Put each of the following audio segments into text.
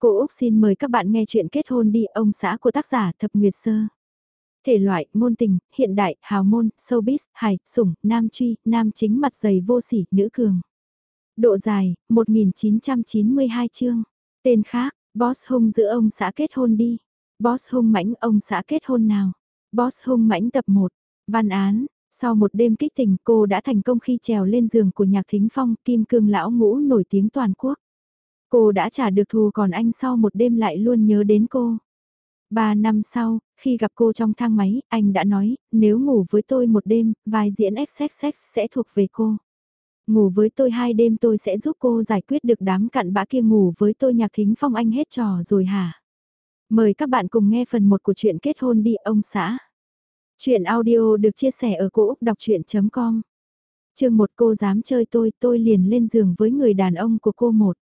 Cô Úc xin mời các bạn nghe chuyện kết hôn đi ông xã của tác giả Thập Nguyệt Sơ. Thể loại, ngôn tình, hiện đại, hào môn, showbiz, hài, sủng, nam truy, nam chính mặt dày vô sỉ, nữ cường. Độ dài, 1992 chương. Tên khác, Boss hung giữa ông xã kết hôn đi. Boss hung mãnh ông xã kết hôn nào. Boss hung mãnh tập 1. Văn án, sau một đêm kích tình cô đã thành công khi trèo lên giường của nhạc thính phong kim cương lão ngũ nổi tiếng toàn quốc. Cô đã trả được thù còn anh sau một đêm lại luôn nhớ đến cô. Ba năm sau, khi gặp cô trong thang máy, anh đã nói, nếu ngủ với tôi một đêm, vai diễn XXX sẽ thuộc về cô. Ngủ với tôi hai đêm tôi sẽ giúp cô giải quyết được đám cặn bã kia ngủ với tôi nhạc thính phong anh hết trò rồi hả? Mời các bạn cùng nghe phần 1 của chuyện kết hôn đi ông xã. Chuyện audio được chia sẻ ở cỗ đọc chuyện.com Chương một cô dám chơi tôi, tôi liền lên giường với người đàn ông của cô một.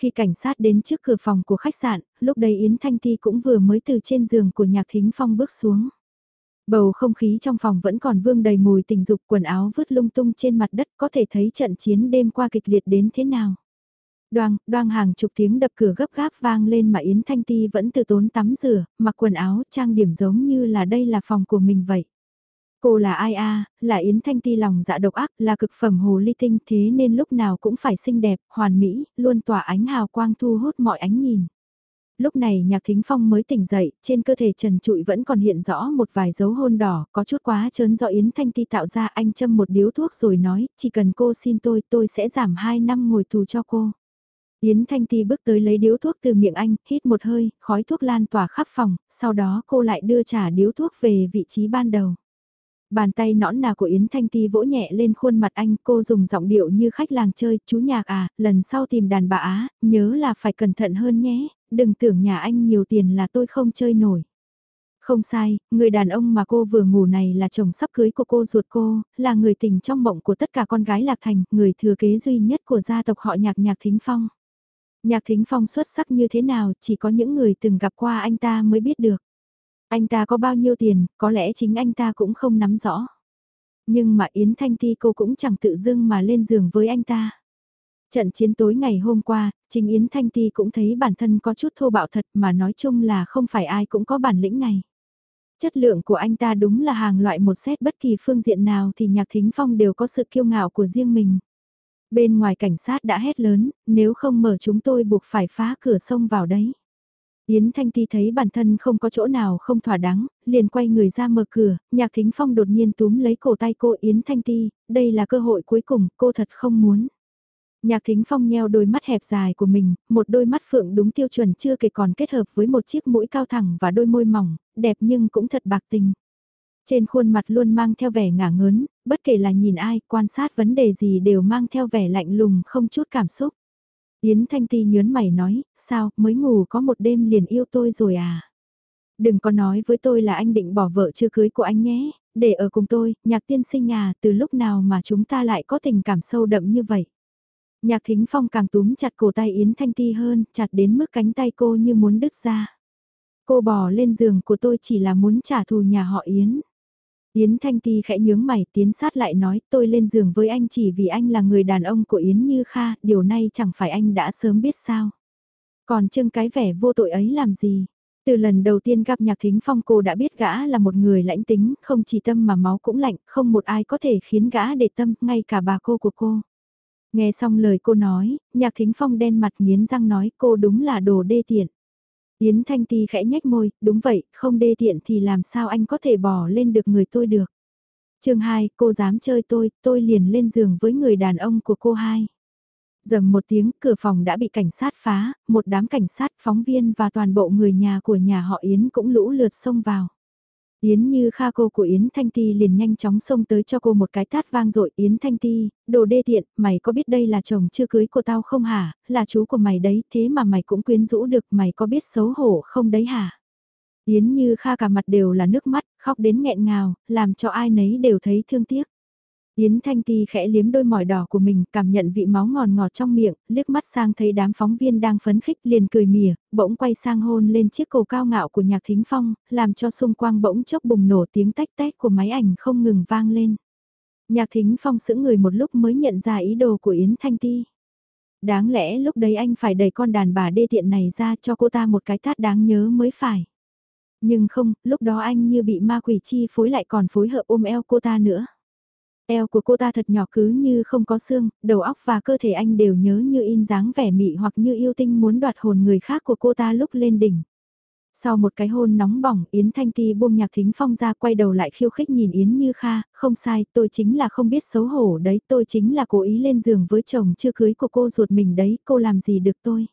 Khi cảnh sát đến trước cửa phòng của khách sạn, lúc đấy Yến Thanh Ti cũng vừa mới từ trên giường của Nhạc Thính Phong bước xuống. Bầu không khí trong phòng vẫn còn vương đầy mùi tình dục quần áo vứt lung tung trên mặt đất có thể thấy trận chiến đêm qua kịch liệt đến thế nào. Đoang, đoang hàng chục tiếng đập cửa gấp gáp vang lên mà Yến Thanh Ti vẫn từ tốn tắm rửa, mặc quần áo, trang điểm giống như là đây là phòng của mình vậy. Cô là ai a là Yến Thanh Ti lòng dạ độc ác, là cực phẩm hồ ly tinh thế nên lúc nào cũng phải xinh đẹp, hoàn mỹ, luôn tỏa ánh hào quang thu hút mọi ánh nhìn. Lúc này nhạc thính phong mới tỉnh dậy, trên cơ thể trần trụi vẫn còn hiện rõ một vài dấu hôn đỏ, có chút quá chớn do Yến Thanh Ti tạo ra anh châm một điếu thuốc rồi nói, chỉ cần cô xin tôi, tôi sẽ giảm 2 năm ngồi tù cho cô. Yến Thanh Ti bước tới lấy điếu thuốc từ miệng anh, hít một hơi, khói thuốc lan tỏa khắp phòng, sau đó cô lại đưa trả điếu thuốc về vị trí ban đầu. Bàn tay nõn nà của Yến Thanh Ti vỗ nhẹ lên khuôn mặt anh, cô dùng giọng điệu như khách làng chơi, chú nhạc à, lần sau tìm đàn bà Á, nhớ là phải cẩn thận hơn nhé, đừng tưởng nhà anh nhiều tiền là tôi không chơi nổi. Không sai, người đàn ông mà cô vừa ngủ này là chồng sắp cưới của cô ruột cô, là người tình trong mộng của tất cả con gái Lạc Thành, người thừa kế duy nhất của gia tộc họ nhạc nhạc thính phong. Nhạc thính phong xuất sắc như thế nào, chỉ có những người từng gặp qua anh ta mới biết được. Anh ta có bao nhiêu tiền, có lẽ chính anh ta cũng không nắm rõ. Nhưng mà Yến Thanh Ti cô cũng chẳng tự dưng mà lên giường với anh ta. Trận chiến tối ngày hôm qua, chính Yến Thanh Ti cũng thấy bản thân có chút thô bạo thật mà nói chung là không phải ai cũng có bản lĩnh này. Chất lượng của anh ta đúng là hàng loại một xét bất kỳ phương diện nào thì nhạc thính phong đều có sự kiêu ngạo của riêng mình. Bên ngoài cảnh sát đã hét lớn, nếu không mở chúng tôi buộc phải phá cửa sông vào đấy. Yến Thanh Ti thấy bản thân không có chỗ nào không thỏa đáng, liền quay người ra mở cửa, nhạc thính phong đột nhiên túm lấy cổ tay cô Yến Thanh Ti, đây là cơ hội cuối cùng, cô thật không muốn. Nhạc thính phong nheo đôi mắt hẹp dài của mình, một đôi mắt phượng đúng tiêu chuẩn chưa kể còn kết hợp với một chiếc mũi cao thẳng và đôi môi mỏng, đẹp nhưng cũng thật bạc tình. Trên khuôn mặt luôn mang theo vẻ ngả ngớn, bất kể là nhìn ai, quan sát vấn đề gì đều mang theo vẻ lạnh lùng không chút cảm xúc. Yến Thanh Ti nhớn mày nói, sao, mới ngủ có một đêm liền yêu tôi rồi à? Đừng có nói với tôi là anh định bỏ vợ chưa cưới của anh nhé, để ở cùng tôi, nhạc tiên sinh à, từ lúc nào mà chúng ta lại có tình cảm sâu đậm như vậy? Nhạc thính phong càng túm chặt cổ tay Yến Thanh Ti hơn, chặt đến mức cánh tay cô như muốn đứt ra. Cô bò lên giường của tôi chỉ là muốn trả thù nhà họ Yến. Yến Thanh Ti khẽ nhướng mày tiến sát lại nói tôi lên giường với anh chỉ vì anh là người đàn ông của Yến Như Kha, điều này chẳng phải anh đã sớm biết sao. Còn trưng cái vẻ vô tội ấy làm gì? Từ lần đầu tiên gặp nhạc thính phong cô đã biết gã là một người lãnh tính, không chỉ tâm mà máu cũng lạnh, không một ai có thể khiến gã để tâm, ngay cả bà cô của cô. Nghe xong lời cô nói, nhạc thính phong đen mặt nghiến răng nói cô đúng là đồ đê tiện. Yến Thanh Ti khẽ nhếch môi, đúng vậy, không đê tiện thì làm sao anh có thể bỏ lên được người tôi được. chương 2, cô dám chơi tôi, tôi liền lên giường với người đàn ông của cô hai. Dầm một tiếng, cửa phòng đã bị cảnh sát phá, một đám cảnh sát, phóng viên và toàn bộ người nhà của nhà họ Yến cũng lũ lượt xông vào. Yến như kha cô của Yến Thanh Ti liền nhanh chóng xông tới cho cô một cái tát vang dội Yến Thanh Ti, đồ đê tiện, mày có biết đây là chồng chưa cưới của tao không hả, là chú của mày đấy, thế mà mày cũng quyến rũ được, mày có biết xấu hổ không đấy hả? Yến như kha cả mặt đều là nước mắt, khóc đến nghẹn ngào, làm cho ai nấy đều thấy thương tiếc. Yến Thanh Ti khẽ liếm đôi mỏi đỏ của mình, cảm nhận vị máu ngọt ngọt trong miệng, liếc mắt sang thấy đám phóng viên đang phấn khích liền cười mỉa, bỗng quay sang hôn lên chiếc cổ cao ngạo của nhạc thính phong, làm cho xung quanh bỗng chốc bùng nổ tiếng tách tách của máy ảnh không ngừng vang lên. Nhạc thính phong sững người một lúc mới nhận ra ý đồ của Yến Thanh Ti. Đáng lẽ lúc đấy anh phải đẩy con đàn bà đê tiện này ra cho cô ta một cái tát đáng nhớ mới phải. Nhưng không, lúc đó anh như bị ma quỷ chi phối lại còn phối hợp ôm eo cô ta nữa. Eo của cô ta thật nhỏ cứ như không có xương, đầu óc và cơ thể anh đều nhớ như in dáng vẻ mị hoặc như yêu tinh muốn đoạt hồn người khác của cô ta lúc lên đỉnh. Sau một cái hôn nóng bỏng, Yến Thanh Ti buông nhạc thính phong ra quay đầu lại khiêu khích nhìn Yến Như Kha, không sai, tôi chính là không biết xấu hổ đấy, tôi chính là cố ý lên giường với chồng chưa cưới của cô ruột mình đấy, cô làm gì được tôi.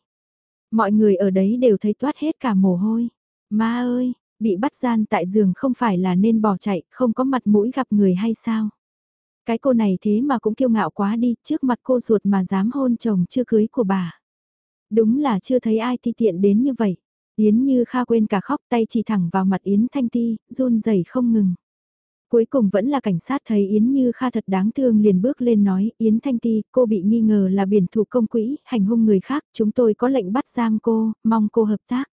Mọi người ở đấy đều thấy toát hết cả mồ hôi. Ma ơi, bị bắt gian tại giường không phải là nên bỏ chạy, không có mặt mũi gặp người hay sao? Cái cô này thế mà cũng kiêu ngạo quá đi, trước mặt cô ruột mà dám hôn chồng chưa cưới của bà. Đúng là chưa thấy ai ti tiện đến như vậy. Yến Như Kha quên cả khóc tay chỉ thẳng vào mặt Yến Thanh Ti, run rẩy không ngừng. Cuối cùng vẫn là cảnh sát thấy Yến Như Kha thật đáng thương liền bước lên nói, Yến Thanh Ti, cô bị nghi ngờ là biển thủ công quỹ, hành hung người khác, chúng tôi có lệnh bắt giam cô, mong cô hợp tác.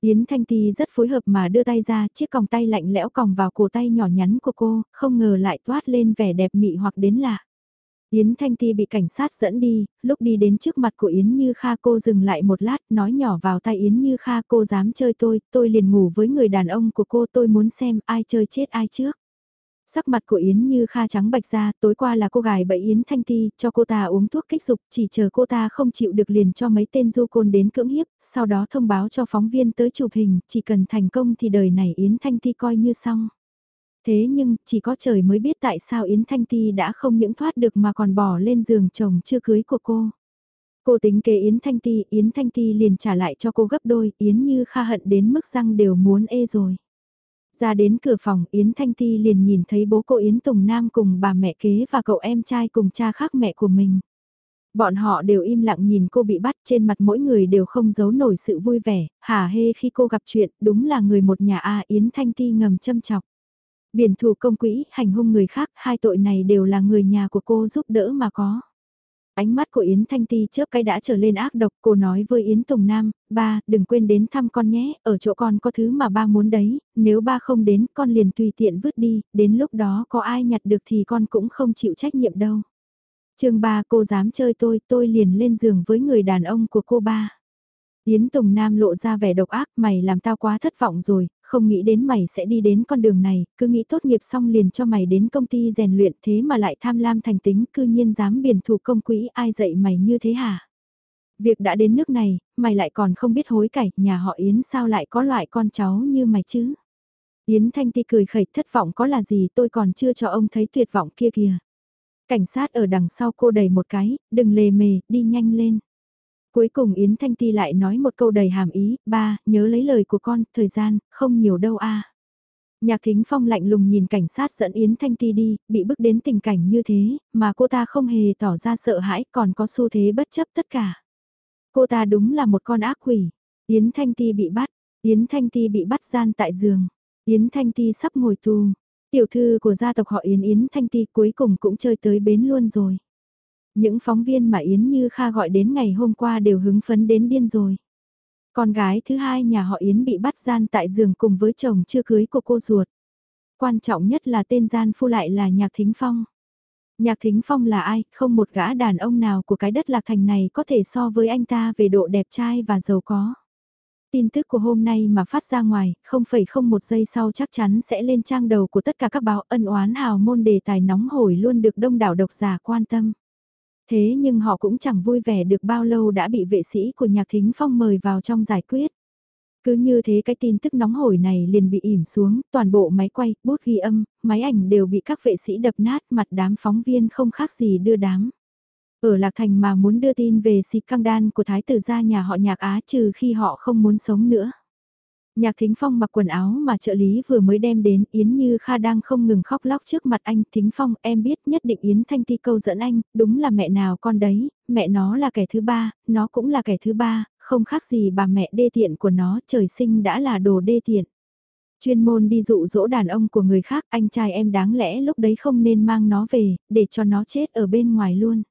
Yến Thanh Ti rất phối hợp mà đưa tay ra, chiếc còng tay lạnh lẽo còng vào cổ tay nhỏ nhắn của cô, không ngờ lại toát lên vẻ đẹp mị hoặc đến lạ. Yến Thanh Ti bị cảnh sát dẫn đi, lúc đi đến trước mặt của Yến Như Kha cô dừng lại một lát nói nhỏ vào tai Yến Như Kha cô dám chơi tôi, tôi liền ngủ với người đàn ông của cô tôi muốn xem ai chơi chết ai trước. Sắc mặt của Yến Như Kha trắng bạch ra, tối qua là cô gái bậy Yến Thanh Ti, cho cô ta uống thuốc kích dục, chỉ chờ cô ta không chịu được liền cho mấy tên du côn đến cưỡng hiếp, sau đó thông báo cho phóng viên tới chụp hình, chỉ cần thành công thì đời này Yến Thanh Ti coi như xong. Thế nhưng, chỉ có trời mới biết tại sao Yến Thanh Ti đã không những thoát được mà còn bỏ lên giường chồng chưa cưới của cô. Cô tính kế Yến Thanh Ti, Yến Thanh Ti liền trả lại cho cô gấp đôi, Yến như kha hận đến mức răng đều muốn ê rồi. Ra đến cửa phòng Yến Thanh Ti liền nhìn thấy bố cô Yến Tùng Nam cùng bà mẹ kế và cậu em trai cùng cha khác mẹ của mình. Bọn họ đều im lặng nhìn cô bị bắt trên mặt mỗi người đều không giấu nổi sự vui vẻ, hả hê khi cô gặp chuyện đúng là người một nhà A Yến Thanh Ti ngầm châm chọc. Biển thủ công quỹ, hành hung người khác, hai tội này đều là người nhà của cô giúp đỡ mà có. Ánh mắt của Yến Thanh Ti trước cái đã trở lên ác độc, cô nói với Yến Tùng Nam, ba, đừng quên đến thăm con nhé, ở chỗ con có thứ mà ba muốn đấy, nếu ba không đến, con liền tùy tiện vứt đi, đến lúc đó có ai nhặt được thì con cũng không chịu trách nhiệm đâu. Trường ba cô dám chơi tôi, tôi liền lên giường với người đàn ông của cô ba. Yến Tùng Nam lộ ra vẻ độc ác, mày làm tao quá thất vọng rồi, không nghĩ đến mày sẽ đi đến con đường này, cứ nghĩ tốt nghiệp xong liền cho mày đến công ty rèn luyện thế mà lại tham lam thành tính, cư nhiên dám biển thủ công quỹ ai dạy mày như thế hả? Việc đã đến nước này, mày lại còn không biết hối cải, nhà họ Yến sao lại có loại con cháu như mày chứ? Yến Thanh Ti cười khẩy thất vọng có là gì tôi còn chưa cho ông thấy tuyệt vọng kia kìa. Cảnh sát ở đằng sau cô đầy một cái, đừng lề mề, đi nhanh lên. Cuối cùng Yến Thanh Ti lại nói một câu đầy hàm ý, ba, nhớ lấy lời của con, thời gian, không nhiều đâu a. Nhạc Thính Phong lạnh lùng nhìn cảnh sát dẫn Yến Thanh Ti đi, bị bức đến tình cảnh như thế, mà cô ta không hề tỏ ra sợ hãi còn có xu thế bất chấp tất cả. Cô ta đúng là một con ác quỷ. Yến Thanh Ti bị bắt, Yến Thanh Ti bị bắt gian tại giường. Yến Thanh Ti sắp ngồi tù. Tiểu thư của gia tộc họ Yến Yến Thanh Ti cuối cùng cũng chơi tới bến luôn rồi. Những phóng viên mà Yến Như Kha gọi đến ngày hôm qua đều hứng phấn đến điên rồi. Con gái thứ hai nhà họ Yến bị bắt gian tại giường cùng với chồng chưa cưới của cô ruột. Quan trọng nhất là tên gian phu lại là Nhạc Thính Phong. Nhạc Thính Phong là ai, không một gã đàn ông nào của cái đất lạc thành này có thể so với anh ta về độ đẹp trai và giàu có. Tin tức của hôm nay mà phát ra ngoài, không phải không một giây sau chắc chắn sẽ lên trang đầu của tất cả các báo ân oán hào môn đề tài nóng hổi luôn được đông đảo độc giả quan tâm. Thế nhưng họ cũng chẳng vui vẻ được bao lâu đã bị vệ sĩ của Nhạc Thính Phong mời vào trong giải quyết. Cứ như thế cái tin tức nóng hổi này liền bị ỉm xuống, toàn bộ máy quay, bút ghi âm, máy ảnh đều bị các vệ sĩ đập nát mặt đám phóng viên không khác gì đưa đám. Ở Lạc Thành mà muốn đưa tin về xịt căng đan của thái tử gia nhà họ nhạc Á trừ khi họ không muốn sống nữa. Nhạc Thính Phong mặc quần áo mà trợ lý vừa mới đem đến, Yến Như Kha đang không ngừng khóc lóc trước mặt anh. Thính Phong, em biết nhất định Yến Thanh Ti câu dẫn anh, đúng là mẹ nào con đấy, mẹ nó là kẻ thứ ba, nó cũng là kẻ thứ ba, không khác gì bà mẹ đê tiện của nó, trời sinh đã là đồ đê tiện. Chuyên môn đi dụ dỗ đàn ông của người khác, anh trai em đáng lẽ lúc đấy không nên mang nó về, để cho nó chết ở bên ngoài luôn.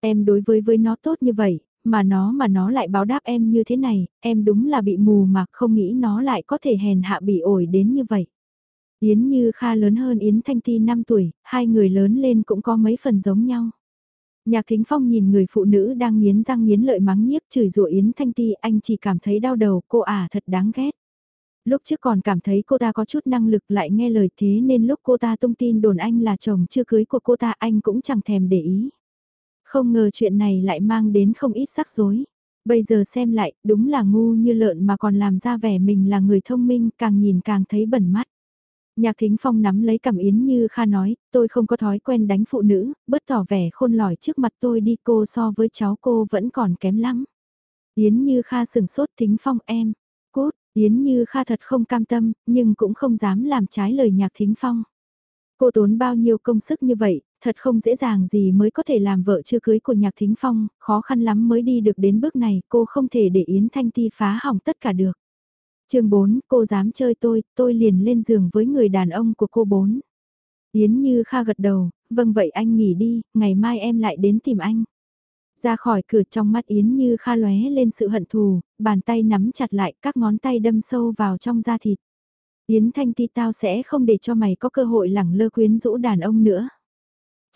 Em đối với với nó tốt như vậy, mà nó mà nó lại báo đáp em như thế này, em đúng là bị mù mà không nghĩ nó lại có thể hèn hạ bị ổi đến như vậy. Yến Như Kha lớn hơn Yến Thanh Ti 5 tuổi, hai người lớn lên cũng có mấy phần giống nhau. Nhạc Thính Phong nhìn người phụ nữ đang nghiến răng nghiến lợi mắng nhiếc chửi rủa Yến Thanh Ti, anh chỉ cảm thấy đau đầu, cô à thật đáng ghét. Lúc trước còn cảm thấy cô ta có chút năng lực lại nghe lời thế nên lúc cô ta tung tin đồn anh là chồng chưa cưới của cô ta anh cũng chẳng thèm để ý. Không ngờ chuyện này lại mang đến không ít rắc rối. Bây giờ xem lại, đúng là ngu như lợn mà còn làm ra vẻ mình là người thông minh, càng nhìn càng thấy bẩn mắt. Nhạc Thính Phong nắm lấy cảm Yến Như Kha nói, tôi không có thói quen đánh phụ nữ, bớt tỏ vẻ khôn lỏi trước mặt tôi đi cô so với cháu cô vẫn còn kém lắm. Yến Như Kha sừng sốt Thính Phong em, cốt, Yến Như Kha thật không cam tâm, nhưng cũng không dám làm trái lời Nhạc Thính Phong. Cô tốn bao nhiêu công sức như vậy, thật không dễ dàng gì mới có thể làm vợ chưa cưới của Nhạc Thính Phong, khó khăn lắm mới đi được đến bước này, cô không thể để Yến Thanh Ti phá hỏng tất cả được chương 4, cô dám chơi tôi, tôi liền lên giường với người đàn ông của cô 4. Yến Như Kha gật đầu, vâng vậy anh nghỉ đi, ngày mai em lại đến tìm anh. Ra khỏi cửa trong mắt Yến Như Kha lóe lên sự hận thù, bàn tay nắm chặt lại các ngón tay đâm sâu vào trong da thịt. Yến Thanh Ti tao sẽ không để cho mày có cơ hội lẳng lơ quyến rũ đàn ông nữa.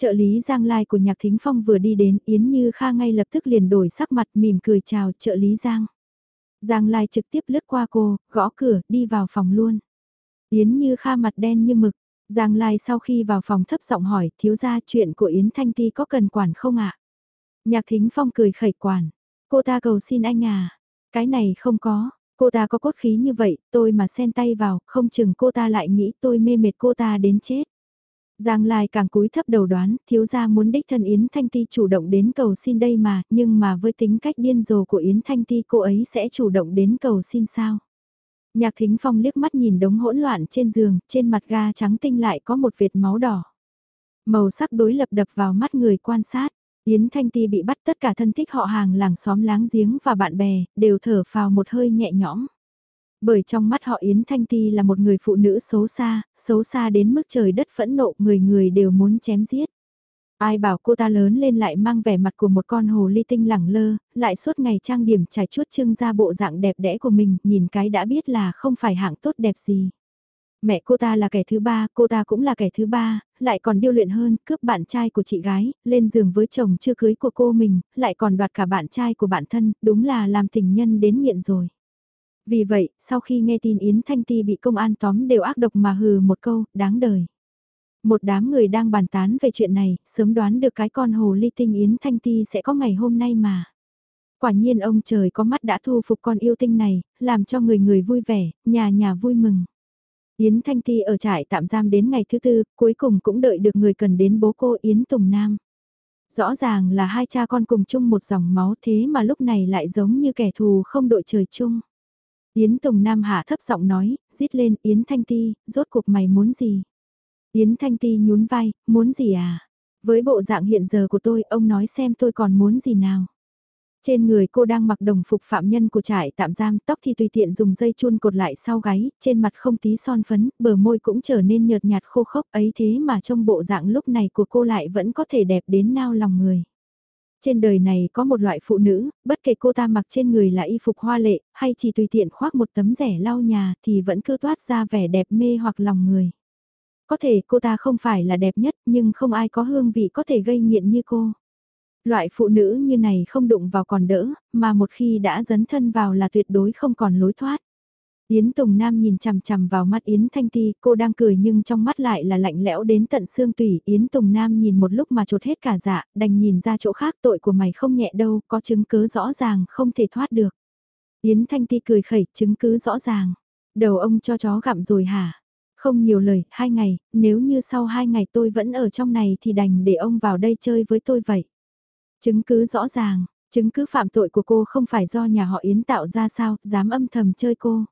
Trợ lý Giang Lai của Nhạc Thính Phong vừa đi đến Yến Như Kha ngay lập tức liền đổi sắc mặt mỉm cười chào trợ lý Giang. Giang Lai trực tiếp lướt qua cô, gõ cửa, đi vào phòng luôn. Yến Như Kha mặt đen như mực. Giang Lai sau khi vào phòng thấp giọng hỏi, thiếu gia chuyện của Yến Thanh Ti có cần quản không ạ? Nhạc Thính Phong cười khẩy quản. Cô ta cầu xin anh à. Cái này không có, cô ta có cốt khí như vậy, tôi mà xen tay vào, không chừng cô ta lại nghĩ tôi mê mệt cô ta đến chết. Giang Lai càng cúi thấp đầu đoán, thiếu gia muốn đích thân Yến Thanh Ti chủ động đến cầu xin đây mà, nhưng mà với tính cách điên rồ của Yến Thanh Ti cô ấy sẽ chủ động đến cầu xin sao? Nhạc Thính Phong liếc mắt nhìn đống hỗn loạn trên giường, trên mặt ga trắng tinh lại có một vệt máu đỏ. Màu sắc đối lập đập vào mắt người quan sát, Yến Thanh Ti bị bắt tất cả thân thích họ hàng làng xóm láng giếng và bạn bè, đều thở phào một hơi nhẹ nhõm. Bởi trong mắt họ Yến Thanh Ti là một người phụ nữ xấu xa, xấu xa đến mức trời đất phẫn nộ người người đều muốn chém giết. Ai bảo cô ta lớn lên lại mang vẻ mặt của một con hồ ly tinh lẳng lơ, lại suốt ngày trang điểm trải chuốt trưng ra bộ dạng đẹp đẽ của mình, nhìn cái đã biết là không phải hạng tốt đẹp gì. Mẹ cô ta là kẻ thứ ba, cô ta cũng là kẻ thứ ba, lại còn điêu luyện hơn, cướp bạn trai của chị gái, lên giường với chồng chưa cưới của cô mình, lại còn đoạt cả bạn trai của bạn thân, đúng là làm tình nhân đến nghiện rồi. Vì vậy, sau khi nghe tin Yến Thanh Ti bị công an tóm đều ác độc mà hừ một câu, đáng đời. Một đám người đang bàn tán về chuyện này, sớm đoán được cái con hồ ly tinh Yến Thanh Ti sẽ có ngày hôm nay mà. Quả nhiên ông trời có mắt đã thu phục con yêu tinh này, làm cho người người vui vẻ, nhà nhà vui mừng. Yến Thanh Ti ở trại tạm giam đến ngày thứ tư, cuối cùng cũng đợi được người cần đến bố cô Yến Tùng Nam. Rõ ràng là hai cha con cùng chung một dòng máu thế mà lúc này lại giống như kẻ thù không đội trời chung. Yến Tùng Nam hạ thấp giọng nói, rít lên Yến Thanh Ti, rốt cuộc mày muốn gì? Yến Thanh Ti nhún vai, muốn gì à? Với bộ dạng hiện giờ của tôi, ông nói xem tôi còn muốn gì nào? Trên người cô đang mặc đồng phục phạm nhân của trại tạm giam, tóc thì tùy tiện dùng dây chun cột lại sau gáy, trên mặt không tí son phấn, bờ môi cũng trở nên nhợt nhạt khô khốc ấy thế mà trong bộ dạng lúc này của cô lại vẫn có thể đẹp đến nao lòng người. Trên đời này có một loại phụ nữ, bất kể cô ta mặc trên người là y phục hoa lệ, hay chỉ tùy tiện khoác một tấm rẻ lau nhà thì vẫn cứ toát ra vẻ đẹp mê hoặc lòng người. Có thể cô ta không phải là đẹp nhất nhưng không ai có hương vị có thể gây nghiện như cô. Loại phụ nữ như này không đụng vào còn đỡ, mà một khi đã dấn thân vào là tuyệt đối không còn lối thoát. Yến Tùng Nam nhìn chằm chằm vào mắt Yến Thanh Ti, cô đang cười nhưng trong mắt lại là lạnh lẽo đến tận xương tủy. Yến Tùng Nam nhìn một lúc mà trột hết cả dạ, đành nhìn ra chỗ khác tội của mày không nhẹ đâu, có chứng cứ rõ ràng không thể thoát được. Yến Thanh Ti cười khẩy, chứng cứ rõ ràng. Đầu ông cho chó gặm rồi hả? Không nhiều lời, hai ngày, nếu như sau hai ngày tôi vẫn ở trong này thì đành để ông vào đây chơi với tôi vậy. Chứng cứ rõ ràng, chứng cứ phạm tội của cô không phải do nhà họ Yến tạo ra sao, dám âm thầm chơi cô.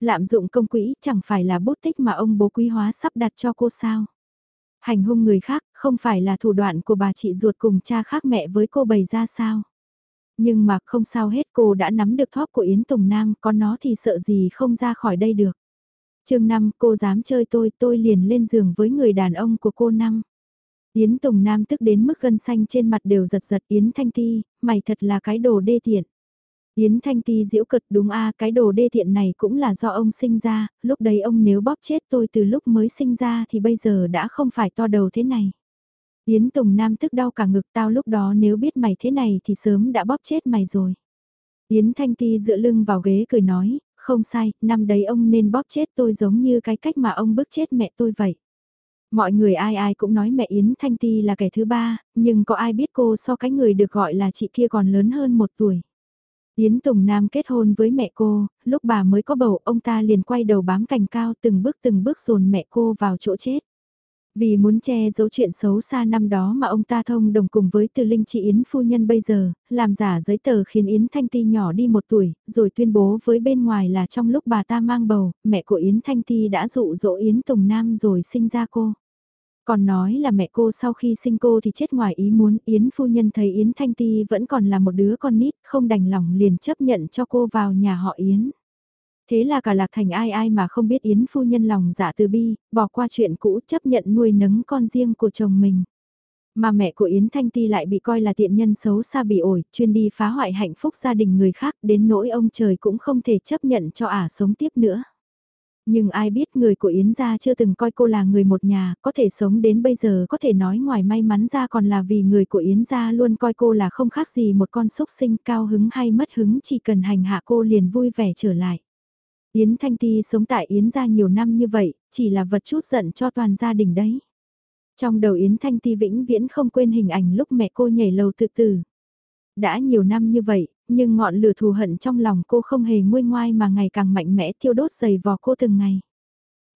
Lạm dụng công quỹ chẳng phải là bút tích mà ông bố quý hóa sắp đặt cho cô sao. Hành hung người khác không phải là thủ đoạn của bà chị ruột cùng cha khác mẹ với cô bày ra sao. Nhưng mà không sao hết cô đã nắm được thóp của Yến Tùng Nam, có nó thì sợ gì không ra khỏi đây được. chương 5 cô dám chơi tôi, tôi liền lên giường với người đàn ông của cô năm. Yến Tùng Nam tức đến mức gân xanh trên mặt đều giật giật Yến Thanh Ti, mày thật là cái đồ đê tiện. Yến Thanh Ti diễu cật đúng a cái đồ đê tiện này cũng là do ông sinh ra, lúc đấy ông nếu bóp chết tôi từ lúc mới sinh ra thì bây giờ đã không phải to đầu thế này. Yến Tùng Nam tức đau cả ngực tao lúc đó nếu biết mày thế này thì sớm đã bóp chết mày rồi. Yến Thanh Ti dựa lưng vào ghế cười nói, không sai, năm đấy ông nên bóp chết tôi giống như cái cách mà ông bức chết mẹ tôi vậy. Mọi người ai ai cũng nói mẹ Yến Thanh Ti là kẻ thứ ba, nhưng có ai biết cô so cái người được gọi là chị kia còn lớn hơn một tuổi. Yến Tùng Nam kết hôn với mẹ cô, lúc bà mới có bầu ông ta liền quay đầu bám cành cao từng bước từng bước dồn mẹ cô vào chỗ chết. Vì muốn che giấu chuyện xấu xa năm đó mà ông ta thông đồng cùng với từ linh chị Yến phu nhân bây giờ, làm giả giấy tờ khiến Yến Thanh Ti nhỏ đi một tuổi, rồi tuyên bố với bên ngoài là trong lúc bà ta mang bầu, mẹ của Yến Thanh Ti đã dụ dỗ Yến Tùng Nam rồi sinh ra cô. Còn nói là mẹ cô sau khi sinh cô thì chết ngoài ý muốn Yến phu nhân thấy Yến Thanh Ti vẫn còn là một đứa con nít không đành lòng liền chấp nhận cho cô vào nhà họ Yến. Thế là cả lạc thành ai ai mà không biết Yến phu nhân lòng dạ từ bi, bỏ qua chuyện cũ chấp nhận nuôi nấng con riêng của chồng mình. Mà mẹ của Yến Thanh Ti lại bị coi là tiện nhân xấu xa bị ổi, chuyên đi phá hoại hạnh phúc gia đình người khác đến nỗi ông trời cũng không thể chấp nhận cho ả sống tiếp nữa. Nhưng ai biết người của Yến gia chưa từng coi cô là người một nhà, có thể sống đến bây giờ có thể nói ngoài may mắn ra còn là vì người của Yến gia luôn coi cô là không khác gì một con sốc sinh cao hứng hay mất hứng chỉ cần hành hạ cô liền vui vẻ trở lại. Yến Thanh Ti sống tại Yến gia nhiều năm như vậy, chỉ là vật chút giận cho toàn gia đình đấy. Trong đầu Yến Thanh Ti vĩnh viễn không quên hình ảnh lúc mẹ cô nhảy lầu tự tử. Đã nhiều năm như vậy, nhưng ngọn lửa thù hận trong lòng cô không hề nguôi ngoai mà ngày càng mạnh mẽ thiêu đốt dày vò cô từng ngày.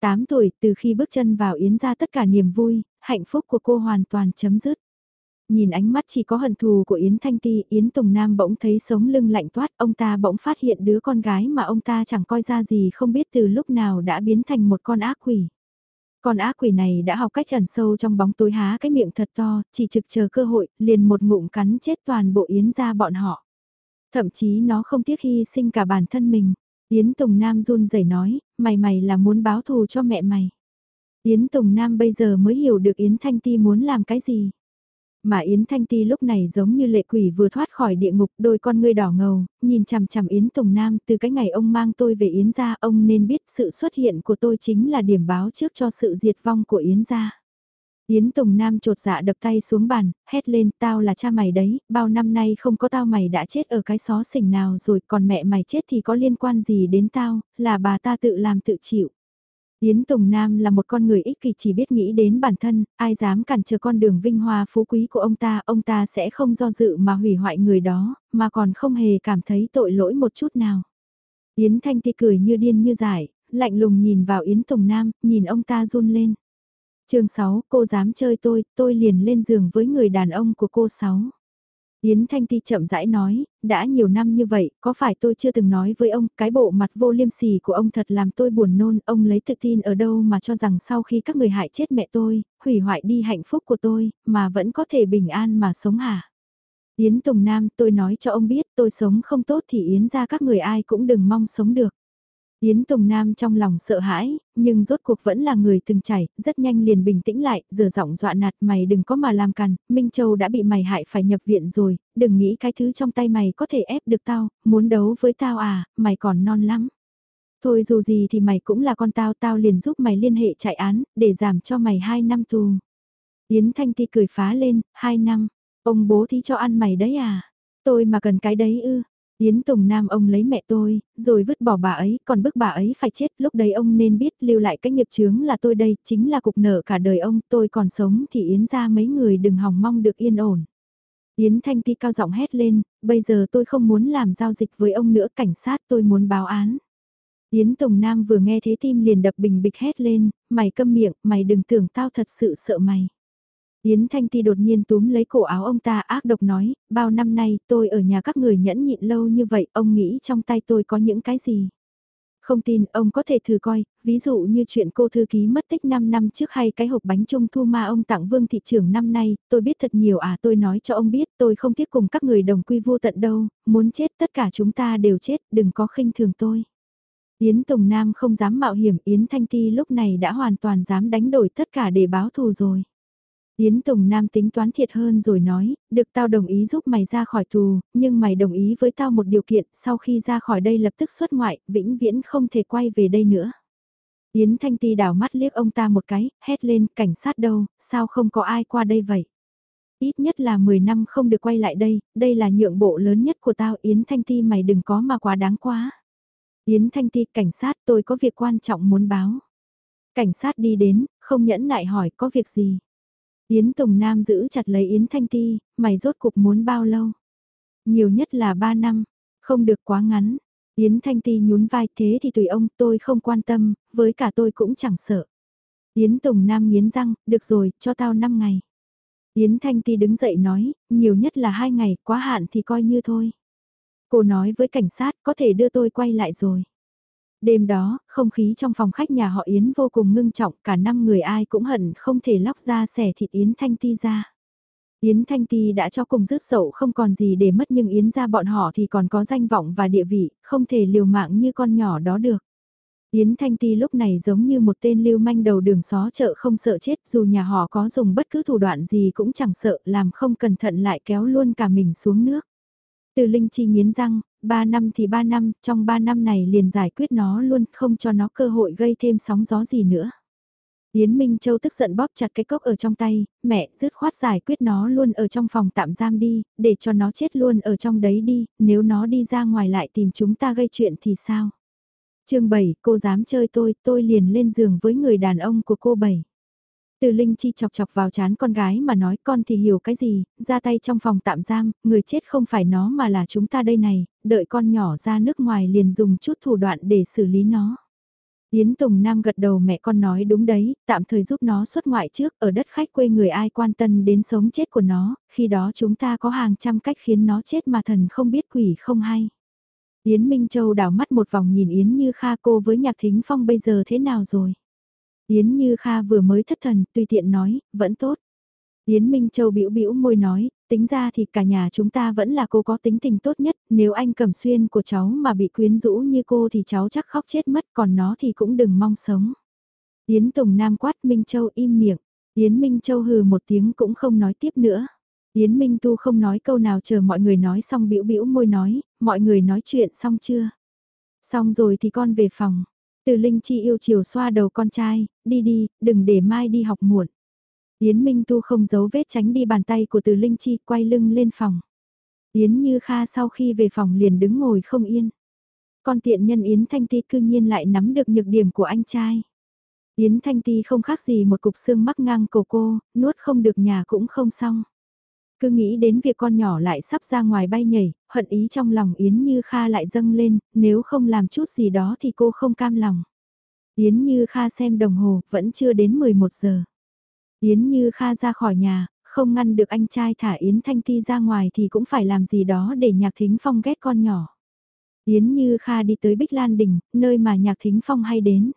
8 tuổi, từ khi bước chân vào Yến ra tất cả niềm vui, hạnh phúc của cô hoàn toàn chấm dứt. Nhìn ánh mắt chỉ có hận thù của Yến Thanh Ti, Yến Tùng Nam bỗng thấy sống lưng lạnh toát, ông ta bỗng phát hiện đứa con gái mà ông ta chẳng coi ra gì không biết từ lúc nào đã biến thành một con ác quỷ. Con ác quỷ này đã học cách ẩn sâu trong bóng tối há cái miệng thật to, chỉ trực chờ cơ hội, liền một ngụm cắn chết toàn bộ Yến ra bọn họ. Thậm chí nó không tiếc hy sinh cả bản thân mình. Yến Tùng Nam run rẩy nói, mày mày là muốn báo thù cho mẹ mày. Yến Tùng Nam bây giờ mới hiểu được Yến Thanh Ti muốn làm cái gì. Mà Yến Thanh Ti lúc này giống như lệ quỷ vừa thoát khỏi địa ngục đôi con ngươi đỏ ngầu, nhìn chằm chằm Yến Tùng Nam từ cái ngày ông mang tôi về Yến gia ông nên biết sự xuất hiện của tôi chính là điểm báo trước cho sự diệt vong của Yến gia. Yến Tùng Nam trột dạ đập tay xuống bàn, hét lên tao là cha mày đấy, bao năm nay không có tao mày đã chết ở cái xó xỉnh nào rồi còn mẹ mày chết thì có liên quan gì đến tao, là bà ta tự làm tự chịu. Yến Tùng Nam là một con người ích kỷ chỉ biết nghĩ đến bản thân, ai dám cản trở con đường vinh hoa phú quý của ông ta, ông ta sẽ không do dự mà hủy hoại người đó, mà còn không hề cảm thấy tội lỗi một chút nào. Yến Thanh Ti cười như điên như dại, lạnh lùng nhìn vào Yến Tùng Nam, nhìn ông ta run lên chương 6, cô dám chơi tôi, tôi liền lên giường với người đàn ông của cô 6. Yến Thanh Ti chậm rãi nói, đã nhiều năm như vậy, có phải tôi chưa từng nói với ông, cái bộ mặt vô liêm sỉ của ông thật làm tôi buồn nôn, ông lấy tự tin ở đâu mà cho rằng sau khi các người hại chết mẹ tôi, hủy hoại đi hạnh phúc của tôi, mà vẫn có thể bình an mà sống hả? Yến Tùng Nam, tôi nói cho ông biết, tôi sống không tốt thì Yến ra các người ai cũng đừng mong sống được. Yến Tùng Nam trong lòng sợ hãi, nhưng rốt cuộc vẫn là người từng chảy, rất nhanh liền bình tĩnh lại, giờ giọng dọa nạt mày đừng có mà làm cằn, Minh Châu đã bị mày hại phải nhập viện rồi, đừng nghĩ cái thứ trong tay mày có thể ép được tao, muốn đấu với tao à, mày còn non lắm. Thôi dù gì thì mày cũng là con tao, tao liền giúp mày liên hệ chạy án, để giảm cho mày 2 năm tù. Yến Thanh Ti cười phá lên, 2 năm, ông bố thí cho ăn mày đấy à, tôi mà cần cái đấy ư, Yến Tùng Nam ông lấy mẹ tôi, rồi vứt bỏ bà ấy, còn bức bà ấy phải chết, lúc đấy ông nên biết lưu lại cái nghiệp chướng là tôi đây, chính là cục nợ cả đời ông, tôi còn sống thì Yến ra mấy người đừng hòng mong được yên ổn. Yến Thanh Ti cao giọng hét lên, bây giờ tôi không muốn làm giao dịch với ông nữa, cảnh sát tôi muốn báo án. Yến Tùng Nam vừa nghe thế tim liền đập bình bịch hét lên, mày câm miệng, mày đừng tưởng tao thật sự sợ mày. Yến Thanh Ti đột nhiên túm lấy cổ áo ông ta ác độc nói, bao năm nay tôi ở nhà các người nhẫn nhịn lâu như vậy, ông nghĩ trong tay tôi có những cái gì? Không tin, ông có thể thử coi, ví dụ như chuyện cô thư ký mất tích 5 năm trước hay cái hộp bánh trung thu ma ông tặng vương thị trưởng năm nay, tôi biết thật nhiều à tôi nói cho ông biết tôi không tiếc cùng các người đồng quy vô tận đâu, muốn chết tất cả chúng ta đều chết, đừng có khinh thường tôi. Yến Tùng Nam không dám mạo hiểm Yến Thanh Ti lúc này đã hoàn toàn dám đánh đổi tất cả để báo thù rồi. Yến Tùng Nam tính toán thiệt hơn rồi nói, được tao đồng ý giúp mày ra khỏi tù, nhưng mày đồng ý với tao một điều kiện, sau khi ra khỏi đây lập tức xuất ngoại, vĩnh viễn không thể quay về đây nữa. Yến Thanh Ti đảo mắt liếc ông ta một cái, hét lên, cảnh sát đâu, sao không có ai qua đây vậy? Ít nhất là 10 năm không được quay lại đây, đây là nhượng bộ lớn nhất của tao Yến Thanh Ti mày đừng có mà quá đáng quá. Yến Thanh Ti cảnh sát tôi có việc quan trọng muốn báo. Cảnh sát đi đến, không nhẫn nại hỏi có việc gì. Yến Tùng Nam giữ chặt lấy Yến Thanh Ti, mày rốt cục muốn bao lâu? Nhiều nhất là 3 năm, không được quá ngắn. Yến Thanh Ti nhún vai thế thì tùy ông tôi không quan tâm, với cả tôi cũng chẳng sợ. Yến Tùng Nam nghiến răng, được rồi, cho tao 5 ngày. Yến Thanh Ti đứng dậy nói, nhiều nhất là 2 ngày, quá hạn thì coi như thôi. Cô nói với cảnh sát có thể đưa tôi quay lại rồi. Đêm đó, không khí trong phòng khách nhà họ Yến vô cùng ngưng trọng, cả năm người ai cũng hận không thể lóc ra xẻ thịt Yến Thanh Ti ra. Yến Thanh Ti đã cho cùng rước sậu không còn gì để mất nhưng Yến ra bọn họ thì còn có danh vọng và địa vị, không thể liều mạng như con nhỏ đó được. Yến Thanh Ti lúc này giống như một tên lưu manh đầu đường xó chợ không sợ chết dù nhà họ có dùng bất cứ thủ đoạn gì cũng chẳng sợ làm không cẩn thận lại kéo luôn cả mình xuống nước. Từ Linh Chi nghiến răng, 3 năm thì 3 năm, trong 3 năm này liền giải quyết nó luôn, không cho nó cơ hội gây thêm sóng gió gì nữa. Yến Minh Châu tức giận bóp chặt cái cốc ở trong tay, mẹ dứt khoát giải quyết nó luôn ở trong phòng tạm giam đi, để cho nó chết luôn ở trong đấy đi, nếu nó đi ra ngoài lại tìm chúng ta gây chuyện thì sao? chương 7, cô dám chơi tôi, tôi liền lên giường với người đàn ông của cô 7. Từ Linh Chi chọc chọc vào chán con gái mà nói con thì hiểu cái gì, ra tay trong phòng tạm giam, người chết không phải nó mà là chúng ta đây này, đợi con nhỏ ra nước ngoài liền dùng chút thủ đoạn để xử lý nó. Yến Tùng Nam gật đầu mẹ con nói đúng đấy, tạm thời giúp nó xuất ngoại trước, ở đất khách quê người ai quan tâm đến sống chết của nó, khi đó chúng ta có hàng trăm cách khiến nó chết mà thần không biết quỷ không hay. Yến Minh Châu đảo mắt một vòng nhìn Yến Như Kha cô với Nhạc Thính Phong bây giờ thế nào rồi? Yến Như Kha vừa mới thất thần, tùy tiện nói, vẫn tốt. Yến Minh Châu bĩu bĩu môi nói, tính ra thì cả nhà chúng ta vẫn là cô có tính tình tốt nhất, nếu anh cầm xuyên của cháu mà bị quyến rũ như cô thì cháu chắc khóc chết mất, còn nó thì cũng đừng mong sống. Yến Tùng Nam quát Minh Châu im miệng, Yến Minh Châu hừ một tiếng cũng không nói tiếp nữa. Yến Minh Tu không nói câu nào chờ mọi người nói xong bĩu bĩu môi nói, mọi người nói chuyện xong chưa? Xong rồi thì con về phòng. Từ Linh Chi yêu chiều xoa đầu con trai, đi đi, đừng để mai đi học muộn. Yến Minh Tu không giấu vết tránh đi bàn tay của Từ Linh Chi, quay lưng lên phòng. Yến Như Kha sau khi về phòng liền đứng ngồi không yên. Con tiện nhân Yến Thanh Ti cư nhiên lại nắm được nhược điểm của anh trai. Yến Thanh Ti không khác gì một cục xương mắc ngang cổ cô, nuốt không được nhà cũng không xong. Cứ nghĩ đến việc con nhỏ lại sắp ra ngoài bay nhảy, hận ý trong lòng Yến Như Kha lại dâng lên, nếu không làm chút gì đó thì cô không cam lòng. Yến Như Kha xem đồng hồ, vẫn chưa đến 11 giờ. Yến Như Kha ra khỏi nhà, không ngăn được anh trai thả Yến Thanh Ti ra ngoài thì cũng phải làm gì đó để Nhạc Thính Phong ghét con nhỏ. Yến Như Kha đi tới Bích Lan Đình, nơi mà Nhạc Thính Phong hay đến.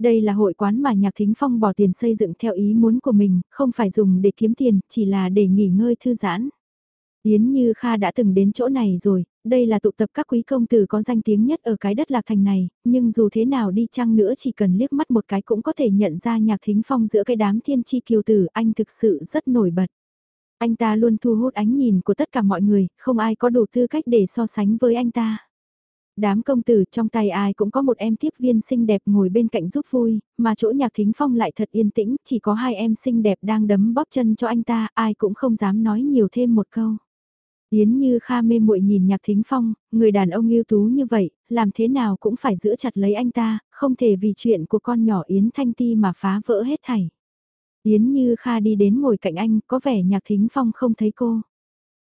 Đây là hội quán mà Nhạc Thính Phong bỏ tiền xây dựng theo ý muốn của mình, không phải dùng để kiếm tiền, chỉ là để nghỉ ngơi thư giãn. Yến Như Kha đã từng đến chỗ này rồi, đây là tụ tập các quý công tử có danh tiếng nhất ở cái đất lạc thành này, nhưng dù thế nào đi chăng nữa chỉ cần liếc mắt một cái cũng có thể nhận ra nhạc thính phong giữa cái đám thiên chi kiều tử, anh thực sự rất nổi bật. Anh ta luôn thu hút ánh nhìn của tất cả mọi người, không ai có đủ tư cách để so sánh với anh ta. Đám công tử trong tay ai cũng có một em tiếp viên xinh đẹp ngồi bên cạnh giúp vui, mà chỗ nhạc thính phong lại thật yên tĩnh, chỉ có hai em xinh đẹp đang đấm bóp chân cho anh ta, ai cũng không dám nói nhiều thêm một câu. Yến Như Kha mê muội nhìn Nhạc Thính Phong, người đàn ông yêu tú như vậy, làm thế nào cũng phải giữ chặt lấy anh ta, không thể vì chuyện của con nhỏ Yến Thanh Ti mà phá vỡ hết thảy. Yến Như Kha đi đến ngồi cạnh anh, có vẻ Nhạc Thính Phong không thấy cô.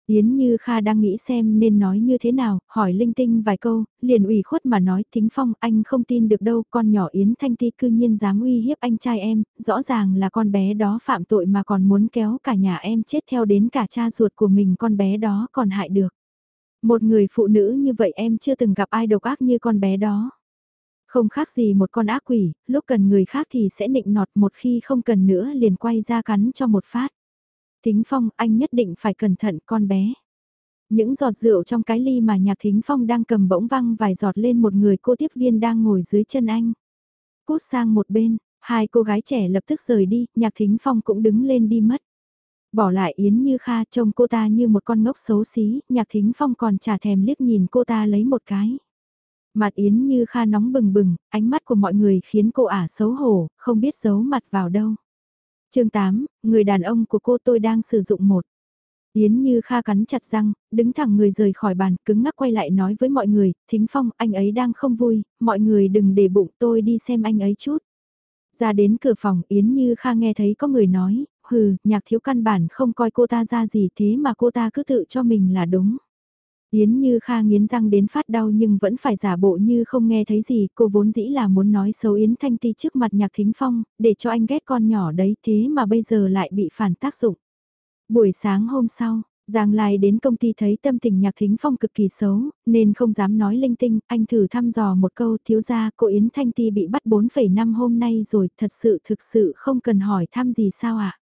Yến Như Kha đang nghĩ xem nên nói như thế nào, hỏi linh tinh vài câu, liền ủy khuất mà nói Thính Phong anh không tin được đâu, con nhỏ Yến Thanh Ti cư nhiên dám uy hiếp anh trai em, rõ ràng là con bé đó phạm tội mà còn muốn kéo cả nhà em chết theo đến cả cha ruột của mình con bé đó còn hại được. Một người phụ nữ như vậy em chưa từng gặp ai độc ác như con bé đó. Không khác gì một con ác quỷ, lúc cần người khác thì sẽ nịnh nọt một khi không cần nữa liền quay ra cắn cho một phát. Thính Phong, anh nhất định phải cẩn thận con bé. Những giọt rượu trong cái ly mà nhạc Thính Phong đang cầm bỗng văng vài giọt lên một người cô tiếp viên đang ngồi dưới chân anh. Cút sang một bên, hai cô gái trẻ lập tức rời đi, nhạc Thính Phong cũng đứng lên đi mất. Bỏ lại Yến Như Kha trông cô ta như một con ngốc xấu xí, nhạc Thính Phong còn chả thèm liếc nhìn cô ta lấy một cái. Mặt Yến Như Kha nóng bừng bừng, ánh mắt của mọi người khiến cô ả xấu hổ, không biết giấu mặt vào đâu chương 8, người đàn ông của cô tôi đang sử dụng một. Yến Như Kha cắn chặt răng, đứng thẳng người rời khỏi bàn, cứng ngắc quay lại nói với mọi người, Thính Phong, anh ấy đang không vui, mọi người đừng để bụng tôi đi xem anh ấy chút. Ra đến cửa phòng, Yến Như Kha nghe thấy có người nói, hừ, nhạc thiếu căn bản không coi cô ta ra gì thế mà cô ta cứ tự cho mình là đúng. Yến Như Kha nghiến răng đến phát đau nhưng vẫn phải giả bộ như không nghe thấy gì, cô vốn dĩ là muốn nói xấu Yến Thanh Ti trước mặt nhạc thính phong, để cho anh ghét con nhỏ đấy thế mà bây giờ lại bị phản tác dụng. Buổi sáng hôm sau, Giang Lai đến công ty thấy tâm tình nhạc thính phong cực kỳ xấu, nên không dám nói linh tinh, anh thử thăm dò một câu thiếu gia cô Yến Thanh Ti bị bắt 4,5 hôm nay rồi, thật sự thực sự không cần hỏi thăm gì sao ạ. À?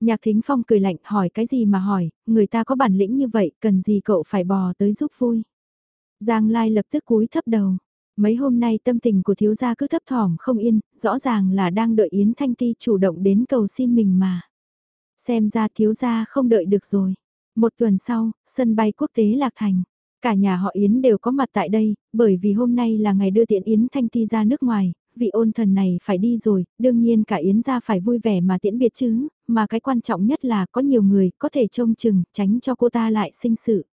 Nhạc thính phong cười lạnh hỏi cái gì mà hỏi, người ta có bản lĩnh như vậy, cần gì cậu phải bò tới giúp vui. Giang Lai lập tức cúi thấp đầu. Mấy hôm nay tâm tình của thiếu gia cứ thấp thỏm không yên, rõ ràng là đang đợi Yến Thanh Ti chủ động đến cầu xin mình mà. Xem ra thiếu gia không đợi được rồi. Một tuần sau, sân bay quốc tế Lạc Thành. Cả nhà họ Yến đều có mặt tại đây, bởi vì hôm nay là ngày đưa tiện Yến Thanh Ti ra nước ngoài, vị ôn thần này phải đi rồi, đương nhiên cả Yến gia phải vui vẻ mà tiễn biệt chứ, mà cái quan trọng nhất là có nhiều người có thể trông chừng, tránh cho cô ta lại sinh sự.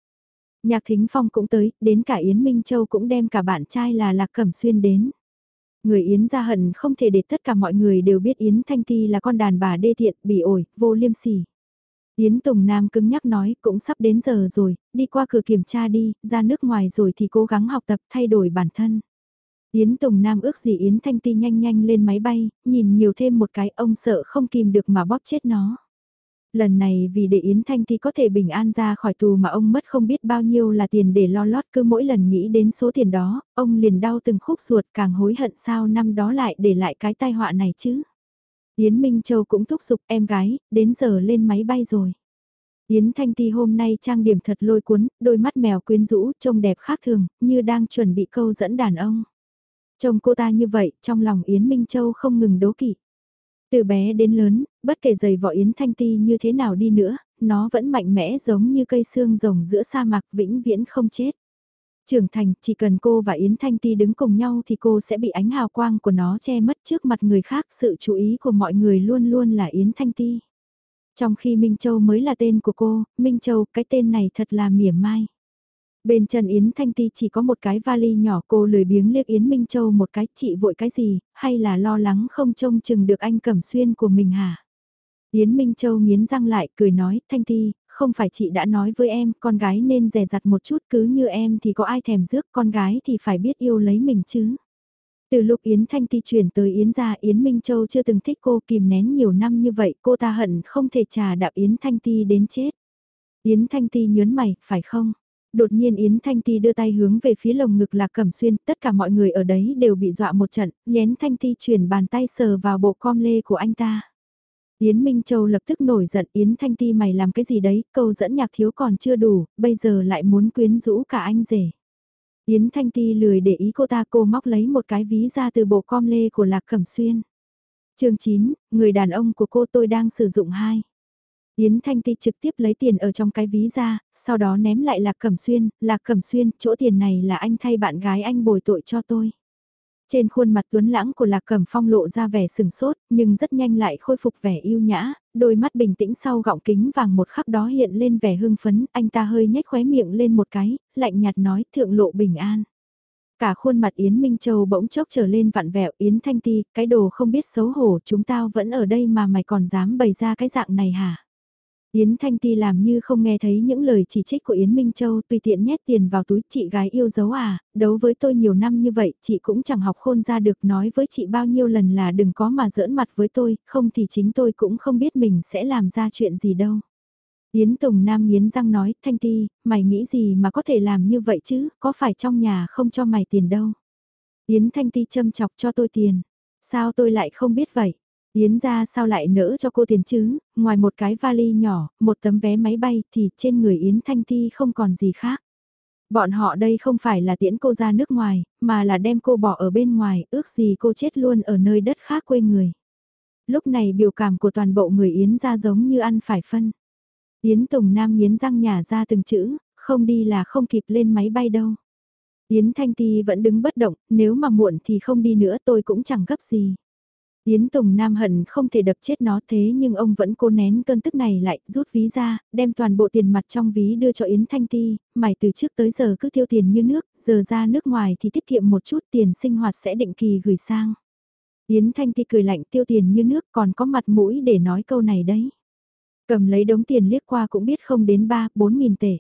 Nhạc Thính Phong cũng tới, đến cả Yến Minh Châu cũng đem cả bạn trai là Lạc Cẩm Xuyên đến. Người Yến gia hận không thể để tất cả mọi người đều biết Yến Thanh Ti là con đàn bà đê tiện, bị ổi, vô liêm sỉ. Yến Tùng Nam cứng nhắc nói cũng sắp đến giờ rồi, đi qua cửa kiểm tra đi, ra nước ngoài rồi thì cố gắng học tập thay đổi bản thân. Yến Tùng Nam ước gì Yến Thanh Ti nhanh nhanh lên máy bay, nhìn nhiều thêm một cái ông sợ không kìm được mà bóp chết nó. Lần này vì để Yến Thanh Ti có thể bình an ra khỏi tù mà ông mất không biết bao nhiêu là tiền để lo lót cứ mỗi lần nghĩ đến số tiền đó, ông liền đau từng khúc ruột càng hối hận sao năm đó lại để lại cái tai họa này chứ. Yến Minh Châu cũng thúc giục em gái, đến giờ lên máy bay rồi. Yến Thanh Ti hôm nay trang điểm thật lôi cuốn, đôi mắt mèo quyến rũ, trông đẹp khác thường, như đang chuẩn bị câu dẫn đàn ông. Trông cô ta như vậy, trong lòng Yến Minh Châu không ngừng đố kỵ. Từ bé đến lớn, bất kể giày vỏ Yến Thanh Ti như thế nào đi nữa, nó vẫn mạnh mẽ giống như cây xương rồng giữa sa mạc vĩnh viễn không chết. Trưởng thành, chỉ cần cô và Yến Thanh Ti đứng cùng nhau thì cô sẽ bị ánh hào quang của nó che mất trước mặt người khác. Sự chú ý của mọi người luôn luôn là Yến Thanh Ti. Trong khi Minh Châu mới là tên của cô, Minh Châu, cái tên này thật là mỉa mai. Bên chân Yến Thanh Ti chỉ có một cái vali nhỏ cô lười biếng liếc Yến Minh Châu một cái chị vội cái gì, hay là lo lắng không trông chừng được anh cẩm xuyên của mình hả? Yến Minh Châu nghiến răng lại cười nói, Thanh Ti, không phải chị đã nói với em, con gái nên dè dặt một chút cứ như em thì có ai thèm rước, con gái thì phải biết yêu lấy mình chứ. Từ lúc Yến Thanh Ti chuyển tới Yến gia Yến Minh Châu chưa từng thích cô kìm nén nhiều năm như vậy cô ta hận không thể trà đạp Yến Thanh Ti đến chết. Yến Thanh Ti nhớn mày, phải không? Đột nhiên Yến Thanh Ti đưa tay hướng về phía lồng ngực Lạc Cẩm Xuyên, tất cả mọi người ở đấy đều bị dọa một trận, Yến Thanh Ti chuyển bàn tay sờ vào bộ com lê của anh ta. Yến Minh Châu lập tức nổi giận Yến Thanh Ti mày làm cái gì đấy, câu dẫn nhạc thiếu còn chưa đủ, bây giờ lại muốn quyến rũ cả anh rể. Yến Thanh Ti lười để ý cô ta cô móc lấy một cái ví ra từ bộ com lê của Lạc Cẩm Xuyên. chương 9, người đàn ông của cô tôi đang sử dụng hai. Yến Thanh Ti trực tiếp lấy tiền ở trong cái ví ra, sau đó ném lại Lạc Cẩm Xuyên, Lạc Cẩm Xuyên, chỗ tiền này là anh thay bạn gái anh bồi tội cho tôi. Trên khuôn mặt tuấn lãng của Lạc Cẩm Phong lộ ra vẻ sừng sốt, nhưng rất nhanh lại khôi phục vẻ yêu nhã, đôi mắt bình tĩnh sau gọng kính vàng một khắc đó hiện lên vẻ hưng phấn, anh ta hơi nhếch khóe miệng lên một cái, lạnh nhạt nói thượng lộ bình an. Cả khuôn mặt Yến Minh Châu bỗng chốc trở lên vặn vẹo Yến Thanh Ti, cái đồ không biết xấu hổ chúng tao vẫn ở đây mà mày còn dám bày ra cái dạng này hả? Yến Thanh Ti làm như không nghe thấy những lời chỉ trích của Yến Minh Châu tùy tiện nhét tiền vào túi chị gái yêu dấu à, đấu với tôi nhiều năm như vậy chị cũng chẳng học khôn ra được nói với chị bao nhiêu lần là đừng có mà giỡn mặt với tôi, không thì chính tôi cũng không biết mình sẽ làm ra chuyện gì đâu. Yến Tùng Nam nghiến răng nói, Thanh Ti, mày nghĩ gì mà có thể làm như vậy chứ, có phải trong nhà không cho mày tiền đâu. Yến Thanh Ti châm chọc cho tôi tiền, sao tôi lại không biết vậy. Yến ra sao lại nỡ cho cô tiền chứ, ngoài một cái vali nhỏ, một tấm vé máy bay thì trên người Yến Thanh Ti không còn gì khác. Bọn họ đây không phải là tiễn cô ra nước ngoài, mà là đem cô bỏ ở bên ngoài, ước gì cô chết luôn ở nơi đất khác quê người. Lúc này biểu cảm của toàn bộ người Yến ra giống như ăn phải phân. Yến Tùng Nam nghiến răng nhà ra từng chữ, không đi là không kịp lên máy bay đâu. Yến Thanh Ti vẫn đứng bất động, nếu mà muộn thì không đi nữa tôi cũng chẳng gấp gì. Yến Tùng Nam hận không thể đập chết nó thế nhưng ông vẫn cố nén cơn tức này lại, rút ví ra, đem toàn bộ tiền mặt trong ví đưa cho Yến Thanh Ti, mày từ trước tới giờ cứ tiêu tiền như nước, giờ ra nước ngoài thì tiết kiệm một chút tiền sinh hoạt sẽ định kỳ gửi sang. Yến Thanh Ti cười lạnh tiêu tiền như nước còn có mặt mũi để nói câu này đấy. Cầm lấy đống tiền liếc qua cũng biết không đến 3-4 nghìn tệ.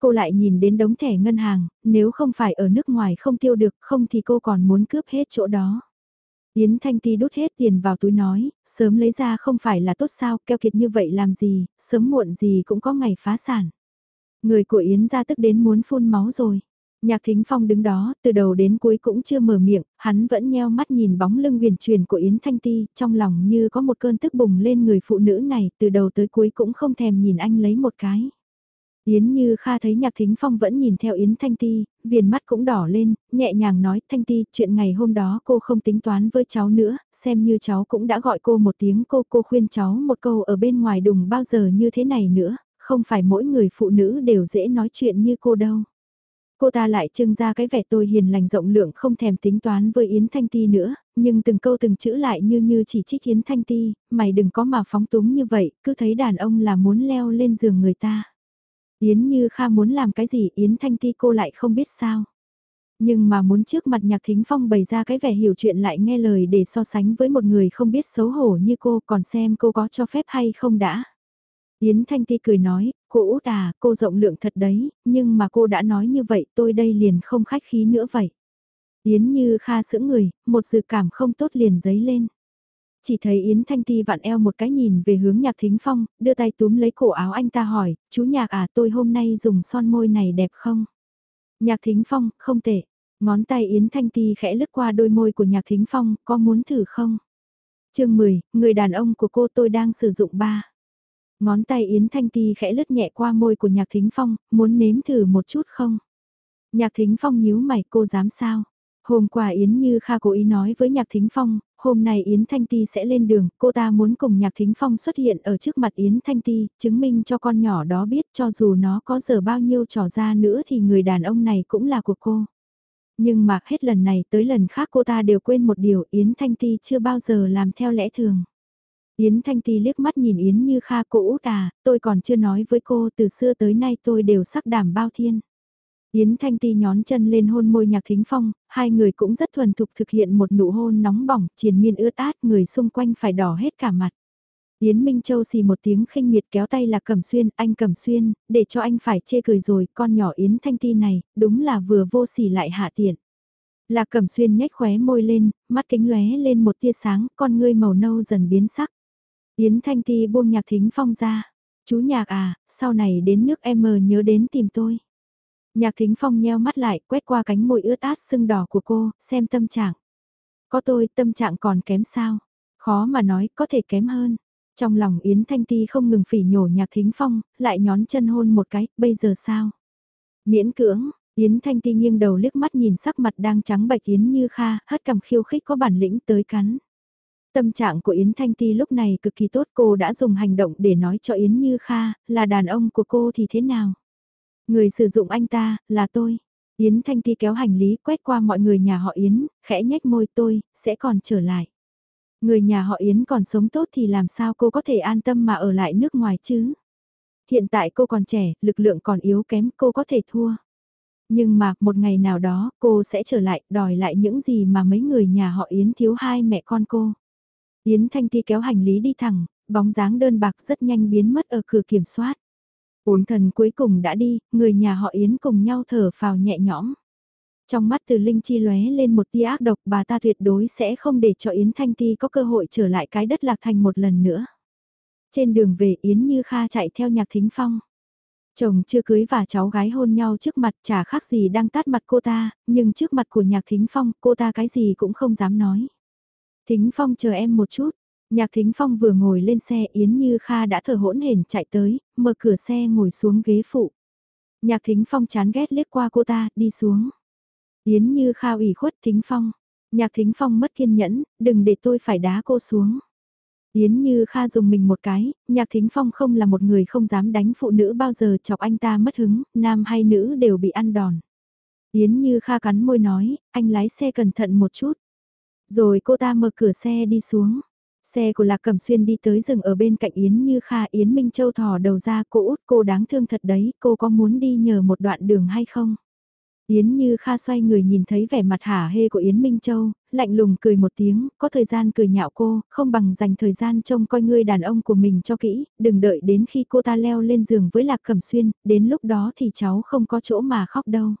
Cô lại nhìn đến đống thẻ ngân hàng, nếu không phải ở nước ngoài không tiêu được không thì cô còn muốn cướp hết chỗ đó. Yến Thanh Ti đút hết tiền vào túi nói, sớm lấy ra không phải là tốt sao, keo kiệt như vậy làm gì, sớm muộn gì cũng có ngày phá sản. Người của Yến ra tức đến muốn phun máu rồi. Nhạc Thính Phong đứng đó, từ đầu đến cuối cũng chưa mở miệng, hắn vẫn nheo mắt nhìn bóng lưng huyền truyền của Yến Thanh Ti, trong lòng như có một cơn tức bùng lên người phụ nữ này, từ đầu tới cuối cũng không thèm nhìn anh lấy một cái. Yến Như Kha thấy Nhạc Thính Phong vẫn nhìn theo Yến Thanh Ti, viền mắt cũng đỏ lên, nhẹ nhàng nói Thanh Ti, chuyện ngày hôm đó cô không tính toán với cháu nữa, xem như cháu cũng đã gọi cô một tiếng cô, cô khuyên cháu một câu ở bên ngoài đùng bao giờ như thế này nữa, không phải mỗi người phụ nữ đều dễ nói chuyện như cô đâu. Cô ta lại trưng ra cái vẻ tôi hiền lành rộng lượng không thèm tính toán với Yến Thanh Ti nữa, nhưng từng câu từng chữ lại như như chỉ trích Yến Thanh Ti, mày đừng có mà phóng túng như vậy, cứ thấy đàn ông là muốn leo lên giường người ta. Yến Như Kha muốn làm cái gì Yến Thanh Ti cô lại không biết sao. Nhưng mà muốn trước mặt nhạc thính phong bày ra cái vẻ hiểu chuyện lại nghe lời để so sánh với một người không biết xấu hổ như cô còn xem cô có cho phép hay không đã. Yến Thanh Ti cười nói, cô út à, cô rộng lượng thật đấy, nhưng mà cô đã nói như vậy tôi đây liền không khách khí nữa vậy. Yến như kha sững người, một dự cảm không tốt liền dấy lên. Chỉ thấy Yến Thanh Ti vặn eo một cái nhìn về hướng nhạc thính phong, đưa tay túm lấy cổ áo anh ta hỏi, chú nhạc à tôi hôm nay dùng son môi này đẹp không? Nhạc thính phong, không tệ. Ngón tay Yến Thanh Ti khẽ lướt qua đôi môi của nhạc thính phong, có muốn thử không? chương 10, người đàn ông của cô tôi đang sử dụng ba. Ngón tay Yến Thanh Ti khẽ lướt nhẹ qua môi của Nhạc Thính Phong, muốn nếm thử một chút không? Nhạc Thính Phong nhíu mày cô dám sao? Hôm qua Yến Như Kha cố ý nói với Nhạc Thính Phong, hôm nay Yến Thanh Ti sẽ lên đường, cô ta muốn cùng Nhạc Thính Phong xuất hiện ở trước mặt Yến Thanh Ti, chứng minh cho con nhỏ đó biết cho dù nó có giờ bao nhiêu trò ra nữa thì người đàn ông này cũng là của cô. Nhưng mà hết lần này tới lần khác cô ta đều quên một điều Yến Thanh Ti chưa bao giờ làm theo lẽ thường. Yến Thanh Ti liếc mắt nhìn Yến như Kha cô út à, tôi còn chưa nói với cô từ xưa tới nay tôi đều sắc đảm bao thiên. Yến Thanh Ti nhón chân lên hôn môi Nhạc Thính Phong, hai người cũng rất thuần thục thực hiện một nụ hôn nóng bỏng, triền miên ướt át, người xung quanh phải đỏ hết cả mặt. Yến Minh Châu xì một tiếng khinh miệt kéo tay là Cẩm Xuyên, anh Cẩm Xuyên, để cho anh phải chê cười rồi, con nhỏ Yến Thanh Ti này, đúng là vừa vô sỉ lại hạ tiện. Lạc Cẩm Xuyên nhếch khóe môi lên, mắt kính lóe lên một tia sáng, con ngươi màu nâu dần biến sắc. Yến Thanh Ti buông nhạc thính phong ra. Chú nhạc à, sau này đến nước em mờ nhớ đến tìm tôi. Nhạc thính phong nheo mắt lại, quét qua cánh môi ướt át sưng đỏ của cô, xem tâm trạng. Có tôi, tâm trạng còn kém sao? Khó mà nói, có thể kém hơn. Trong lòng Yến Thanh Ti không ngừng phỉ nhổ nhạc thính phong, lại nhón chân hôn một cái, bây giờ sao? Miễn cưỡng, Yến Thanh Ti nghiêng đầu liếc mắt nhìn sắc mặt đang trắng bạch Yến như Kha, hất cằm khiêu khích có bản lĩnh tới cắn. Tâm trạng của Yến Thanh Ti lúc này cực kỳ tốt cô đã dùng hành động để nói cho Yến Như Kha là đàn ông của cô thì thế nào. Người sử dụng anh ta là tôi. Yến Thanh Ti kéo hành lý quét qua mọi người nhà họ Yến, khẽ nhếch môi tôi, sẽ còn trở lại. Người nhà họ Yến còn sống tốt thì làm sao cô có thể an tâm mà ở lại nước ngoài chứ? Hiện tại cô còn trẻ, lực lượng còn yếu kém, cô có thể thua. Nhưng mà, một ngày nào đó, cô sẽ trở lại, đòi lại những gì mà mấy người nhà họ Yến thiếu hai mẹ con cô. Yến Thanh Ti kéo hành lý đi thẳng, bóng dáng đơn bạc rất nhanh biến mất ở cửa kiểm soát. Uống thần cuối cùng đã đi, người nhà họ Yến cùng nhau thở phào nhẹ nhõm. Trong mắt từ Linh Chi lóe lên một tia ác độc bà ta tuyệt đối sẽ không để cho Yến Thanh Ti có cơ hội trở lại cái đất lạc thành một lần nữa. Trên đường về Yến Như Kha chạy theo nhạc thính phong. Chồng chưa cưới và cháu gái hôn nhau trước mặt chả khác gì đang tát mặt cô ta, nhưng trước mặt của nhạc thính phong cô ta cái gì cũng không dám nói. Thính Phong chờ em một chút. Nhạc Thính Phong vừa ngồi lên xe Yến Như Kha đã thở hỗn hển chạy tới, mở cửa xe ngồi xuống ghế phụ. Nhạc Thính Phong chán ghét liếc qua cô ta, đi xuống. Yến Như Kha ủy khuất Thính Phong. Nhạc Thính Phong mất kiên nhẫn, đừng để tôi phải đá cô xuống. Yến Như Kha dùng mình một cái, Nhạc Thính Phong không là một người không dám đánh phụ nữ bao giờ chọc anh ta mất hứng, nam hay nữ đều bị ăn đòn. Yến Như Kha cắn môi nói, anh lái xe cẩn thận một chút. Rồi cô ta mở cửa xe đi xuống. Xe của Lạc Cẩm Xuyên đi tới rừng ở bên cạnh Yến Như Kha Yến Minh Châu thò đầu ra cô út cô đáng thương thật đấy, cô có muốn đi nhờ một đoạn đường hay không? Yến Như Kha xoay người nhìn thấy vẻ mặt hả hê của Yến Minh Châu, lạnh lùng cười một tiếng, có thời gian cười nhạo cô, không bằng dành thời gian trông coi người đàn ông của mình cho kỹ, đừng đợi đến khi cô ta leo lên giường với Lạc Cẩm Xuyên, đến lúc đó thì cháu không có chỗ mà khóc đâu.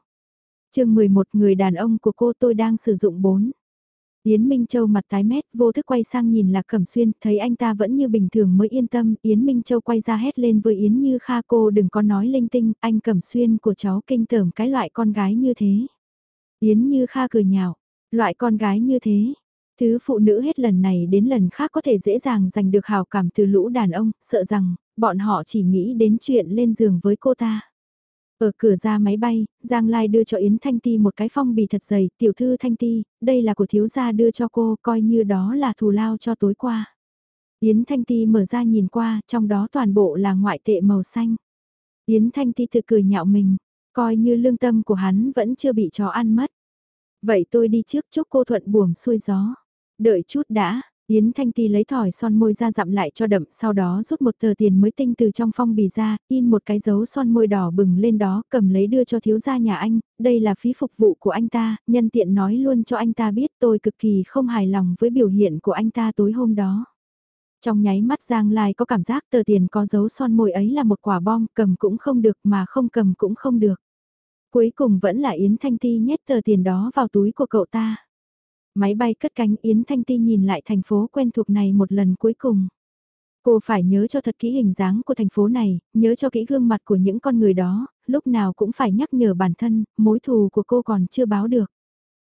chương 11 người đàn ông của cô tôi đang sử dụng 4. Yến Minh Châu mặt tái mét, vô thức quay sang nhìn Lạc Cẩm Xuyên, thấy anh ta vẫn như bình thường mới yên tâm, Yến Minh Châu quay ra hét lên với Yến Như Kha cô đừng có nói linh tinh, anh Cẩm Xuyên của cháu kinh tởm cái loại con gái như thế. Yến Như Kha cười nhạo, loại con gái như thế, thứ phụ nữ hết lần này đến lần khác có thể dễ dàng giành được hào cảm từ lũ đàn ông, sợ rằng, bọn họ chỉ nghĩ đến chuyện lên giường với cô ta. Ở cửa ra máy bay, Giang Lai đưa cho Yến Thanh Ti một cái phong bì thật dày, tiểu thư Thanh Ti, đây là của thiếu gia đưa cho cô, coi như đó là thù lao cho tối qua. Yến Thanh Ti mở ra nhìn qua, trong đó toàn bộ là ngoại tệ màu xanh. Yến Thanh Ti tự cười nhạo mình, coi như lương tâm của hắn vẫn chưa bị chó ăn mất. Vậy tôi đi trước chúc cô thuận buồm xuôi gió. Đợi chút đã, Yến Thanh Ti lấy thỏi son môi ra dặm lại cho đậm, sau đó rút một tờ tiền mới tinh từ trong phong bì ra, in một cái dấu son môi đỏ bừng lên đó, cầm lấy đưa cho thiếu gia nhà anh, đây là phí phục vụ của anh ta, nhân tiện nói luôn cho anh ta biết tôi cực kỳ không hài lòng với biểu hiện của anh ta tối hôm đó. Trong nháy mắt Giang Lai có cảm giác tờ tiền có dấu son môi ấy là một quả bom, cầm cũng không được mà không cầm cũng không được. Cuối cùng vẫn là Yến Thanh Ti nhét tờ tiền đó vào túi của cậu ta. Máy bay cất cánh Yến Thanh Ti nhìn lại thành phố quen thuộc này một lần cuối cùng. Cô phải nhớ cho thật kỹ hình dáng của thành phố này, nhớ cho kỹ gương mặt của những con người đó, lúc nào cũng phải nhắc nhở bản thân, mối thù của cô còn chưa báo được.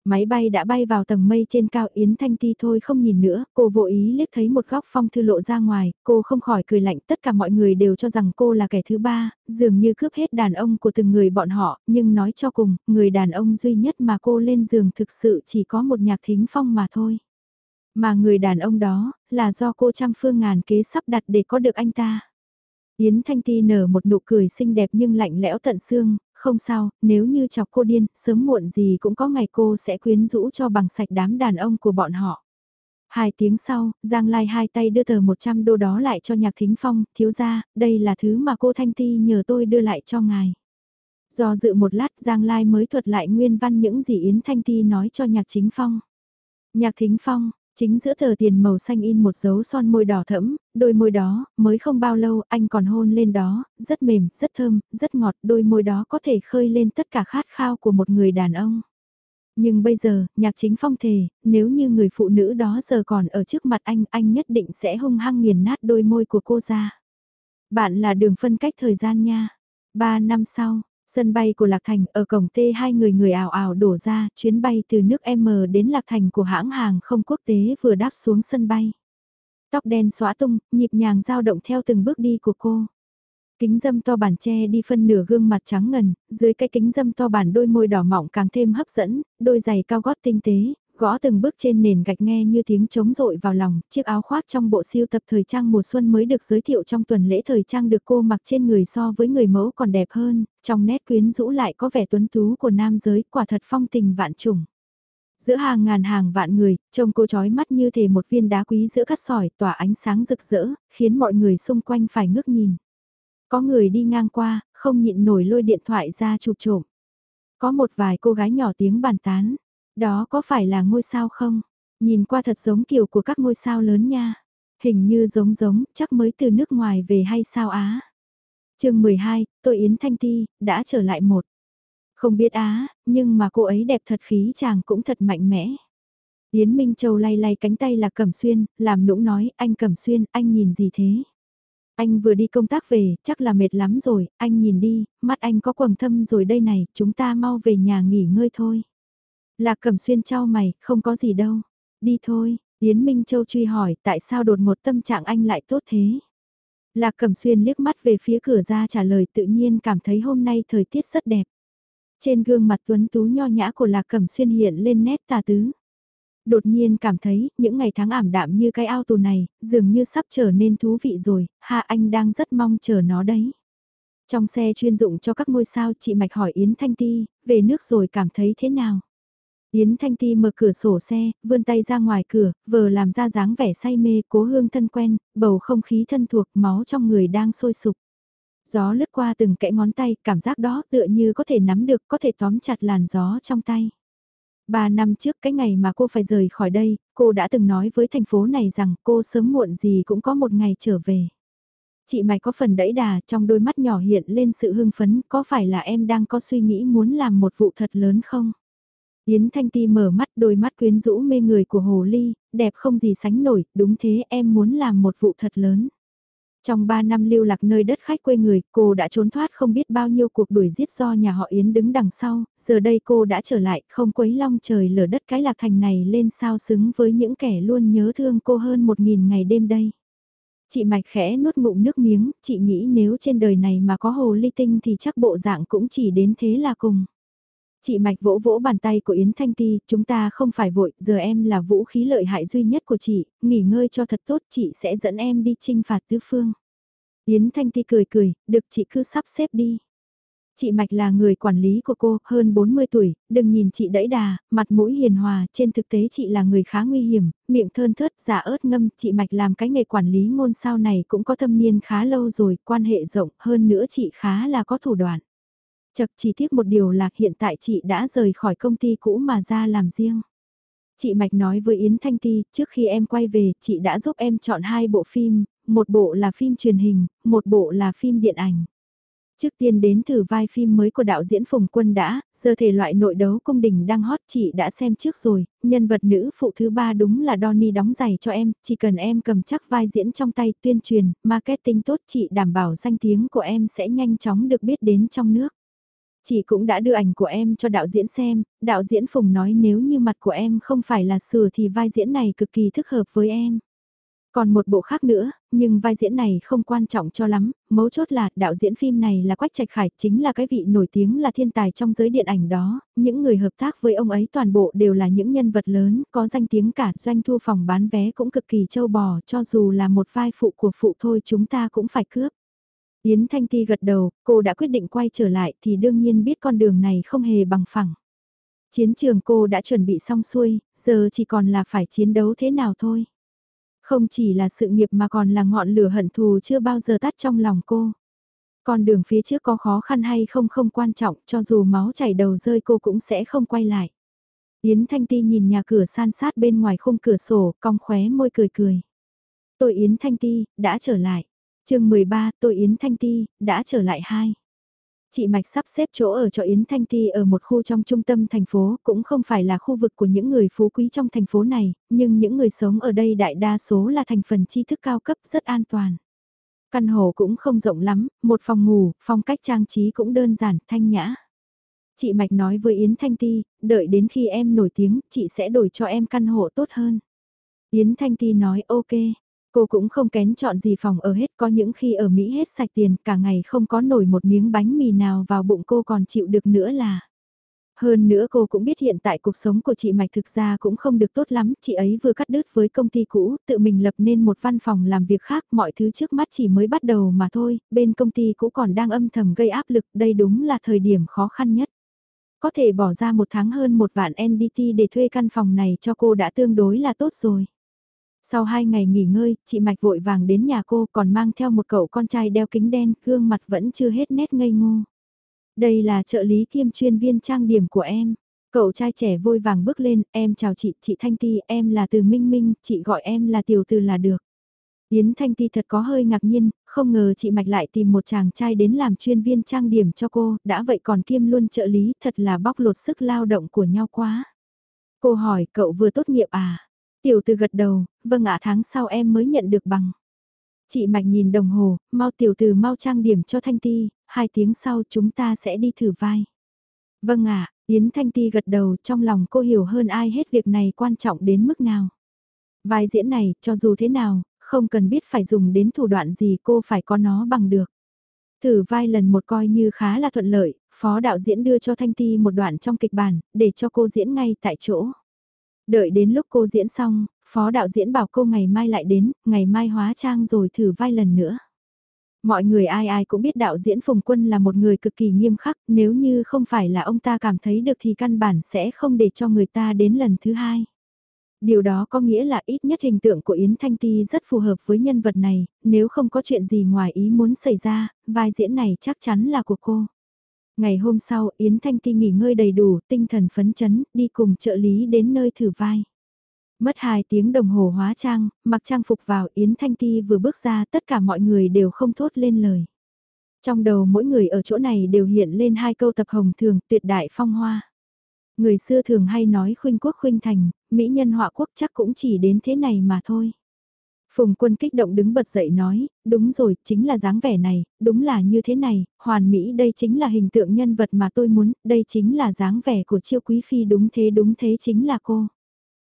Máy bay đã bay vào tầng mây trên cao Yến Thanh Ti thôi không nhìn nữa, cô vô ý liếc thấy một góc phong thư lộ ra ngoài, cô không khỏi cười lạnh tất cả mọi người đều cho rằng cô là kẻ thứ ba, dường như cướp hết đàn ông của từng người bọn họ, nhưng nói cho cùng, người đàn ông duy nhất mà cô lên giường thực sự chỉ có một nhạc thính phong mà thôi. Mà người đàn ông đó, là do cô trăm phương ngàn kế sắp đặt để có được anh ta. Yến Thanh Ti nở một nụ cười xinh đẹp nhưng lạnh lẽo tận xương, không sao, nếu như chọc cô điên, sớm muộn gì cũng có ngày cô sẽ quyến rũ cho bằng sạch đám đàn ông của bọn họ. Hai tiếng sau, Giang Lai hai tay đưa tờ 100 đô đó lại cho Nhạc Thính Phong, thiếu ra, đây là thứ mà cô Thanh Ti nhờ tôi đưa lại cho ngài. Do dự một lát Giang Lai mới thuật lại nguyên văn những gì Yến Thanh Ti nói cho Nhạc Chính Phong. Nhạc Thính Phong, Chính giữa tờ tiền màu xanh in một dấu son môi đỏ thẫm, đôi môi đó, mới không bao lâu anh còn hôn lên đó, rất mềm, rất thơm, rất ngọt, đôi môi đó có thể khơi lên tất cả khát khao của một người đàn ông. Nhưng bây giờ, nhạc chính phong thề, nếu như người phụ nữ đó giờ còn ở trước mặt anh, anh nhất định sẽ hung hăng nghiền nát đôi môi của cô ra. Bạn là đường phân cách thời gian nha. Ba năm sau, Sân bay của Lạc Thành ở cổng T hai người người ảo ảo đổ ra, chuyến bay từ nước M đến Lạc Thành của hãng hàng không quốc tế vừa đáp xuống sân bay. Tóc đen xóa tung, nhịp nhàng dao động theo từng bước đi của cô. Kính dâm to bản che đi phân nửa gương mặt trắng ngần, dưới cái kính dâm to bản đôi môi đỏ mọng càng thêm hấp dẫn, đôi giày cao gót tinh tế, gõ từng bước trên nền gạch nghe như tiếng trống rội vào lòng, chiếc áo khoác trong bộ siêu tập thời trang mùa xuân mới được giới thiệu trong tuần lễ thời trang được cô mặc trên người so với người mẫu còn đẹp hơn, trong nét quyến rũ lại có vẻ tuấn tú của nam giới, quả thật phong tình vạn trùng. Giữa hàng ngàn hàng vạn người, trông cô chói mắt như thể một viên đá quý giữa cắt sỏi tỏa ánh sáng rực rỡ, khiến mọi người xung quanh phải ngước nhìn. Có người đi ngang qua, không nhịn nổi lôi điện thoại ra chụp trộm. Có một vài cô gái nhỏ tiếng bàn tán. Đó có phải là ngôi sao không? Nhìn qua thật giống kiểu của các ngôi sao lớn nha. Hình như giống giống, chắc mới từ nước ngoài về hay sao Á? chương 12, tôi Yến Thanh Ti, đã trở lại một. Không biết Á, nhưng mà cô ấy đẹp thật khí chàng cũng thật mạnh mẽ. Yến Minh Châu lay lay cánh tay là Cẩm Xuyên, làm nũng nói, anh Cẩm Xuyên, anh nhìn gì thế? Anh vừa đi công tác về, chắc là mệt lắm rồi, anh nhìn đi, mắt anh có quầng thâm rồi đây này, chúng ta mau về nhà nghỉ ngơi thôi. Lạc Cẩm Xuyên trao mày, không có gì đâu. Đi thôi, Yến Minh Châu truy hỏi tại sao đột ngột tâm trạng anh lại tốt thế. Lạc Cẩm Xuyên liếc mắt về phía cửa ra trả lời tự nhiên cảm thấy hôm nay thời tiết rất đẹp. Trên gương mặt tuấn tú nho nhã của Lạc Cẩm Xuyên hiện lên nét tà tứ. Đột nhiên cảm thấy những ngày tháng ảm đạm như cái ao tù này, dường như sắp trở nên thú vị rồi, ha anh đang rất mong chờ nó đấy. Trong xe chuyên dụng cho các ngôi sao chị Mạch hỏi Yến Thanh Ti, về nước rồi cảm thấy thế nào? Yến Thanh Ti mở cửa sổ xe, vươn tay ra ngoài cửa, vờ làm ra dáng vẻ say mê, cố hương thân quen, bầu không khí thân thuộc, máu trong người đang sôi sục. Gió lướt qua từng kẽ ngón tay, cảm giác đó tựa như có thể nắm được, có thể tóm chặt làn gió trong tay. Ba năm trước cái ngày mà cô phải rời khỏi đây, cô đã từng nói với thành phố này rằng cô sớm muộn gì cũng có một ngày trở về. Chị mày có phần đẫy đà trong đôi mắt nhỏ hiện lên sự hưng phấn, có phải là em đang có suy nghĩ muốn làm một vụ thật lớn không? Yến Thanh Ti mở mắt đôi mắt quyến rũ mê người của Hồ Ly, đẹp không gì sánh nổi, đúng thế em muốn làm một vụ thật lớn. Trong 3 năm lưu lạc nơi đất khách quê người, cô đã trốn thoát không biết bao nhiêu cuộc đuổi giết do nhà họ Yến đứng đằng sau, giờ đây cô đã trở lại, không quấy long trời lở đất cái lạc thành này lên sao xứng với những kẻ luôn nhớ thương cô hơn một nghìn ngày đêm đây. Chị Mạch khẽ nuốt ngụm nước miếng, chị nghĩ nếu trên đời này mà có hồ ly tinh thì chắc bộ dạng cũng chỉ đến thế là cùng. Chị Mạch vỗ vỗ bàn tay của Yến Thanh Ti, chúng ta không phải vội, giờ em là vũ khí lợi hại duy nhất của chị, nghỉ ngơi cho thật tốt chị sẽ dẫn em đi trinh phạt tứ phương. Yến Thanh Ti cười cười, được chị cứ sắp xếp đi. Chị Mạch là người quản lý của cô, hơn 40 tuổi, đừng nhìn chị đẫy đà, mặt mũi hiền hòa, trên thực tế chị là người khá nguy hiểm, miệng thơn thớt, giả ớt ngâm, chị Mạch làm cái nghề quản lý ngôn sao này cũng có thâm niên khá lâu rồi, quan hệ rộng, hơn nữa chị khá là có thủ đoạn. Chật chỉ tiếc một điều là hiện tại chị đã rời khỏi công ty cũ mà ra làm riêng. Chị Mạch nói với Yến Thanh Ti, trước khi em quay về, chị đã giúp em chọn hai bộ phim, một bộ là phim truyền hình, một bộ là phim điện ảnh. Trước tiên đến thử vai phim mới của đạo diễn Phùng Quân đã, giờ thể loại nội đấu cung đình đang hot chị đã xem trước rồi, nhân vật nữ phụ thứ ba đúng là Donny đóng giày cho em, chỉ cần em cầm chắc vai diễn trong tay tuyên truyền, marketing tốt chị đảm bảo danh tiếng của em sẽ nhanh chóng được biết đến trong nước. Chị cũng đã đưa ảnh của em cho đạo diễn xem, đạo diễn Phùng nói nếu như mặt của em không phải là sửa thì vai diễn này cực kỳ thích hợp với em. Còn một bộ khác nữa, nhưng vai diễn này không quan trọng cho lắm, mấu chốt là đạo diễn phim này là Quách Trạch Khải, chính là cái vị nổi tiếng là thiên tài trong giới điện ảnh đó, những người hợp tác với ông ấy toàn bộ đều là những nhân vật lớn, có danh tiếng cả, doanh thu phòng bán vé cũng cực kỳ châu bò, cho dù là một vai phụ của phụ thôi chúng ta cũng phải cướp. Yến Thanh Ti gật đầu, cô đã quyết định quay trở lại thì đương nhiên biết con đường này không hề bằng phẳng. Chiến trường cô đã chuẩn bị xong xuôi, giờ chỉ còn là phải chiến đấu thế nào thôi. Không chỉ là sự nghiệp mà còn là ngọn lửa hận thù chưa bao giờ tắt trong lòng cô. Con đường phía trước có khó khăn hay không không quan trọng cho dù máu chảy đầu rơi cô cũng sẽ không quay lại. Yến Thanh Ti nhìn nhà cửa san sát bên ngoài khung cửa sổ, cong khóe môi cười cười. Tôi Yến Thanh Ti, đã trở lại chương 13, tôi Yến Thanh Ti, đã trở lại hai. Chị Mạch sắp xếp chỗ ở cho Yến Thanh Ti ở một khu trong trung tâm thành phố, cũng không phải là khu vực của những người phú quý trong thành phố này, nhưng những người sống ở đây đại đa số là thành phần tri thức cao cấp rất an toàn. Căn hộ cũng không rộng lắm, một phòng ngủ, phong cách trang trí cũng đơn giản, thanh nhã. Chị Mạch nói với Yến Thanh Ti, đợi đến khi em nổi tiếng, chị sẽ đổi cho em căn hộ tốt hơn. Yến Thanh Ti nói ok, Cô cũng không kén chọn gì phòng ở hết có những khi ở Mỹ hết sạch tiền cả ngày không có nổi một miếng bánh mì nào vào bụng cô còn chịu được nữa là. Hơn nữa cô cũng biết hiện tại cuộc sống của chị Mạch thực ra cũng không được tốt lắm, chị ấy vừa cắt đứt với công ty cũ, tự mình lập nên một văn phòng làm việc khác, mọi thứ trước mắt chỉ mới bắt đầu mà thôi, bên công ty cũ còn đang âm thầm gây áp lực, đây đúng là thời điểm khó khăn nhất. Có thể bỏ ra một tháng hơn một vạn NDT để thuê căn phòng này cho cô đã tương đối là tốt rồi. Sau hai ngày nghỉ ngơi, chị Mạch vội vàng đến nhà cô còn mang theo một cậu con trai đeo kính đen, gương mặt vẫn chưa hết nét ngây ngô. Đây là trợ lý kiêm chuyên viên trang điểm của em. Cậu trai trẻ vội vàng bước lên, em chào chị, chị Thanh Ti, em là từ Minh Minh, chị gọi em là Tiểu Từ là được. Yến Thanh Ti thật có hơi ngạc nhiên, không ngờ chị Mạch lại tìm một chàng trai đến làm chuyên viên trang điểm cho cô, đã vậy còn kiêm luôn trợ lý, thật là bóc lột sức lao động của nhau quá. Cô hỏi cậu vừa tốt nghiệp à? Tiểu từ gật đầu, vâng ạ tháng sau em mới nhận được bằng. Chị Mạch nhìn đồng hồ, mau tiểu từ mau trang điểm cho Thanh Ti, hai tiếng sau chúng ta sẽ đi thử vai. Vâng ạ, Yến Thanh Ti gật đầu trong lòng cô hiểu hơn ai hết việc này quan trọng đến mức nào. Vai diễn này, cho dù thế nào, không cần biết phải dùng đến thủ đoạn gì cô phải có nó bằng được. Thử vai lần một coi như khá là thuận lợi, phó đạo diễn đưa cho Thanh Ti một đoạn trong kịch bản, để cho cô diễn ngay tại chỗ. Đợi đến lúc cô diễn xong, phó đạo diễn bảo cô ngày mai lại đến, ngày mai hóa trang rồi thử vai lần nữa. Mọi người ai ai cũng biết đạo diễn Phùng Quân là một người cực kỳ nghiêm khắc, nếu như không phải là ông ta cảm thấy được thì căn bản sẽ không để cho người ta đến lần thứ hai. Điều đó có nghĩa là ít nhất hình tượng của Yến Thanh Ti rất phù hợp với nhân vật này, nếu không có chuyện gì ngoài ý muốn xảy ra, vai diễn này chắc chắn là của cô. Ngày hôm sau, Yến Thanh Ti nghỉ ngơi đầy đủ, tinh thần phấn chấn, đi cùng trợ lý đến nơi thử vai. Mất 2 tiếng đồng hồ hóa trang, mặc trang phục vào Yến Thanh Ti vừa bước ra tất cả mọi người đều không thốt lên lời. Trong đầu mỗi người ở chỗ này đều hiện lên hai câu tập hồng thường tuyệt đại phong hoa. Người xưa thường hay nói khuynh quốc khuynh thành, mỹ nhân họa quốc chắc cũng chỉ đến thế này mà thôi. Phùng quân kích động đứng bật dậy nói, đúng rồi, chính là dáng vẻ này, đúng là như thế này, hoàn mỹ đây chính là hình tượng nhân vật mà tôi muốn, đây chính là dáng vẻ của chiêu quý phi đúng thế đúng thế chính là cô.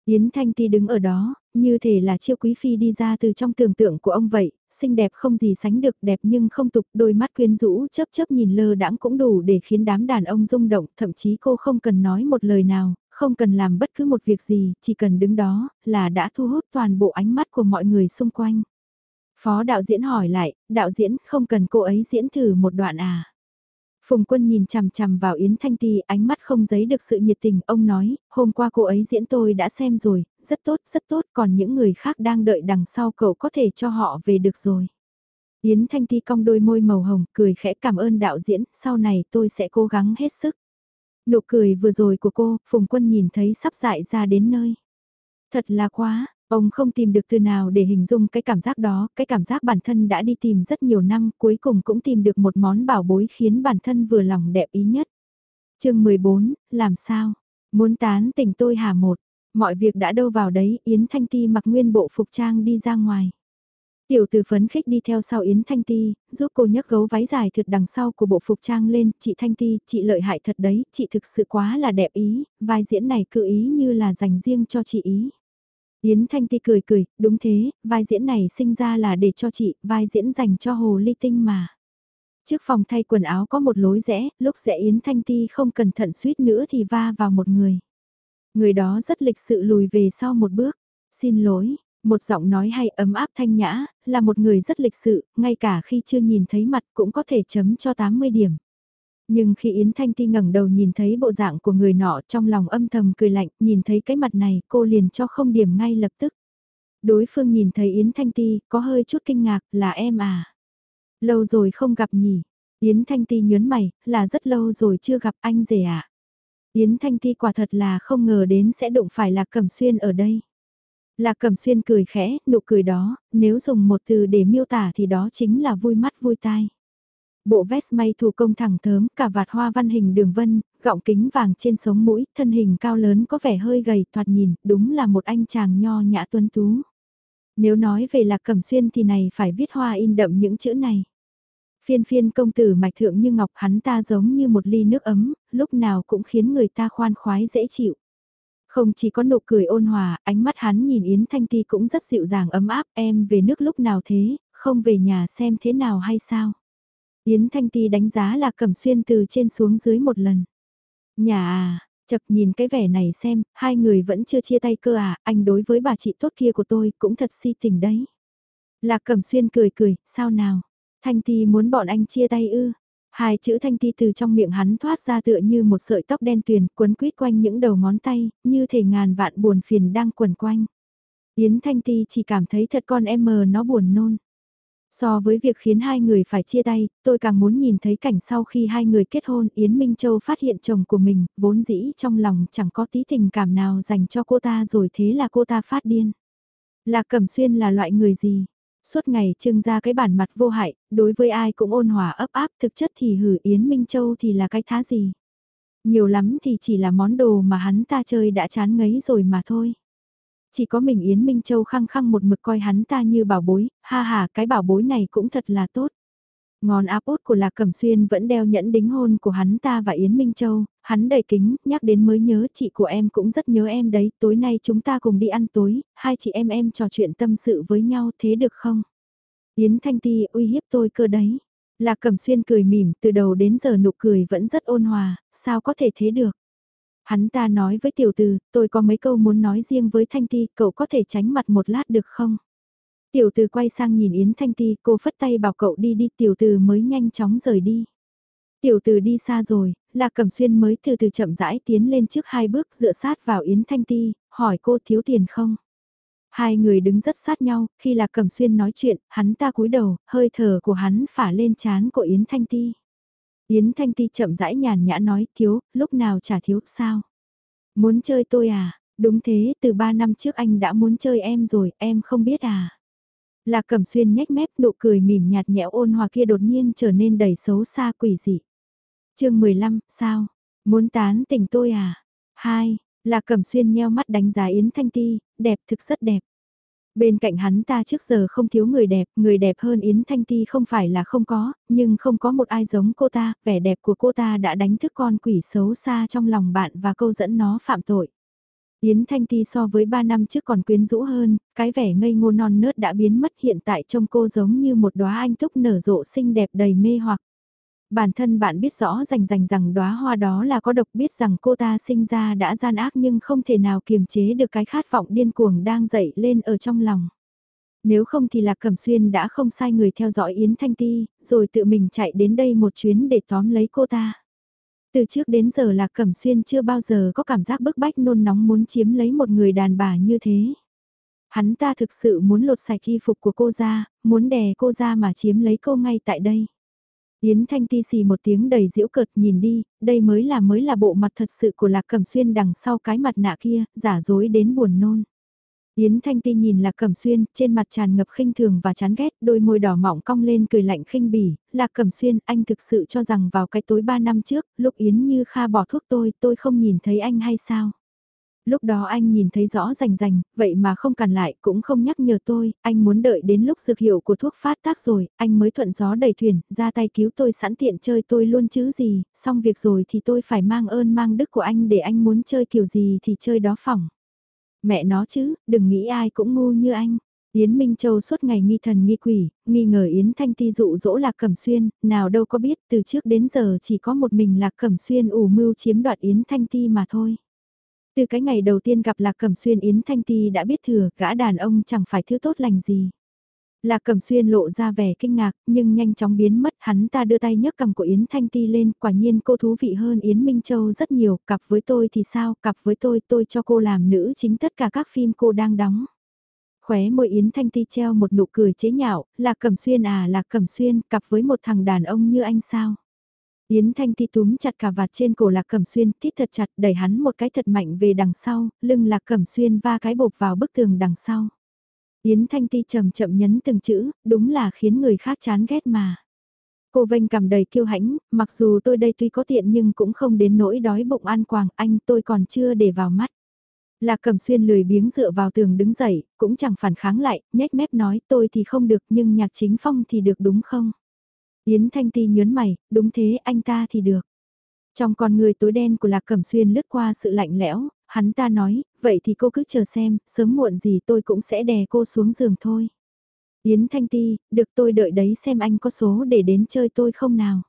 Yến Thanh Ti đứng ở đó, như thể là chiêu quý phi đi ra từ trong tưởng tượng của ông vậy, xinh đẹp không gì sánh được đẹp nhưng không tục, đôi mắt quyến rũ chớp chớp nhìn lơ đãng cũng đủ để khiến đám đàn ông rung động, thậm chí cô không cần nói một lời nào, không cần làm bất cứ một việc gì, chỉ cần đứng đó là đã thu hút toàn bộ ánh mắt của mọi người xung quanh. Phó đạo diễn hỏi lại, đạo diễn không cần cô ấy diễn thử một đoạn à? Phùng quân nhìn chằm chằm vào Yến Thanh Ti ánh mắt không giấy được sự nhiệt tình, ông nói, hôm qua cô ấy diễn tôi đã xem rồi, rất tốt, rất tốt, còn những người khác đang đợi đằng sau cậu có thể cho họ về được rồi. Yến Thanh Ti cong đôi môi màu hồng, cười khẽ cảm ơn đạo diễn, sau này tôi sẽ cố gắng hết sức. Nụ cười vừa rồi của cô, Phùng Quân nhìn thấy sắp dại ra đến nơi. Thật là quá, Ông không tìm được từ nào để hình dung cái cảm giác đó, cái cảm giác bản thân đã đi tìm rất nhiều năm, cuối cùng cũng tìm được một món bảo bối khiến bản thân vừa lòng đẹp ý nhất. chương 14, làm sao? Muốn tán tỉnh tôi hả một, mọi việc đã đâu vào đấy, Yến Thanh Ti mặc nguyên bộ phục trang đi ra ngoài. Tiểu từ phấn khích đi theo sau Yến Thanh Ti, giúp cô nhấc gấu váy dài thượt đằng sau của bộ phục trang lên, chị Thanh Ti, chị lợi hại thật đấy, chị thực sự quá là đẹp ý, vai diễn này cự ý như là dành riêng cho chị ý. Yến Thanh Ti cười cười, đúng thế, vai diễn này sinh ra là để cho chị, vai diễn dành cho Hồ Ly Tinh mà. Trước phòng thay quần áo có một lối rẽ, lúc rẽ Yến Thanh Ti không cẩn thận suýt nữa thì va vào một người. Người đó rất lịch sự lùi về sau một bước. Xin lỗi, một giọng nói hay ấm áp thanh nhã, là một người rất lịch sự, ngay cả khi chưa nhìn thấy mặt cũng có thể chấm cho 80 điểm. Nhưng khi Yến Thanh Ti ngẩng đầu nhìn thấy bộ dạng của người nọ trong lòng âm thầm cười lạnh, nhìn thấy cái mặt này cô liền cho không điểm ngay lập tức. Đối phương nhìn thấy Yến Thanh Ti có hơi chút kinh ngạc là em à. Lâu rồi không gặp nhỉ. Yến Thanh Ti nhớn mày, là rất lâu rồi chưa gặp anh rể à. Yến Thanh Ti quả thật là không ngờ đến sẽ đụng phải Lạc Cẩm Xuyên ở đây. Lạc Cẩm Xuyên cười khẽ, nụ cười đó, nếu dùng một từ để miêu tả thì đó chính là vui mắt vui tai. Bộ vest may thủ công thẳng thớm, cả vạt hoa văn hình đường vân, gọng kính vàng trên sống mũi, thân hình cao lớn có vẻ hơi gầy, thoạt nhìn, đúng là một anh chàng nho nhã tuấn tú. Nếu nói về lạc cẩm xuyên thì này phải viết hoa in đậm những chữ này. Phiên phiên công tử mạch thượng như ngọc hắn ta giống như một ly nước ấm, lúc nào cũng khiến người ta khoan khoái dễ chịu. Không chỉ có nụ cười ôn hòa, ánh mắt hắn nhìn Yến Thanh Ti cũng rất dịu dàng ấm áp, em về nước lúc nào thế, không về nhà xem thế nào hay sao. Yến Thanh Ti đánh giá là cẩm xuyên từ trên xuống dưới một lần. Nhà à, chật nhìn cái vẻ này xem, hai người vẫn chưa chia tay cơ à, anh đối với bà chị tốt kia của tôi cũng thật si tình đấy. Lạc Cẩm Xuyên cười cười, sao nào? Thanh Ti muốn bọn anh chia tay ư? Hai chữ Thanh Ti từ trong miệng hắn thoát ra tựa như một sợi tóc đen tuyền quấn quýt quanh những đầu ngón tay, như thể ngàn vạn buồn phiền đang quẩn quanh. Yến Thanh Ti chỉ cảm thấy thật con em mờ nó buồn nôn. So với việc khiến hai người phải chia tay, tôi càng muốn nhìn thấy cảnh sau khi hai người kết hôn Yến Minh Châu phát hiện chồng của mình, vốn dĩ trong lòng chẳng có tí tình cảm nào dành cho cô ta rồi thế là cô ta phát điên. lạc Cẩm Xuyên là loại người gì? Suốt ngày trưng ra cái bản mặt vô hại, đối với ai cũng ôn hòa ấp áp thực chất thì hử Yến Minh Châu thì là cái thá gì? Nhiều lắm thì chỉ là món đồ mà hắn ta chơi đã chán ngấy rồi mà thôi. Chỉ có mình Yến Minh Châu khăng khăng một mực coi hắn ta như bảo bối, ha ha cái bảo bối này cũng thật là tốt. Ngón áp út của Lạc Cẩm Xuyên vẫn đeo nhẫn đính hôn của hắn ta và Yến Minh Châu, hắn đầy kính, nhắc đến mới nhớ chị của em cũng rất nhớ em đấy, tối nay chúng ta cùng đi ăn tối, hai chị em em trò chuyện tâm sự với nhau thế được không? Yến Thanh Ti uy hiếp tôi cơ đấy. Lạc Cẩm Xuyên cười mỉm từ đầu đến giờ nụ cười vẫn rất ôn hòa, sao có thể thế được? Hắn ta nói với tiểu từ, tôi có mấy câu muốn nói riêng với Thanh Ti, cậu có thể tránh mặt một lát được không? Tiểu từ quay sang nhìn Yến Thanh Ti, cô phất tay bảo cậu đi đi, tiểu từ mới nhanh chóng rời đi. Tiểu từ đi xa rồi, là Cẩm Xuyên mới từ từ chậm rãi tiến lên trước hai bước dựa sát vào Yến Thanh Ti, hỏi cô thiếu tiền không? Hai người đứng rất sát nhau, khi là Cẩm Xuyên nói chuyện, hắn ta cúi đầu, hơi thở của hắn phả lên chán của Yến Thanh Ti. Yến Thanh Ti chậm rãi nhàn nhã nói, thiếu, lúc nào trả thiếu, sao? Muốn chơi tôi à? Đúng thế, từ ba năm trước anh đã muốn chơi em rồi, em không biết à? lạc Cẩm Xuyên nhếch mép nụ cười mỉm nhạt nhẽo ôn hòa kia đột nhiên trở nên đầy xấu xa quỷ dị chương 15, sao? Muốn tán tỉnh tôi à? Hai, là Cẩm Xuyên nheo mắt đánh giá Yến Thanh Ti, đẹp thực rất đẹp. Bên cạnh hắn ta trước giờ không thiếu người đẹp, người đẹp hơn Yến Thanh Ti không phải là không có, nhưng không có một ai giống cô ta, vẻ đẹp của cô ta đã đánh thức con quỷ xấu xa trong lòng bạn và câu dẫn nó phạm tội. Yến Thanh Ti so với 3 năm trước còn quyến rũ hơn, cái vẻ ngây ngô non nớt đã biến mất hiện tại trông cô giống như một đóa anh túc nở rộ xinh đẹp đầy mê hoặc. Bản thân bạn biết rõ rành rành rằng đóa hoa đó là có độc biết rằng cô ta sinh ra đã gian ác nhưng không thể nào kiềm chế được cái khát vọng điên cuồng đang dậy lên ở trong lòng. Nếu không thì Lạc Cẩm Xuyên đã không sai người theo dõi Yến Thanh Ti, rồi tự mình chạy đến đây một chuyến để tóm lấy cô ta. Từ trước đến giờ Lạc Cẩm Xuyên chưa bao giờ có cảm giác bức bách nôn nóng muốn chiếm lấy một người đàn bà như thế. Hắn ta thực sự muốn lột sạch y phục của cô ra, muốn đè cô ra mà chiếm lấy cô ngay tại đây. Yến Thanh Ti xì một tiếng đầy giễu cợt nhìn đi, đây mới là mới là bộ mặt thật sự của Lạc Cẩm Xuyên đằng sau cái mặt nạ kia, giả dối đến buồn nôn. Yến Thanh Ti nhìn Lạc Cẩm Xuyên, trên mặt tràn ngập khinh thường và chán ghét, đôi môi đỏ mọng cong lên cười lạnh khinh bỉ, Lạc Cẩm Xuyên, anh thực sự cho rằng vào cái tối 3 năm trước, lúc Yến Như Kha bỏ thuốc tôi, tôi không nhìn thấy anh hay sao? Lúc đó anh nhìn thấy rõ rành rành, vậy mà không cản lại cũng không nhắc nhở tôi, anh muốn đợi đến lúc dược hiệu của thuốc phát tác rồi, anh mới thuận gió đầy thuyền, ra tay cứu tôi sẵn tiện chơi tôi luôn chứ gì, xong việc rồi thì tôi phải mang ơn mang đức của anh để anh muốn chơi kiểu gì thì chơi đó phỏng. Mẹ nó chứ, đừng nghĩ ai cũng ngu như anh. Yến Minh Châu suốt ngày nghi thần nghi quỷ, nghi ngờ Yến Thanh Ti dụ dỗ Lạc Cẩm Xuyên, nào đâu có biết từ trước đến giờ chỉ có một mình Lạc Cẩm Xuyên ủ mưu chiếm đoạt Yến Thanh Ti mà thôi. Từ cái ngày đầu tiên gặp Lạc Cẩm Xuyên Yến Thanh Ti đã biết thừa gã đàn ông chẳng phải thứ tốt lành gì. Lạc Cẩm Xuyên lộ ra vẻ kinh ngạc, nhưng nhanh chóng biến mất, hắn ta đưa tay nhấc cầm của Yến Thanh Ti lên, quả nhiên cô thú vị hơn Yến Minh Châu rất nhiều, cặp với tôi thì sao, cặp với tôi, tôi cho cô làm nữ chính tất cả các phim cô đang đóng. Khóe môi Yến Thanh Ti treo một nụ cười chế nhạo, Lạc Cẩm Xuyên à Lạc Cẩm Xuyên, cặp với một thằng đàn ông như anh sao. Yến Thanh Ti túm chặt cả vạt trên cổ Lạc Cẩm Xuyên, tít thật chặt, đẩy hắn một cái thật mạnh về đằng sau, lưng Lạc Cẩm Xuyên va cái bột vào bức tường đằng sau. Yến Thanh Ti chậm chậm nhấn từng chữ, đúng là khiến người khác chán ghét mà. Cô vênh cầm đầy kiêu hãnh, mặc dù tôi đây tuy có tiện nhưng cũng không đến nỗi đói bụng ăn quàng, anh tôi còn chưa để vào mắt. Lạc Cẩm Xuyên lười biếng dựa vào tường đứng dậy, cũng chẳng phản kháng lại, nhếch mép nói tôi thì không được nhưng nhạc chính phong thì được đúng không? Yến Thanh Ti nhớn mày, đúng thế anh ta thì được. Trong con người tối đen của Lạc Cẩm Xuyên lướt qua sự lạnh lẽo, hắn ta nói, vậy thì cô cứ chờ xem, sớm muộn gì tôi cũng sẽ đè cô xuống giường thôi. Yến Thanh Ti, được tôi đợi đấy xem anh có số để đến chơi tôi không nào.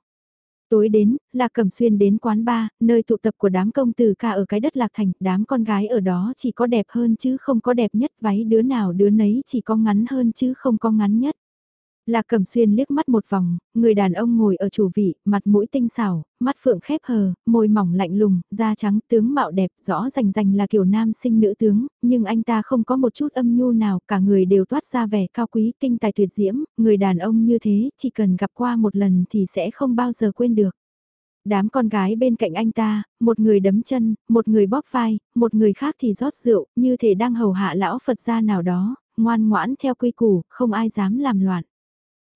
Tối đến, Lạc Cẩm Xuyên đến quán bar, nơi tụ tập của đám công tử ca ở cái đất Lạc Thành, đám con gái ở đó chỉ có đẹp hơn chứ không có đẹp nhất, váy đứa nào đứa nấy chỉ có ngắn hơn chứ không có ngắn nhất là cầm Xuyên liếc mắt một vòng, người đàn ông ngồi ở chủ vị, mặt mũi tinh xảo, mắt phượng khép hờ, môi mỏng lạnh lùng, da trắng, tướng mạo đẹp, rõ rành rành là kiểu nam sinh nữ tướng, nhưng anh ta không có một chút âm nhu nào, cả người đều toát ra vẻ cao quý, kinh tài tuyệt diễm, người đàn ông như thế, chỉ cần gặp qua một lần thì sẽ không bao giờ quên được. Đám con gái bên cạnh anh ta, một người đấm chân, một người bóp vai, một người khác thì rót rượu, như thể đang hầu hạ lão Phật gia nào đó, ngoan ngoãn theo quy củ, không ai dám làm loạn.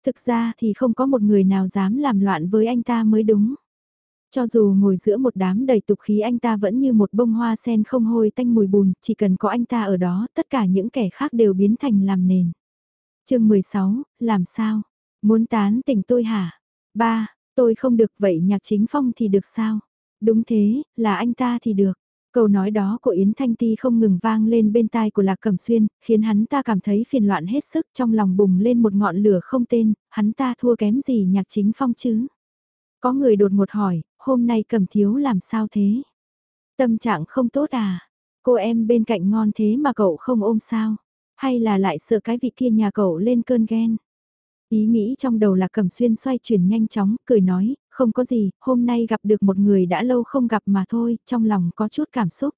Thực ra thì không có một người nào dám làm loạn với anh ta mới đúng. Cho dù ngồi giữa một đám đầy tục khí anh ta vẫn như một bông hoa sen không hôi tanh mùi bùn, chỉ cần có anh ta ở đó, tất cả những kẻ khác đều biến thành làm nền. chương 16, làm sao? Muốn tán tỉnh tôi hả? Ba, tôi không được vậy nhạc chính phong thì được sao? Đúng thế, là anh ta thì được. Câu nói đó của Yến Thanh Ti không ngừng vang lên bên tai của Lạc Cẩm Xuyên, khiến hắn ta cảm thấy phiền loạn hết sức trong lòng bùng lên một ngọn lửa không tên, hắn ta thua kém gì nhạc chính phong chứ. Có người đột ngột hỏi, hôm nay Cẩm Thiếu làm sao thế? Tâm trạng không tốt à? Cô em bên cạnh ngon thế mà cậu không ôm sao? Hay là lại sợ cái vị kia nhà cậu lên cơn ghen? Ý nghĩ trong đầu là cẩm xuyên xoay chuyển nhanh chóng, cười nói, không có gì, hôm nay gặp được một người đã lâu không gặp mà thôi, trong lòng có chút cảm xúc.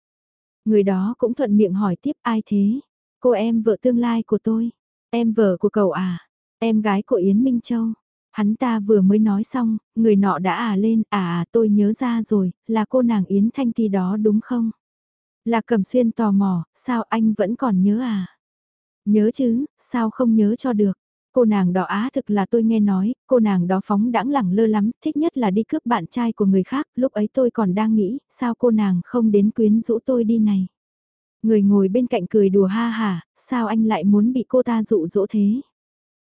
Người đó cũng thuận miệng hỏi tiếp ai thế? Cô em vợ tương lai của tôi. Em vợ của cậu à? Em gái của Yến Minh Châu. Hắn ta vừa mới nói xong, người nọ đã à lên, à à tôi nhớ ra rồi, là cô nàng Yến Thanh Ti đó đúng không? Là Cẩm Xuyên tò mò, sao anh vẫn còn nhớ à? Nhớ chứ, sao không nhớ cho được? Cô nàng đó á thực là tôi nghe nói, cô nàng đó phóng đãng lẳng lơ lắm, thích nhất là đi cướp bạn trai của người khác, lúc ấy tôi còn đang nghĩ, sao cô nàng không đến quyến rũ tôi đi này. Người ngồi bên cạnh cười đùa ha hà, sao anh lại muốn bị cô ta dụ dỗ thế?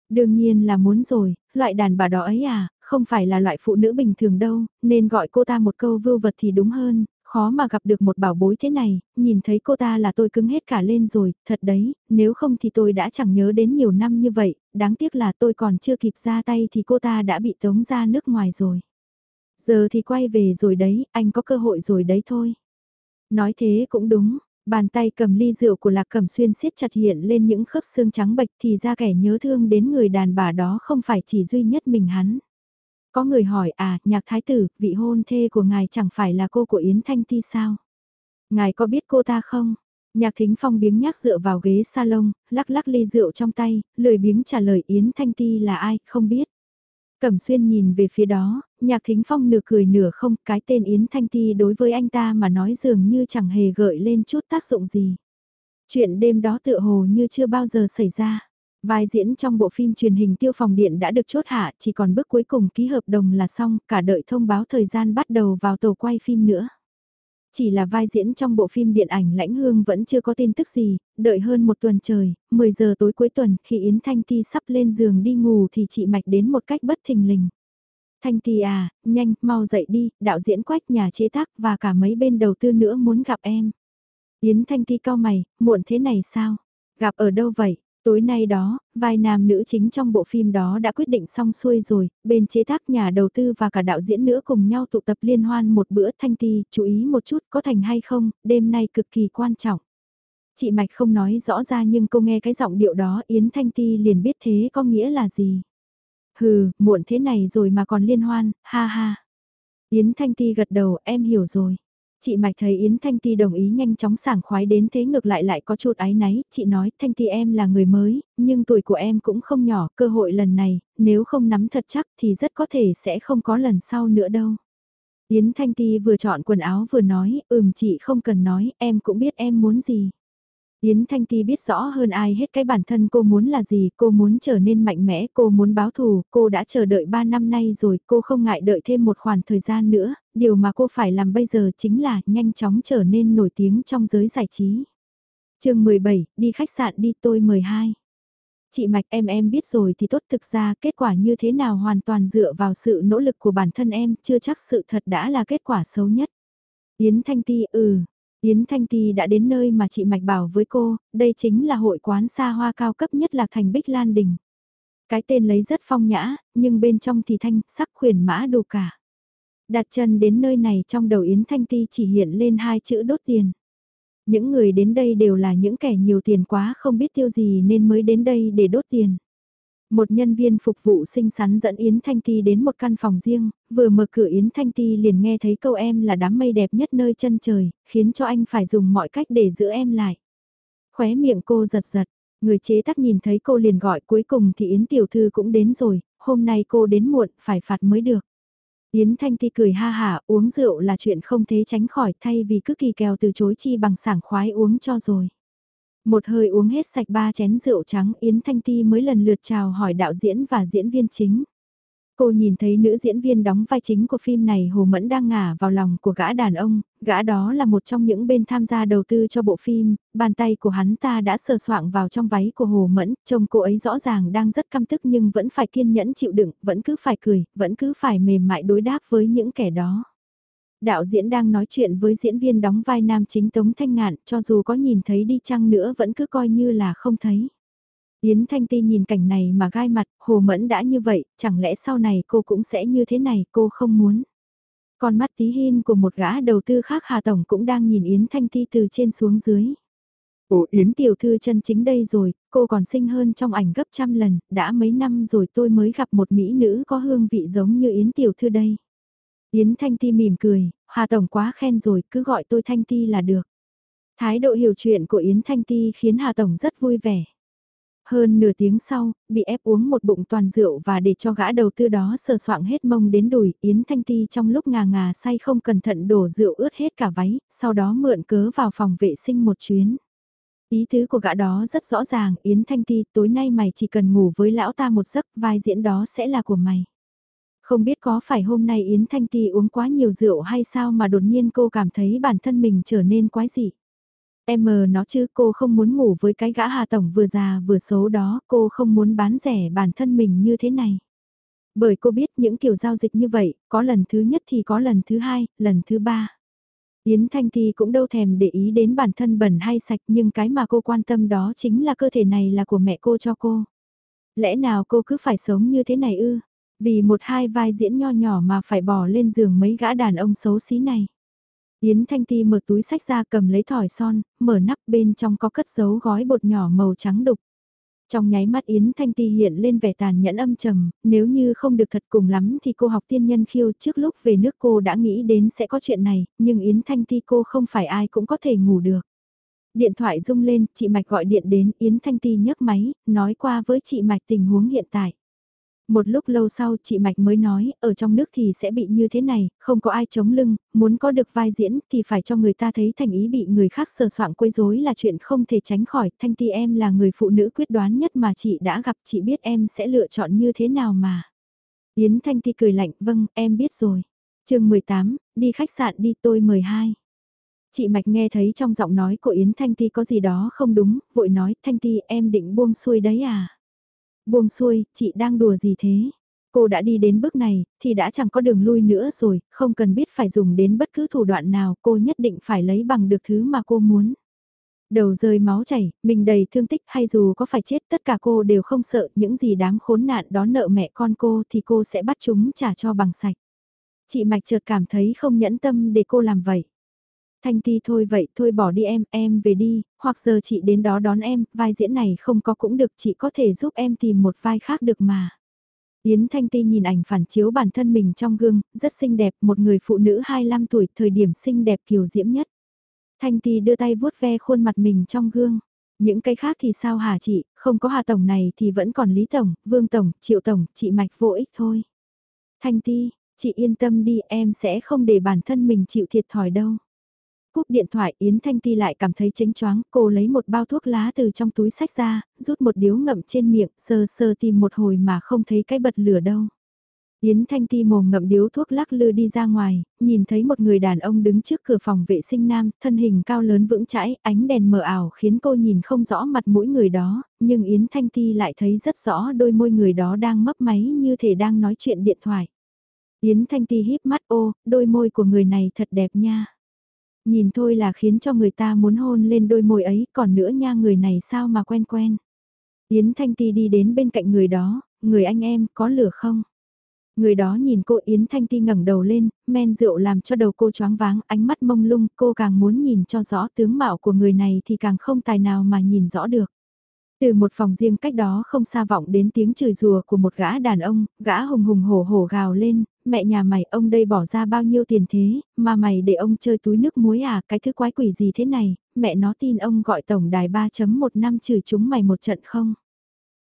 Đương nhiên là muốn rồi, loại đàn bà đó ấy à, không phải là loại phụ nữ bình thường đâu, nên gọi cô ta một câu vưu vật thì đúng hơn, khó mà gặp được một bảo bối thế này, nhìn thấy cô ta là tôi cứng hết cả lên rồi, thật đấy, nếu không thì tôi đã chẳng nhớ đến nhiều năm như vậy, đáng tiếc là tôi còn chưa kịp ra tay thì cô ta đã bị tống ra nước ngoài rồi. Giờ thì quay về rồi đấy, anh có cơ hội rồi đấy thôi. Nói thế cũng đúng, bàn tay cầm ly rượu của Lạc Cẩm Xuyên siết chặt hiện lên những khớp xương trắng bệch thì ra kẻ nhớ thương đến người đàn bà đó không phải chỉ duy nhất mình hắn. Có người hỏi à, nhạc thái tử, vị hôn thê của ngài chẳng phải là cô của Yến Thanh Ti sao? Ngài có biết cô ta không? Nhạc thính phong biếng nhác dựa vào ghế salon, lắc lắc ly rượu trong tay, lười biếng trả lời Yến Thanh Ti là ai, không biết. Cẩm xuyên nhìn về phía đó, nhạc thính phong nửa cười nửa không, cái tên Yến Thanh Ti đối với anh ta mà nói dường như chẳng hề gợi lên chút tác dụng gì. Chuyện đêm đó tựa hồ như chưa bao giờ xảy ra. Vai diễn trong bộ phim truyền hình tiêu phòng điện đã được chốt hạ, chỉ còn bước cuối cùng ký hợp đồng là xong, cả đợi thông báo thời gian bắt đầu vào tổ quay phim nữa. Chỉ là vai diễn trong bộ phim điện ảnh Lãnh Hương vẫn chưa có tin tức gì, đợi hơn một tuần trời, 10 giờ tối cuối tuần khi Yến Thanh Ti sắp lên giường đi ngủ thì chị Mạch đến một cách bất thình lình. Thanh Ti à, nhanh, mau dậy đi, đạo diễn quách nhà chế tác và cả mấy bên đầu tư nữa muốn gặp em. Yến Thanh Ti cao mày, muộn thế này sao? Gặp ở đâu vậy? Tối nay đó, vai nam nữ chính trong bộ phim đó đã quyết định xong xuôi rồi, bên chế tác nhà đầu tư và cả đạo diễn nữa cùng nhau tụ tập liên hoan một bữa thanh ti, chú ý một chút có thành hay không, đêm nay cực kỳ quan trọng. Chị Mạch không nói rõ ra nhưng cô nghe cái giọng điệu đó Yến Thanh Ti liền biết thế có nghĩa là gì. Hừ, muộn thế này rồi mà còn liên hoan, ha ha. Yến Thanh Ti gật đầu em hiểu rồi. Chị Mạch thấy Yến Thanh Ti đồng ý nhanh chóng sảng khoái đến thế ngược lại lại có chút ái náy, chị nói Thanh Ti em là người mới, nhưng tuổi của em cũng không nhỏ, cơ hội lần này, nếu không nắm thật chắc thì rất có thể sẽ không có lần sau nữa đâu. Yến Thanh Ti vừa chọn quần áo vừa nói, ừm chị không cần nói, em cũng biết em muốn gì. Yến Thanh Ti biết rõ hơn ai hết cái bản thân cô muốn là gì, cô muốn trở nên mạnh mẽ, cô muốn báo thù, cô đã chờ đợi 3 năm nay rồi, cô không ngại đợi thêm một khoảng thời gian nữa, điều mà cô phải làm bây giờ chính là nhanh chóng trở nên nổi tiếng trong giới giải trí. chương 17, đi khách sạn đi tôi 12. Chị Mạch em em biết rồi thì tốt thực ra kết quả như thế nào hoàn toàn dựa vào sự nỗ lực của bản thân em, chưa chắc sự thật đã là kết quả xấu nhất. Yến Thanh Ti ừ, Yến Thanh Ti đã đến nơi mà chị Mạch bảo với cô, đây chính là hội quán xa hoa cao cấp nhất là thành Bích Lan Đình. Cái tên lấy rất phong nhã, nhưng bên trong thì thanh, sắc khuyển mã đủ cả. Đặt chân đến nơi này trong đầu Yến Thanh Ti chỉ hiện lên hai chữ đốt tiền. Những người đến đây đều là những kẻ nhiều tiền quá không biết tiêu gì nên mới đến đây để đốt tiền. Một nhân viên phục vụ xinh xắn dẫn Yến Thanh Ti đến một căn phòng riêng, vừa mở cửa Yến Thanh Ti liền nghe thấy câu em là đám mây đẹp nhất nơi chân trời, khiến cho anh phải dùng mọi cách để giữ em lại. Khóe miệng cô giật giật, người chế tác nhìn thấy cô liền gọi cuối cùng thì Yến Tiểu Thư cũng đến rồi, hôm nay cô đến muộn, phải phạt mới được. Yến Thanh Ti cười ha hả, uống rượu là chuyện không thể tránh khỏi thay vì cứ kỳ kèo từ chối chi bằng sảng khoái uống cho rồi. Một hơi uống hết sạch ba chén rượu trắng Yến Thanh Ti mới lần lượt chào hỏi đạo diễn và diễn viên chính. Cô nhìn thấy nữ diễn viên đóng vai chính của phim này Hồ Mẫn đang ngả vào lòng của gã đàn ông, gã đó là một trong những bên tham gia đầu tư cho bộ phim, bàn tay của hắn ta đã sờ soạng vào trong váy của Hồ Mẫn, trông cô ấy rõ ràng đang rất căm tức nhưng vẫn phải kiên nhẫn chịu đựng, vẫn cứ phải cười, vẫn cứ phải mềm mại đối đáp với những kẻ đó. Đạo diễn đang nói chuyện với diễn viên đóng vai nam chính Tống Thanh Ngạn, cho dù có nhìn thấy đi chăng nữa vẫn cứ coi như là không thấy. Yến Thanh Ti nhìn cảnh này mà gai mặt, Hồ Mẫn đã như vậy, chẳng lẽ sau này cô cũng sẽ như thế này, cô không muốn. Con mắt tí hin của một gã đầu tư khác Hà Tổng cũng đang nhìn Yến Thanh Ti từ trên xuống dưới. Ồ Yến tiểu thư chân chính đây rồi, cô còn xinh hơn trong ảnh gấp trăm lần, đã mấy năm rồi tôi mới gặp một mỹ nữ có hương vị giống như Yến tiểu thư đây. Yến Thanh Ti mỉm cười, Hà Tổng quá khen rồi, cứ gọi tôi Thanh Ti là được. Thái độ hiểu chuyện của Yến Thanh Ti khiến Hà Tổng rất vui vẻ. Hơn nửa tiếng sau, bị ép uống một bụng toàn rượu và để cho gã đầu tư đó sờ soạng hết mông đến đùi, Yến Thanh Ti trong lúc ngà ngà say không cẩn thận đổ rượu ướt hết cả váy, sau đó mượn cớ vào phòng vệ sinh một chuyến. Ý tứ của gã đó rất rõ ràng, Yến Thanh Ti, tối nay mày chỉ cần ngủ với lão ta một giấc, vai diễn đó sẽ là của mày. Không biết có phải hôm nay Yến Thanh Ti uống quá nhiều rượu hay sao mà đột nhiên cô cảm thấy bản thân mình trở nên quái dị. Em mờ nó chứ cô không muốn ngủ với cái gã Hà Tổng vừa già vừa xấu đó, cô không muốn bán rẻ bản thân mình như thế này. Bởi cô biết những kiểu giao dịch như vậy, có lần thứ nhất thì có lần thứ hai, lần thứ ba. Yến Thanh Ti cũng đâu thèm để ý đến bản thân bẩn hay sạch nhưng cái mà cô quan tâm đó chính là cơ thể này là của mẹ cô cho cô. Lẽ nào cô cứ phải sống như thế này ư? Vì một hai vai diễn nho nhỏ mà phải bỏ lên giường mấy gã đàn ông xấu xí này. Yến Thanh Ti mở túi sách ra cầm lấy thỏi son, mở nắp bên trong có cất giấu gói bột nhỏ màu trắng đục. Trong nháy mắt Yến Thanh Ti hiện lên vẻ tàn nhẫn âm trầm, nếu như không được thật cùng lắm thì cô học tiên nhân khiêu trước lúc về nước cô đã nghĩ đến sẽ có chuyện này, nhưng Yến Thanh Ti cô không phải ai cũng có thể ngủ được. Điện thoại rung lên, chị Mạch gọi điện đến, Yến Thanh Ti nhấc máy, nói qua với chị Mạch tình huống hiện tại. Một lúc lâu sau chị Mạch mới nói, ở trong nước thì sẽ bị như thế này, không có ai chống lưng, muốn có được vai diễn thì phải cho người ta thấy thành ý bị người khác sờ soạn quấy rối là chuyện không thể tránh khỏi. Thanh Ti em là người phụ nữ quyết đoán nhất mà chị đã gặp, chị biết em sẽ lựa chọn như thế nào mà. Yến Thanh Ti cười lạnh, vâng, em biết rồi. chương 18, đi khách sạn đi tôi mời hai. Chị Mạch nghe thấy trong giọng nói của Yến Thanh Ti có gì đó không đúng, vội nói, Thanh Ti em định buông xuôi đấy à? Buông xuôi, chị đang đùa gì thế? Cô đã đi đến bước này, thì đã chẳng có đường lui nữa rồi, không cần biết phải dùng đến bất cứ thủ đoạn nào, cô nhất định phải lấy bằng được thứ mà cô muốn. Đầu rơi máu chảy, mình đầy thương tích hay dù có phải chết tất cả cô đều không sợ những gì đám khốn nạn đó nợ mẹ con cô thì cô sẽ bắt chúng trả cho bằng sạch. Chị Mạch chợt cảm thấy không nhẫn tâm để cô làm vậy. Thanh Ti thôi vậy thôi bỏ đi em, em về đi, hoặc giờ chị đến đó đón em, vai diễn này không có cũng được chị có thể giúp em tìm một vai khác được mà. Yến Thanh Ti nhìn ảnh phản chiếu bản thân mình trong gương, rất xinh đẹp, một người phụ nữ 25 tuổi, thời điểm xinh đẹp kiều diễm nhất. Thanh Ti đưa tay vuốt ve khuôn mặt mình trong gương. Những cái khác thì sao hả chị, không có Hà Tổng này thì vẫn còn Lý Tổng, Vương Tổng, Triệu Tổng, chị Mạch vô ích thôi. Thanh Ti, chị yên tâm đi em sẽ không để bản thân mình chịu thiệt thòi đâu. Cúp điện thoại Yến Thanh Ti lại cảm thấy chánh choáng, cô lấy một bao thuốc lá từ trong túi sách ra, rút một điếu ngậm trên miệng, sơ sơ tìm một hồi mà không thấy cái bật lửa đâu. Yến Thanh Ti mồm ngậm điếu thuốc lắc lư đi ra ngoài, nhìn thấy một người đàn ông đứng trước cửa phòng vệ sinh nam, thân hình cao lớn vững chãi, ánh đèn mờ ảo khiến cô nhìn không rõ mặt mũi người đó, nhưng Yến Thanh Ti lại thấy rất rõ đôi môi người đó đang mấp máy như thể đang nói chuyện điện thoại. Yến Thanh Ti híp mắt ô, đôi môi của người này thật đẹp nha. Nhìn thôi là khiến cho người ta muốn hôn lên đôi môi ấy, còn nữa nha người này sao mà quen quen. Yến Thanh Ti đi đến bên cạnh người đó, người anh em, có lửa không? Người đó nhìn cô Yến Thanh Ti ngẩng đầu lên, men rượu làm cho đầu cô choáng váng, ánh mắt mông lung, cô càng muốn nhìn cho rõ tướng mạo của người này thì càng không tài nào mà nhìn rõ được. Từ một phòng riêng cách đó không xa vọng đến tiếng chửi rùa của một gã đàn ông, gã hùng hùng hổ hổ gào lên, mẹ nhà mày ông đây bỏ ra bao nhiêu tiền thế, mà mày để ông chơi túi nước muối à, cái thứ quái quỷ gì thế này, mẹ nó tin ông gọi tổng đài 3.1 năm chửi chúng mày một trận không.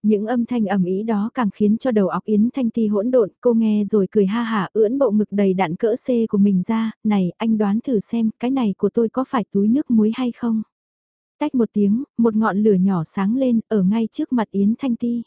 Những âm thanh ẩm ý đó càng khiến cho đầu óc Yến Thanh Ti hỗn độn, cô nghe rồi cười ha hả ưỡn bộ ngực đầy đạn cỡ C của mình ra, này anh đoán thử xem cái này của tôi có phải túi nước muối hay không. Tách một tiếng, một ngọn lửa nhỏ sáng lên ở ngay trước mặt Yến Thanh Ti.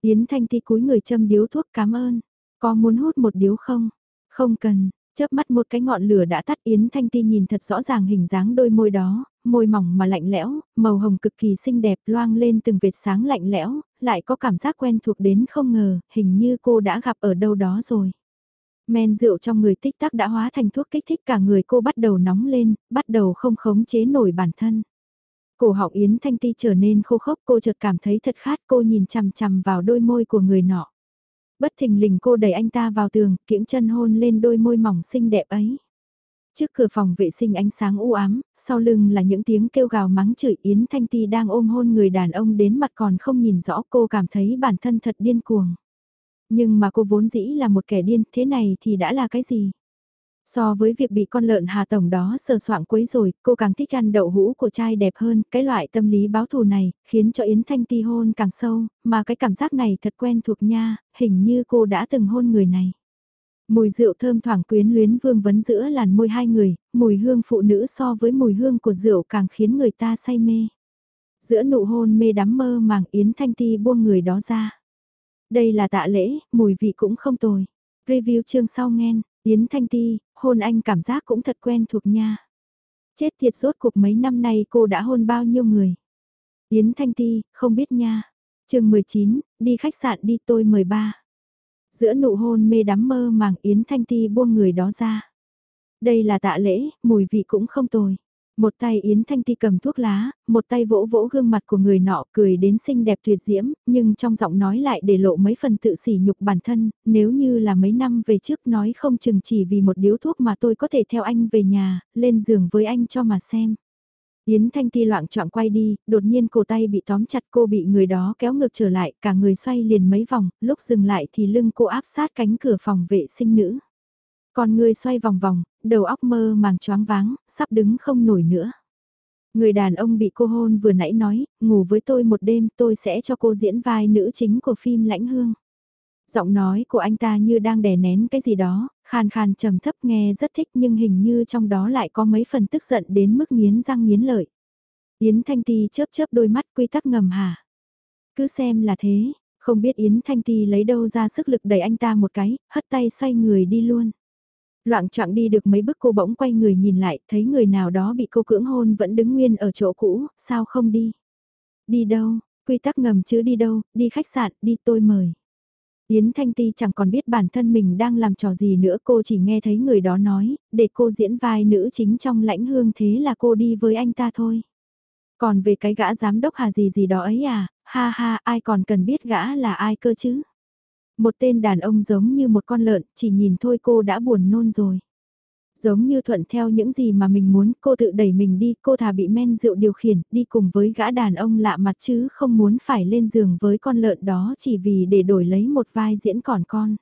Yến Thanh Ti cúi người châm điếu thuốc cảm ơn. Có muốn hút một điếu không? Không cần, chớp mắt một cái ngọn lửa đã tắt Yến Thanh Ti nhìn thật rõ ràng hình dáng đôi môi đó, môi mỏng mà lạnh lẽo, màu hồng cực kỳ xinh đẹp loang lên từng vệt sáng lạnh lẽo, lại có cảm giác quen thuộc đến không ngờ, hình như cô đã gặp ở đâu đó rồi. Men rượu trong người tích tắc đã hóa thành thuốc kích thích cả người cô bắt đầu nóng lên, bắt đầu không khống chế nổi bản thân. Cổ họng Yến Thanh Ti trở nên khô khốc cô chợt cảm thấy thật khát cô nhìn chằm chằm vào đôi môi của người nọ. Bất thình lình cô đẩy anh ta vào tường, kiễng chân hôn lên đôi môi mỏng xinh đẹp ấy. Trước cửa phòng vệ sinh ánh sáng u ám, sau lưng là những tiếng kêu gào mắng chửi Yến Thanh Ti đang ôm hôn người đàn ông đến mặt còn không nhìn rõ cô cảm thấy bản thân thật điên cuồng. Nhưng mà cô vốn dĩ là một kẻ điên, thế này thì đã là cái gì? So với việc bị con lợn Hà Tổng đó sờ soạng quấy rồi, cô càng thích ăn đậu hũ của trai đẹp hơn, cái loại tâm lý báo thù này, khiến cho Yến Thanh Ti hôn càng sâu, mà cái cảm giác này thật quen thuộc nha, hình như cô đã từng hôn người này. Mùi rượu thơm thoảng quyến luyến vương vấn giữa làn môi hai người, mùi hương phụ nữ so với mùi hương của rượu càng khiến người ta say mê. Giữa nụ hôn mê đắm mơ màng Yến Thanh Ti buông người đó ra. Đây là tạ lễ, mùi vị cũng không tồi. Review chương sau nghen, Yến Thanh Ti, hôn anh cảm giác cũng thật quen thuộc nha. Chết thiệt rốt cuộc mấy năm nay cô đã hôn bao nhiêu người. Yến Thanh Ti, không biết nha. chương 19, đi khách sạn đi tôi mời ba. Giữa nụ hôn mê đắm mơ màng Yến Thanh Ti buông người đó ra. Đây là tạ lễ, mùi vị cũng không tồi. Một tay Yến Thanh Ti cầm thuốc lá, một tay vỗ vỗ gương mặt của người nọ cười đến xinh đẹp tuyệt diễm, nhưng trong giọng nói lại để lộ mấy phần tự sỉ nhục bản thân, nếu như là mấy năm về trước nói không chừng chỉ vì một điếu thuốc mà tôi có thể theo anh về nhà, lên giường với anh cho mà xem. Yến Thanh Ti loạn trọng quay đi, đột nhiên cổ tay bị tóm chặt cô bị người đó kéo ngược trở lại, cả người xoay liền mấy vòng, lúc dừng lại thì lưng cô áp sát cánh cửa phòng vệ sinh nữ con người xoay vòng vòng, đầu óc mơ màng choáng váng, sắp đứng không nổi nữa. Người đàn ông bị cô hôn vừa nãy nói, ngủ với tôi một đêm tôi sẽ cho cô diễn vai nữ chính của phim Lãnh Hương. Giọng nói của anh ta như đang đè nén cái gì đó, khàn khàn trầm thấp nghe rất thích nhưng hình như trong đó lại có mấy phần tức giận đến mức nghiến răng nghiến lợi. Yến Thanh Ti chớp chớp đôi mắt quy tắc ngầm hả? Cứ xem là thế, không biết Yến Thanh Ti lấy đâu ra sức lực đẩy anh ta một cái, hất tay xoay người đi luôn. Loạn trọng đi được mấy bước cô bỗng quay người nhìn lại, thấy người nào đó bị cô cưỡng hôn vẫn đứng nguyên ở chỗ cũ, sao không đi? Đi đâu? Quy tắc ngầm chứ đi đâu, đi khách sạn, đi tôi mời. Yến Thanh Ti chẳng còn biết bản thân mình đang làm trò gì nữa cô chỉ nghe thấy người đó nói, để cô diễn vai nữ chính trong lãnh hương thế là cô đi với anh ta thôi. Còn về cái gã giám đốc hà gì gì đó ấy à, ha ha ai còn cần biết gã là ai cơ chứ. Một tên đàn ông giống như một con lợn, chỉ nhìn thôi cô đã buồn nôn rồi. Giống như thuận theo những gì mà mình muốn, cô tự đẩy mình đi, cô thà bị men rượu điều khiển, đi cùng với gã đàn ông lạ mặt chứ không muốn phải lên giường với con lợn đó chỉ vì để đổi lấy một vai diễn còn con.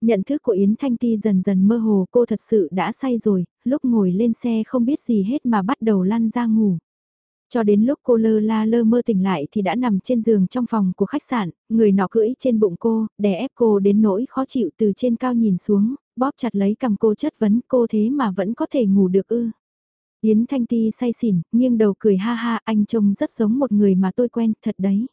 Nhận thức của Yến Thanh Ti dần dần mơ hồ cô thật sự đã say rồi, lúc ngồi lên xe không biết gì hết mà bắt đầu lăn ra ngủ. Cho đến lúc cô lơ la lơ mơ tỉnh lại thì đã nằm trên giường trong phòng của khách sạn, người nọ cưỡi trên bụng cô, đè ép cô đến nỗi khó chịu từ trên cao nhìn xuống, bóp chặt lấy cầm cô chất vấn cô thế mà vẫn có thể ngủ được ư. Yến Thanh Ti say xỉn, nghiêng đầu cười ha ha, anh trông rất giống một người mà tôi quen, thật đấy.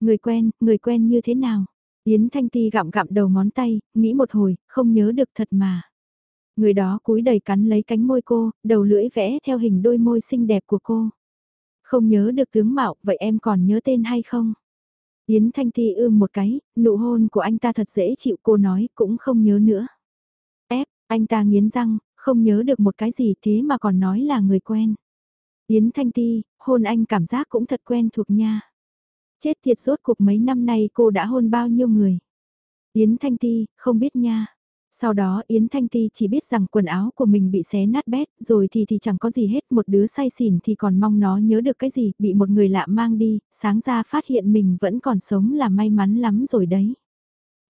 Người quen, người quen như thế nào? Yến Thanh Ti gặm gặm đầu ngón tay, nghĩ một hồi, không nhớ được thật mà. Người đó cúi đầy cắn lấy cánh môi cô, đầu lưỡi vẽ theo hình đôi môi xinh đẹp của cô. Không nhớ được tướng mạo, vậy em còn nhớ tên hay không? Yến Thanh Ti ưm một cái, nụ hôn của anh ta thật dễ chịu cô nói, cũng không nhớ nữa. Ép, anh ta nghiến răng, không nhớ được một cái gì thế mà còn nói là người quen. Yến Thanh Ti, hôn anh cảm giác cũng thật quen thuộc nha. Chết thiệt rốt cuộc mấy năm nay cô đã hôn bao nhiêu người. Yến Thanh Ti, không biết nha. Sau đó Yến Thanh Ti chỉ biết rằng quần áo của mình bị xé nát bét, rồi thì thì chẳng có gì hết, một đứa say xỉn thì còn mong nó nhớ được cái gì, bị một người lạ mang đi, sáng ra phát hiện mình vẫn còn sống là may mắn lắm rồi đấy.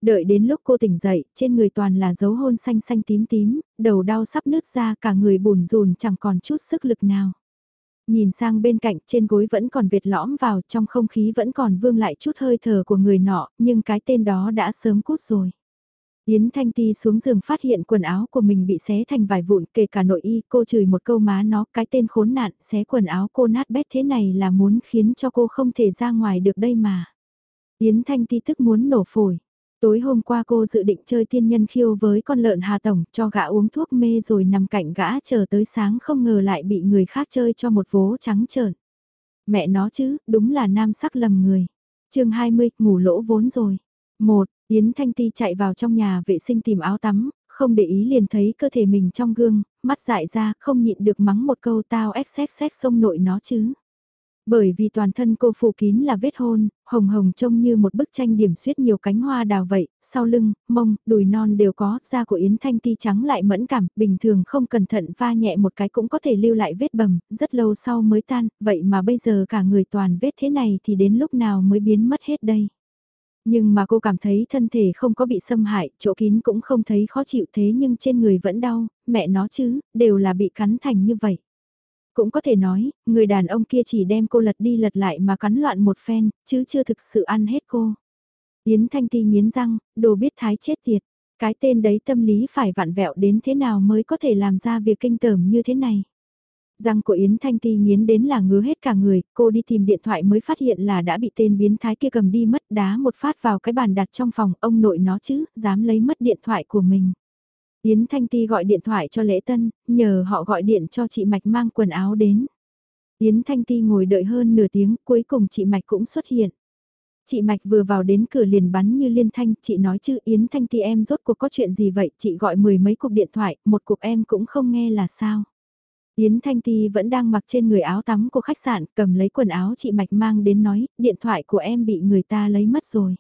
Đợi đến lúc cô tỉnh dậy, trên người toàn là dấu hôn xanh xanh tím tím, đầu đau sắp nứt ra cả người bùn rùn chẳng còn chút sức lực nào. Nhìn sang bên cạnh trên gối vẫn còn việt lõm vào trong không khí vẫn còn vương lại chút hơi thở của người nọ, nhưng cái tên đó đã sớm cút rồi. Yến Thanh Ti xuống giường phát hiện quần áo của mình bị xé thành vài vụn kể cả nội y, cô chửi một câu má nó, cái tên khốn nạn, xé quần áo cô nát bét thế này là muốn khiến cho cô không thể ra ngoài được đây mà. Yến Thanh Ti tức muốn nổ phổi. Tối hôm qua cô dự định chơi tiên nhân khiêu với con lợn Hà Tổng, cho gã uống thuốc mê rồi nằm cạnh gã chờ tới sáng không ngờ lại bị người khác chơi cho một vố trắng trợn. Mẹ nó chứ, đúng là nam sắc lầm người. chương 20, ngủ lỗ vốn rồi. Một, Yến Thanh Ti chạy vào trong nhà vệ sinh tìm áo tắm, không để ý liền thấy cơ thể mình trong gương, mắt dại ra, không nhịn được mắng một câu tao xx xx sông nội nó chứ. Bởi vì toàn thân cô phủ kín là vết hôn, hồng hồng trông như một bức tranh điểm xuyết nhiều cánh hoa đào vậy, sau lưng, mông, đùi non đều có, da của Yến Thanh Ti trắng lại mẫn cảm, bình thường không cẩn thận va nhẹ một cái cũng có thể lưu lại vết bầm, rất lâu sau mới tan, vậy mà bây giờ cả người toàn vết thế này thì đến lúc nào mới biến mất hết đây. Nhưng mà cô cảm thấy thân thể không có bị xâm hại, chỗ kín cũng không thấy khó chịu thế nhưng trên người vẫn đau, mẹ nó chứ, đều là bị cắn thành như vậy. Cũng có thể nói, người đàn ông kia chỉ đem cô lật đi lật lại mà cắn loạn một phen, chứ chưa thực sự ăn hết cô. Yến Thanh Ti nghiến răng, đồ biết thái chết tiệt. Cái tên đấy tâm lý phải vặn vẹo đến thế nào mới có thể làm ra việc kinh tởm như thế này. Răng của Yến Thanh Ti nghiến đến là ngứa hết cả người, cô đi tìm điện thoại mới phát hiện là đã bị tên biến thái kia cầm đi mất đá một phát vào cái bàn đặt trong phòng, ông nội nó chứ, dám lấy mất điện thoại của mình. Yến Thanh Ti gọi điện thoại cho Lễ Tân, nhờ họ gọi điện cho chị Mạch mang quần áo đến. Yến Thanh Ti ngồi đợi hơn nửa tiếng, cuối cùng chị Mạch cũng xuất hiện. Chị Mạch vừa vào đến cửa liền bắn như liên thanh, chị nói chứ Yến Thanh Ti em rốt cuộc có chuyện gì vậy, chị gọi mười mấy cuộc điện thoại, một cuộc em cũng không nghe là sao. Yến Thanh Ti vẫn đang mặc trên người áo tắm của khách sạn, cầm lấy quần áo chị Mạch mang đến nói, điện thoại của em bị người ta lấy mất rồi.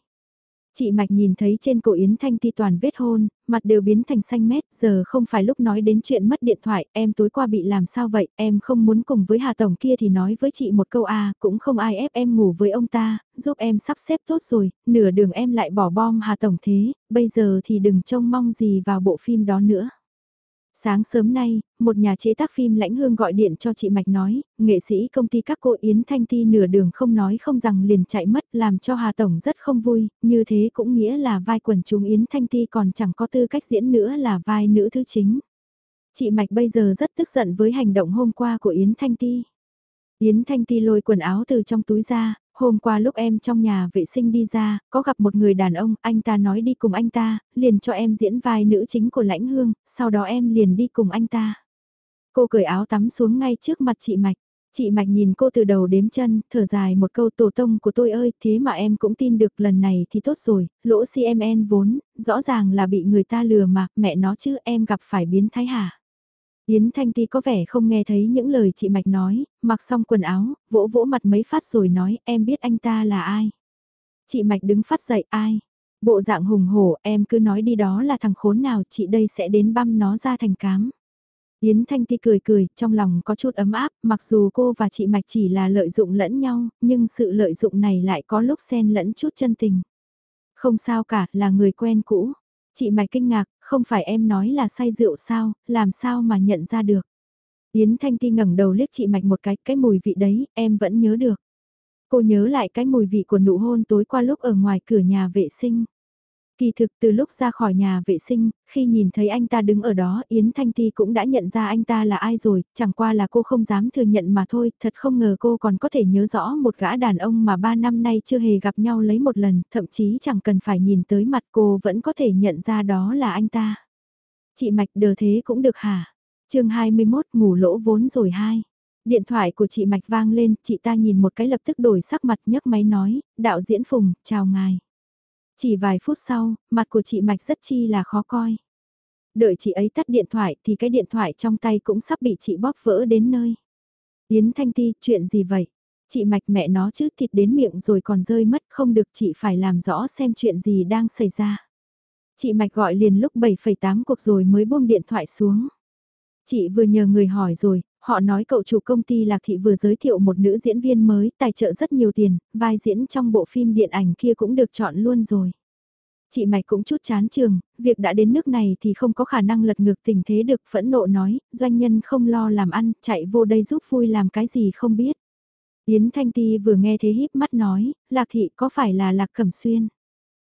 Chị Mạch nhìn thấy trên cổ Yến Thanh Ti toàn vết hôn, mặt đều biến thành xanh mét, giờ không phải lúc nói đến chuyện mất điện thoại, em tối qua bị làm sao vậy, em không muốn cùng với Hà Tổng kia thì nói với chị một câu à, cũng không ai ép em ngủ với ông ta, giúp em sắp xếp tốt rồi, nửa đường em lại bỏ bom Hà Tổng thế, bây giờ thì đừng trông mong gì vào bộ phim đó nữa. Sáng sớm nay, một nhà chế tác phim lãnh hương gọi điện cho chị Mạch nói, nghệ sĩ công ty các cô Yến Thanh Ti nửa đường không nói không rằng liền chạy mất làm cho Hà Tổng rất không vui, như thế cũng nghĩa là vai quần chúng Yến Thanh Ti còn chẳng có tư cách diễn nữa là vai nữ thứ chính. Chị Mạch bây giờ rất tức giận với hành động hôm qua của Yến Thanh Ti. Yến Thanh Ti lôi quần áo từ trong túi ra, Hôm qua lúc em trong nhà vệ sinh đi ra, có gặp một người đàn ông, anh ta nói đi cùng anh ta, liền cho em diễn vai nữ chính của lãnh hương, sau đó em liền đi cùng anh ta. Cô cởi áo tắm xuống ngay trước mặt chị Mạch. Chị Mạch nhìn cô từ đầu đếm chân, thở dài một câu tổ tông của tôi ơi, thế mà em cũng tin được lần này thì tốt rồi, lỗ CMN vốn, rõ ràng là bị người ta lừa mà, mẹ nó chứ em gặp phải biến thái hả. Yến Thanh Ti có vẻ không nghe thấy những lời chị Mạch nói, mặc xong quần áo, vỗ vỗ mặt mấy phát rồi nói em biết anh ta là ai. Chị Mạch đứng phát dậy ai. Bộ dạng hùng hổ em cứ nói đi đó là thằng khốn nào chị đây sẽ đến băm nó ra thành cám. Yến Thanh Ti cười cười, trong lòng có chút ấm áp, mặc dù cô và chị Mạch chỉ là lợi dụng lẫn nhau, nhưng sự lợi dụng này lại có lúc xen lẫn chút chân tình. Không sao cả, là người quen cũ. Chị Mạch kinh ngạc, không phải em nói là say rượu sao, làm sao mà nhận ra được. Yến Thanh Ti ngẩng đầu liếc chị Mạch một cái, cái mùi vị đấy, em vẫn nhớ được. Cô nhớ lại cái mùi vị của nụ hôn tối qua lúc ở ngoài cửa nhà vệ sinh. Kỳ thực từ lúc ra khỏi nhà vệ sinh, khi nhìn thấy anh ta đứng ở đó Yến Thanh Ti cũng đã nhận ra anh ta là ai rồi, chẳng qua là cô không dám thừa nhận mà thôi, thật không ngờ cô còn có thể nhớ rõ một gã đàn ông mà ba năm nay chưa hề gặp nhau lấy một lần, thậm chí chẳng cần phải nhìn tới mặt cô vẫn có thể nhận ra đó là anh ta. Chị Mạch đờ thế cũng được hả? chương 21 ngủ lỗ vốn rồi hai. Điện thoại của chị Mạch vang lên, chị ta nhìn một cái lập tức đổi sắc mặt nhấc máy nói, đạo diễn Phùng, chào ngài. Chỉ vài phút sau, mặt của chị Mạch rất chi là khó coi. Đợi chị ấy tắt điện thoại thì cái điện thoại trong tay cũng sắp bị chị bóp vỡ đến nơi. Yến Thanh Ti, chuyện gì vậy? Chị Mạch mẹ nó chứ thịt đến miệng rồi còn rơi mất không được chị phải làm rõ xem chuyện gì đang xảy ra. Chị Mạch gọi liền lúc 7,8 cuộc rồi mới buông điện thoại xuống. Chị vừa nhờ người hỏi rồi, họ nói cậu chủ công ty Lạc Thị vừa giới thiệu một nữ diễn viên mới tài trợ rất nhiều tiền, vai diễn trong bộ phim điện ảnh kia cũng được chọn luôn rồi. Chị Mạch cũng chút chán trường, việc đã đến nước này thì không có khả năng lật ngược tình thế được phẫn nộ nói, doanh nhân không lo làm ăn, chạy vô đây giúp vui làm cái gì không biết. Yến Thanh Ti vừa nghe thế híp mắt nói, Lạc Thị có phải là Lạc Cẩm Xuyên?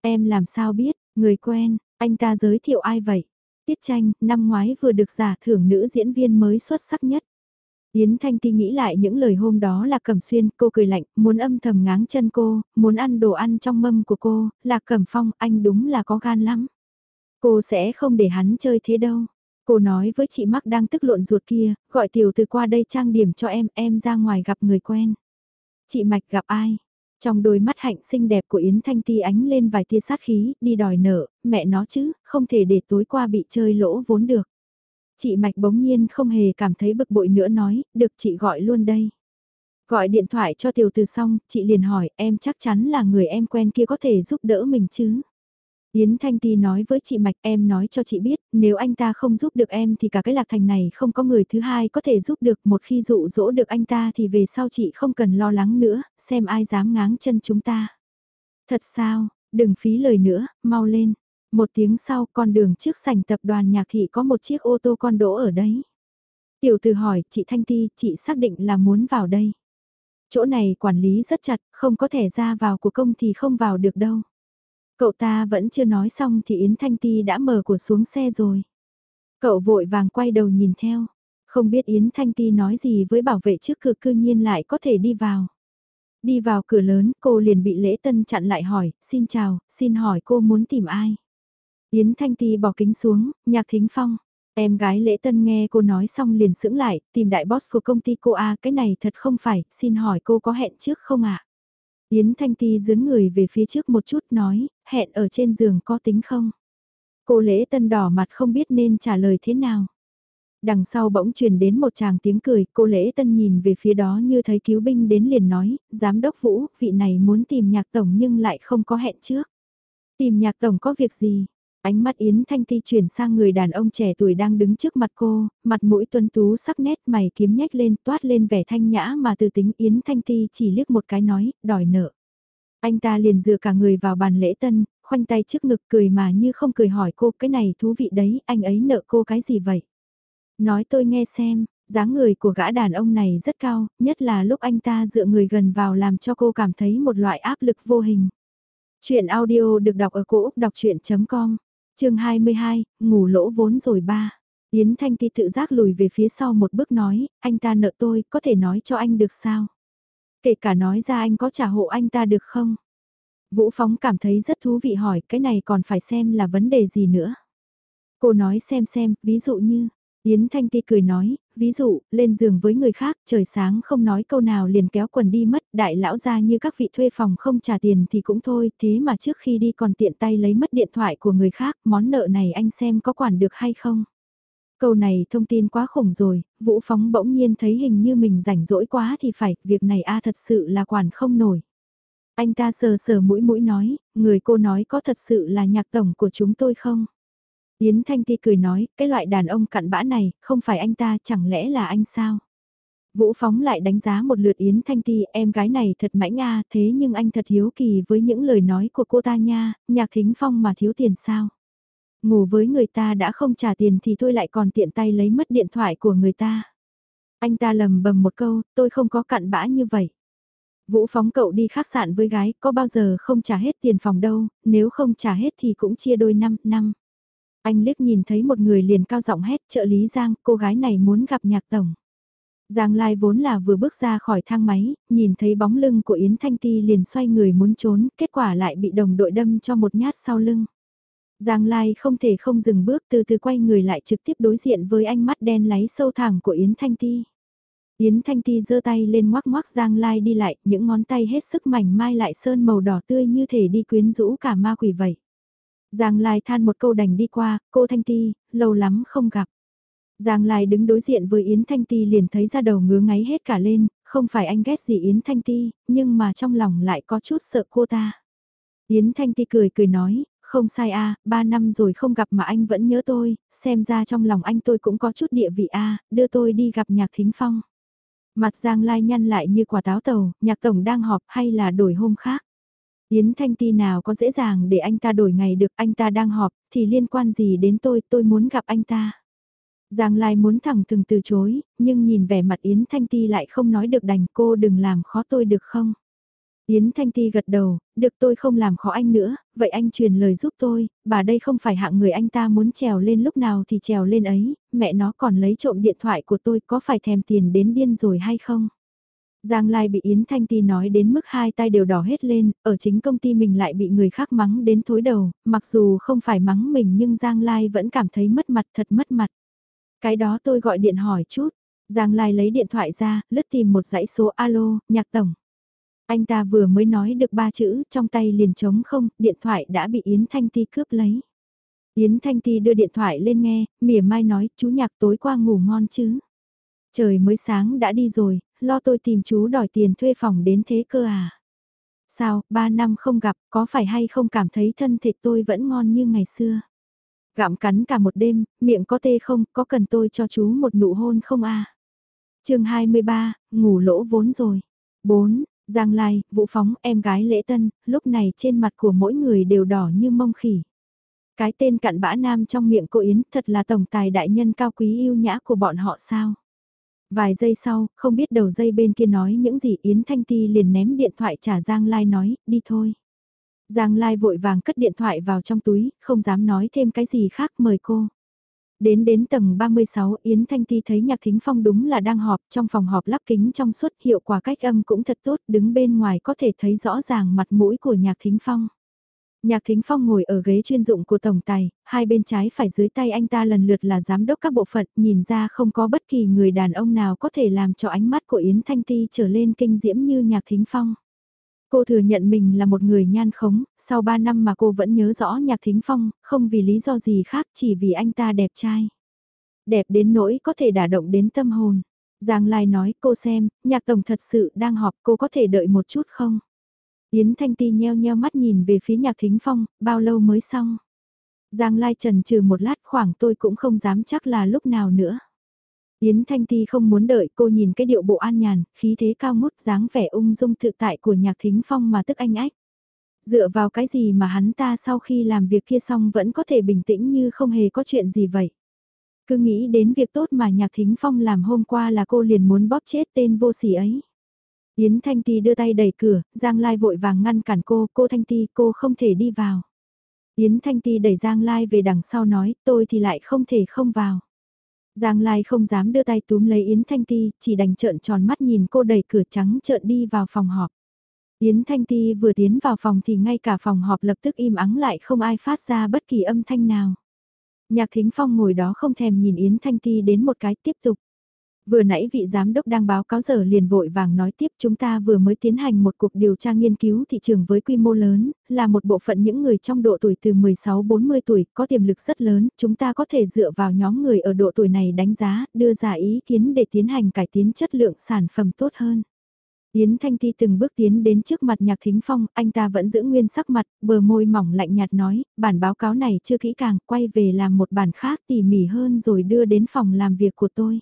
Em làm sao biết, người quen, anh ta giới thiệu ai vậy? Tiết tranh, năm ngoái vừa được giả thưởng nữ diễn viên mới xuất sắc nhất. Yến Thanh Ti nghĩ lại những lời hôm đó là Cẩm Xuyên, cô cười lạnh, muốn âm thầm ngáng chân cô, muốn ăn đồ ăn trong mâm của cô, là Cẩm Phong, anh đúng là có gan lắm. Cô sẽ không để hắn chơi thế đâu. Cô nói với chị Mắc đang tức lộn ruột kia, gọi tiểu từ qua đây trang điểm cho em, em ra ngoài gặp người quen. Chị Mạch gặp ai? Trong đôi mắt hạnh xinh đẹp của Yến Thanh Ti ánh lên vài tia sát khí, đi đòi nợ, mẹ nó chứ, không thể để tối qua bị chơi lỗ vốn được. Chị Mạch bỗng nhiên không hề cảm thấy bực bội nữa nói, được chị gọi luôn đây. Gọi điện thoại cho tiểu từ xong, chị liền hỏi em chắc chắn là người em quen kia có thể giúp đỡ mình chứ. Yến Thanh Ti nói với chị Mạch em nói cho chị biết, nếu anh ta không giúp được em thì cả cái lạc thành này không có người thứ hai có thể giúp được một khi dụ dỗ được anh ta thì về sau chị không cần lo lắng nữa, xem ai dám ngáng chân chúng ta. Thật sao, đừng phí lời nữa, mau lên. Một tiếng sau con đường trước sảnh tập đoàn nhạc thị có một chiếc ô tô con đỗ ở đấy. Tiểu từ hỏi, chị Thanh Ti, chị xác định là muốn vào đây. Chỗ này quản lý rất chặt, không có thẻ ra vào của công thì không vào được đâu. Cậu ta vẫn chưa nói xong thì Yến Thanh Ti đã mở của xuống xe rồi. Cậu vội vàng quay đầu nhìn theo. Không biết Yến Thanh Ti nói gì với bảo vệ trước cửa cư nhiên lại có thể đi vào. Đi vào cửa lớn, cô liền bị lễ tân chặn lại hỏi, xin chào, xin hỏi cô muốn tìm ai? Yến Thanh Ti bỏ kính xuống, nhạc thính phong. Em gái lễ tân nghe cô nói xong liền sững lại, tìm đại boss của công ty cô A, cái này thật không phải, xin hỏi cô có hẹn trước không ạ? Yến Thanh Ti dướn người về phía trước một chút nói, hẹn ở trên giường có tính không? Cô lễ tân đỏ mặt không biết nên trả lời thế nào. Đằng sau bỗng truyền đến một chàng tiếng cười, cô lễ tân nhìn về phía đó như thấy cứu binh đến liền nói, giám đốc Vũ, vị này muốn tìm nhạc tổng nhưng lại không có hẹn trước. Tìm nhạc tổng có việc gì? Ánh mắt Yến Thanh Ti chuyển sang người đàn ông trẻ tuổi đang đứng trước mặt cô, mặt mũi tuấn tú sắc nét mày kiếm nhếch lên toát lên vẻ thanh nhã mà từ tính Yến Thanh Ti chỉ liếc một cái nói, đòi nợ. Anh ta liền dựa cả người vào bàn lễ tân, khoanh tay trước ngực cười mà như không cười hỏi cô cái này thú vị đấy, anh ấy nợ cô cái gì vậy? Nói tôi nghe xem, dáng người của gã đàn ông này rất cao, nhất là lúc anh ta dựa người gần vào làm cho cô cảm thấy một loại áp lực vô hình. Chuyện audio được đọc ở cổ Úc đọc chuyện.com chương 22, ngủ lỗ vốn rồi ba. Yến Thanh Ti tự giác lùi về phía sau một bước nói, anh ta nợ tôi, có thể nói cho anh được sao? Kể cả nói ra anh có trả hộ anh ta được không? Vũ Phóng cảm thấy rất thú vị hỏi, cái này còn phải xem là vấn đề gì nữa? Cô nói xem xem, ví dụ như, Yến Thanh Ti cười nói, ví dụ, lên giường với người khác, trời sáng không nói câu nào liền kéo quần đi mất, đại lão ra như các vị thuê phòng không trả tiền thì cũng thôi, thế mà trước khi đi còn tiện tay lấy mất điện thoại của người khác, món nợ này anh xem có quản được hay không. Câu này thông tin quá khủng rồi, Vũ Phóng bỗng nhiên thấy hình như mình rảnh rỗi quá thì phải, việc này a thật sự là quản không nổi. Anh ta sờ sờ mũi mũi nói, người cô nói có thật sự là nhạc tổng của chúng tôi không? Yến Thanh Ti cười nói, cái loại đàn ông cặn bã này, không phải anh ta, chẳng lẽ là anh sao? Vũ Phóng lại đánh giá một lượt Yến Thanh Ti, em gái này thật mãnh nga, thế nhưng anh thật hiếu kỳ với những lời nói của cô ta nha, nhạc thính phong mà thiếu tiền sao? Ngủ với người ta đã không trả tiền thì tôi lại còn tiện tay lấy mất điện thoại của người ta. Anh ta lầm bầm một câu, tôi không có cặn bã như vậy. Vũ Phóng cậu đi khách sạn với gái, có bao giờ không trả hết tiền phòng đâu, nếu không trả hết thì cũng chia đôi năm, năm. Anh liếc nhìn thấy một người liền cao giọng hét trợ lý Giang, cô gái này muốn gặp nhạc tổng. Giang Lai vốn là vừa bước ra khỏi thang máy, nhìn thấy bóng lưng của Yến Thanh Ti liền xoay người muốn trốn, kết quả lại bị đồng đội đâm cho một nhát sau lưng. Giang Lai không thể không dừng bước từ từ quay người lại trực tiếp đối diện với ánh mắt đen láy sâu thẳm của Yến Thanh Ti. Yến Thanh Ti giơ tay lên ngoắc ngoắc Giang Lai đi lại, những ngón tay hết sức mảnh mai lại sơn màu đỏ tươi như thể đi quyến rũ cả ma quỷ vậy. Giang Lai than một câu đành đi qua, cô Thanh Ti, lâu lắm không gặp. Giang Lai đứng đối diện với Yến Thanh Ti liền thấy ra đầu ngứa ngáy hết cả lên, không phải anh ghét gì Yến Thanh Ti, nhưng mà trong lòng lại có chút sợ cô ta. Yến Thanh Ti cười cười nói, không sai a, ba năm rồi không gặp mà anh vẫn nhớ tôi, xem ra trong lòng anh tôi cũng có chút địa vị a, đưa tôi đi gặp nhạc thính phong. Mặt Giang Lai nhăn lại như quả táo tàu, nhạc tổng đang họp hay là đổi hôm khác. Yến Thanh Ti nào có dễ dàng để anh ta đổi ngày được anh ta đang họp, thì liên quan gì đến tôi, tôi muốn gặp anh ta. Giang Lai muốn thẳng thừng từ chối, nhưng nhìn vẻ mặt Yến Thanh Ti lại không nói được đành cô đừng làm khó tôi được không. Yến Thanh Ti gật đầu, được tôi không làm khó anh nữa, vậy anh truyền lời giúp tôi, bà đây không phải hạng người anh ta muốn trèo lên lúc nào thì trèo lên ấy, mẹ nó còn lấy trộm điện thoại của tôi có phải thèm tiền đến điên rồi hay không? Giang Lai bị Yến Thanh Ti nói đến mức hai tay đều đỏ hết lên, ở chính công ty mình lại bị người khác mắng đến thối đầu, mặc dù không phải mắng mình nhưng Giang Lai vẫn cảm thấy mất mặt thật mất mặt. Cái đó tôi gọi điện hỏi chút, Giang Lai lấy điện thoại ra, lướt tìm một dãy số alo, nhạc tổng. Anh ta vừa mới nói được ba chữ, trong tay liền trống không, điện thoại đã bị Yến Thanh Ti cướp lấy. Yến Thanh Ti đưa điện thoại lên nghe, mỉa mai nói, chú nhạc tối qua ngủ ngon chứ. Trời mới sáng đã đi rồi, lo tôi tìm chú đòi tiền thuê phòng đến thế cơ à. Sao, ba năm không gặp, có phải hay không cảm thấy thân thịt tôi vẫn ngon như ngày xưa? Gặm cắn cả một đêm, miệng có tê không, có cần tôi cho chú một nụ hôn không à? chương 23, ngủ lỗ vốn rồi. 4. Giang Lai, Vũ Phóng, em gái Lễ Tân, lúc này trên mặt của mỗi người đều đỏ như mông khỉ. Cái tên cặn bã nam trong miệng cô Yến thật là tổng tài đại nhân cao quý yêu nhã của bọn họ sao? Vài giây sau, không biết đầu dây bên kia nói những gì Yến Thanh Ti liền ném điện thoại trả Giang Lai nói, đi thôi. Giang Lai vội vàng cất điện thoại vào trong túi, không dám nói thêm cái gì khác mời cô. Đến đến tầng 36 Yến Thanh Ti thấy Nhạc Thính Phong đúng là đang họp trong phòng họp lắp kính trong suốt hiệu quả cách âm cũng thật tốt đứng bên ngoài có thể thấy rõ ràng mặt mũi của Nhạc Thính Phong. Nhạc Thính Phong ngồi ở ghế chuyên dụng của tổng tài, hai bên trái phải dưới tay anh ta lần lượt là giám đốc các bộ phận, nhìn ra không có bất kỳ người đàn ông nào có thể làm cho ánh mắt của Yến Thanh Ti trở lên kinh diễm như Nhạc Thính Phong. Cô thừa nhận mình là một người nhan khống, sau 3 năm mà cô vẫn nhớ rõ Nhạc Thính Phong, không vì lý do gì khác chỉ vì anh ta đẹp trai. Đẹp đến nỗi có thể đả động đến tâm hồn. Giang Lai nói cô xem, Nhạc Tổng thật sự đang họp cô có thể đợi một chút không? Yến Thanh Ti nheo nheo mắt nhìn về phía nhạc thính phong, bao lâu mới xong. Giang Lai trần trừ một lát khoảng tôi cũng không dám chắc là lúc nào nữa. Yến Thanh Ti không muốn đợi cô nhìn cái điệu bộ an nhàn, khí thế cao ngút dáng vẻ ung dung tự tại của nhạc thính phong mà tức anh ách. Dựa vào cái gì mà hắn ta sau khi làm việc kia xong vẫn có thể bình tĩnh như không hề có chuyện gì vậy. Cứ nghĩ đến việc tốt mà nhạc thính phong làm hôm qua là cô liền muốn bóp chết tên vô sỉ ấy. Yến Thanh Ti đưa tay đẩy cửa, Giang Lai vội vàng ngăn cản cô, cô Thanh Ti, cô không thể đi vào. Yến Thanh Ti đẩy Giang Lai về đằng sau nói, tôi thì lại không thể không vào. Giang Lai không dám đưa tay túm lấy Yến Thanh Ti, chỉ đành trợn tròn mắt nhìn cô đẩy cửa trắng trợn đi vào phòng họp. Yến Thanh Ti vừa tiến vào phòng thì ngay cả phòng họp lập tức im ắng lại không ai phát ra bất kỳ âm thanh nào. Nhạc Thính Phong ngồi đó không thèm nhìn Yến Thanh Ti đến một cái tiếp tục. Vừa nãy vị giám đốc đang báo cáo giờ liền vội vàng nói tiếp chúng ta vừa mới tiến hành một cuộc điều tra nghiên cứu thị trường với quy mô lớn, là một bộ phận những người trong độ tuổi từ 16-40 tuổi có tiềm lực rất lớn, chúng ta có thể dựa vào nhóm người ở độ tuổi này đánh giá, đưa ra ý kiến để tiến hành cải tiến chất lượng sản phẩm tốt hơn. Yến Thanh Ti từng bước tiến đến trước mặt Nhạc Thính Phong, anh ta vẫn giữ nguyên sắc mặt, bờ môi mỏng lạnh nhạt nói, bản báo cáo này chưa kỹ càng, quay về làm một bản khác tỉ mỉ hơn rồi đưa đến phòng làm việc của tôi.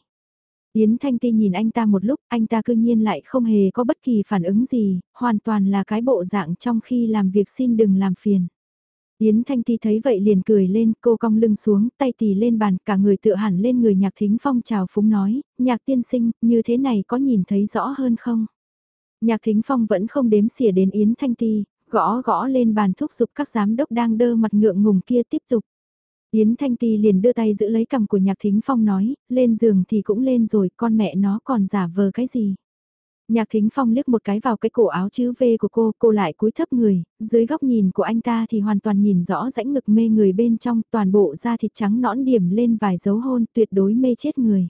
Yến Thanh Ti nhìn anh ta một lúc, anh ta cư nhiên lại không hề có bất kỳ phản ứng gì, hoàn toàn là cái bộ dạng trong khi làm việc xin đừng làm phiền. Yến Thanh Ti thấy vậy liền cười lên, cô cong lưng xuống, tay tì lên bàn, cả người tựa hẳn lên người nhạc thính phong chào phúng nói, nhạc tiên sinh, như thế này có nhìn thấy rõ hơn không? Nhạc thính phong vẫn không đếm xỉa đến Yến Thanh Ti, gõ gõ lên bàn thúc giục các giám đốc đang đơ mặt ngượng ngùng kia tiếp tục. Yến Thanh Ti liền đưa tay giữ lấy cầm của Nhạc Thính Phong nói, lên giường thì cũng lên rồi, con mẹ nó còn giả vờ cái gì. Nhạc Thính Phong liếc một cái vào cái cổ áo chữ V của cô, cô lại cúi thấp người, dưới góc nhìn của anh ta thì hoàn toàn nhìn rõ rãnh ngực mê người bên trong, toàn bộ da thịt trắng nõn điểm lên vài dấu hôn, tuyệt đối mê chết người.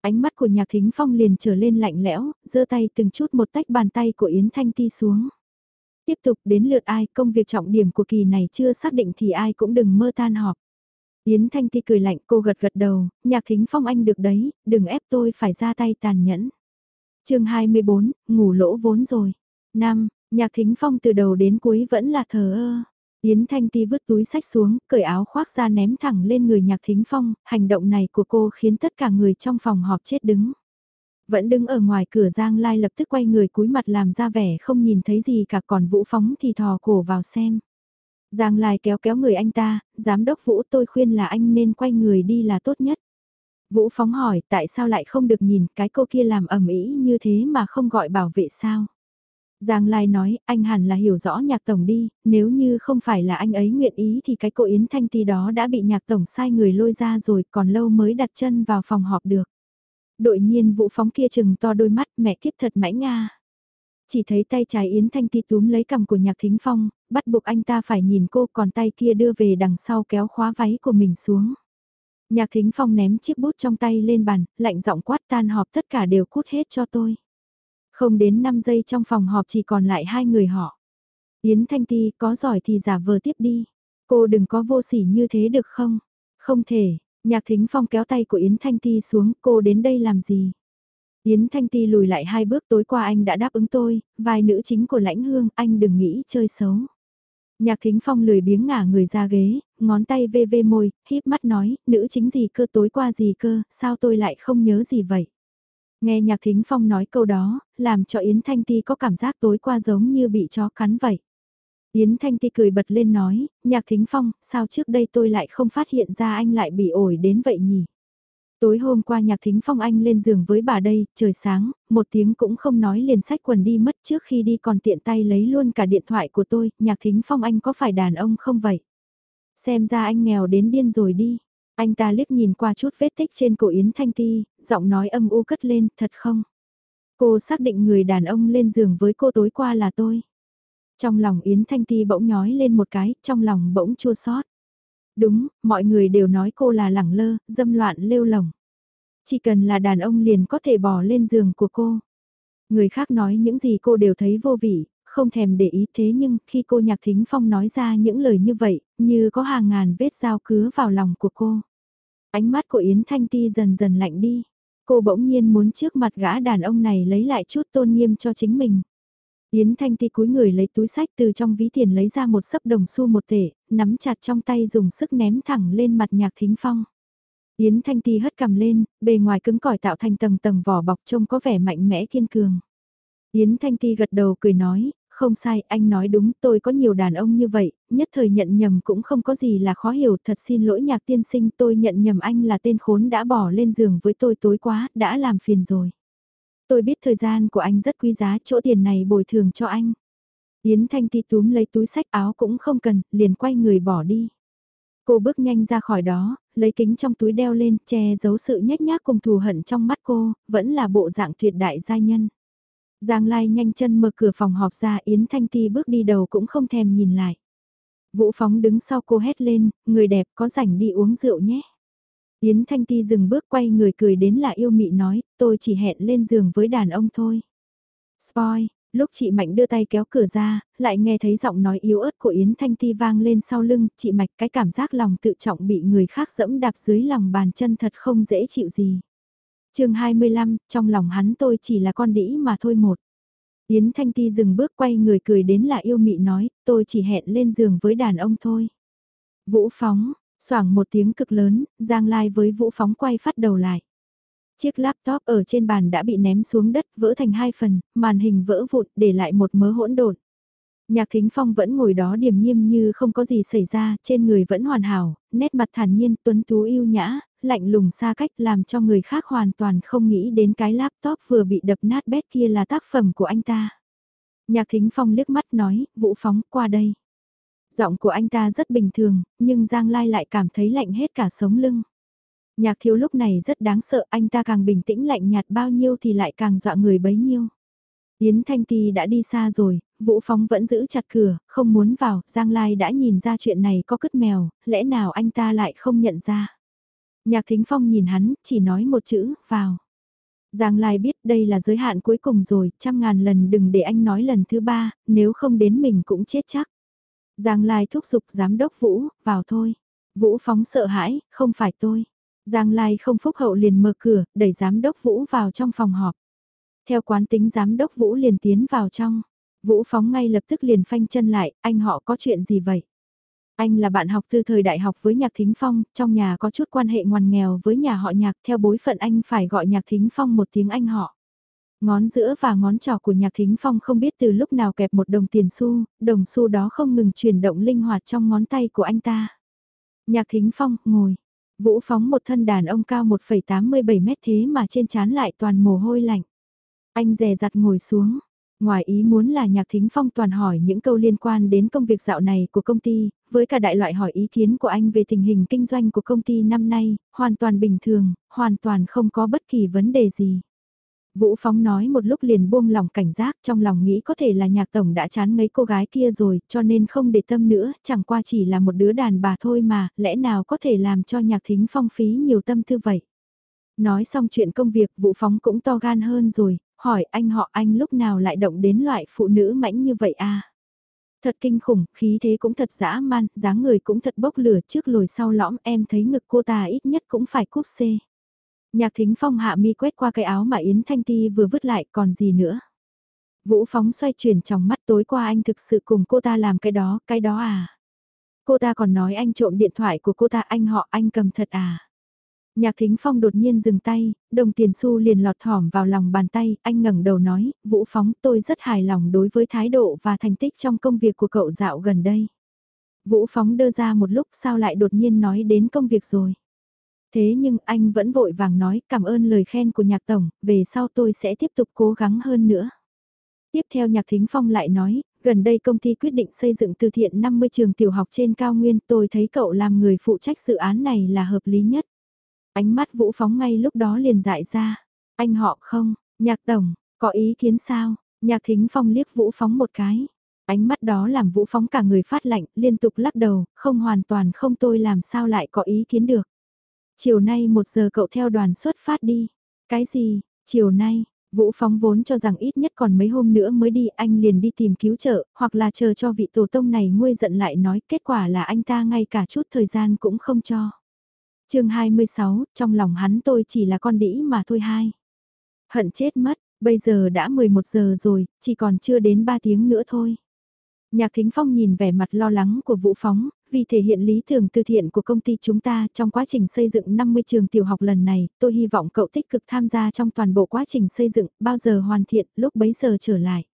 Ánh mắt của Nhạc Thính Phong liền trở lên lạnh lẽo, giơ tay từng chút một tách bàn tay của Yến Thanh Ti xuống. Tiếp tục đến lượt ai, công việc trọng điểm của kỳ này chưa xác định thì ai cũng đừng mơ tan họp. Yến Thanh Ti cười lạnh cô gật gật đầu, nhạc thính phong anh được đấy, đừng ép tôi phải ra tay tàn nhẫn. chương 24, ngủ lỗ vốn rồi. năm Nhạc thính phong từ đầu đến cuối vẫn là thờ ơ. Yến Thanh Ti vứt túi sách xuống, cởi áo khoác ra ném thẳng lên người nhạc thính phong, hành động này của cô khiến tất cả người trong phòng họp chết đứng. Vẫn đứng ở ngoài cửa Giang Lai lập tức quay người cúi mặt làm ra vẻ không nhìn thấy gì cả còn Vũ Phóng thì thò cổ vào xem. Giang Lai kéo kéo người anh ta, giám đốc Vũ tôi khuyên là anh nên quay người đi là tốt nhất. Vũ phóng hỏi tại sao lại không được nhìn cái cô kia làm ẩm ý như thế mà không gọi bảo vệ sao. Giang Lai nói, anh hẳn là hiểu rõ nhạc tổng đi, nếu như không phải là anh ấy nguyện ý thì cái cô Yến Thanh Ti đó đã bị nhạc tổng sai người lôi ra rồi còn lâu mới đặt chân vào phòng họp được. Đội nhiên vũ phóng kia chừng to đôi mắt mẹ kiếp thật mãi nga. Chỉ thấy tay trái Yến Thanh Ti túm lấy cầm của nhạc thính phong, bắt buộc anh ta phải nhìn cô còn tay kia đưa về đằng sau kéo khóa váy của mình xuống. Nhạc thính phong ném chiếc bút trong tay lên bàn, lạnh giọng quát tan họp tất cả đều cút hết cho tôi. Không đến 5 giây trong phòng họp chỉ còn lại hai người họ. Yến Thanh Ti có giỏi thì giả vờ tiếp đi. Cô đừng có vô sỉ như thế được không? Không thể, nhạc thính phong kéo tay của Yến Thanh Ti xuống cô đến đây làm gì? Yến Thanh Ti lùi lại hai bước tối qua anh đã đáp ứng tôi, vai nữ chính của lãnh hương, anh đừng nghĩ chơi xấu. Nhạc thính phong lười biếng ngả người ra ghế, ngón tay vê vê môi, híp mắt nói, nữ chính gì cơ tối qua gì cơ, sao tôi lại không nhớ gì vậy. Nghe nhạc thính phong nói câu đó, làm cho Yến Thanh Ti có cảm giác tối qua giống như bị chó cắn vậy. Yến Thanh Ti cười bật lên nói, nhạc thính phong, sao trước đây tôi lại không phát hiện ra anh lại bị ổi đến vậy nhỉ? Tối hôm qua nhạc thính phong anh lên giường với bà đây, trời sáng, một tiếng cũng không nói liền sách quần đi mất trước khi đi còn tiện tay lấy luôn cả điện thoại của tôi, nhạc thính phong anh có phải đàn ông không vậy? Xem ra anh nghèo đến điên rồi đi. Anh ta liếc nhìn qua chút vết tích trên cổ Yến Thanh Ti, giọng nói âm u cất lên, thật không? Cô xác định người đàn ông lên giường với cô tối qua là tôi. Trong lòng Yến Thanh Ti bỗng nhói lên một cái, trong lòng bỗng chua xót. Đúng, mọi người đều nói cô là lẳng lơ, dâm loạn lêu lồng. Chỉ cần là đàn ông liền có thể bỏ lên giường của cô. Người khác nói những gì cô đều thấy vô vị, không thèm để ý thế nhưng khi cô Nhạc Thính Phong nói ra những lời như vậy, như có hàng ngàn vết dao cứa vào lòng của cô. Ánh mắt của Yến Thanh Ti dần dần lạnh đi. Cô bỗng nhiên muốn trước mặt gã đàn ông này lấy lại chút tôn nghiêm cho chính mình. Yến Thanh Ti cúi người lấy túi sách từ trong ví tiền lấy ra một sấp đồng xu một tể, nắm chặt trong tay dùng sức ném thẳng lên mặt nhạc thính phong. Yến Thanh Ti hất cầm lên, bề ngoài cứng cỏi tạo thành tầng tầng vỏ bọc trông có vẻ mạnh mẽ kiên cường. Yến Thanh Ti gật đầu cười nói, không sai, anh nói đúng, tôi có nhiều đàn ông như vậy, nhất thời nhận nhầm cũng không có gì là khó hiểu, thật xin lỗi nhạc tiên sinh, tôi nhận nhầm anh là tên khốn đã bỏ lên giường với tôi tối quá, đã làm phiền rồi. Tôi biết thời gian của anh rất quý giá, chỗ tiền này bồi thường cho anh. Yến Thanh Ti túm lấy túi sách áo cũng không cần, liền quay người bỏ đi. Cô bước nhanh ra khỏi đó, lấy kính trong túi đeo lên, che giấu sự nhếch nhác cùng thù hận trong mắt cô, vẫn là bộ dạng tuyệt đại gia nhân. Giang Lai nhanh chân mở cửa phòng họp ra Yến Thanh Ti bước đi đầu cũng không thèm nhìn lại. Vũ Phóng đứng sau cô hét lên, người đẹp có rảnh đi uống rượu nhé. Yến Thanh Ti dừng bước quay người cười đến là yêu mị nói, tôi chỉ hẹn lên giường với đàn ông thôi. Spoil, lúc chị Mạnh đưa tay kéo cửa ra, lại nghe thấy giọng nói yếu ớt của Yến Thanh Ti vang lên sau lưng, chị Mạch cái cảm giác lòng tự trọng bị người khác dẫm đạp dưới lòng bàn chân thật không dễ chịu gì chương 25, trong lòng hắn tôi chỉ là con đĩ mà thôi một. Yến Thanh Ti dừng bước quay người cười đến là yêu mị nói, tôi chỉ hẹn lên giường với đàn ông thôi. Vũ Phóng, xoảng một tiếng cực lớn, Giang Lai với Vũ Phóng quay phát đầu lại. Chiếc laptop ở trên bàn đã bị ném xuống đất vỡ thành hai phần, màn hình vỡ vụn để lại một mớ hỗn độn. Nhạc Thính Phong vẫn ngồi đó điềm nhiên như không có gì xảy ra, trên người vẫn hoàn hảo, nét mặt thản nhiên, tuấn tú yêu nhã, lạnh lùng xa cách làm cho người khác hoàn toàn không nghĩ đến cái laptop vừa bị đập nát bét kia là tác phẩm của anh ta. Nhạc Thính Phong liếc mắt nói, Vũ Phóng qua đây. Giọng của anh ta rất bình thường, nhưng Giang Lai lại cảm thấy lạnh hết cả sống lưng. Nhạc thiếu lúc này rất đáng sợ, anh ta càng bình tĩnh lạnh nhạt bao nhiêu thì lại càng dọa người bấy nhiêu. Yến Thanh Ti đã đi xa rồi, Vũ Phóng vẫn giữ chặt cửa, không muốn vào, Giang Lai đã nhìn ra chuyện này có cứt mèo, lẽ nào anh ta lại không nhận ra. Nhạc Thính Phong nhìn hắn, chỉ nói một chữ, vào. Giang Lai biết đây là giới hạn cuối cùng rồi, trăm ngàn lần đừng để anh nói lần thứ ba, nếu không đến mình cũng chết chắc. Giang Lai thúc giục giám đốc Vũ, vào thôi. Vũ Phóng sợ hãi, không phải tôi. Giang Lai không phúc hậu liền mở cửa, đẩy giám đốc Vũ vào trong phòng họp. Theo quán tính giám đốc Vũ liền tiến vào trong. Vũ Phóng ngay lập tức liền phanh chân lại, anh họ có chuyện gì vậy? Anh là bạn học từ thời đại học với Nhạc Thính Phong, trong nhà có chút quan hệ ngoằn nghèo với nhà họ Nhạc, theo bối phận anh phải gọi Nhạc Thính Phong một tiếng anh họ. Ngón giữa và ngón trỏ của Nhạc Thính Phong không biết từ lúc nào kẹp một đồng tiền xu, đồng xu đó không ngừng chuyển động linh hoạt trong ngón tay của anh ta. Nhạc Thính Phong, ngồi. Vũ Phóng một thân đàn ông cao 1,87 mét thế mà trên trán lại toàn mồ hôi lạnh. Anh dè dặt ngồi xuống. Ngoài ý muốn là Nhạc Thính Phong toàn hỏi những câu liên quan đến công việc dạo này của công ty, với cả đại loại hỏi ý kiến của anh về tình hình kinh doanh của công ty năm nay, hoàn toàn bình thường, hoàn toàn không có bất kỳ vấn đề gì. Vũ Phóng nói một lúc liền buông lòng cảnh giác trong lòng nghĩ có thể là nhạc tổng đã chán mấy cô gái kia rồi cho nên không để tâm nữa, chẳng qua chỉ là một đứa đàn bà thôi mà, lẽ nào có thể làm cho nhạc thính phong phí nhiều tâm tư vậy. Nói xong chuyện công việc Vũ Phóng cũng to gan hơn rồi, hỏi anh họ anh lúc nào lại động đến loại phụ nữ mãnh như vậy à? Thật kinh khủng, khí thế cũng thật dã man, dáng người cũng thật bốc lửa trước lồi sau lõm em thấy ngực cô ta ít nhất cũng phải cúp xê. Nhạc thính phong hạ mi quét qua cái áo mà Yến Thanh Ti vừa vứt lại còn gì nữa. Vũ Phóng xoay chuyển trong mắt tối qua anh thực sự cùng cô ta làm cái đó, cái đó à. Cô ta còn nói anh trộm điện thoại của cô ta anh họ anh cầm thật à. Nhạc thính phong đột nhiên dừng tay, đồng tiền xu liền lọt thỏm vào lòng bàn tay, anh ngẩng đầu nói, Vũ Phóng tôi rất hài lòng đối với thái độ và thành tích trong công việc của cậu dạo gần đây. Vũ Phóng đưa ra một lúc sao lại đột nhiên nói đến công việc rồi. Thế nhưng anh vẫn vội vàng nói cảm ơn lời khen của nhạc tổng, về sau tôi sẽ tiếp tục cố gắng hơn nữa. Tiếp theo nhạc thính phong lại nói, gần đây công ty quyết định xây dựng từ thiện 50 trường tiểu học trên cao nguyên tôi thấy cậu làm người phụ trách dự án này là hợp lý nhất. Ánh mắt Vũ Phóng ngay lúc đó liền dại ra. Anh họ không, nhạc tổng, có ý kiến sao? Nhạc thính phong liếc Vũ Phóng một cái. Ánh mắt đó làm Vũ Phóng cả người phát lạnh, liên tục lắc đầu, không hoàn toàn không tôi làm sao lại có ý kiến được. Chiều nay một giờ cậu theo đoàn xuất phát đi. Cái gì, chiều nay, Vũ Phóng vốn cho rằng ít nhất còn mấy hôm nữa mới đi anh liền đi tìm cứu trợ, hoặc là chờ cho vị tổ tông này nguôi giận lại nói kết quả là anh ta ngay cả chút thời gian cũng không cho chương 26, trong lòng hắn tôi chỉ là con đĩ mà thôi hai. Hận chết mất, bây giờ đã 11 giờ rồi, chỉ còn chưa đến 3 tiếng nữa thôi. Nhạc Thính Phong nhìn vẻ mặt lo lắng của Vũ Phóng, vì thể hiện lý tưởng từ thiện của công ty chúng ta trong quá trình xây dựng 50 trường tiểu học lần này, tôi hy vọng cậu tích cực tham gia trong toàn bộ quá trình xây dựng, bao giờ hoàn thiện, lúc bấy giờ trở lại.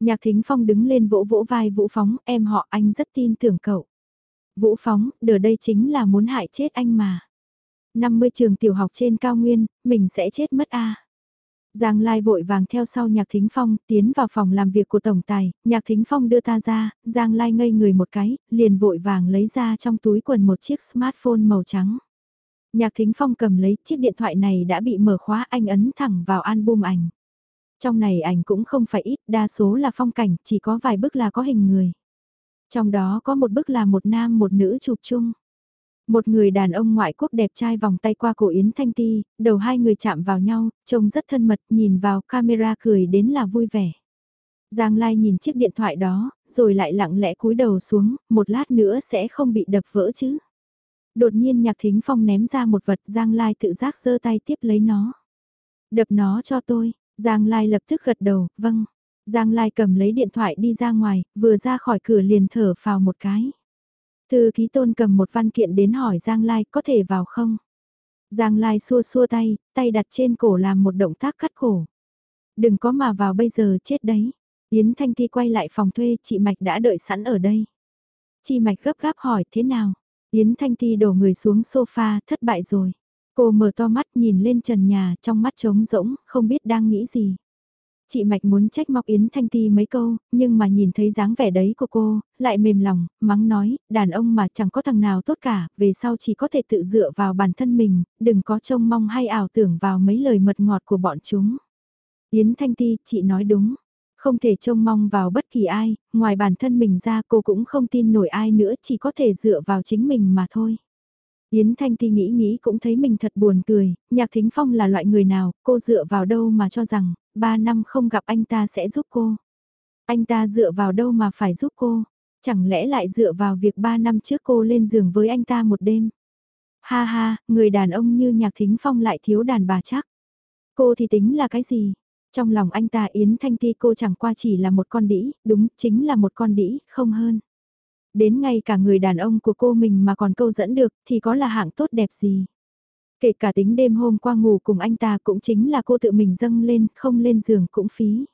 Nhạc Thính Phong đứng lên vỗ vỗ vai Vũ Phóng, em họ anh rất tin tưởng cậu. Vũ Phóng, đờ đây chính là muốn hại chết anh mà. 50 trường tiểu học trên cao nguyên, mình sẽ chết mất a. Giang Lai vội vàng theo sau Nhạc Thính Phong, tiến vào phòng làm việc của Tổng Tài, Nhạc Thính Phong đưa ta ra, Giang Lai ngây người một cái, liền vội vàng lấy ra trong túi quần một chiếc smartphone màu trắng. Nhạc Thính Phong cầm lấy chiếc điện thoại này đã bị mở khóa anh ấn thẳng vào album ảnh. Trong này ảnh cũng không phải ít, đa số là phong cảnh, chỉ có vài bức là có hình người. Trong đó có một bức là một nam một nữ chụp chung. Một người đàn ông ngoại quốc đẹp trai vòng tay qua cổ Yến Thanh Ti, đầu hai người chạm vào nhau, trông rất thân mật, nhìn vào camera cười đến là vui vẻ. Giang Lai nhìn chiếc điện thoại đó, rồi lại lặng lẽ cúi đầu xuống, một lát nữa sẽ không bị đập vỡ chứ. Đột nhiên Nhạc Thính Phong ném ra một vật Giang Lai tự giác giơ tay tiếp lấy nó. Đập nó cho tôi, Giang Lai lập tức gật đầu, vâng. Giang Lai cầm lấy điện thoại đi ra ngoài, vừa ra khỏi cửa liền thở phào một cái. Thư ký tôn cầm một văn kiện đến hỏi Giang Lai có thể vào không? Giang Lai xua xua tay, tay đặt trên cổ làm một động tác cắt cổ. Đừng có mà vào bây giờ chết đấy. Yến Thanh Ti quay lại phòng thuê, chị Mạch đã đợi sẵn ở đây. Chị Mạch gấp gáp hỏi thế nào? Yến Thanh Ti đổ người xuống sofa, thất bại rồi. Cô mở to mắt nhìn lên trần nhà, trong mắt trống rỗng, không biết đang nghĩ gì. Chị Mạch muốn trách móc Yến Thanh Ti mấy câu, nhưng mà nhìn thấy dáng vẻ đấy của cô, lại mềm lòng, mắng nói, đàn ông mà chẳng có thằng nào tốt cả, về sau chỉ có thể tự dựa vào bản thân mình, đừng có trông mong hay ảo tưởng vào mấy lời mật ngọt của bọn chúng. Yến Thanh Ti, chị nói đúng, không thể trông mong vào bất kỳ ai, ngoài bản thân mình ra cô cũng không tin nổi ai nữa, chỉ có thể dựa vào chính mình mà thôi. Yến Thanh Ti nghĩ nghĩ cũng thấy mình thật buồn cười, Nhạc Thính Phong là loại người nào, cô dựa vào đâu mà cho rằng, ba năm không gặp anh ta sẽ giúp cô. Anh ta dựa vào đâu mà phải giúp cô, chẳng lẽ lại dựa vào việc ba năm trước cô lên giường với anh ta một đêm. Ha ha, người đàn ông như Nhạc Thính Phong lại thiếu đàn bà chắc. Cô thì tính là cái gì? Trong lòng anh ta Yến Thanh Ti cô chẳng qua chỉ là một con đĩ, đúng chính là một con đĩ, không hơn. Đến ngay cả người đàn ông của cô mình mà còn câu dẫn được thì có là hạng tốt đẹp gì. Kể cả tính đêm hôm qua ngủ cùng anh ta cũng chính là cô tự mình dâng lên, không lên giường cũng phí.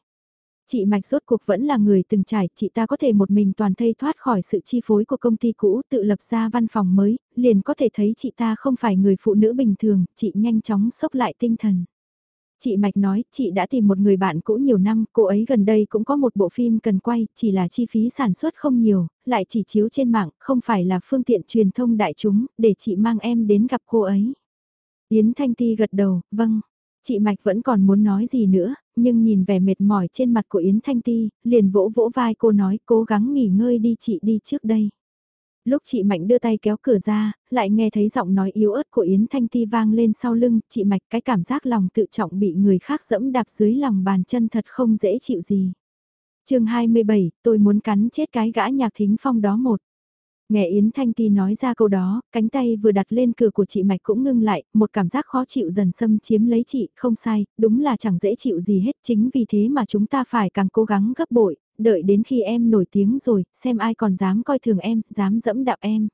Chị Mạch rốt cuộc vẫn là người từng trải, chị ta có thể một mình toàn thây thoát khỏi sự chi phối của công ty cũ, tự lập ra văn phòng mới, liền có thể thấy chị ta không phải người phụ nữ bình thường, chị nhanh chóng sốc lại tinh thần. Chị Mạch nói, chị đã tìm một người bạn cũ nhiều năm, cô ấy gần đây cũng có một bộ phim cần quay, chỉ là chi phí sản xuất không nhiều, lại chỉ chiếu trên mạng, không phải là phương tiện truyền thông đại chúng, để chị mang em đến gặp cô ấy. Yến Thanh Ti gật đầu, vâng. Chị Mạch vẫn còn muốn nói gì nữa, nhưng nhìn vẻ mệt mỏi trên mặt của Yến Thanh Ti, liền vỗ vỗ vai cô nói cố gắng nghỉ ngơi đi chị đi trước đây. Lúc chị Mạnh đưa tay kéo cửa ra, lại nghe thấy giọng nói yếu ớt của Yến Thanh Ti vang lên sau lưng, chị Mạch cái cảm giác lòng tự trọng bị người khác dẫm đạp dưới lòng bàn chân thật không dễ chịu gì. chương 27, tôi muốn cắn chết cái gã nhạc thính phong đó một. Nghe Yến Thanh Ti nói ra câu đó, cánh tay vừa đặt lên cửa của chị Mạch cũng ngưng lại, một cảm giác khó chịu dần xâm chiếm lấy chị, không sai, đúng là chẳng dễ chịu gì hết, chính vì thế mà chúng ta phải càng cố gắng gấp bội, đợi đến khi em nổi tiếng rồi, xem ai còn dám coi thường em, dám dẫm đạp em.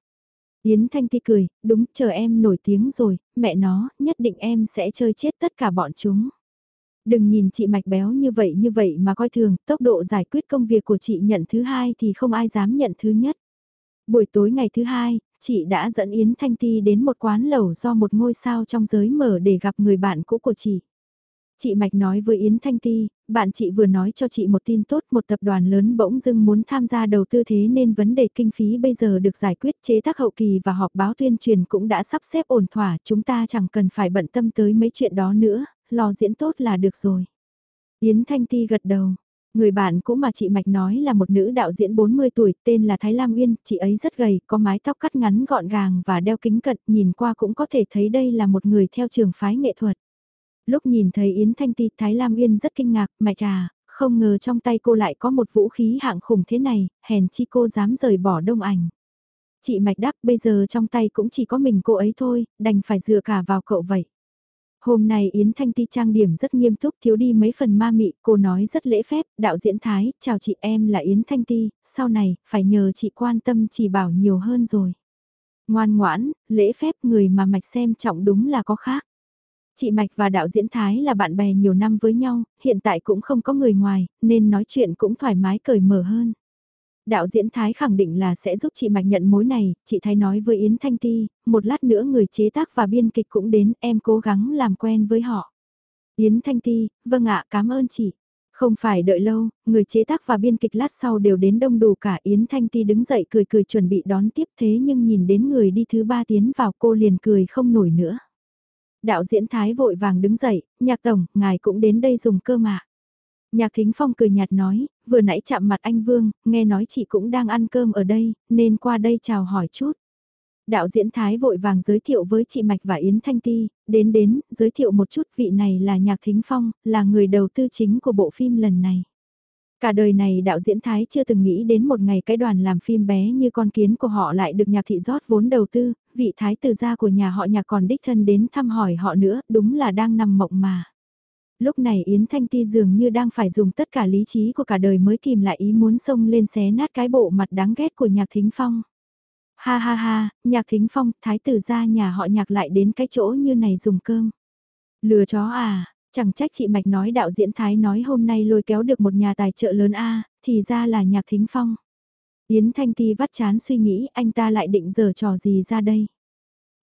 Yến Thanh Ti cười, đúng, chờ em nổi tiếng rồi, mẹ nó, nhất định em sẽ chơi chết tất cả bọn chúng. Đừng nhìn chị mạch béo như vậy như vậy mà coi thường, tốc độ giải quyết công việc của chị nhận thứ hai thì không ai dám nhận thứ nhất. Buổi tối ngày thứ hai, chị đã dẫn Yến Thanh Ti đến một quán lẩu do một ngôi sao trong giới mở để gặp người bạn cũ của chị. Chị Mạch nói với Yến Thanh Ti, bạn chị vừa nói cho chị một tin tốt một tập đoàn lớn bỗng dưng muốn tham gia đầu tư thế nên vấn đề kinh phí bây giờ được giải quyết chế tác hậu kỳ và họp báo tuyên truyền cũng đã sắp xếp ổn thỏa, chúng ta chẳng cần phải bận tâm tới mấy chuyện đó nữa, lo diễn tốt là được rồi. Yến Thanh Ti gật đầu. Người bạn cũ mà chị Mạch nói là một nữ đạo diễn 40 tuổi, tên là Thái Lam Uyên, chị ấy rất gầy, có mái tóc cắt ngắn gọn gàng và đeo kính cận, nhìn qua cũng có thể thấy đây là một người theo trường phái nghệ thuật. Lúc nhìn thấy Yến Thanh Ti, Thái Lam Uyên rất kinh ngạc, mẹ trà, không ngờ trong tay cô lại có một vũ khí hạng khủng thế này, hèn chi cô dám rời bỏ đông ảnh. Chị Mạch đáp bây giờ trong tay cũng chỉ có mình cô ấy thôi, đành phải dựa cả vào cậu vậy. Hôm nay Yến Thanh Ti trang điểm rất nghiêm túc thiếu đi mấy phần ma mị, cô nói rất lễ phép, đạo diễn Thái, chào chị em là Yến Thanh Ti, sau này, phải nhờ chị quan tâm chỉ bảo nhiều hơn rồi. Ngoan ngoãn, lễ phép người mà Mạch xem trọng đúng là có khác. Chị Mạch và đạo diễn Thái là bạn bè nhiều năm với nhau, hiện tại cũng không có người ngoài, nên nói chuyện cũng thoải mái cởi mở hơn. Đạo diễn Thái khẳng định là sẽ giúp chị Mạch nhận mối này, chị Thái nói với Yến Thanh Ti, một lát nữa người chế tác và biên kịch cũng đến, em cố gắng làm quen với họ. Yến Thanh Ti, vâng ạ, cảm ơn chị. Không phải đợi lâu, người chế tác và biên kịch lát sau đều đến đông đủ cả Yến Thanh Ti đứng dậy cười cười chuẩn bị đón tiếp thế nhưng nhìn đến người đi thứ ba tiến vào cô liền cười không nổi nữa. Đạo diễn Thái vội vàng đứng dậy, nhạc tổng, ngài cũng đến đây dùng cơ mà. Nhạc Thính Phong cười nhạt nói, vừa nãy chạm mặt anh Vương, nghe nói chị cũng đang ăn cơm ở đây, nên qua đây chào hỏi chút. Đạo diễn Thái vội vàng giới thiệu với chị Mạch và Yến Thanh Ti, đến đến, giới thiệu một chút vị này là Nhạc Thính Phong, là người đầu tư chính của bộ phim lần này. Cả đời này đạo diễn Thái chưa từng nghĩ đến một ngày cái đoàn làm phim bé như con kiến của họ lại được nhạc thị rót vốn đầu tư, vị Thái tử gia của nhà họ nhạc còn đích thân đến thăm hỏi họ nữa, đúng là đang nằm mộng mà. Lúc này Yến Thanh Ti dường như đang phải dùng tất cả lý trí của cả đời mới kìm lại ý muốn xông lên xé nát cái bộ mặt đáng ghét của nhạc thính phong. Ha ha ha, nhạc thính phong, thái tử gia nhà họ nhạc lại đến cái chỗ như này dùng cơm. Lừa chó à, chẳng trách chị Mạch nói đạo diễn Thái nói hôm nay lôi kéo được một nhà tài trợ lớn a thì ra là nhạc thính phong. Yến Thanh Ti vắt chán suy nghĩ anh ta lại định giở trò gì ra đây.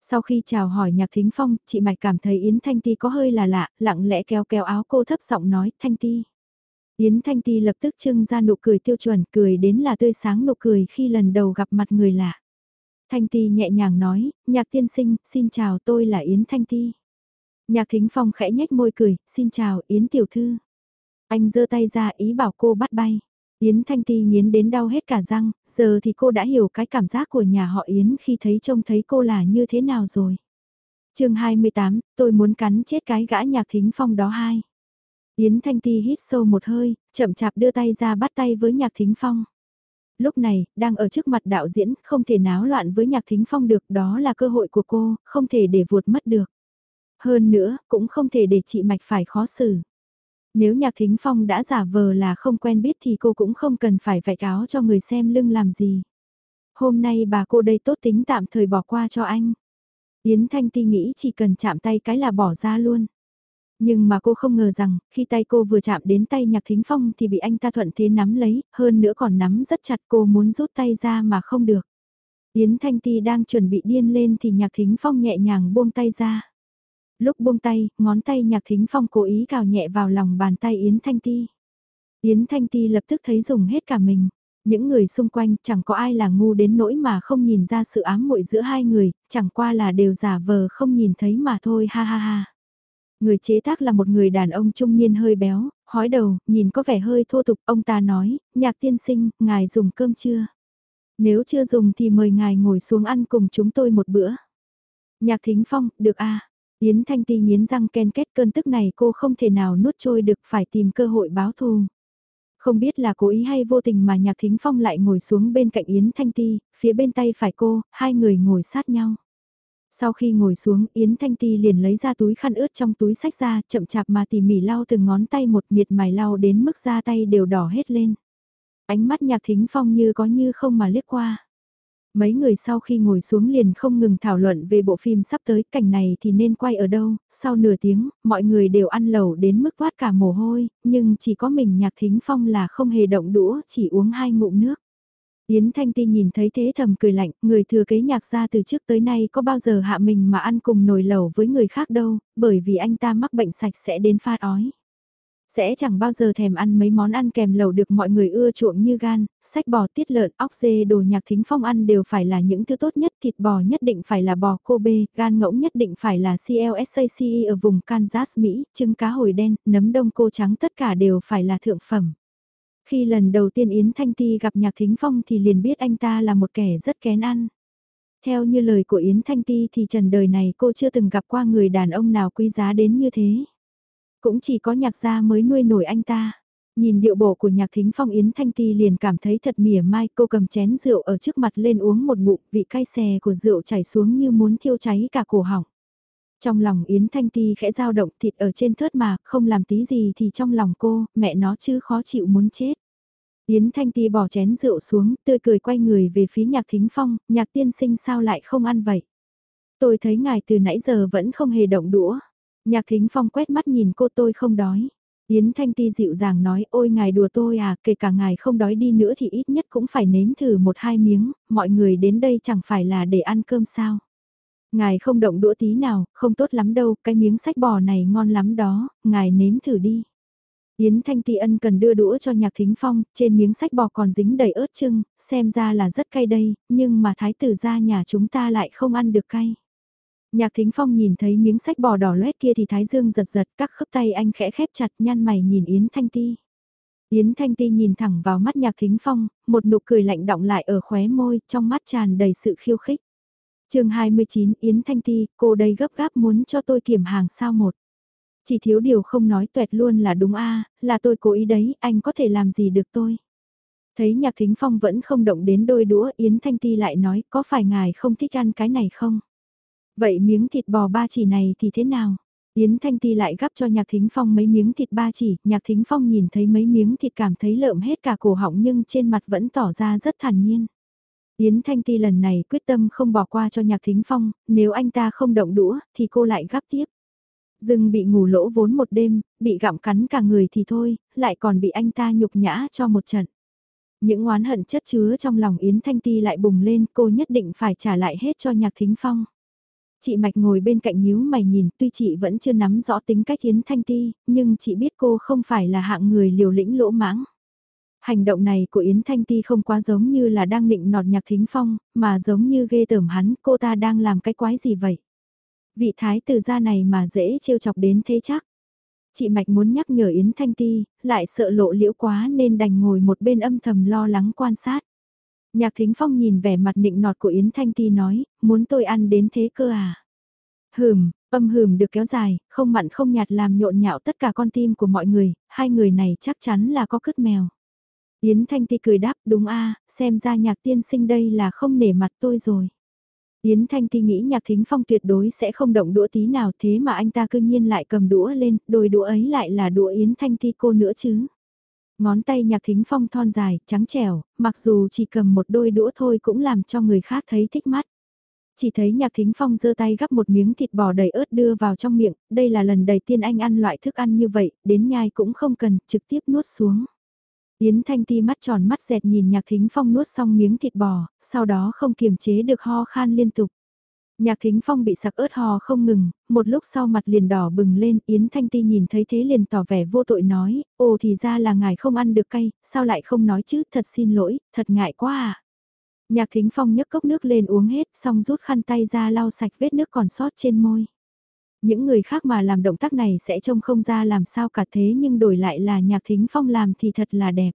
Sau khi chào hỏi nhạc thính phong, chị Mạch cảm thấy Yến Thanh Ti có hơi là lạ, lặng lẽ kéo kéo áo cô thấp giọng nói, Thanh Ti. Yến Thanh Ti lập tức trưng ra nụ cười tiêu chuẩn, cười đến là tươi sáng nụ cười khi lần đầu gặp mặt người lạ. Thanh Ti nhẹ nhàng nói, nhạc tiên sinh, xin chào tôi là Yến Thanh Ti. Nhạc thính phong khẽ nhếch môi cười, xin chào Yến tiểu thư. Anh giơ tay ra ý bảo cô bắt bay. Yến Thanh Ti nghiến đến đau hết cả răng, giờ thì cô đã hiểu cái cảm giác của nhà họ Yến khi thấy trông thấy cô là như thế nào rồi. chương 28, tôi muốn cắn chết cái gã nhạc thính phong đó hai. Yến Thanh Ti hít sâu một hơi, chậm chạp đưa tay ra bắt tay với nhạc thính phong. Lúc này, đang ở trước mặt đạo diễn, không thể náo loạn với nhạc thính phong được, đó là cơ hội của cô, không thể để vụt mất được. Hơn nữa, cũng không thể để chị Mạch phải khó xử. Nếu nhạc thính phong đã giả vờ là không quen biết thì cô cũng không cần phải vạch áo cho người xem lưng làm gì. Hôm nay bà cô đây tốt tính tạm thời bỏ qua cho anh. Yến Thanh Ti nghĩ chỉ cần chạm tay cái là bỏ ra luôn. Nhưng mà cô không ngờ rằng, khi tay cô vừa chạm đến tay nhạc thính phong thì bị anh ta thuận thế nắm lấy, hơn nữa còn nắm rất chặt cô muốn rút tay ra mà không được. Yến Thanh Ti đang chuẩn bị điên lên thì nhạc thính phong nhẹ nhàng buông tay ra lúc buông tay, ngón tay nhạc thính phong cố ý cào nhẹ vào lòng bàn tay Yến Thanh Ti. Yến Thanh Ti lập tức thấy dùng hết cả mình. Những người xung quanh chẳng có ai là ngu đến nỗi mà không nhìn ra sự ám muội giữa hai người, chẳng qua là đều giả vờ không nhìn thấy mà thôi ha ha ha. Người chế tác là một người đàn ông trung niên hơi béo, hói đầu, nhìn có vẻ hơi thô tục, ông ta nói, nhạc tiên sinh, ngài dùng cơm chưa? Nếu chưa dùng thì mời ngài ngồi xuống ăn cùng chúng tôi một bữa. Nhạc thính phong, được a Yến Thanh Ti nghiến răng ken kết cơn tức này cô không thể nào nuốt trôi được phải tìm cơ hội báo thù. Không biết là cố ý hay vô tình mà Nhạc Thính Phong lại ngồi xuống bên cạnh Yến Thanh Ti, phía bên tay phải cô, hai người ngồi sát nhau. Sau khi ngồi xuống, Yến Thanh Ti liền lấy ra túi khăn ướt trong túi sách ra, chậm chạp mà tỉ mỉ lau từng ngón tay một miệt mài lau đến mức da tay đều đỏ hết lên. Ánh mắt Nhạc Thính Phong như có như không mà liếc qua. Mấy người sau khi ngồi xuống liền không ngừng thảo luận về bộ phim sắp tới cảnh này thì nên quay ở đâu, sau nửa tiếng, mọi người đều ăn lẩu đến mức toát cả mồ hôi, nhưng chỉ có mình nhạc thính phong là không hề động đũa, chỉ uống hai ngụm nước. Yến Thanh Ti nhìn thấy thế thầm cười lạnh, người thừa kế nhạc gia từ trước tới nay có bao giờ hạ mình mà ăn cùng nồi lẩu với người khác đâu, bởi vì anh ta mắc bệnh sạch sẽ đến phát ói. Sẽ chẳng bao giờ thèm ăn mấy món ăn kèm lẩu được mọi người ưa chuộng như gan, sách bò tiết lợn, óc dê đồ nhạc thính phong ăn đều phải là những thứ tốt nhất, thịt bò nhất định phải là bò Kobe, gan ngỗng nhất định phải là CLSACE ở vùng Kansas, Mỹ, trứng cá hồi đen, nấm đông cô trắng tất cả đều phải là thượng phẩm. Khi lần đầu tiên Yến Thanh Ti gặp nhạc thính phong thì liền biết anh ta là một kẻ rất kén ăn. Theo như lời của Yến Thanh Ti thì trần đời này cô chưa từng gặp qua người đàn ông nào quý giá đến như thế. Cũng chỉ có nhạc gia mới nuôi nổi anh ta. Nhìn điệu bộ của nhạc thính phong Yến Thanh Ti liền cảm thấy thật mỉa mai cô cầm chén rượu ở trước mặt lên uống một ngụm vị cay xè của rượu chảy xuống như muốn thiêu cháy cả cổ họng. Trong lòng Yến Thanh Ti khẽ dao động thịt ở trên thớt mà không làm tí gì thì trong lòng cô, mẹ nó chứ khó chịu muốn chết. Yến Thanh Ti bỏ chén rượu xuống, tươi cười quay người về phía nhạc thính phong, nhạc tiên sinh sao lại không ăn vậy? Tôi thấy ngài từ nãy giờ vẫn không hề động đũa. Nhạc thính phong quét mắt nhìn cô tôi không đói. Yến Thanh Ti dịu dàng nói ôi ngài đùa tôi à, kể cả ngài không đói đi nữa thì ít nhất cũng phải nếm thử một hai miếng, mọi người đến đây chẳng phải là để ăn cơm sao. Ngài không động đũa tí nào, không tốt lắm đâu, cái miếng sách bò này ngon lắm đó, ngài nếm thử đi. Yến Thanh Ti ân cần đưa đũa cho Nhạc Thính Phong, trên miếng sách bò còn dính đầy ớt chưng, xem ra là rất cay đây, nhưng mà thái tử gia nhà chúng ta lại không ăn được cay. Nhạc Thính Phong nhìn thấy miếng sách bò đỏ loét kia thì thái dương giật giật các khớp tay anh khẽ khép chặt nhăn mày nhìn Yến Thanh Ti. Yến Thanh Ti nhìn thẳng vào mắt Nhạc Thính Phong, một nụ cười lạnh động lại ở khóe môi, trong mắt tràn đầy sự khiêu khích. chương 29 Yến Thanh Ti, cô đây gấp gáp muốn cho tôi kiểm hàng sao một. Chỉ thiếu điều không nói tuẹt luôn là đúng a là tôi cố ý đấy, anh có thể làm gì được tôi. Thấy Nhạc Thính Phong vẫn không động đến đôi đũa, Yến Thanh Ti lại nói, có phải ngài không thích ăn cái này không? Vậy miếng thịt bò ba chỉ này thì thế nào? Yến Thanh Ti lại gắp cho Nhạc Thính Phong mấy miếng thịt ba chỉ, Nhạc Thính Phong nhìn thấy mấy miếng thịt cảm thấy lợm hết cả cổ họng nhưng trên mặt vẫn tỏ ra rất thản nhiên. Yến Thanh Ti lần này quyết tâm không bỏ qua cho Nhạc Thính Phong, nếu anh ta không động đũa thì cô lại gắp tiếp. Dừng bị ngủ lỗ vốn một đêm, bị gặm cắn cả người thì thôi, lại còn bị anh ta nhục nhã cho một trận. Những oán hận chất chứa trong lòng Yến Thanh Ti lại bùng lên, cô nhất định phải trả lại hết cho Nhạc Thính Phong. Chị Mạch ngồi bên cạnh nhíu mày nhìn, tuy chị vẫn chưa nắm rõ tính cách Yến Thanh Ti, nhưng chị biết cô không phải là hạng người liều lĩnh lỗ mãng. Hành động này của Yến Thanh Ti không quá giống như là đang định nọt nhạc thính phong, mà giống như ghê tởm hắn, cô ta đang làm cái quái gì vậy? Vị thái tử gia này mà dễ trêu chọc đến thế chắc. Chị Mạch muốn nhắc nhở Yến Thanh Ti, lại sợ lộ liễu quá nên đành ngồi một bên âm thầm lo lắng quan sát. Nhạc Thính Phong nhìn vẻ mặt nịnh nọt của Yến Thanh Ti nói, muốn tôi ăn đến thế cơ à? Hừm, âm hừm được kéo dài, không mặn không nhạt làm nhộn nhạo tất cả con tim của mọi người, hai người này chắc chắn là có cứt mèo. Yến Thanh Ti cười đáp, đúng a, xem ra nhạc tiên sinh đây là không nể mặt tôi rồi. Yến Thanh Ti nghĩ nhạc thính phong tuyệt đối sẽ không động đũa tí nào thế mà anh ta cư nhiên lại cầm đũa lên, đôi đũa ấy lại là đũa Yến Thanh Ti cô nữa chứ. Ngón tay nhạc thính phong thon dài, trắng trẻo, mặc dù chỉ cầm một đôi đũa thôi cũng làm cho người khác thấy thích mắt. Chỉ thấy nhạc thính phong giơ tay gắp một miếng thịt bò đầy ớt đưa vào trong miệng, đây là lần đầu tiên anh ăn loại thức ăn như vậy, đến nhai cũng không cần, trực tiếp nuốt xuống. Yến Thanh Ti mắt tròn mắt dẹt nhìn Nhạc Thính Phong nuốt xong miếng thịt bò, sau đó không kiềm chế được ho khan liên tục. Nhạc Thính Phong bị sặc ớt hò không ngừng, một lúc sau mặt liền đỏ bừng lên, Yến Thanh Ti nhìn thấy thế liền tỏ vẻ vô tội nói, ồ thì ra là ngài không ăn được cay, sao lại không nói chứ, thật xin lỗi, thật ngại quá à. Nhạc Thính Phong nhấc cốc nước lên uống hết, xong rút khăn tay ra lau sạch vết nước còn sót trên môi. Những người khác mà làm động tác này sẽ trông không ra làm sao cả thế nhưng đổi lại là Nhạc Thính Phong làm thì thật là đẹp.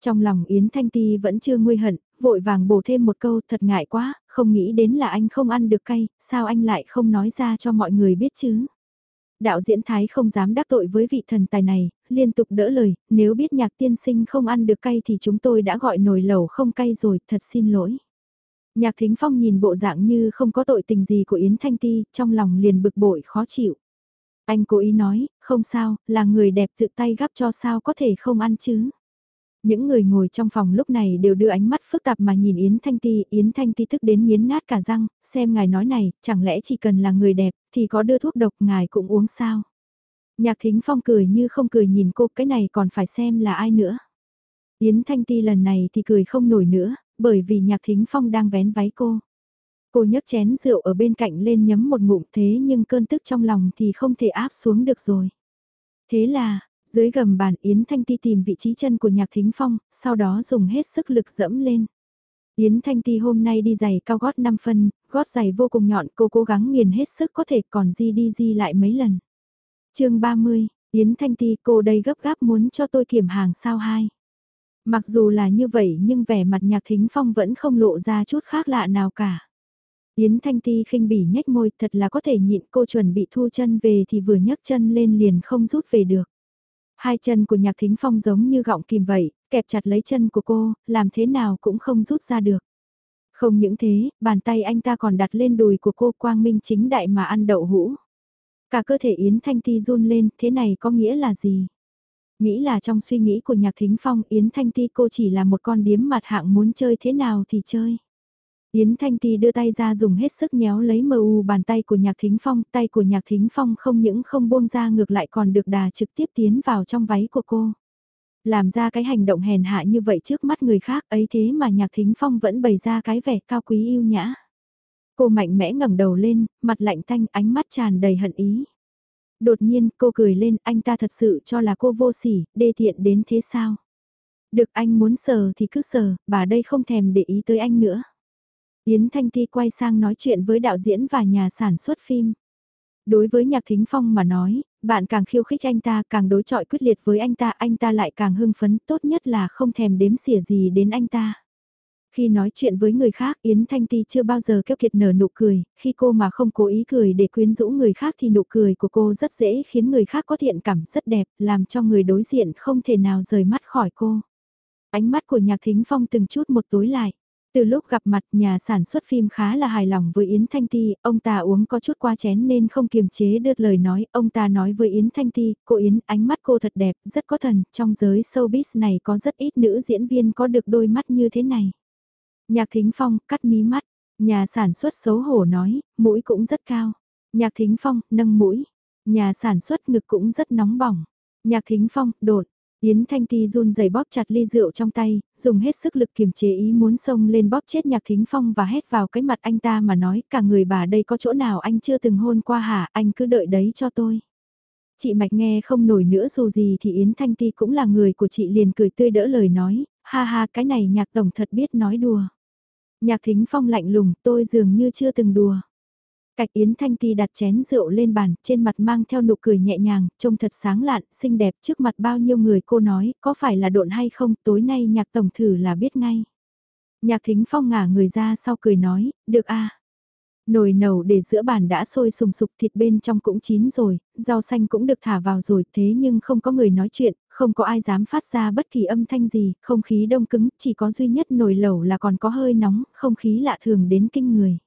Trong lòng Yến Thanh Ti vẫn chưa nguôi hận, vội vàng bổ thêm một câu thật ngại quá, không nghĩ đến là anh không ăn được cay, sao anh lại không nói ra cho mọi người biết chứ. Đạo diễn Thái không dám đắc tội với vị thần tài này, liên tục đỡ lời, nếu biết nhạc tiên sinh không ăn được cay thì chúng tôi đã gọi nồi lẩu không cay rồi, thật xin lỗi. Nhạc Thính Phong nhìn bộ dạng như không có tội tình gì của Yến Thanh Ti, trong lòng liền bực bội khó chịu. Anh cố ý nói, không sao, là người đẹp tự tay gắp cho sao có thể không ăn chứ. Những người ngồi trong phòng lúc này đều đưa ánh mắt phức tạp mà nhìn Yến Thanh Ti, Yến Thanh Ti tức đến nghiến nát cả răng, xem ngài nói này, chẳng lẽ chỉ cần là người đẹp, thì có đưa thuốc độc ngài cũng uống sao. Nhạc Thính Phong cười như không cười nhìn cô, cái này còn phải xem là ai nữa. Yến Thanh Ti lần này thì cười không nổi nữa, bởi vì Nhạc Thính Phong đang vén váy cô. Cô nhấc chén rượu ở bên cạnh lên nhấm một ngụm thế nhưng cơn tức trong lòng thì không thể áp xuống được rồi. Thế là, dưới gầm bàn Yến Thanh Ti tìm vị trí chân của Nhạc Thính Phong, sau đó dùng hết sức lực dẫm lên. Yến Thanh Ti hôm nay đi giày cao gót 5 phân, gót giày vô cùng nhọn cô cố gắng nghiền hết sức có thể còn di đi di lại mấy lần. chương 30, Yến Thanh Ti cô đây gấp gáp muốn cho tôi kiểm hàng sao hai. Mặc dù là như vậy nhưng vẻ mặt Nhạc Thính Phong vẫn không lộ ra chút khác lạ nào cả. Yến Thanh Ti khinh bỉ nhếch môi thật là có thể nhịn cô chuẩn bị thu chân về thì vừa nhấc chân lên liền không rút về được. Hai chân của nhạc thính phong giống như gọng kìm vậy, kẹp chặt lấy chân của cô, làm thế nào cũng không rút ra được. Không những thế, bàn tay anh ta còn đặt lên đùi của cô quang minh chính đại mà ăn đậu hũ. Cả cơ thể Yến Thanh Ti run lên, thế này có nghĩa là gì? Nghĩ là trong suy nghĩ của nhạc thính phong Yến Thanh Ti cô chỉ là một con điếm mặt hạng muốn chơi thế nào thì chơi. Yến Thanh Ti đưa tay ra dùng hết sức nhéo lấy mờ u bàn tay của Nhạc Thính Phong, tay của Nhạc Thính Phong không những không buông ra ngược lại còn được đà trực tiếp tiến vào trong váy của cô. Làm ra cái hành động hèn hạ như vậy trước mắt người khác ấy thế mà Nhạc Thính Phong vẫn bày ra cái vẻ cao quý yêu nhã. Cô mạnh mẽ ngẩng đầu lên, mặt lạnh thanh ánh mắt tràn đầy hận ý. Đột nhiên cô cười lên anh ta thật sự cho là cô vô sỉ, đê tiện đến thế sao? Được anh muốn sờ thì cứ sờ, bà đây không thèm để ý tới anh nữa. Yến Thanh Ti quay sang nói chuyện với đạo diễn và nhà sản xuất phim. Đối với Nhạc Thính Phong mà nói, bạn càng khiêu khích anh ta càng đối chọi quyết liệt với anh ta, anh ta lại càng hưng phấn, tốt nhất là không thèm đếm xỉa gì đến anh ta. Khi nói chuyện với người khác Yến Thanh Ti chưa bao giờ keo kiệt nở nụ cười, khi cô mà không cố ý cười để quyến rũ người khác thì nụ cười của cô rất dễ khiến người khác có thiện cảm rất đẹp, làm cho người đối diện không thể nào rời mắt khỏi cô. Ánh mắt của Nhạc Thính Phong từng chút một tối lại. Từ lúc gặp mặt nhà sản xuất phim khá là hài lòng với Yến Thanh Ti, ông ta uống có chút qua chén nên không kiềm chế được lời nói, ông ta nói với Yến Thanh Ti, cô Yến, ánh mắt cô thật đẹp, rất có thần, trong giới showbiz này có rất ít nữ diễn viên có được đôi mắt như thế này. Nhạc Thính Phong, cắt mí mắt, nhà sản xuất xấu hổ nói, mũi cũng rất cao. Nhạc Thính Phong, nâng mũi, nhà sản xuất ngực cũng rất nóng bỏng. Nhạc Thính Phong, đột, Yến Thanh Ti run rẩy bóp chặt ly rượu trong tay, dùng hết sức lực kiềm chế ý muốn xông lên bóp chết Nhạc Thính Phong và hét vào cái mặt anh ta mà nói cả người bà đây có chỗ nào anh chưa từng hôn qua hả, anh cứ đợi đấy cho tôi. Chị Mạch nghe không nổi nữa dù gì thì Yến Thanh Ti cũng là người của chị liền cười tươi đỡ lời nói, ha ha cái này Nhạc Tổng thật biết nói đùa. Nhạc Thính Phong lạnh lùng tôi dường như chưa từng đùa. Cạch Yến Thanh Ti đặt chén rượu lên bàn, trên mặt mang theo nụ cười nhẹ nhàng, trông thật sáng lạn, xinh đẹp trước mặt bao nhiêu người cô nói, có phải là độn hay không, tối nay nhạc tổng thử là biết ngay. Nhạc thính phong ngả người ra sau cười nói, được a Nồi nầu để giữa bàn đã sôi sùng sục thịt bên trong cũng chín rồi, rau xanh cũng được thả vào rồi thế nhưng không có người nói chuyện, không có ai dám phát ra bất kỳ âm thanh gì, không khí đông cứng, chỉ có duy nhất nồi lẩu là còn có hơi nóng, không khí lạ thường đến kinh người.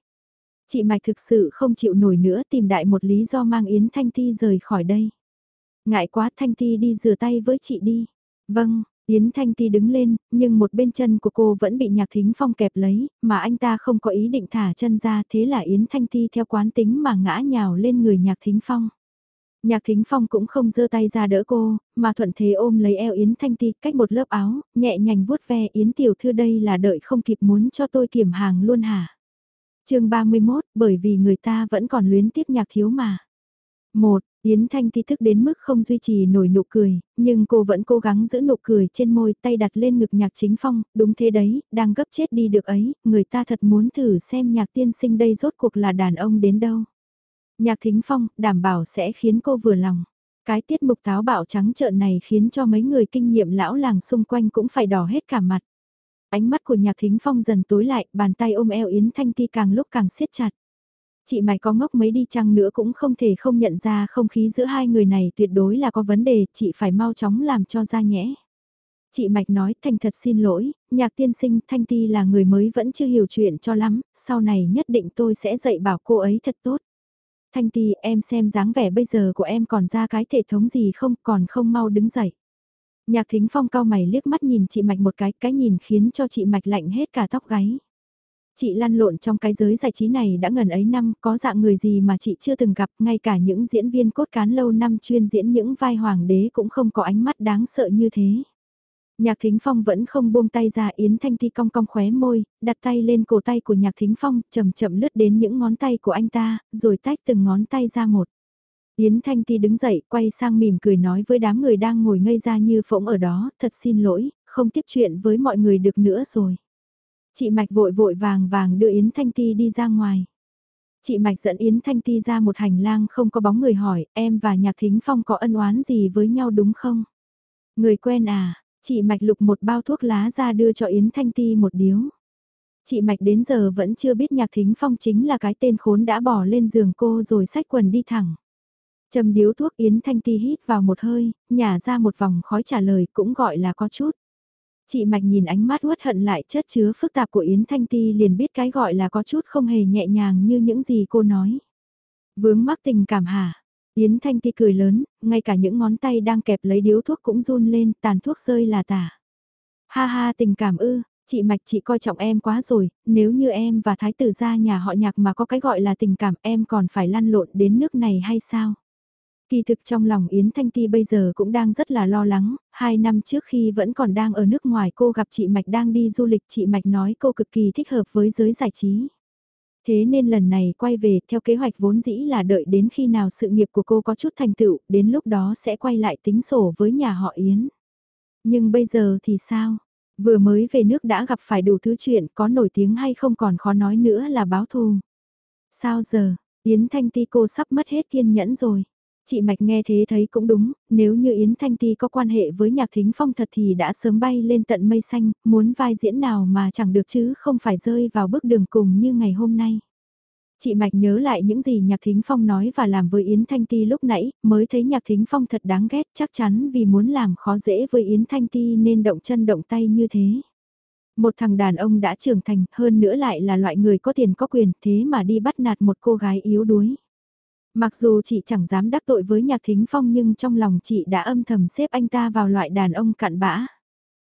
Chị Mạch thực sự không chịu nổi nữa tìm đại một lý do mang Yến Thanh Ti rời khỏi đây. Ngại quá Thanh Ti đi rửa tay với chị đi. Vâng, Yến Thanh Ti đứng lên, nhưng một bên chân của cô vẫn bị Nhạc Thính Phong kẹp lấy, mà anh ta không có ý định thả chân ra thế là Yến Thanh Ti theo quán tính mà ngã nhào lên người Nhạc Thính Phong. Nhạc Thính Phong cũng không giơ tay ra đỡ cô, mà thuận thế ôm lấy eo Yến Thanh Ti cách một lớp áo, nhẹ nhàng vuốt ve Yến Tiểu Thư đây là đợi không kịp muốn cho tôi kiểm hàng luôn hả? Chương 31, bởi vì người ta vẫn còn luyến tiếc nhạc thiếu mà. Một, Yến Thanh ti thức đến mức không duy trì nổi nụ cười, nhưng cô vẫn cố gắng giữ nụ cười trên môi tay đặt lên ngực nhạc chính phong, đúng thế đấy, đang gấp chết đi được ấy, người ta thật muốn thử xem nhạc tiên sinh đây rốt cuộc là đàn ông đến đâu. Nhạc thính phong, đảm bảo sẽ khiến cô vừa lòng. Cái tiết mục táo bạo trắng trợn này khiến cho mấy người kinh nghiệm lão làng xung quanh cũng phải đỏ hết cả mặt. Ánh mắt của nhạc thính phong dần tối lại, bàn tay ôm eo Yến Thanh Ti càng lúc càng siết chặt. Chị mày có ngốc mấy đi chăng nữa cũng không thể không nhận ra không khí giữa hai người này tuyệt đối là có vấn đề, chị phải mau chóng làm cho ra nhẽ. Chị Mạch nói thành thật xin lỗi, nhạc tiên sinh Thanh Ti là người mới vẫn chưa hiểu chuyện cho lắm, sau này nhất định tôi sẽ dạy bảo cô ấy thật tốt. Thanh Ti em xem dáng vẻ bây giờ của em còn ra cái thể thống gì không còn không mau đứng dậy. Nhạc thính phong cao mày liếc mắt nhìn chị Mạch một cái, cái nhìn khiến cho chị Mạch lạnh hết cả tóc gáy. Chị lăn lộn trong cái giới giải trí này đã ngần ấy năm, có dạng người gì mà chị chưa từng gặp, ngay cả những diễn viên cốt cán lâu năm chuyên diễn những vai hoàng đế cũng không có ánh mắt đáng sợ như thế. Nhạc Thính Phong vẫn không buông tay ra Yến Thanh Ti cong cong khóe môi, đặt tay lên cổ tay của Nhạc Thính Phong, chậm chậm lướt đến những ngón tay của anh ta, rồi tách từng ngón tay ra một. Yến Thanh Ti đứng dậy, quay sang mỉm cười nói với đám người đang ngồi ngây ra như phỗng ở đó, thật xin lỗi, không tiếp chuyện với mọi người được nữa rồi. Chị Mạch vội vội vàng vàng đưa Yến Thanh Ti đi ra ngoài. Chị Mạch dẫn Yến Thanh Ti ra một hành lang không có bóng người hỏi, em và Nhạc Thính Phong có ân oán gì với nhau đúng không? Người quen à, chị Mạch lục một bao thuốc lá ra đưa cho Yến Thanh Ti một điếu. Chị Mạch đến giờ vẫn chưa biết Nhạc Thính Phong chính là cái tên khốn đã bỏ lên giường cô rồi xách quần đi thẳng. Châm điếu thuốc Yến Thanh Ti hít vào một hơi, nhả ra một vòng khói trả lời cũng gọi là có chút. Chị Mạch nhìn ánh mắt uất hận lại chất chứa phức tạp của Yến Thanh Ti liền biết cái gọi là có chút không hề nhẹ nhàng như những gì cô nói. Vướng mắc tình cảm hả? Yến Thanh Ti cười lớn, ngay cả những ngón tay đang kẹp lấy điếu thuốc cũng run lên, tàn thuốc rơi là tả. Ha ha tình cảm ư, chị Mạch chị coi trọng em quá rồi, nếu như em và thái tử gia nhà họ nhạc mà có cái gọi là tình cảm em còn phải lăn lộn đến nước này hay sao? Kỳ thực trong lòng Yến Thanh Ti bây giờ cũng đang rất là lo lắng, hai năm trước khi vẫn còn đang ở nước ngoài cô gặp chị Mạch đang đi du lịch chị Mạch nói cô cực kỳ thích hợp với giới giải trí. Thế nên lần này quay về theo kế hoạch vốn dĩ là đợi đến khi nào sự nghiệp của cô có chút thành tựu, đến lúc đó sẽ quay lại tính sổ với nhà họ Yến. Nhưng bây giờ thì sao? Vừa mới về nước đã gặp phải đủ thứ chuyện có nổi tiếng hay không còn khó nói nữa là báo thù. Sao giờ, Yến Thanh Ti cô sắp mất hết kiên nhẫn rồi. Chị Mạch nghe thế thấy cũng đúng, nếu như Yến Thanh Ti có quan hệ với Nhạc Thính Phong thật thì đã sớm bay lên tận mây xanh, muốn vai diễn nào mà chẳng được chứ không phải rơi vào bước đường cùng như ngày hôm nay. Chị Mạch nhớ lại những gì Nhạc Thính Phong nói và làm với Yến Thanh Ti lúc nãy, mới thấy Nhạc Thính Phong thật đáng ghét chắc chắn vì muốn làm khó dễ với Yến Thanh Ti nên động chân động tay như thế. Một thằng đàn ông đã trưởng thành hơn nữa lại là loại người có tiền có quyền thế mà đi bắt nạt một cô gái yếu đuối. Mặc dù chị chẳng dám đắc tội với Nhạc Thính Phong nhưng trong lòng chị đã âm thầm xếp anh ta vào loại đàn ông cặn bã.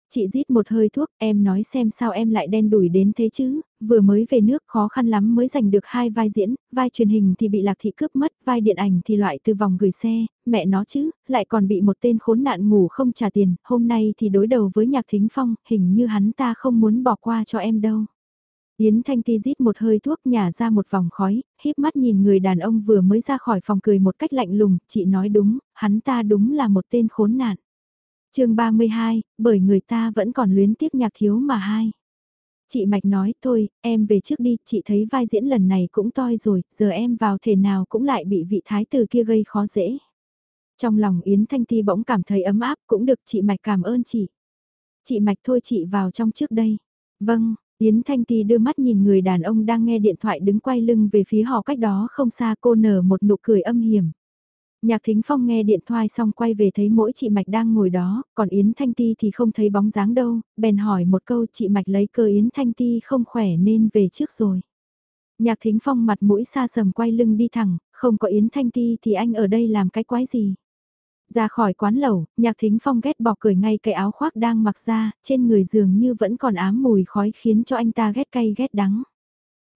Chị rít một hơi thuốc, em nói xem sao em lại đen đủi đến thế chứ, vừa mới về nước khó khăn lắm mới giành được hai vai diễn, vai truyền hình thì bị lạc thị cướp mất, vai điện ảnh thì loại từ vòng gửi xe, mẹ nó chứ, lại còn bị một tên khốn nạn ngủ không trả tiền, hôm nay thì đối đầu với nhạc thính phong, hình như hắn ta không muốn bỏ qua cho em đâu. Yến Thanh Ti rít một hơi thuốc nhả ra một vòng khói, híp mắt nhìn người đàn ông vừa mới ra khỏi phòng cười một cách lạnh lùng, chị nói đúng, hắn ta đúng là một tên khốn nạn. chương 32, bởi người ta vẫn còn luyến tiếc nhạc thiếu mà hai. Chị Mạch nói, thôi, em về trước đi, chị thấy vai diễn lần này cũng toi rồi, giờ em vào thể nào cũng lại bị vị thái tử kia gây khó dễ. Trong lòng Yến Thanh Ti bỗng cảm thấy ấm áp, cũng được chị Mạch cảm ơn chị. Chị Mạch thôi chị vào trong trước đây. Vâng, Yến Thanh Ti đưa mắt nhìn người đàn ông đang nghe điện thoại đứng quay lưng về phía họ cách đó không xa cô nở một nụ cười âm hiểm. Nhạc Thính Phong nghe điện thoại xong quay về thấy mỗi chị Mạch đang ngồi đó, còn Yến Thanh Ti thì không thấy bóng dáng đâu, bèn hỏi một câu chị Mạch lấy cơ Yến Thanh Ti không khỏe nên về trước rồi. Nhạc Thính Phong mặt mũi xa sầm quay lưng đi thẳng, không có Yến Thanh Ti thì anh ở đây làm cái quái gì. Ra khỏi quán lẩu, nhạc thính phong ghét bỏ cười ngay cái áo khoác đang mặc ra, trên người dường như vẫn còn ám mùi khói khiến cho anh ta ghét cay ghét đắng.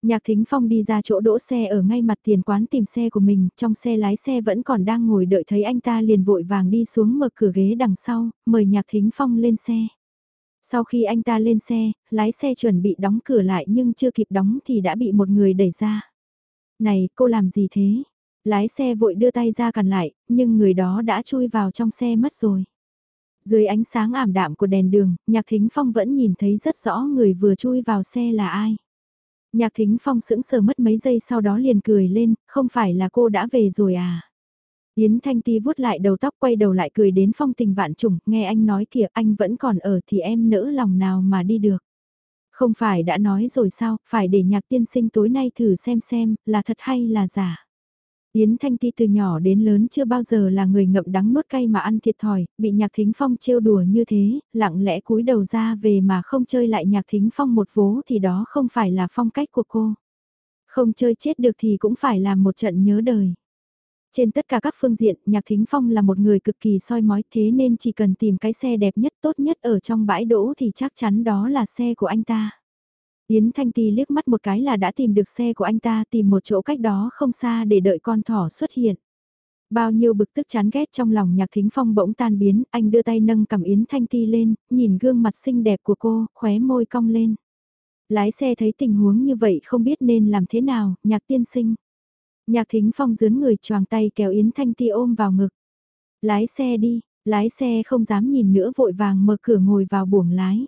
Nhạc thính phong đi ra chỗ đỗ xe ở ngay mặt tiền quán tìm xe của mình, trong xe lái xe vẫn còn đang ngồi đợi thấy anh ta liền vội vàng đi xuống mở cửa ghế đằng sau, mời nhạc thính phong lên xe. Sau khi anh ta lên xe, lái xe chuẩn bị đóng cửa lại nhưng chưa kịp đóng thì đã bị một người đẩy ra. Này, cô làm gì thế? Lái xe vội đưa tay ra cản lại, nhưng người đó đã chui vào trong xe mất rồi. Dưới ánh sáng ảm đạm của đèn đường, Nhạc Thính Phong vẫn nhìn thấy rất rõ người vừa chui vào xe là ai. Nhạc Thính Phong sững sờ mất mấy giây sau đó liền cười lên, không phải là cô đã về rồi à? Yến Thanh Ti vuốt lại đầu tóc quay đầu lại cười đến phong tình vạn trùng, nghe anh nói kìa anh vẫn còn ở thì em nỡ lòng nào mà đi được. Không phải đã nói rồi sao, phải để nhạc tiên sinh tối nay thử xem xem, là thật hay là giả. Yến Thanh Ti từ nhỏ đến lớn chưa bao giờ là người ngậm đắng nuốt cay mà ăn thiệt thòi, bị Nhạc Thính Phong trêu đùa như thế, lặng lẽ cúi đầu ra về mà không chơi lại Nhạc Thính Phong một vố thì đó không phải là phong cách của cô. Không chơi chết được thì cũng phải làm một trận nhớ đời. Trên tất cả các phương diện, Nhạc Thính Phong là một người cực kỳ soi mói thế nên chỉ cần tìm cái xe đẹp nhất tốt nhất ở trong bãi đỗ thì chắc chắn đó là xe của anh ta. Yến Thanh Ti liếc mắt một cái là đã tìm được xe của anh ta tìm một chỗ cách đó không xa để đợi con thỏ xuất hiện. Bao nhiêu bực tức chán ghét trong lòng nhạc thính phong bỗng tan biến, anh đưa tay nâng cầm Yến Thanh Ti lên, nhìn gương mặt xinh đẹp của cô, khóe môi cong lên. Lái xe thấy tình huống như vậy không biết nên làm thế nào, nhạc tiên sinh. Nhạc thính phong dướn người choàng tay kéo Yến Thanh Ti ôm vào ngực. Lái xe đi, lái xe không dám nhìn nữa vội vàng mở cửa ngồi vào buồng lái.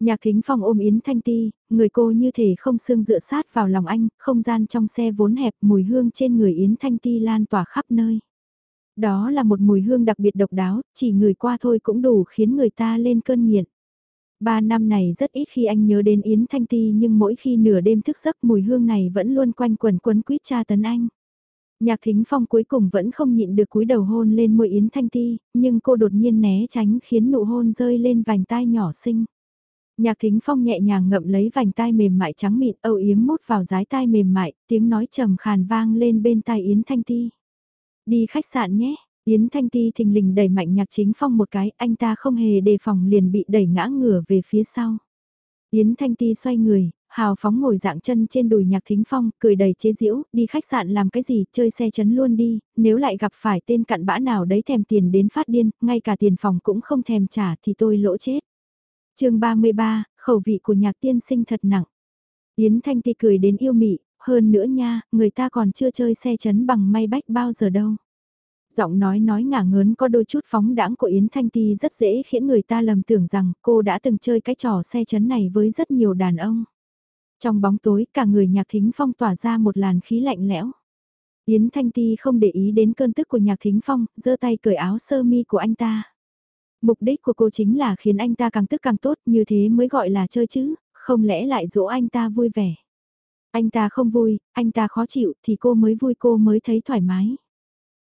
Nhạc thính phong ôm Yến Thanh Ti, người cô như thể không xương dựa sát vào lòng anh, không gian trong xe vốn hẹp mùi hương trên người Yến Thanh Ti lan tỏa khắp nơi. Đó là một mùi hương đặc biệt độc đáo, chỉ người qua thôi cũng đủ khiến người ta lên cơn nghiện. Ba năm này rất ít khi anh nhớ đến Yến Thanh Ti nhưng mỗi khi nửa đêm thức giấc mùi hương này vẫn luôn quanh quẩn quấn quýt cha tấn anh. Nhạc thính phong cuối cùng vẫn không nhịn được cúi đầu hôn lên môi Yến Thanh Ti, nhưng cô đột nhiên né tránh khiến nụ hôn rơi lên vành tai nhỏ xinh. Nhạc thính phong nhẹ nhàng ngậm lấy vành tai mềm mại trắng mịn âu yếm mút vào dái tai mềm mại, tiếng nói trầm khàn vang lên bên tai Yến Thanh Ti. Đi khách sạn nhé, Yến Thanh Ti thình lình đẩy mạnh nhạc chính phong một cái, anh ta không hề đề phòng liền bị đẩy ngã ngửa về phía sau. Yến Thanh Ti xoay người, hào phóng ngồi dạng chân trên đùi nhạc thính phong, cười đầy chế giễu, đi khách sạn làm cái gì, chơi xe chấn luôn đi, nếu lại gặp phải tên cặn bã nào đấy thèm tiền đến phát điên, ngay cả tiền phòng cũng không thèm trả thì tôi lỗ chết chương 33, khẩu vị của nhạc tiên sinh thật nặng. Yến Thanh Ti cười đến yêu mị, hơn nữa nha, người ta còn chưa chơi xe chấn bằng may bách bao giờ đâu. Giọng nói nói ngả ngớn có đôi chút phóng đãng của Yến Thanh Ti rất dễ khiến người ta lầm tưởng rằng cô đã từng chơi cái trò xe chấn này với rất nhiều đàn ông. Trong bóng tối cả người nhạc thính phong tỏa ra một làn khí lạnh lẽo. Yến Thanh Ti không để ý đến cơn tức của nhạc thính phong, giơ tay cởi áo sơ mi của anh ta. Mục đích của cô chính là khiến anh ta càng tức càng tốt như thế mới gọi là chơi chứ, không lẽ lại dỗ anh ta vui vẻ. Anh ta không vui, anh ta khó chịu thì cô mới vui cô mới thấy thoải mái.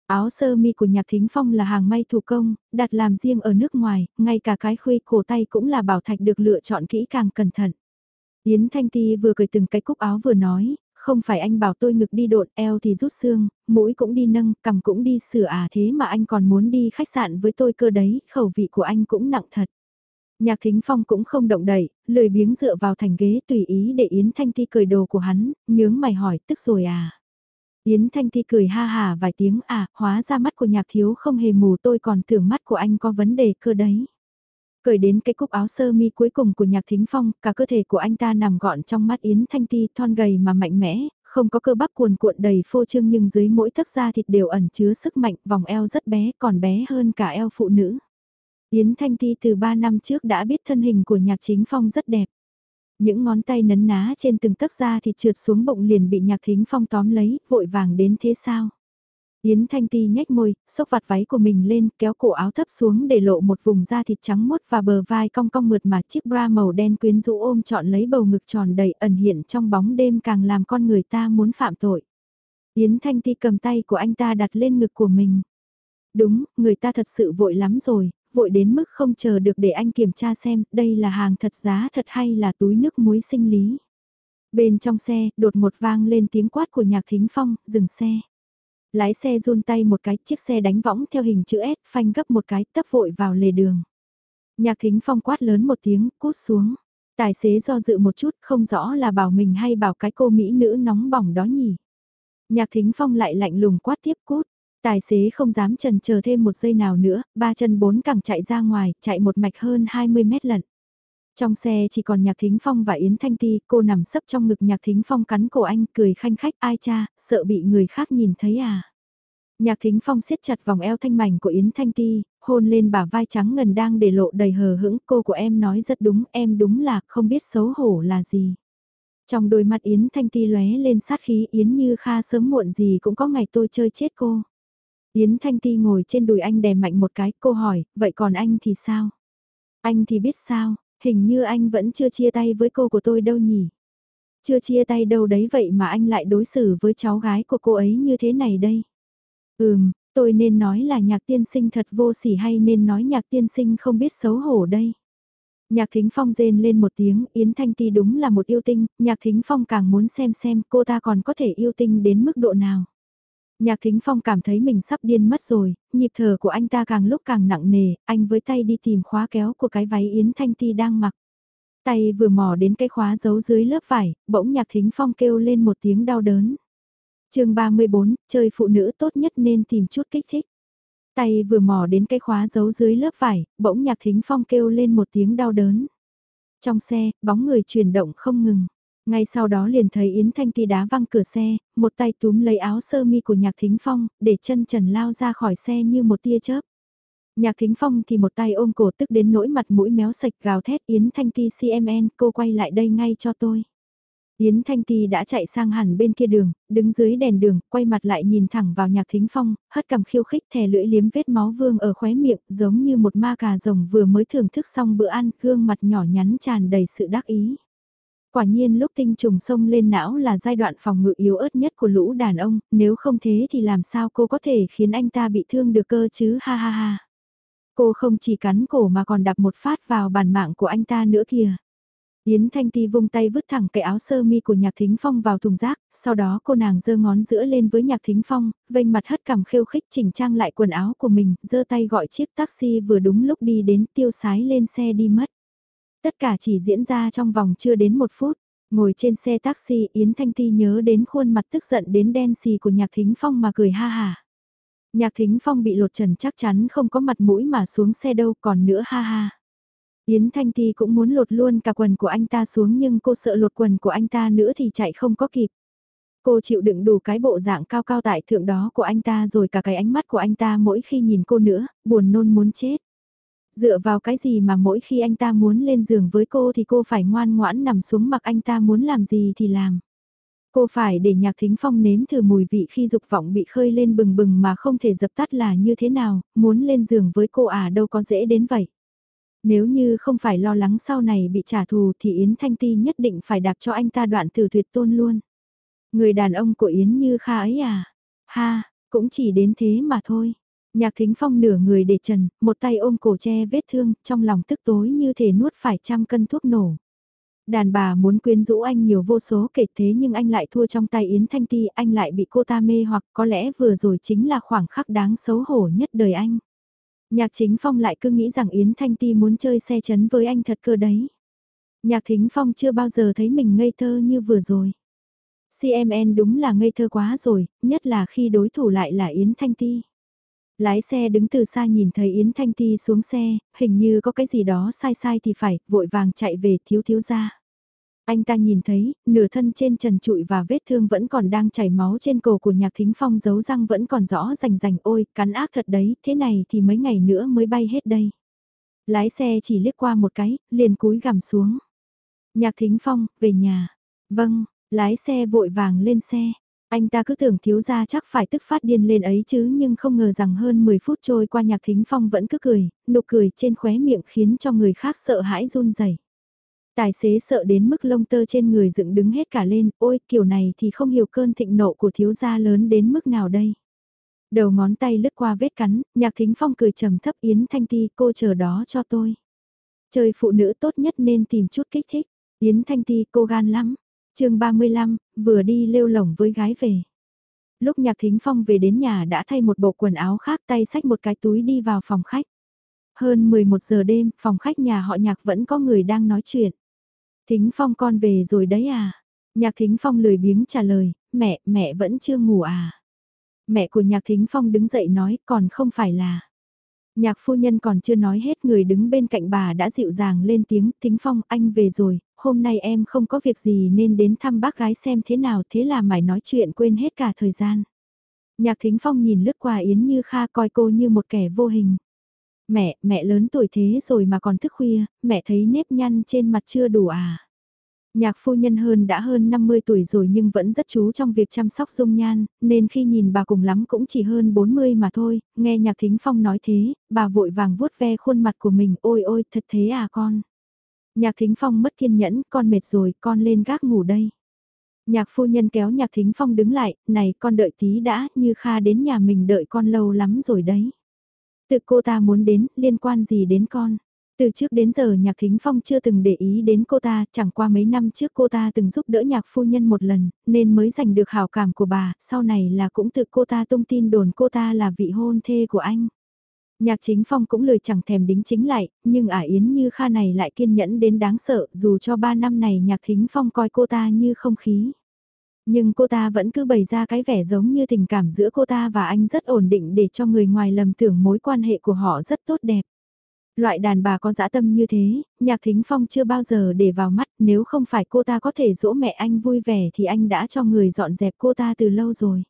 Áo sơ mi của Nhạc Thính Phong là hàng may thủ công, đặt làm riêng ở nước ngoài, ngay cả cái khuy cổ tay cũng là bảo thạch được lựa chọn kỹ càng cẩn thận. Yến Thanh Ti vừa cười từng cái cúc áo vừa nói, không phải anh bảo tôi ngực đi độn, eo thì rút xương, mũi cũng đi nâng, cằm cũng đi sửa à thế mà anh còn muốn đi khách sạn với tôi cơ đấy, khẩu vị của anh cũng nặng thật. Nhạc Thính Phong cũng không động đậy, lười biếng dựa vào thành ghế tùy ý để Yến Thanh Ti cười đồ của hắn, nhướng mày hỏi tức rồi à. Yến Thanh Ti cười ha hà vài tiếng à, hóa ra mắt của nhạc thiếu không hề mù tôi còn tưởng mắt của anh có vấn đề cơ đấy. Cởi đến cái cúc áo sơ mi cuối cùng của nhạc thính phong, cả cơ thể của anh ta nằm gọn trong mắt Yến Thanh Ti thon gầy mà mạnh mẽ, không có cơ bắp cuồn cuộn đầy phô trương nhưng dưới mỗi tấc da thịt đều ẩn chứa sức mạnh, vòng eo rất bé, còn bé hơn cả eo phụ nữ. Yến Thanh Ti từ 3 năm trước đã biết thân hình của nhạc chính phong rất đẹp. Những ngón tay nấn ná trên từng tấc da thịt trượt xuống bụng liền bị nhạc thính phong tóm lấy, vội vàng đến thế sao? Yến Thanh Ti nhếch môi, xốc vạt váy của mình lên, kéo cổ áo thấp xuống để lộ một vùng da thịt trắng mốt và bờ vai cong cong mượt mà chiếc bra màu đen quyến rũ ôm trọn lấy bầu ngực tròn đầy ẩn hiện trong bóng đêm càng làm con người ta muốn phạm tội. Yến Thanh Ti cầm tay của anh ta đặt lên ngực của mình. Đúng, người ta thật sự vội lắm rồi, vội đến mức không chờ được để anh kiểm tra xem đây là hàng thật giá thật hay là túi nước muối sinh lý. Bên trong xe, đột một vang lên tiếng quát của nhạc thính phong, dừng xe. Lái xe run tay một cái, chiếc xe đánh võng theo hình chữ S, phanh gấp một cái, tấp vội vào lề đường. Nhạc thính phong quát lớn một tiếng, cút xuống. Tài xế do dự một chút, không rõ là bảo mình hay bảo cái cô Mỹ nữ nóng bỏng đó nhỉ. Nhạc thính phong lại lạnh lùng quát tiếp cút. Tài xế không dám trần chờ thêm một giây nào nữa, ba chân bốn cẳng chạy ra ngoài, chạy một mạch hơn 20 mét lận. Trong xe chỉ còn Nhạc Thính Phong và Yến Thanh Ti, cô nằm sấp trong ngực Nhạc Thính Phong cắn cổ anh cười khanh khách ai cha, sợ bị người khác nhìn thấy à. Nhạc Thính Phong siết chặt vòng eo thanh mảnh của Yến Thanh Ti, hôn lên bả vai trắng ngần đang để lộ đầy hờ hững, cô của em nói rất đúng, em đúng là không biết xấu hổ là gì. Trong đôi mắt Yến Thanh Ti lóe lên sát khí Yến như kha sớm muộn gì cũng có ngày tôi chơi chết cô. Yến Thanh Ti ngồi trên đùi anh đè mạnh một cái, cô hỏi, vậy còn anh thì sao? Anh thì biết sao, hình như anh vẫn chưa chia tay với cô của tôi đâu nhỉ. Chưa chia tay đâu đấy vậy mà anh lại đối xử với cháu gái của cô ấy như thế này đây. Ừm, tôi nên nói là nhạc tiên sinh thật vô sỉ hay nên nói nhạc tiên sinh không biết xấu hổ đây. Nhạc Thính Phong rên lên một tiếng, Yến Thanh Ti đúng là một yêu tinh, Nhạc Thính Phong càng muốn xem xem cô ta còn có thể yêu tinh đến mức độ nào. Nhạc Thính Phong cảm thấy mình sắp điên mất rồi, nhịp thở của anh ta càng lúc càng nặng nề, anh với tay đi tìm khóa kéo của cái váy Yến Thanh Ti đang mặc. Tay vừa mò đến cái khóa giấu dưới lớp vải, bỗng Nhạc Thính Phong kêu lên một tiếng đau đớn. chương 34, chơi phụ nữ tốt nhất nên tìm chút kích thích. Tay vừa mò đến cái khóa giấu dưới lớp vải, bỗng Nhạc Thính Phong kêu lên một tiếng đau đớn. Trong xe, bóng người chuyển động không ngừng. Ngay sau đó liền thấy Yến Thanh Ti đá văng cửa xe, một tay túm lấy áo sơ mi của Nhạc Thính Phong, để chân trần lao ra khỏi xe như một tia chớp. Nhạc Thính Phong thì một tay ôm cổ tức đến nỗi mặt mũi méo sạch gào thét Yến Thanh Ti CMN cô quay lại đây ngay cho tôi. Yến Thanh Ti đã chạy sang hẳn bên kia đường, đứng dưới đèn đường, quay mặt lại nhìn thẳng vào nhạc thính phong, hất cầm khiêu khích thè lưỡi liếm vết máu vương ở khóe miệng, giống như một ma cà rồng vừa mới thưởng thức xong bữa ăn, gương mặt nhỏ nhắn tràn đầy sự đắc ý. Quả nhiên lúc tinh trùng sông lên não là giai đoạn phòng ngự yếu ớt nhất của lũ đàn ông, nếu không thế thì làm sao cô có thể khiến anh ta bị thương được cơ chứ ha ha ha. Cô không chỉ cắn cổ mà còn đập một phát vào bàn mạng của anh ta nữa kìa. Yến Thanh Ti vung tay vứt thẳng cái áo sơ mi của Nhạc Thính Phong vào thùng rác, sau đó cô nàng giơ ngón giữa lên với Nhạc Thính Phong, vênh mặt hất cằm khêu khích chỉnh trang lại quần áo của mình, giơ tay gọi chiếc taxi vừa đúng lúc đi đến tiêu sái lên xe đi mất. Tất cả chỉ diễn ra trong vòng chưa đến một phút. Ngồi trên xe taxi Yến Thanh Ti nhớ đến khuôn mặt tức giận đến đen xì của Nhạc Thính Phong mà cười ha hà. Nhạc Thính Phong bị lột trần chắc chắn không có mặt mũi mà xuống xe đâu còn nữa ha ha. Yến Thanh Ti cũng muốn lột luôn cả quần của anh ta xuống nhưng cô sợ lột quần của anh ta nữa thì chạy không có kịp. Cô chịu đựng đủ cái bộ dạng cao cao tại thượng đó của anh ta rồi cả cái ánh mắt của anh ta mỗi khi nhìn cô nữa, buồn nôn muốn chết. Dựa vào cái gì mà mỗi khi anh ta muốn lên giường với cô thì cô phải ngoan ngoãn nằm xuống mặc anh ta muốn làm gì thì làm. Cô phải để nhạc thính phong nếm thử mùi vị khi dục vọng bị khơi lên bừng bừng mà không thể dập tắt là như thế nào, muốn lên giường với cô à đâu có dễ đến vậy. Nếu như không phải lo lắng sau này bị trả thù thì Yến Thanh Ti nhất định phải đạp cho anh ta đoạn tử tuyệt tôn luôn. Người đàn ông của Yến như Kha ấy à? Ha, cũng chỉ đến thế mà thôi. Nhạc thính phong nửa người để trần, một tay ôm cổ che vết thương, trong lòng tức tối như thể nuốt phải trăm cân thuốc nổ. Đàn bà muốn quyến rũ anh nhiều vô số kể thế nhưng anh lại thua trong tay Yến Thanh Ti, anh lại bị cô ta mê hoặc có lẽ vừa rồi chính là khoảng khắc đáng xấu hổ nhất đời anh. Nhạc chính phong lại cứ nghĩ rằng Yến Thanh Ti muốn chơi xe chấn với anh thật cơ đấy. Nhạc thính phong chưa bao giờ thấy mình ngây thơ như vừa rồi. CMN đúng là ngây thơ quá rồi, nhất là khi đối thủ lại là Yến Thanh Ti. Lái xe đứng từ xa nhìn thấy Yến Thanh Ti xuống xe, hình như có cái gì đó sai sai thì phải, vội vàng chạy về thiếu thiếu ra. Anh ta nhìn thấy, nửa thân trên trần trụi và vết thương vẫn còn đang chảy máu trên cổ của nhạc thính phong giấu răng vẫn còn rõ rành rành ôi, cắn ác thật đấy, thế này thì mấy ngày nữa mới bay hết đây. Lái xe chỉ liếc qua một cái, liền cúi gằm xuống. Nhạc thính phong, về nhà. Vâng, lái xe vội vàng lên xe. Anh ta cứ tưởng thiếu gia chắc phải tức phát điên lên ấy chứ nhưng không ngờ rằng hơn 10 phút trôi qua nhạc thính phong vẫn cứ cười, nụ cười trên khóe miệng khiến cho người khác sợ hãi run rẩy. Tài xế sợ đến mức lông tơ trên người dựng đứng hết cả lên, ôi kiểu này thì không hiểu cơn thịnh nộ của thiếu gia lớn đến mức nào đây. Đầu ngón tay lướt qua vết cắn, nhạc thính phong cười trầm thấp Yến Thanh Ti cô chờ đó cho tôi. Chơi phụ nữ tốt nhất nên tìm chút kích thích. Yến Thanh Ti cô gan lắm chương 35, vừa đi lêu lỏng với gái về. Lúc nhạc thính phong về đến nhà đã thay một bộ quần áo khác tay xách một cái túi đi vào phòng khách. Hơn 11 giờ đêm, phòng khách nhà họ nhạc vẫn có người đang nói chuyện. Thính Phong con về rồi đấy à? Nhạc Thính Phong lười biếng trả lời, mẹ, mẹ vẫn chưa ngủ à? Mẹ của Nhạc Thính Phong đứng dậy nói, còn không phải là... Nhạc phu nhân còn chưa nói hết người đứng bên cạnh bà đã dịu dàng lên tiếng, Thính Phong, anh về rồi, hôm nay em không có việc gì nên đến thăm bác gái xem thế nào thế là mải nói chuyện quên hết cả thời gian. Nhạc Thính Phong nhìn lướt qua Yến Như Kha coi cô như một kẻ vô hình. Mẹ, mẹ lớn tuổi thế rồi mà còn thức khuya, mẹ thấy nếp nhăn trên mặt chưa đủ à? Nhạc phu nhân hơn đã hơn 50 tuổi rồi nhưng vẫn rất chú trong việc chăm sóc dung nhan, nên khi nhìn bà cùng lắm cũng chỉ hơn 40 mà thôi, nghe nhạc thính phong nói thế, bà vội vàng vuốt ve khuôn mặt của mình, ôi ôi thật thế à con. Nhạc Thính Phong mất kiên nhẫn, con mệt rồi, con lên gác ngủ đây. Nhạc phu nhân kéo Nhạc Thính Phong đứng lại, này con đợi tí đã, như Kha đến nhà mình đợi con lâu lắm rồi đấy. Tự cô ta muốn đến, liên quan gì đến con? Từ trước đến giờ Nhạc Thính Phong chưa từng để ý đến cô ta, chẳng qua mấy năm trước cô ta từng giúp đỡ nhạc phu nhân một lần, nên mới giành được hảo cảm của bà, sau này là cũng tự cô ta tung tin đồn cô ta là vị hôn thê của anh. Nhạc chính phong cũng lời chẳng thèm đính chính lại, nhưng ả Yến như Kha này lại kiên nhẫn đến đáng sợ dù cho ba năm này nhạc thính phong coi cô ta như không khí. Nhưng cô ta vẫn cứ bày ra cái vẻ giống như tình cảm giữa cô ta và anh rất ổn định để cho người ngoài lầm tưởng mối quan hệ của họ rất tốt đẹp. Loại đàn bà có dã tâm như thế, nhạc thính phong chưa bao giờ để vào mắt nếu không phải cô ta có thể dỗ mẹ anh vui vẻ thì anh đã cho người dọn dẹp cô ta từ lâu rồi.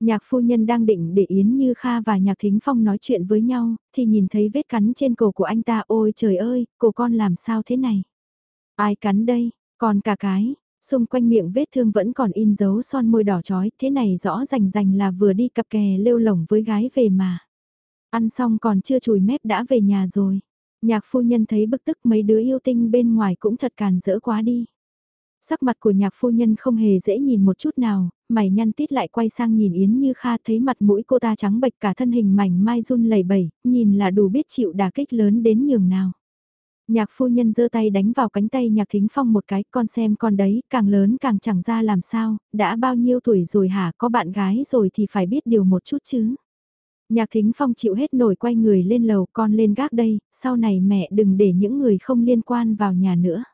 Nhạc phu nhân đang định để Yến Như Kha và Nhạc Thính Phong nói chuyện với nhau, thì nhìn thấy vết cắn trên cổ của anh ta ôi trời ơi, cổ con làm sao thế này? Ai cắn đây, còn cả cái, xung quanh miệng vết thương vẫn còn in dấu son môi đỏ chói, thế này rõ rành rành là vừa đi cặp kè lêu lỏng với gái về mà. Ăn xong còn chưa chùi mép đã về nhà rồi. Nhạc phu nhân thấy bực tức mấy đứa yêu tinh bên ngoài cũng thật càn rỡ quá đi. Sắc mặt của nhạc phu nhân không hề dễ nhìn một chút nào, mày nhăn tít lại quay sang nhìn Yến Như Kha thấy mặt mũi cô ta trắng bệch cả thân hình mảnh mai run lẩy bẩy, nhìn là đủ biết chịu đả kích lớn đến nhường nào. Nhạc phu nhân giơ tay đánh vào cánh tay nhạc thính phong một cái, con xem con đấy, càng lớn càng chẳng ra làm sao, đã bao nhiêu tuổi rồi hả, có bạn gái rồi thì phải biết điều một chút chứ. Nhạc thính phong chịu hết nổi quay người lên lầu con lên gác đây, sau này mẹ đừng để những người không liên quan vào nhà nữa.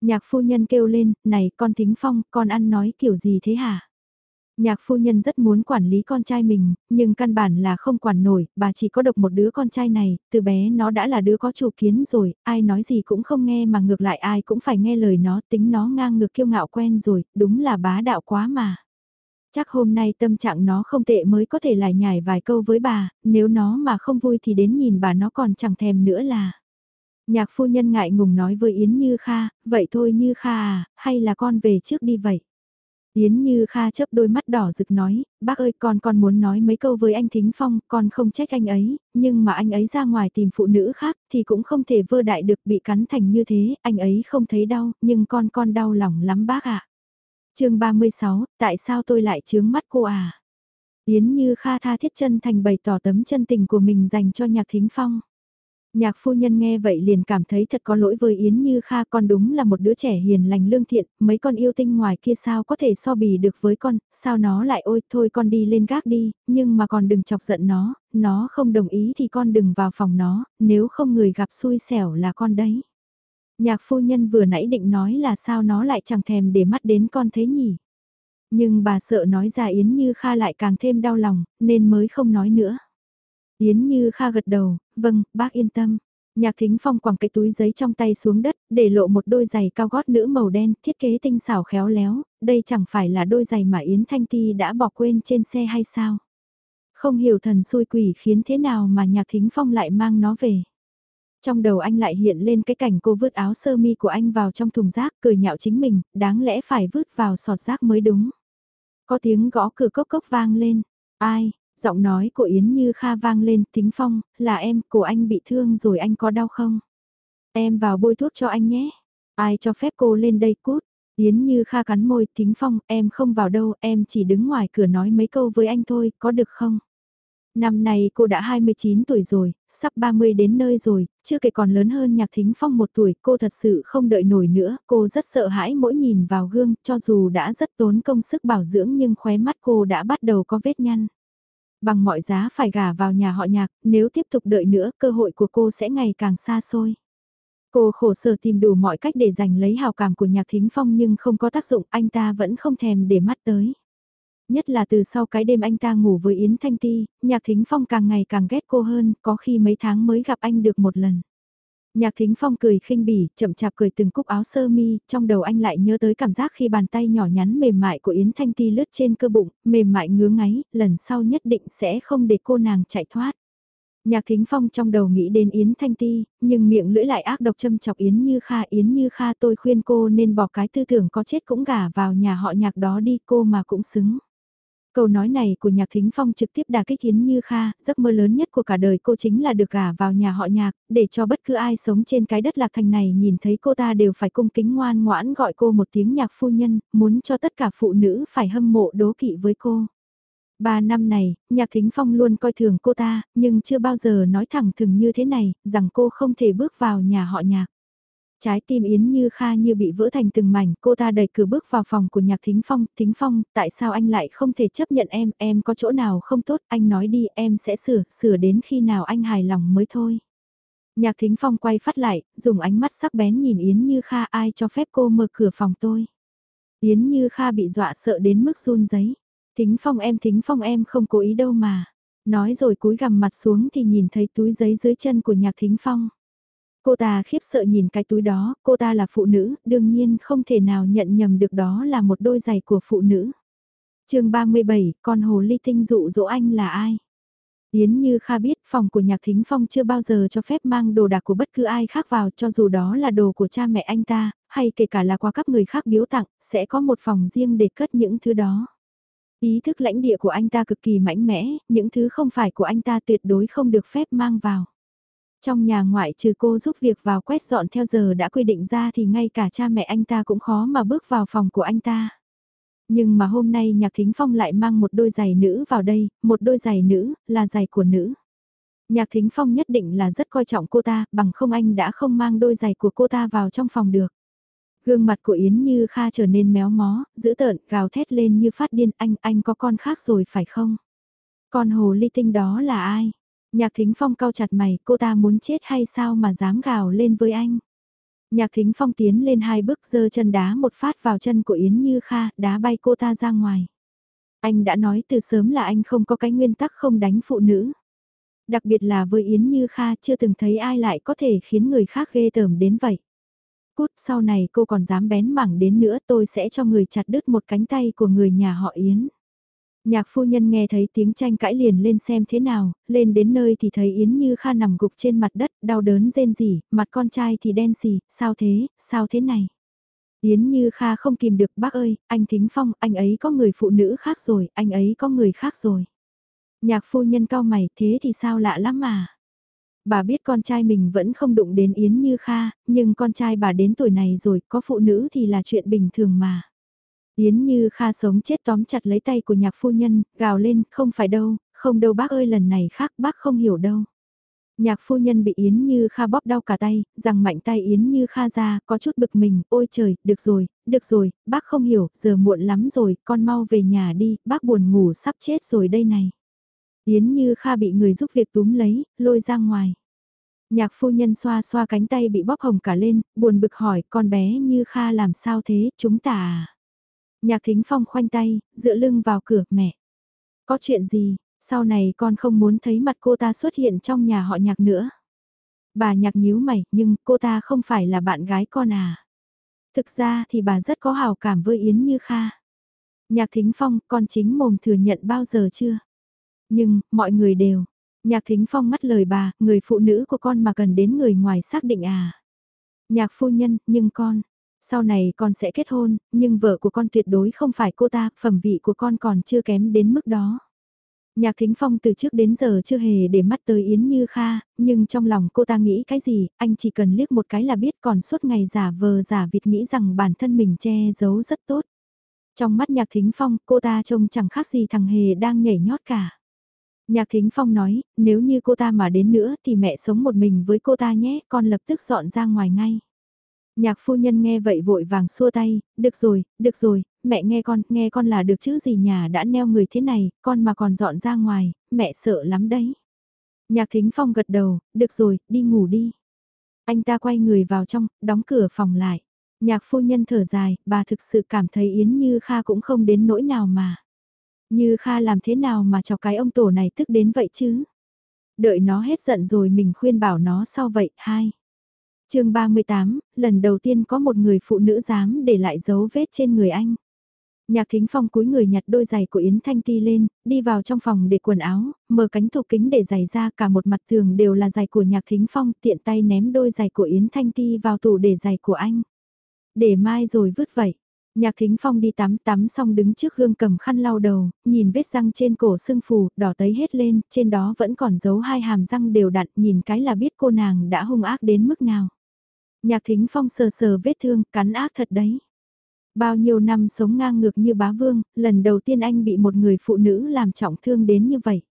Nhạc phu nhân kêu lên, này con thính phong, con ăn nói kiểu gì thế hả? Nhạc phu nhân rất muốn quản lý con trai mình, nhưng căn bản là không quản nổi, bà chỉ có độc một đứa con trai này, từ bé nó đã là đứa có chủ kiến rồi, ai nói gì cũng không nghe mà ngược lại ai cũng phải nghe lời nó, tính nó ngang ngược kiêu ngạo quen rồi, đúng là bá đạo quá mà. Chắc hôm nay tâm trạng nó không tệ mới có thể lại nhảy vài câu với bà, nếu nó mà không vui thì đến nhìn bà nó còn chẳng thèm nữa là. Nhạc phu nhân ngại ngùng nói với Yến Như Kha, vậy thôi Như Kha à, hay là con về trước đi vậy? Yến Như Kha chớp đôi mắt đỏ rực nói, bác ơi con con muốn nói mấy câu với anh Thính Phong, con không trách anh ấy, nhưng mà anh ấy ra ngoài tìm phụ nữ khác thì cũng không thể vơ đại được bị cắn thành như thế, anh ấy không thấy đau, nhưng con con đau lòng lắm bác ạ. À. chương 36, tại sao tôi lại chướng mắt cô à? Yến Như Kha tha thiết chân thành bày tỏ tấm chân tình của mình dành cho Nhạc Thính Phong. Nhạc phu nhân nghe vậy liền cảm thấy thật có lỗi với Yến Như Kha con đúng là một đứa trẻ hiền lành lương thiện, mấy con yêu tinh ngoài kia sao có thể so bì được với con, sao nó lại ôi thôi con đi lên gác đi, nhưng mà còn đừng chọc giận nó, nó không đồng ý thì con đừng vào phòng nó, nếu không người gặp xui xẻo là con đấy. Nhạc phu nhân vừa nãy định nói là sao nó lại chẳng thèm để mắt đến con thế nhỉ. Nhưng bà sợ nói ra Yến Như Kha lại càng thêm đau lòng, nên mới không nói nữa. Yến Như Kha gật đầu, vâng, bác yên tâm. Nhạc Thính Phong quẳng cái túi giấy trong tay xuống đất, để lộ một đôi giày cao gót nữ màu đen, thiết kế tinh xảo khéo léo, đây chẳng phải là đôi giày mà Yến Thanh Ti đã bỏ quên trên xe hay sao? Không hiểu thần xui quỷ khiến thế nào mà Nhạc Thính Phong lại mang nó về. Trong đầu anh lại hiện lên cái cảnh cô vứt áo sơ mi của anh vào trong thùng rác, cười nhạo chính mình, đáng lẽ phải vứt vào sọt rác mới đúng. Có tiếng gõ cửa cốc cốc vang lên, ai, Giọng nói của Yến Như Kha vang lên, Thính Phong, là em, của anh bị thương rồi anh có đau không? Em vào bôi thuốc cho anh nhé. Ai cho phép cô lên đây cút? Yến Như Kha cắn môi, Thính Phong, em không vào đâu, em chỉ đứng ngoài cửa nói mấy câu với anh thôi, có được không? Năm nay cô đã 29 tuổi rồi, sắp 30 đến nơi rồi, chưa kể còn lớn hơn Nhạc Thính Phong một tuổi, cô thật sự không đợi nổi nữa, cô rất sợ hãi mỗi nhìn vào gương, cho dù đã rất tốn công sức bảo dưỡng nhưng khóe mắt cô đã bắt đầu có vết nhăn. Bằng mọi giá phải gả vào nhà họ nhạc, nếu tiếp tục đợi nữa cơ hội của cô sẽ ngày càng xa xôi. Cô khổ sở tìm đủ mọi cách để giành lấy hào cảm của nhạc thính phong nhưng không có tác dụng anh ta vẫn không thèm để mắt tới. Nhất là từ sau cái đêm anh ta ngủ với Yến Thanh Ti, nhạc thính phong càng ngày càng ghét cô hơn, có khi mấy tháng mới gặp anh được một lần. Nhạc thính phong cười khinh bỉ, chậm chạp cười từng cúc áo sơ mi, trong đầu anh lại nhớ tới cảm giác khi bàn tay nhỏ nhắn mềm mại của Yến Thanh Ti lướt trên cơ bụng, mềm mại ngứa ngáy, lần sau nhất định sẽ không để cô nàng chạy thoát. Nhạc thính phong trong đầu nghĩ đến Yến Thanh Ti, nhưng miệng lưỡi lại ác độc châm chọc Yến Như Kha. Yến Như Kha tôi khuyên cô nên bỏ cái tư tưởng có chết cũng gả vào nhà họ nhạc đó đi cô mà cũng xứng. Câu nói này của Nhạc Thính Phong trực tiếp đả kích Yến Như Kha, giấc mơ lớn nhất của cả đời cô chính là được gả vào nhà họ Nhạc, để cho bất cứ ai sống trên cái đất lạc thành này nhìn thấy cô ta đều phải cung kính ngoan ngoãn gọi cô một tiếng nhạc phu nhân, muốn cho tất cả phụ nữ phải hâm mộ đố kỵ với cô. Ba năm này, Nhạc Thính Phong luôn coi thường cô ta, nhưng chưa bao giờ nói thẳng thừng như thế này, rằng cô không thể bước vào nhà họ Nhạc. Trái tim Yến Như Kha như bị vỡ thành từng mảnh, cô ta đẩy cửa bước vào phòng của Nhạc Thính Phong, Thính Phong, tại sao anh lại không thể chấp nhận em, em có chỗ nào không tốt, anh nói đi, em sẽ sửa, sửa đến khi nào anh hài lòng mới thôi. Nhạc Thính Phong quay phát lại, dùng ánh mắt sắc bén nhìn Yến Như Kha ai cho phép cô mở cửa phòng tôi. Yến Như Kha bị dọa sợ đến mức run giấy. Thính Phong em Thính Phong em không cố ý đâu mà. Nói rồi cúi gằm mặt xuống thì nhìn thấy túi giấy dưới chân của Nhạc Thính Phong. Cô ta khiếp sợ nhìn cái túi đó, cô ta là phụ nữ, đương nhiên không thể nào nhận nhầm được đó là một đôi giày của phụ nữ. chương 37, con hồ ly tinh dụ dỗ anh là ai? Yến Như Kha biết phòng của Nhạc Thính Phong chưa bao giờ cho phép mang đồ đạc của bất cứ ai khác vào cho dù đó là đồ của cha mẹ anh ta, hay kể cả là qua các người khác biếu tặng, sẽ có một phòng riêng để cất những thứ đó. Ý thức lãnh địa của anh ta cực kỳ mạnh mẽ, những thứ không phải của anh ta tuyệt đối không được phép mang vào. Trong nhà ngoại trừ cô giúp việc vào quét dọn theo giờ đã quy định ra thì ngay cả cha mẹ anh ta cũng khó mà bước vào phòng của anh ta. Nhưng mà hôm nay Nhạc Thính Phong lại mang một đôi giày nữ vào đây, một đôi giày nữ, là giày của nữ. Nhạc Thính Phong nhất định là rất coi trọng cô ta, bằng không anh đã không mang đôi giày của cô ta vào trong phòng được. Gương mặt của Yến Như Kha trở nên méo mó, dữ tợn, gào thét lên như phát điên, anh, anh có con khác rồi phải không? Con hồ ly tinh đó là ai? Nhạc Thính Phong cau chặt mày, cô ta muốn chết hay sao mà dám gào lên với anh? Nhạc Thính Phong tiến lên hai bước giơ chân đá một phát vào chân của Yến Như Kha, đá bay cô ta ra ngoài. Anh đã nói từ sớm là anh không có cái nguyên tắc không đánh phụ nữ. Đặc biệt là với Yến Như Kha chưa từng thấy ai lại có thể khiến người khác ghê tởm đến vậy. Cút sau này cô còn dám bén mảng đến nữa tôi sẽ cho người chặt đứt một cánh tay của người nhà họ Yến. Nhạc phu nhân nghe thấy tiếng tranh cãi liền lên xem thế nào, lên đến nơi thì thấy Yến Như Kha nằm gục trên mặt đất, đau đớn rên rỉ, mặt con trai thì đen xì, sao thế, sao thế này? Yến Như Kha không kìm được bác ơi, anh Thính Phong, anh ấy có người phụ nữ khác rồi, anh ấy có người khác rồi. Nhạc phu nhân cao mày, thế thì sao lạ lắm mà. Bà biết con trai mình vẫn không đụng đến Yến Như Kha, nhưng con trai bà đến tuổi này rồi, có phụ nữ thì là chuyện bình thường mà. Yến Như Kha sống chết tóm chặt lấy tay của nhạc phu nhân, gào lên, không phải đâu, không đâu bác ơi lần này khác bác không hiểu đâu. Nhạc phu nhân bị Yến Như Kha bóp đau cả tay, rằng mạnh tay Yến Như Kha ra, có chút bực mình, ôi trời, được rồi, được rồi, bác không hiểu, giờ muộn lắm rồi, con mau về nhà đi, bác buồn ngủ sắp chết rồi đây này. Yến Như Kha bị người giúp việc túm lấy, lôi ra ngoài. Nhạc phu nhân xoa xoa cánh tay bị bóp hồng cả lên, buồn bực hỏi con bé Như Kha làm sao thế, chúng ta à? Nhạc thính phong khoanh tay, dựa lưng vào cửa, mẹ. Có chuyện gì, sau này con không muốn thấy mặt cô ta xuất hiện trong nhà họ nhạc nữa. Bà nhạc nhíu mày, nhưng cô ta không phải là bạn gái con à. Thực ra thì bà rất có hào cảm với Yến Như Kha. Nhạc thính phong, con chính mồm thừa nhận bao giờ chưa? Nhưng, mọi người đều. Nhạc thính phong ngắt lời bà, người phụ nữ của con mà cần đến người ngoài xác định à. Nhạc phu nhân, nhưng con, sau này con sẽ kết hôn, nhưng vợ của con tuyệt đối không phải cô ta, phẩm vị của con còn chưa kém đến mức đó. Nhạc Thính Phong từ trước đến giờ chưa hề để mắt tới Yến Như Kha, nhưng trong lòng cô ta nghĩ cái gì, anh chỉ cần liếc một cái là biết còn suốt ngày giả vờ giả vịt nghĩ rằng bản thân mình che giấu rất tốt. Trong mắt Nhạc Thính Phong, cô ta trông chẳng khác gì thằng Hề đang nhảy nhót cả. Nhạc Thính Phong nói, nếu như cô ta mà đến nữa thì mẹ sống một mình với cô ta nhé, con lập tức dọn ra ngoài ngay. Nhạc phu nhân nghe vậy vội vàng xua tay, được rồi, được rồi, mẹ nghe con, nghe con là được chứ gì nhà đã neo người thế này, con mà còn dọn ra ngoài, mẹ sợ lắm đấy. Nhạc thính phong gật đầu, được rồi, đi ngủ đi. Anh ta quay người vào trong, đóng cửa phòng lại. Nhạc phu nhân thở dài, bà thực sự cảm thấy Yến Như Kha cũng không đến nỗi nào mà. Như Kha làm thế nào mà cho cái ông tổ này tức đến vậy chứ? Đợi nó hết giận rồi mình khuyên bảo nó sau vậy, hai chương 38, lần đầu tiên có một người phụ nữ dám để lại dấu vết trên người anh. Nhạc thính phong cúi người nhặt đôi giày của Yến Thanh Ti lên, đi vào trong phòng để quần áo, mở cánh tủ kính để giày ra cả một mặt tường đều là giày của nhạc thính phong tiện tay ném đôi giày của Yến Thanh Ti vào tủ để giày của anh. Để mai rồi vứt vậy. Nhạc Thính Phong đi tắm tắm xong đứng trước gương cầm khăn lau đầu, nhìn vết răng trên cổ sưng phù, đỏ tấy hết lên, trên đó vẫn còn giấu hai hàm răng đều đặn, nhìn cái là biết cô nàng đã hung ác đến mức nào. Nhạc Thính Phong sờ sờ vết thương, cắn ác thật đấy. Bao nhiêu năm sống ngang ngược như bá vương, lần đầu tiên anh bị một người phụ nữ làm trọng thương đến như vậy.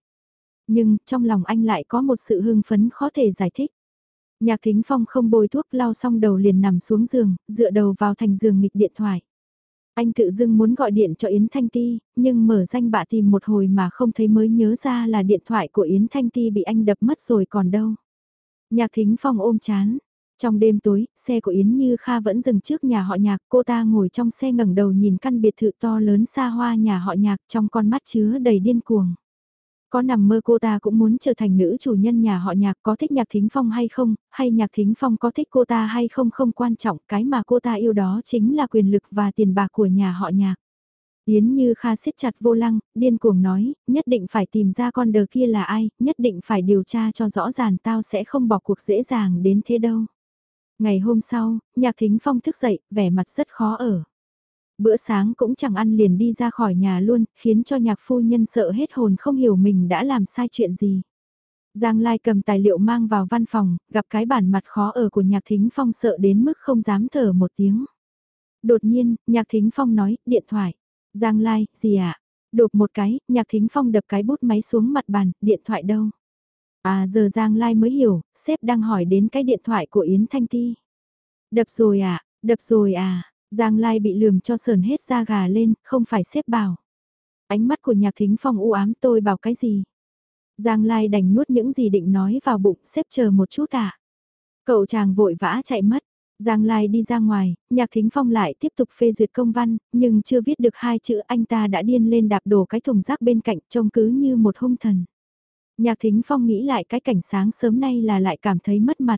Nhưng, trong lòng anh lại có một sự hưng phấn khó thể giải thích. Nhạc Thính Phong không bôi thuốc lau xong đầu liền nằm xuống giường, dựa đầu vào thành giường nghịch điện thoại. Anh tự dưng muốn gọi điện cho Yến Thanh Ti, nhưng mở danh bạ tìm một hồi mà không thấy mới nhớ ra là điện thoại của Yến Thanh Ti bị anh đập mất rồi còn đâu. Nhạc Thính Phong ôm chán. Trong đêm tối, xe của Yến Như Kha vẫn dừng trước nhà họ nhạc, cô ta ngồi trong xe ngẩng đầu nhìn căn biệt thự to lớn xa hoa nhà họ nhạc trong con mắt chứa đầy điên cuồng. Có nằm mơ cô ta cũng muốn trở thành nữ chủ nhân nhà họ nhạc có thích nhạc thính phong hay không, hay nhạc thính phong có thích cô ta hay không không quan trọng, cái mà cô ta yêu đó chính là quyền lực và tiền bạc của nhà họ nhạc. Yến Như Kha siết chặt vô lăng, điên cuồng nói, nhất định phải tìm ra con đờ kia là ai, nhất định phải điều tra cho rõ ràng tao sẽ không bỏ cuộc dễ dàng đến thế đâu. Ngày hôm sau, nhạc thính phong thức dậy, vẻ mặt rất khó ở. Bữa sáng cũng chẳng ăn liền đi ra khỏi nhà luôn, khiến cho nhạc phu nhân sợ hết hồn không hiểu mình đã làm sai chuyện gì. Giang Lai cầm tài liệu mang vào văn phòng, gặp cái bản mặt khó ở của nhạc thính phong sợ đến mức không dám thở một tiếng. Đột nhiên, nhạc thính phong nói, điện thoại. Giang Lai, gì ạ? À? Đột một cái, nhạc thính phong đập cái bút máy xuống mặt bàn, điện thoại đâu? À giờ Giang Lai mới hiểu, sếp đang hỏi đến cái điện thoại của Yến Thanh Ti. Đập rồi à, đập rồi à, Giang Lai bị lườm cho sờn hết da gà lên, không phải sếp bảo. Ánh mắt của nhạc thính phong u ám tôi bảo cái gì? Giang Lai đành nuốt những gì định nói vào bụng, sếp chờ một chút à. Cậu chàng vội vã chạy mất. Giang Lai đi ra ngoài, nhạc thính phong lại tiếp tục phê duyệt công văn, nhưng chưa viết được hai chữ anh ta đã điên lên đạp đổ cái thùng rác bên cạnh trông cứ như một hung thần. Nhạc thính phong nghĩ lại cái cảnh sáng sớm nay là lại cảm thấy mất mặt.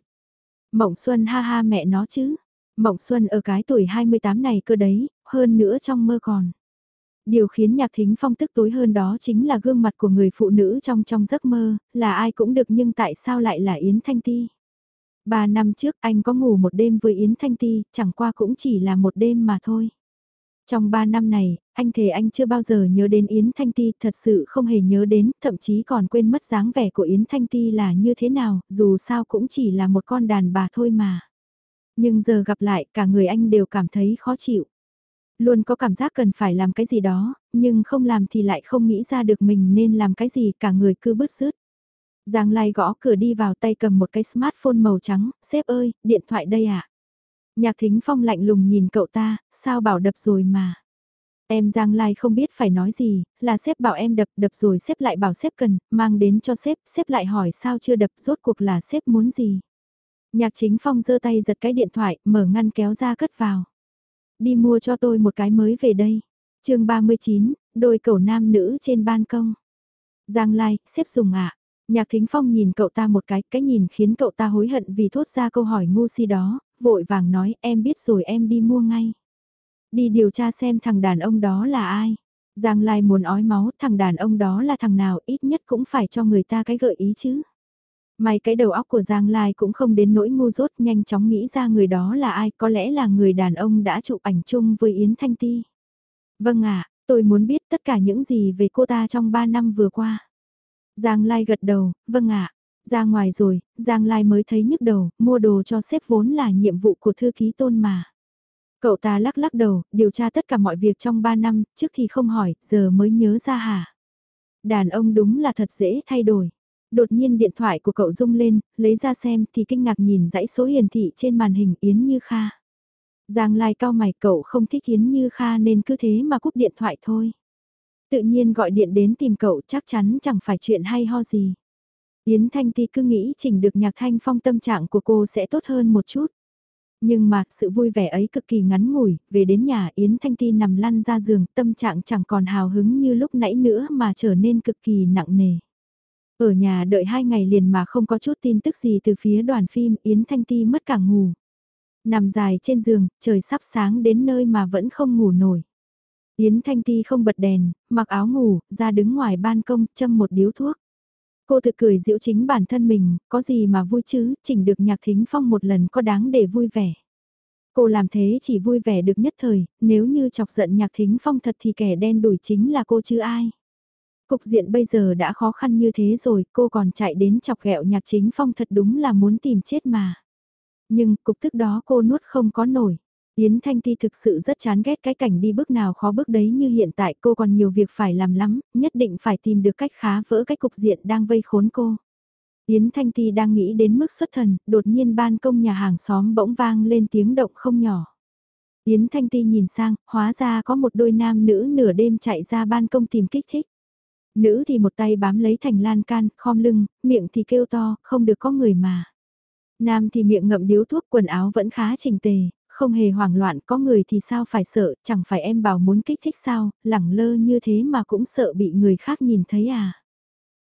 Mộng Xuân ha ha mẹ nó chứ. Mộng Xuân ở cái tuổi 28 này cơ đấy, hơn nữa trong mơ còn. Điều khiến nhạc thính phong tức tối hơn đó chính là gương mặt của người phụ nữ trong trong giấc mơ, là ai cũng được nhưng tại sao lại là Yến Thanh Ti. Ba năm trước anh có ngủ một đêm với Yến Thanh Ti, chẳng qua cũng chỉ là một đêm mà thôi. Trong ba năm này, anh thề anh chưa bao giờ nhớ đến Yến Thanh Ti, thật sự không hề nhớ đến, thậm chí còn quên mất dáng vẻ của Yến Thanh Ti là như thế nào, dù sao cũng chỉ là một con đàn bà thôi mà. Nhưng giờ gặp lại cả người anh đều cảm thấy khó chịu. Luôn có cảm giác cần phải làm cái gì đó, nhưng không làm thì lại không nghĩ ra được mình nên làm cái gì cả người cứ bứt rứt. Giang Lai gõ cửa đi vào tay cầm một cái smartphone màu trắng, sếp ơi, điện thoại đây ạ. À? Nhạc thính phong lạnh lùng nhìn cậu ta, sao bảo đập rồi mà. Em Giang Lai không biết phải nói gì, là sếp bảo em đập, đập rồi sếp lại bảo sếp cần, mang đến cho sếp, sếp lại hỏi sao chưa đập, rốt cuộc là sếp muốn gì. Nhạc chính phong giơ tay giật cái điện thoại, mở ngăn kéo ra cất vào. Đi mua cho tôi một cái mới về đây. chương 39, đôi cầu nam nữ trên ban công. Giang Lai, sếp dùng ạ. Nhạc Thính Phong nhìn cậu ta một cái, cái nhìn khiến cậu ta hối hận vì thốt ra câu hỏi ngu si đó, vội vàng nói em biết rồi em đi mua ngay. Đi điều tra xem thằng đàn ông đó là ai. Giang Lai muốn ói máu, thằng đàn ông đó là thằng nào ít nhất cũng phải cho người ta cái gợi ý chứ. May cái đầu óc của Giang Lai cũng không đến nỗi ngu dốt nhanh chóng nghĩ ra người đó là ai, có lẽ là người đàn ông đã chụp ảnh chung với Yến Thanh Ti. Vâng ạ, tôi muốn biết tất cả những gì về cô ta trong 3 năm vừa qua. Giang Lai gật đầu, vâng ạ. Ra ngoài rồi, Giang Lai mới thấy nhức đầu, mua đồ cho sếp vốn là nhiệm vụ của thư ký tôn mà. Cậu ta lắc lắc đầu, điều tra tất cả mọi việc trong 3 năm, trước thì không hỏi, giờ mới nhớ ra hả? Đàn ông đúng là thật dễ thay đổi. Đột nhiên điện thoại của cậu rung lên, lấy ra xem thì kinh ngạc nhìn dãy số hiển thị trên màn hình Yến Như Kha. Giang Lai cao mày cậu không thích Yến Như Kha nên cứ thế mà cúp điện thoại thôi. Tự nhiên gọi điện đến tìm cậu chắc chắn chẳng phải chuyện hay ho gì. Yến Thanh Ti cứ nghĩ chỉnh được nhạc thanh phong tâm trạng của cô sẽ tốt hơn một chút. Nhưng mà, sự vui vẻ ấy cực kỳ ngắn ngủi, về đến nhà Yến Thanh Ti nằm lăn ra giường, tâm trạng chẳng còn hào hứng như lúc nãy nữa mà trở nên cực kỳ nặng nề. Ở nhà đợi hai ngày liền mà không có chút tin tức gì từ phía đoàn phim Yến Thanh Ti mất cả ngủ. Nằm dài trên giường, trời sắp sáng đến nơi mà vẫn không ngủ nổi. Yến Thanh Ti không bật đèn, mặc áo ngủ, ra đứng ngoài ban công, châm một điếu thuốc. Cô tự cười giễu chính bản thân mình, có gì mà vui chứ, chỉnh được nhạc thính phong một lần có đáng để vui vẻ. Cô làm thế chỉ vui vẻ được nhất thời, nếu như chọc giận nhạc thính phong thật thì kẻ đen đuổi chính là cô chứ ai. Cục diện bây giờ đã khó khăn như thế rồi, cô còn chạy đến chọc ghẹo nhạc chính phong thật đúng là muốn tìm chết mà. Nhưng cục tức đó cô nuốt không có nổi. Yến Thanh Ti thực sự rất chán ghét cái cảnh đi bước nào khó bước đấy như hiện tại cô còn nhiều việc phải làm lắm, nhất định phải tìm được cách khá vỡ cái cục diện đang vây khốn cô. Yến Thanh Ti đang nghĩ đến mức xuất thần, đột nhiên ban công nhà hàng xóm bỗng vang lên tiếng động không nhỏ. Yến Thanh Ti nhìn sang, hóa ra có một đôi nam nữ nửa đêm chạy ra ban công tìm kích thích. Nữ thì một tay bám lấy thành lan can, khom lưng, miệng thì kêu to, không được có người mà. Nam thì miệng ngậm điếu thuốc quần áo vẫn khá chỉnh tề, không hề hoảng loạn có người thì sao phải sợ, chẳng phải em bảo muốn kích thích sao, lẳng lơ như thế mà cũng sợ bị người khác nhìn thấy à.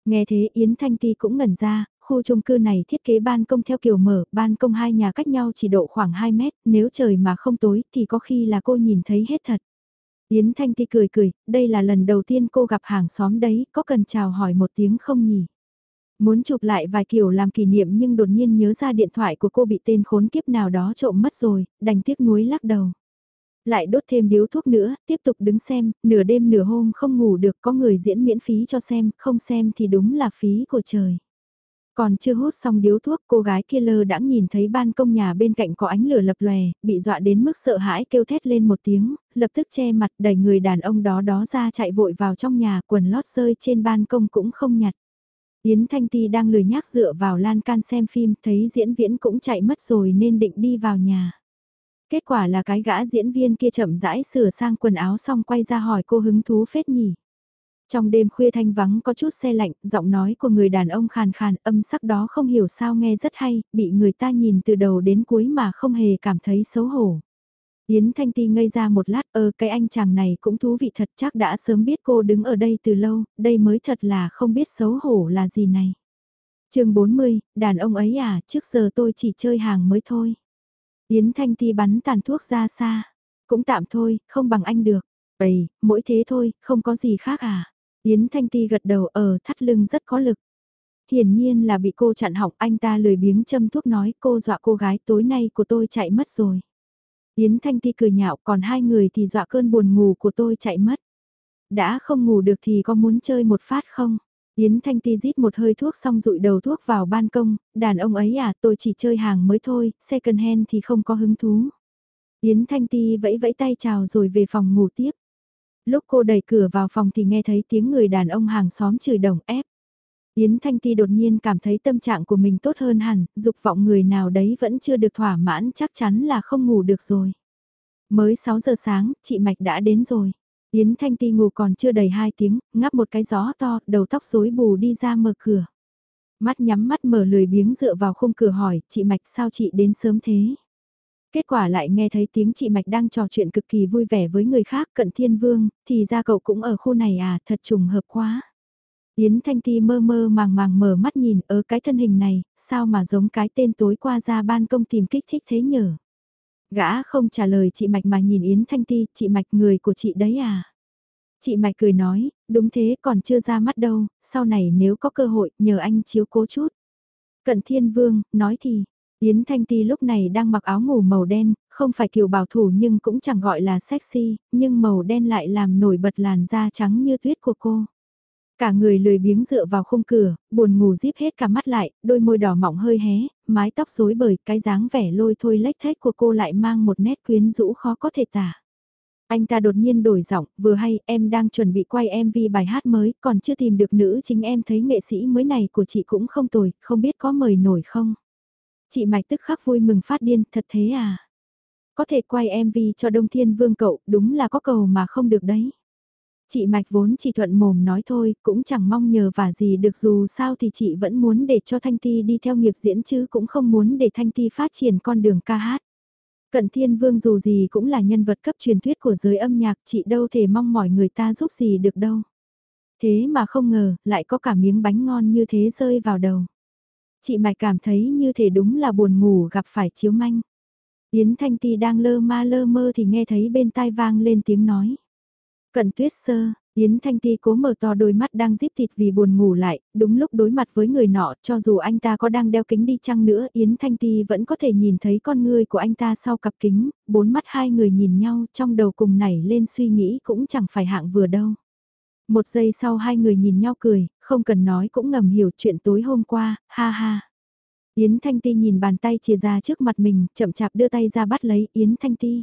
Nghe thế Yến Thanh Ti cũng ngẩn ra, khu chung cư này thiết kế ban công theo kiểu mở, ban công hai nhà cách nhau chỉ độ khoảng 2 mét, nếu trời mà không tối thì có khi là cô nhìn thấy hết thật. Yến Thanh Ti cười cười, đây là lần đầu tiên cô gặp hàng xóm đấy, có cần chào hỏi một tiếng không nhỉ? Muốn chụp lại vài kiểu làm kỷ niệm nhưng đột nhiên nhớ ra điện thoại của cô bị tên khốn kiếp nào đó trộm mất rồi, đành tiếc nuối lắc đầu. Lại đốt thêm điếu thuốc nữa, tiếp tục đứng xem, nửa đêm nửa hôm không ngủ được có người diễn miễn phí cho xem, không xem thì đúng là phí của trời. Còn chưa hút xong điếu thuốc cô gái kia lơ đã nhìn thấy ban công nhà bên cạnh có ánh lửa lập lòe, bị dọa đến mức sợ hãi kêu thét lên một tiếng, lập tức che mặt đẩy người đàn ông đó đó ra chạy vội vào trong nhà quần lót rơi trên ban công cũng không nhặt. Yến Thanh Ti đang lười nhác dựa vào lan can xem phim thấy diễn viễn cũng chạy mất rồi nên định đi vào nhà. Kết quả là cái gã diễn viên kia chậm rãi sửa sang quần áo xong quay ra hỏi cô hứng thú phết nhỉ. Trong đêm khuya thanh vắng có chút xe lạnh, giọng nói của người đàn ông khàn khàn, âm sắc đó không hiểu sao nghe rất hay, bị người ta nhìn từ đầu đến cuối mà không hề cảm thấy xấu hổ. Yến Thanh Ti ngây ra một lát, ơ cái anh chàng này cũng thú vị thật chắc đã sớm biết cô đứng ở đây từ lâu, đây mới thật là không biết xấu hổ là gì này. chương 40, đàn ông ấy à, trước giờ tôi chỉ chơi hàng mới thôi. Yến Thanh Ti bắn tàn thuốc ra xa, cũng tạm thôi, không bằng anh được. Bầy, mỗi thế thôi, không có gì khác à. Yến Thanh Ti gật đầu ờ, thắt lưng rất có lực. Hiển nhiên là bị cô chặn học anh ta lười biếng châm thuốc nói cô dọa cô gái tối nay của tôi chạy mất rồi. Yến Thanh Ti cười nhạo còn hai người thì dọa cơn buồn ngủ của tôi chạy mất. Đã không ngủ được thì có muốn chơi một phát không? Yến Thanh Ti rít một hơi thuốc xong rụi đầu thuốc vào ban công, đàn ông ấy à tôi chỉ chơi hàng mới thôi, second hand thì không có hứng thú. Yến Thanh Ti vẫy vẫy tay chào rồi về phòng ngủ tiếp. Lúc cô đẩy cửa vào phòng thì nghe thấy tiếng người đàn ông hàng xóm chửi đồng ép. Yến Thanh Ti đột nhiên cảm thấy tâm trạng của mình tốt hơn hẳn, dục vọng người nào đấy vẫn chưa được thỏa mãn chắc chắn là không ngủ được rồi. Mới 6 giờ sáng, chị Mạch đã đến rồi. Yến Thanh Ti ngủ còn chưa đầy 2 tiếng, ngắp một cái gió to, đầu tóc rối bù đi ra mở cửa. Mắt nhắm mắt mở lười biếng dựa vào khung cửa hỏi, chị Mạch sao chị đến sớm thế? Kết quả lại nghe thấy tiếng chị Mạch đang trò chuyện cực kỳ vui vẻ với người khác cận thiên vương, thì ra cậu cũng ở khu này à, thật trùng hợp quá. Yến Thanh Ti mơ mơ màng màng mở mắt nhìn ở cái thân hình này, sao mà giống cái tên tối qua ra ban công tìm kích thích thế nhở. Gã không trả lời chị Mạch mà nhìn Yến Thanh Ti, chị Mạch người của chị đấy à. Chị Mạch cười nói, đúng thế còn chưa ra mắt đâu, sau này nếu có cơ hội nhờ anh chiếu cố chút. Cận Thiên Vương, nói thì, Yến Thanh Ti lúc này đang mặc áo ngủ màu đen, không phải kiểu bảo thủ nhưng cũng chẳng gọi là sexy, nhưng màu đen lại làm nổi bật làn da trắng như tuyết của cô. Cả người lười biếng dựa vào khung cửa, buồn ngủ díp hết cả mắt lại, đôi môi đỏ mọng hơi hé, mái tóc rối bời, cái dáng vẻ lôi thôi lách thách của cô lại mang một nét quyến rũ khó có thể tả. Anh ta đột nhiên đổi giọng, vừa hay em đang chuẩn bị quay MV bài hát mới, còn chưa tìm được nữ chính em thấy nghệ sĩ mới này của chị cũng không tồi, không biết có mời nổi không? Chị Mạch tức khắc vui mừng phát điên, thật thế à? Có thể quay MV cho Đông Thiên Vương cậu, đúng là có cầu mà không được đấy. Chị Mạch vốn chỉ thuận mồm nói thôi, cũng chẳng mong nhờ vả gì được dù sao thì chị vẫn muốn để cho Thanh Ti đi theo nghiệp diễn chứ cũng không muốn để Thanh Ti phát triển con đường ca hát. Cận Thiên Vương dù gì cũng là nhân vật cấp truyền thuyết của giới âm nhạc, chị đâu thể mong mỏi người ta giúp gì được đâu. Thế mà không ngờ, lại có cả miếng bánh ngon như thế rơi vào đầu. Chị Mạch cảm thấy như thể đúng là buồn ngủ gặp phải chiếu manh. Yến Thanh Ti đang lơ ma lơ mơ thì nghe thấy bên tai vang lên tiếng nói. Cận tuyết sơ, Yến Thanh Ti cố mở to đôi mắt đang díp thịt vì buồn ngủ lại, đúng lúc đối mặt với người nọ, cho dù anh ta có đang đeo kính đi chăng nữa, Yến Thanh Ti vẫn có thể nhìn thấy con người của anh ta sau cặp kính, bốn mắt hai người nhìn nhau, trong đầu cùng nảy lên suy nghĩ cũng chẳng phải hạng vừa đâu. Một giây sau hai người nhìn nhau cười, không cần nói cũng ngầm hiểu chuyện tối hôm qua, ha ha. Yến Thanh Ti nhìn bàn tay chia ra trước mặt mình, chậm chạp đưa tay ra bắt lấy Yến Thanh Ti.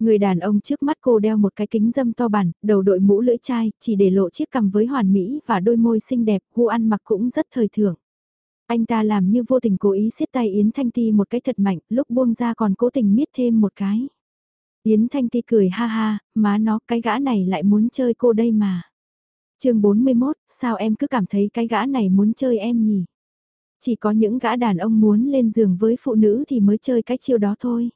Người đàn ông trước mắt cô đeo một cái kính dâm to bản, đầu đội mũ lưỡi chai, chỉ để lộ chiếc cằm với hoàn mỹ và đôi môi xinh đẹp, gu ăn mặc cũng rất thời thượng. Anh ta làm như vô tình cố ý siết tay Yến Thanh Ti một cái thật mạnh, lúc buông ra còn cố tình miết thêm một cái. Yến Thanh Ti cười ha ha, má nó cái gã này lại muốn chơi cô đây mà. chương 41, sao em cứ cảm thấy cái gã này muốn chơi em nhỉ? Chỉ có những gã đàn ông muốn lên giường với phụ nữ thì mới chơi cái chiêu đó thôi.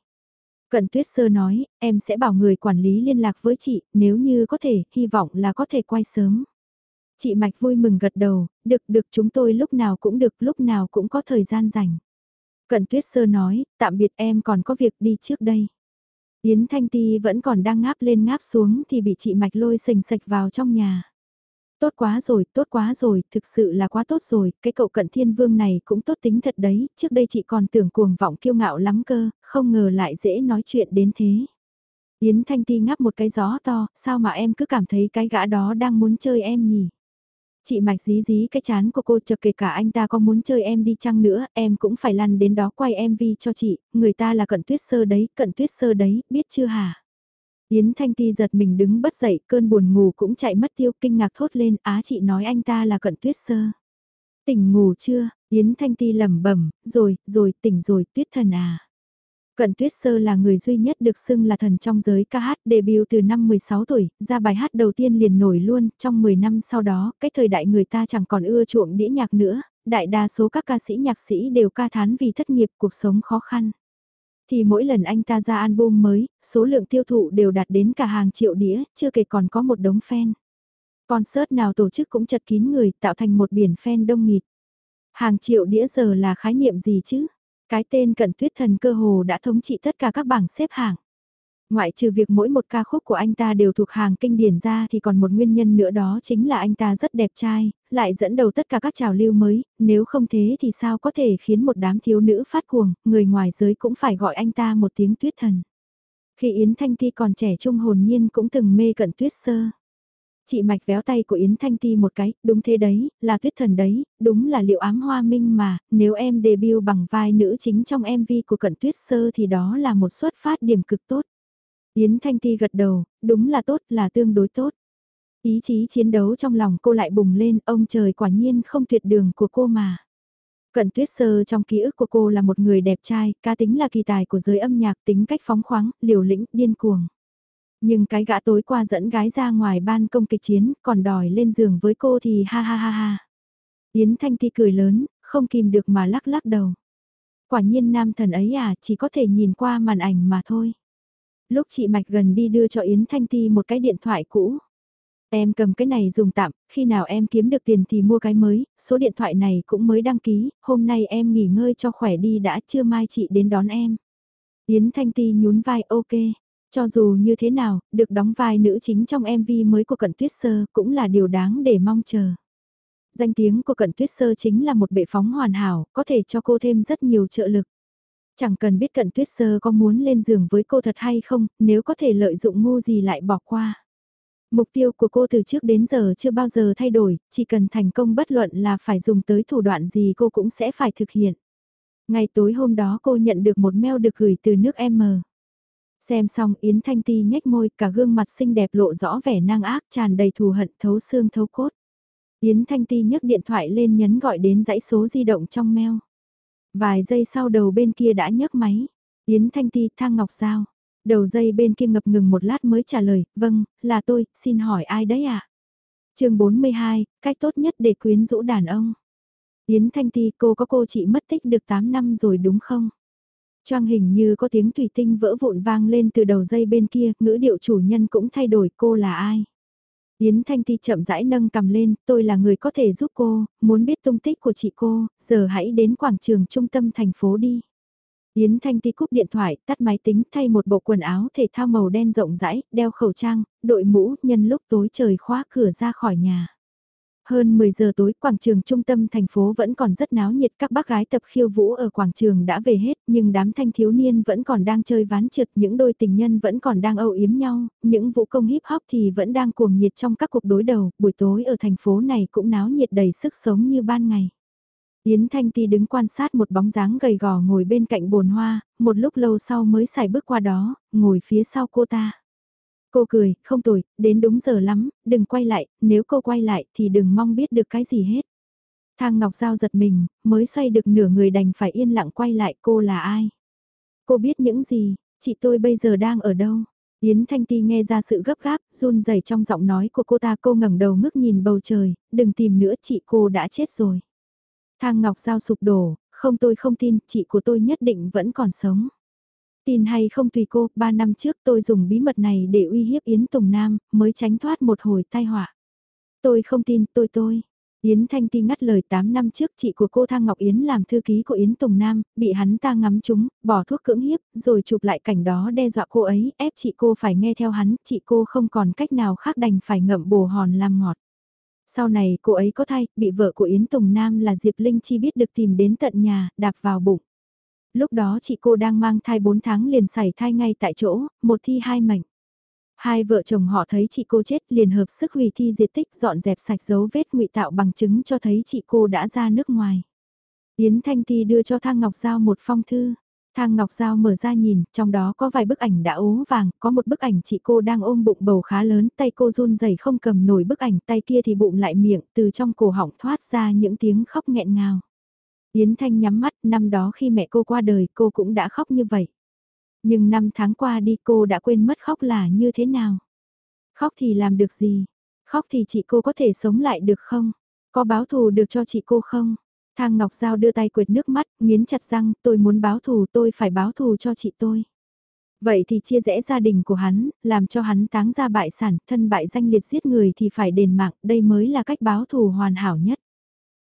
Cận tuyết sơ nói, em sẽ bảo người quản lý liên lạc với chị, nếu như có thể, hy vọng là có thể quay sớm. Chị Mạch vui mừng gật đầu, được được chúng tôi lúc nào cũng được, lúc nào cũng có thời gian rảnh. Cận tuyết sơ nói, tạm biệt em còn có việc đi trước đây. Yến Thanh Ti vẫn còn đang ngáp lên ngáp xuống thì bị chị Mạch lôi sình sạch vào trong nhà. Tốt quá rồi, tốt quá rồi, thực sự là quá tốt rồi, cái cậu cận thiên vương này cũng tốt tính thật đấy, trước đây chị còn tưởng cuồng vọng kiêu ngạo lắm cơ, không ngờ lại dễ nói chuyện đến thế. Yến Thanh Ti ngáp một cái gió to, sao mà em cứ cảm thấy cái gã đó đang muốn chơi em nhỉ? Chị Mạch dí dí cái chán của cô chợt kể cả anh ta có muốn chơi em đi chăng nữa, em cũng phải lăn đến đó quay MV cho chị, người ta là cận tuyết sơ đấy, cận tuyết sơ đấy, biết chưa hả? Yến Thanh Ti giật mình đứng bất dậy, cơn buồn ngủ cũng chạy mất tiêu, kinh ngạc thốt lên, á chị nói anh ta là cận tuyết sơ. Tỉnh ngủ chưa? Yến Thanh Ti lẩm bẩm, rồi, rồi, tỉnh rồi, tuyết thần à. Cận Tuyết Sơ là người duy nhất được xưng là thần trong giới ca hát debut từ năm 16 tuổi, ra bài hát đầu tiên liền nổi luôn, trong 10 năm sau đó, cái thời đại người ta chẳng còn ưa chuộng đĩa nhạc nữa, đại đa số các ca sĩ nhạc sĩ đều ca thán vì thất nghiệp cuộc sống khó khăn thì mỗi lần anh ta ra album mới, số lượng tiêu thụ đều đạt đến cả hàng triệu đĩa, chưa kể còn có một đống fan. Concert nào tổ chức cũng chật kín người, tạo thành một biển fan đông nghịt. Hàng triệu đĩa giờ là khái niệm gì chứ? Cái tên cận tuyết thần cơ hồ đã thống trị tất cả các bảng xếp hạng. Ngoại trừ việc mỗi một ca khúc của anh ta đều thuộc hàng kinh điển ra thì còn một nguyên nhân nữa đó chính là anh ta rất đẹp trai, lại dẫn đầu tất cả các trào lưu mới, nếu không thế thì sao có thể khiến một đám thiếu nữ phát cuồng, người ngoài giới cũng phải gọi anh ta một tiếng tuyết thần. Khi Yến Thanh Ti còn trẻ trung hồn nhiên cũng từng mê cận tuyết sơ. Chị Mạch véo tay của Yến Thanh Ti một cái, đúng thế đấy, là tuyết thần đấy, đúng là liệu ám hoa minh mà, nếu em debut bằng vai nữ chính trong MV của cận tuyết sơ thì đó là một xuất phát điểm cực tốt. Yến Thanh Ti gật đầu, đúng là tốt, là tương đối tốt. Ý chí chiến đấu trong lòng cô lại bùng lên, ông trời quả nhiên không tuyệt đường của cô mà. Cận tuyết sơ trong ký ức của cô là một người đẹp trai, cá tính là kỳ tài của giới âm nhạc tính cách phóng khoáng, liều lĩnh, điên cuồng. Nhưng cái gã tối qua dẫn gái ra ngoài ban công kịch chiến, còn đòi lên giường với cô thì ha ha ha ha. Yến Thanh Ti cười lớn, không kìm được mà lắc lắc đầu. Quả nhiên nam thần ấy à, chỉ có thể nhìn qua màn ảnh mà thôi. Lúc chị Mạch gần đi đưa cho Yến Thanh Ti một cái điện thoại cũ. Em cầm cái này dùng tạm, khi nào em kiếm được tiền thì mua cái mới, số điện thoại này cũng mới đăng ký, hôm nay em nghỉ ngơi cho khỏe đi đã chưa mai chị đến đón em. Yến Thanh Ti nhún vai ok, cho dù như thế nào, được đóng vai nữ chính trong MV mới của Cận Tuyết Sơ cũng là điều đáng để mong chờ. Danh tiếng của Cận Tuyết Sơ chính là một bệ phóng hoàn hảo, có thể cho cô thêm rất nhiều trợ lực. Chẳng cần biết cận tuyết sơ có muốn lên giường với cô thật hay không, nếu có thể lợi dụng ngu gì lại bỏ qua. Mục tiêu của cô từ trước đến giờ chưa bao giờ thay đổi, chỉ cần thành công bất luận là phải dùng tới thủ đoạn gì cô cũng sẽ phải thực hiện. Ngày tối hôm đó cô nhận được một mail được gửi từ nước M. Xem xong Yến Thanh Ti nhếch môi cả gương mặt xinh đẹp lộ rõ vẻ năng ác tràn đầy thù hận thấu xương thấu cốt. Yến Thanh Ti nhấc điện thoại lên nhấn gọi đến dãy số di động trong mail. Vài giây sau đầu bên kia đã nhấc máy. Yến Thanh Ti thang ngọc sao. Đầu dây bên kia ngập ngừng một lát mới trả lời, vâng, là tôi, xin hỏi ai đấy ạ? À? chương 42, cách tốt nhất để quyến rũ đàn ông. Yến Thanh Ti cô có cô chị mất tích được 8 năm rồi đúng không? Choang hình như có tiếng thủy tinh vỡ vụn vang lên từ đầu dây bên kia, ngữ điệu chủ nhân cũng thay đổi cô là ai? Yến Thanh Ti chậm rãi nâng cầm lên, tôi là người có thể giúp cô, muốn biết tung tích của chị cô, giờ hãy đến quảng trường trung tâm thành phố đi. Yến Thanh Ti cúp điện thoại, tắt máy tính thay một bộ quần áo thể thao màu đen rộng rãi, đeo khẩu trang, đội mũ, nhân lúc tối trời khóa cửa ra khỏi nhà. Hơn 10 giờ tối, quảng trường trung tâm thành phố vẫn còn rất náo nhiệt, các bác gái tập khiêu vũ ở quảng trường đã về hết, nhưng đám thanh thiếu niên vẫn còn đang chơi ván trượt, những đôi tình nhân vẫn còn đang âu yếm nhau, những vũ công hip hop thì vẫn đang cuồng nhiệt trong các cuộc đối đầu, buổi tối ở thành phố này cũng náo nhiệt đầy sức sống như ban ngày. Yến Thanh Ti đứng quan sát một bóng dáng gầy gò ngồi bên cạnh bồn hoa, một lúc lâu sau mới xài bước qua đó, ngồi phía sau cô ta. Cô cười, không tồi, đến đúng giờ lắm, đừng quay lại, nếu cô quay lại thì đừng mong biết được cái gì hết. Thang Ngọc Giao giật mình, mới xoay được nửa người đành phải yên lặng quay lại cô là ai. Cô biết những gì, chị tôi bây giờ đang ở đâu. Yến Thanh Ti nghe ra sự gấp gáp, run rẩy trong giọng nói của cô ta cô ngẩng đầu ngước nhìn bầu trời, đừng tìm nữa chị cô đã chết rồi. Thang Ngọc Giao sụp đổ, không tôi không tin, chị của tôi nhất định vẫn còn sống. Tin hay không tùy cô, ba năm trước tôi dùng bí mật này để uy hiếp Yến Tùng Nam, mới tránh thoát một hồi tai họa. Tôi không tin, tôi tôi. Yến Thanh Ti ngắt lời 8 năm trước chị của cô Thang Ngọc Yến làm thư ký của Yến Tùng Nam, bị hắn ta ngắm trúng, bỏ thuốc cưỡng hiếp, rồi chụp lại cảnh đó đe dọa cô ấy, ép chị cô phải nghe theo hắn, chị cô không còn cách nào khác đành phải ngậm bồ hòn làm ngọt. Sau này cô ấy có thai, bị vợ của Yến Tùng Nam là Diệp Linh Chi biết được tìm đến tận nhà, đạp vào bụng lúc đó chị cô đang mang thai 4 tháng liền xảy thai ngay tại chỗ, một thi hai mảnh. Hai vợ chồng họ thấy chị cô chết liền hợp sức hủy thi diệt tích dọn dẹp sạch dấu vết ngụy tạo bằng chứng cho thấy chị cô đã ra nước ngoài. Yến Thanh Ti đưa cho Thang Ngọc Giao một phong thư. Thang Ngọc Giao mở ra nhìn, trong đó có vài bức ảnh đã ố vàng, có một bức ảnh chị cô đang ôm bụng bầu khá lớn, tay cô run rẩy không cầm nổi bức ảnh, tay kia thì bụng lại miệng, từ trong cổ họng thoát ra những tiếng khóc nghẹn ngào. Yến Thanh nhắm mắt, năm đó khi mẹ cô qua đời cô cũng đã khóc như vậy. Nhưng năm tháng qua đi cô đã quên mất khóc là như thế nào. Khóc thì làm được gì? Khóc thì chị cô có thể sống lại được không? Có báo thù được cho chị cô không? Thang Ngọc Giao đưa tay quệt nước mắt, nghiến chặt răng, tôi muốn báo thù tôi phải báo thù cho chị tôi. Vậy thì chia rẽ gia đình của hắn, làm cho hắn táng ra bại sản, thân bại danh liệt giết người thì phải đền mạng, đây mới là cách báo thù hoàn hảo nhất.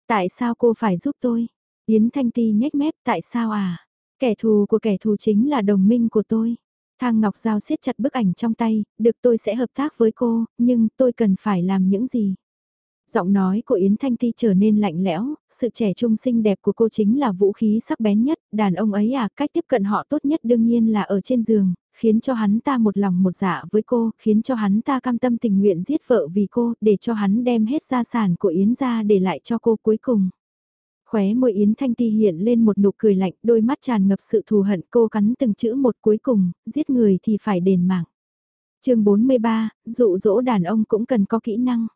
Tại sao cô phải giúp tôi? Yến Thanh Ti nhếch mép tại sao à? Kẻ thù của kẻ thù chính là đồng minh của tôi. Thang Ngọc Giao siết chặt bức ảnh trong tay, được tôi sẽ hợp tác với cô, nhưng tôi cần phải làm những gì? Giọng nói của Yến Thanh Ti trở nên lạnh lẽo, sự trẻ trung xinh đẹp của cô chính là vũ khí sắc bén nhất, đàn ông ấy à, cách tiếp cận họ tốt nhất đương nhiên là ở trên giường, khiến cho hắn ta một lòng một dạ với cô, khiến cho hắn ta cam tâm tình nguyện giết vợ vì cô, để cho hắn đem hết gia sản của Yến ra để lại cho cô cuối cùng. Khóe môi Yến Thanh Ti hiện lên một nụ cười lạnh, đôi mắt tràn ngập sự thù hận cô cắn từng chữ một cuối cùng, giết người thì phải đền mạng. chương 43, dụ dỗ đàn ông cũng cần có kỹ năng.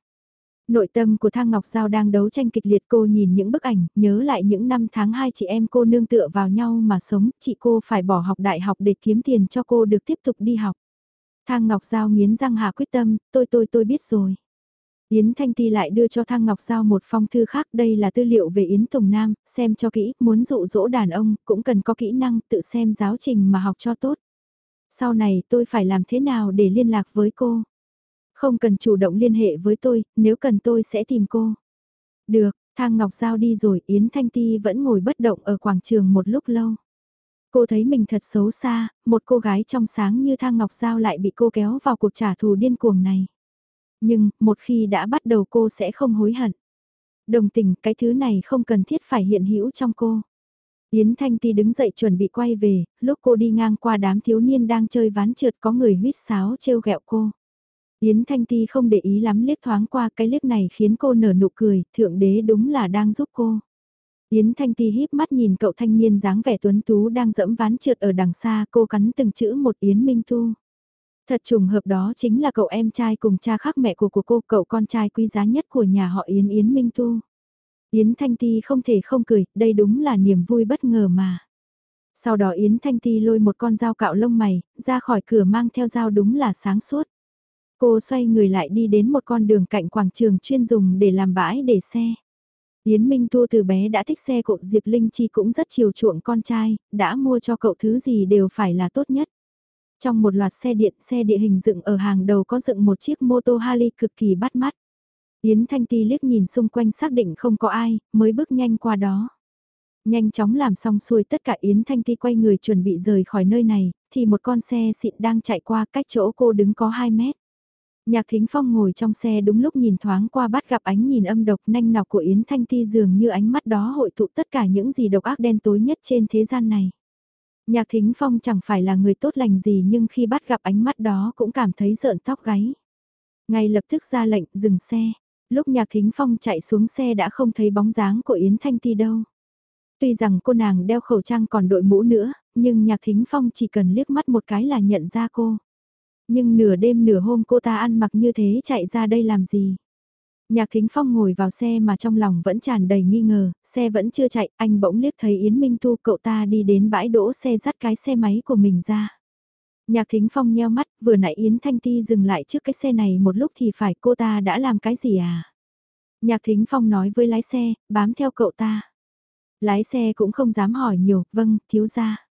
Nội tâm của Thang Ngọc Giao đang đấu tranh kịch liệt cô nhìn những bức ảnh, nhớ lại những năm tháng hai chị em cô nương tựa vào nhau mà sống, chị cô phải bỏ học đại học để kiếm tiền cho cô được tiếp tục đi học. Thang Ngọc Giao nghiến răng hạ quyết tâm, tôi tôi tôi biết rồi. Yến Thanh Ti lại đưa cho Thang Ngọc Giao một phong thư khác đây là tư liệu về Yến Tùng Nam, xem cho kỹ, muốn dụ dỗ đàn ông, cũng cần có kỹ năng tự xem giáo trình mà học cho tốt. Sau này tôi phải làm thế nào để liên lạc với cô? Không cần chủ động liên hệ với tôi, nếu cần tôi sẽ tìm cô. Được, Thang Ngọc Giao đi rồi, Yến Thanh Ti vẫn ngồi bất động ở quảng trường một lúc lâu. Cô thấy mình thật xấu xa, một cô gái trong sáng như Thang Ngọc Giao lại bị cô kéo vào cuộc trả thù điên cuồng này. Nhưng, một khi đã bắt đầu cô sẽ không hối hận. Đồng tình, cái thứ này không cần thiết phải hiện hữu trong cô. Yến Thanh Ti đứng dậy chuẩn bị quay về, lúc cô đi ngang qua đám thiếu niên đang chơi ván trượt có người huýt sáo trêu ghẹo cô. Yến Thanh Ti không để ý lắm liếc thoáng qua cái liếc này khiến cô nở nụ cười, thượng đế đúng là đang giúp cô. Yến Thanh Ti híp mắt nhìn cậu thanh niên dáng vẻ tuấn tú đang dẫm ván trượt ở đằng xa cô cắn từng chữ một Yến Minh Tu. Thật trùng hợp đó chính là cậu em trai cùng cha khác mẹ của của cô, cậu con trai quý giá nhất của nhà họ Yến Yến Minh Tu. Yến Thanh Ti không thể không cười, đây đúng là niềm vui bất ngờ mà. Sau đó Yến Thanh Ti lôi một con dao cạo lông mày, ra khỏi cửa mang theo dao đúng là sáng suốt. Cô xoay người lại đi đến một con đường cạnh quảng trường chuyên dùng để làm bãi để xe. Yến Minh Thu từ bé đã thích xe cộ Diệp Linh Chi cũng rất chiều chuộng con trai, đã mua cho cậu thứ gì đều phải là tốt nhất. Trong một loạt xe điện, xe địa hình dựng ở hàng đầu có dựng một chiếc mô tô Harley cực kỳ bắt mắt. Yến Thanh Ti liếc nhìn xung quanh xác định không có ai, mới bước nhanh qua đó. Nhanh chóng làm xong xuôi tất cả Yến Thanh Ti quay người chuẩn bị rời khỏi nơi này, thì một con xe xịn đang chạy qua cách chỗ cô đứng có 2 mét. Nhạc Thính Phong ngồi trong xe đúng lúc nhìn thoáng qua bắt gặp ánh nhìn âm độc nanh nọc của Yến Thanh Ti dường như ánh mắt đó hội tụ tất cả những gì độc ác đen tối nhất trên thế gian này. Nhạc Thính Phong chẳng phải là người tốt lành gì nhưng khi bắt gặp ánh mắt đó cũng cảm thấy rợn tóc gáy. Ngay lập tức ra lệnh dừng xe. Lúc Nhạc Thính Phong chạy xuống xe đã không thấy bóng dáng của Yến Thanh Ti đâu. Tuy rằng cô nàng đeo khẩu trang còn đội mũ nữa, nhưng Nhạc Thính Phong chỉ cần liếc mắt một cái là nhận ra cô. Nhưng nửa đêm nửa hôm cô ta ăn mặc như thế chạy ra đây làm gì? Nhạc Thính Phong ngồi vào xe mà trong lòng vẫn tràn đầy nghi ngờ, xe vẫn chưa chạy, anh bỗng liếc thấy Yến Minh thu cậu ta đi đến bãi đỗ xe dắt cái xe máy của mình ra. Nhạc Thính Phong nheo mắt, vừa nãy Yến Thanh Ti dừng lại trước cái xe này một lúc thì phải cô ta đã làm cái gì à? Nhạc Thính Phong nói với lái xe, bám theo cậu ta. Lái xe cũng không dám hỏi nhiều, vâng, thiếu gia.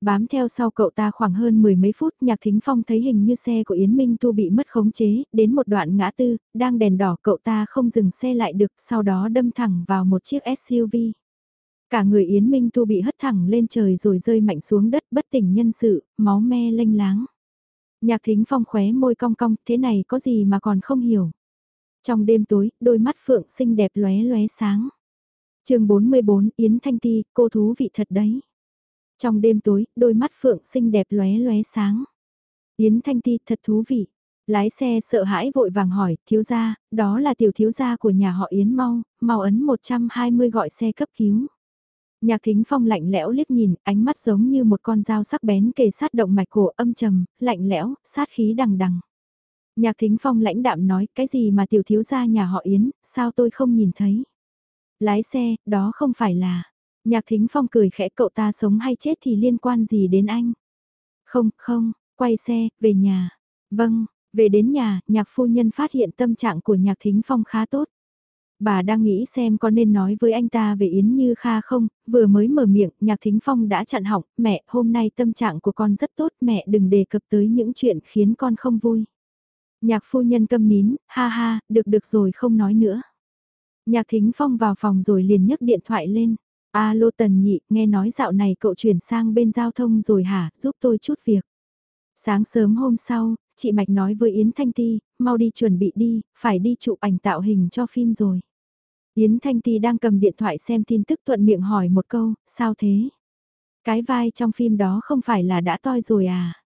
Bám theo sau cậu ta khoảng hơn mười mấy phút nhạc thính phong thấy hình như xe của Yến Minh Tu bị mất khống chế, đến một đoạn ngã tư, đang đèn đỏ cậu ta không dừng xe lại được, sau đó đâm thẳng vào một chiếc SUV. Cả người Yến Minh Tu bị hất thẳng lên trời rồi rơi mạnh xuống đất bất tỉnh nhân sự, máu me lênh láng. Nhạc thính phong khóe môi cong cong, thế này có gì mà còn không hiểu. Trong đêm tối, đôi mắt phượng xinh đẹp lóe lóe sáng. chương 44 Yến Thanh Ti, cô thú vị thật đấy. Trong đêm tối, đôi mắt Phượng xinh đẹp lóe lóe sáng. Yến Thanh Ti thật thú vị. Lái xe sợ hãi vội vàng hỏi, thiếu gia, đó là tiểu thiếu gia của nhà họ Yến mau, mau ấn 120 gọi xe cấp cứu. Nhạc thính phong lạnh lẽo liếc nhìn, ánh mắt giống như một con dao sắc bén kề sát động mạch cổ âm trầm, lạnh lẽo, sát khí đằng đằng. Nhạc thính phong lãnh đạm nói, cái gì mà tiểu thiếu gia nhà họ Yến, sao tôi không nhìn thấy. Lái xe, đó không phải là, Nhạc thính phong cười khẽ cậu ta sống hay chết thì liên quan gì đến anh? Không, không, quay xe, về nhà. Vâng, về đến nhà, nhạc phu nhân phát hiện tâm trạng của nhạc thính phong khá tốt. Bà đang nghĩ xem có nên nói với anh ta về Yến Như Kha không, vừa mới mở miệng, nhạc thính phong đã chặn họng, mẹ, hôm nay tâm trạng của con rất tốt, mẹ đừng đề cập tới những chuyện khiến con không vui. Nhạc phu nhân câm nín, ha ha, được được rồi không nói nữa. Nhạc thính phong vào phòng rồi liền nhấc điện thoại lên. Alo tần nhị, nghe nói dạo này cậu chuyển sang bên giao thông rồi hả, giúp tôi chút việc. Sáng sớm hôm sau, chị Mạch nói với Yến Thanh Ti, mau đi chuẩn bị đi, phải đi chụp ảnh tạo hình cho phim rồi. Yến Thanh Ti đang cầm điện thoại xem tin tức thuận miệng hỏi một câu, sao thế? Cái vai trong phim đó không phải là đã toi rồi à?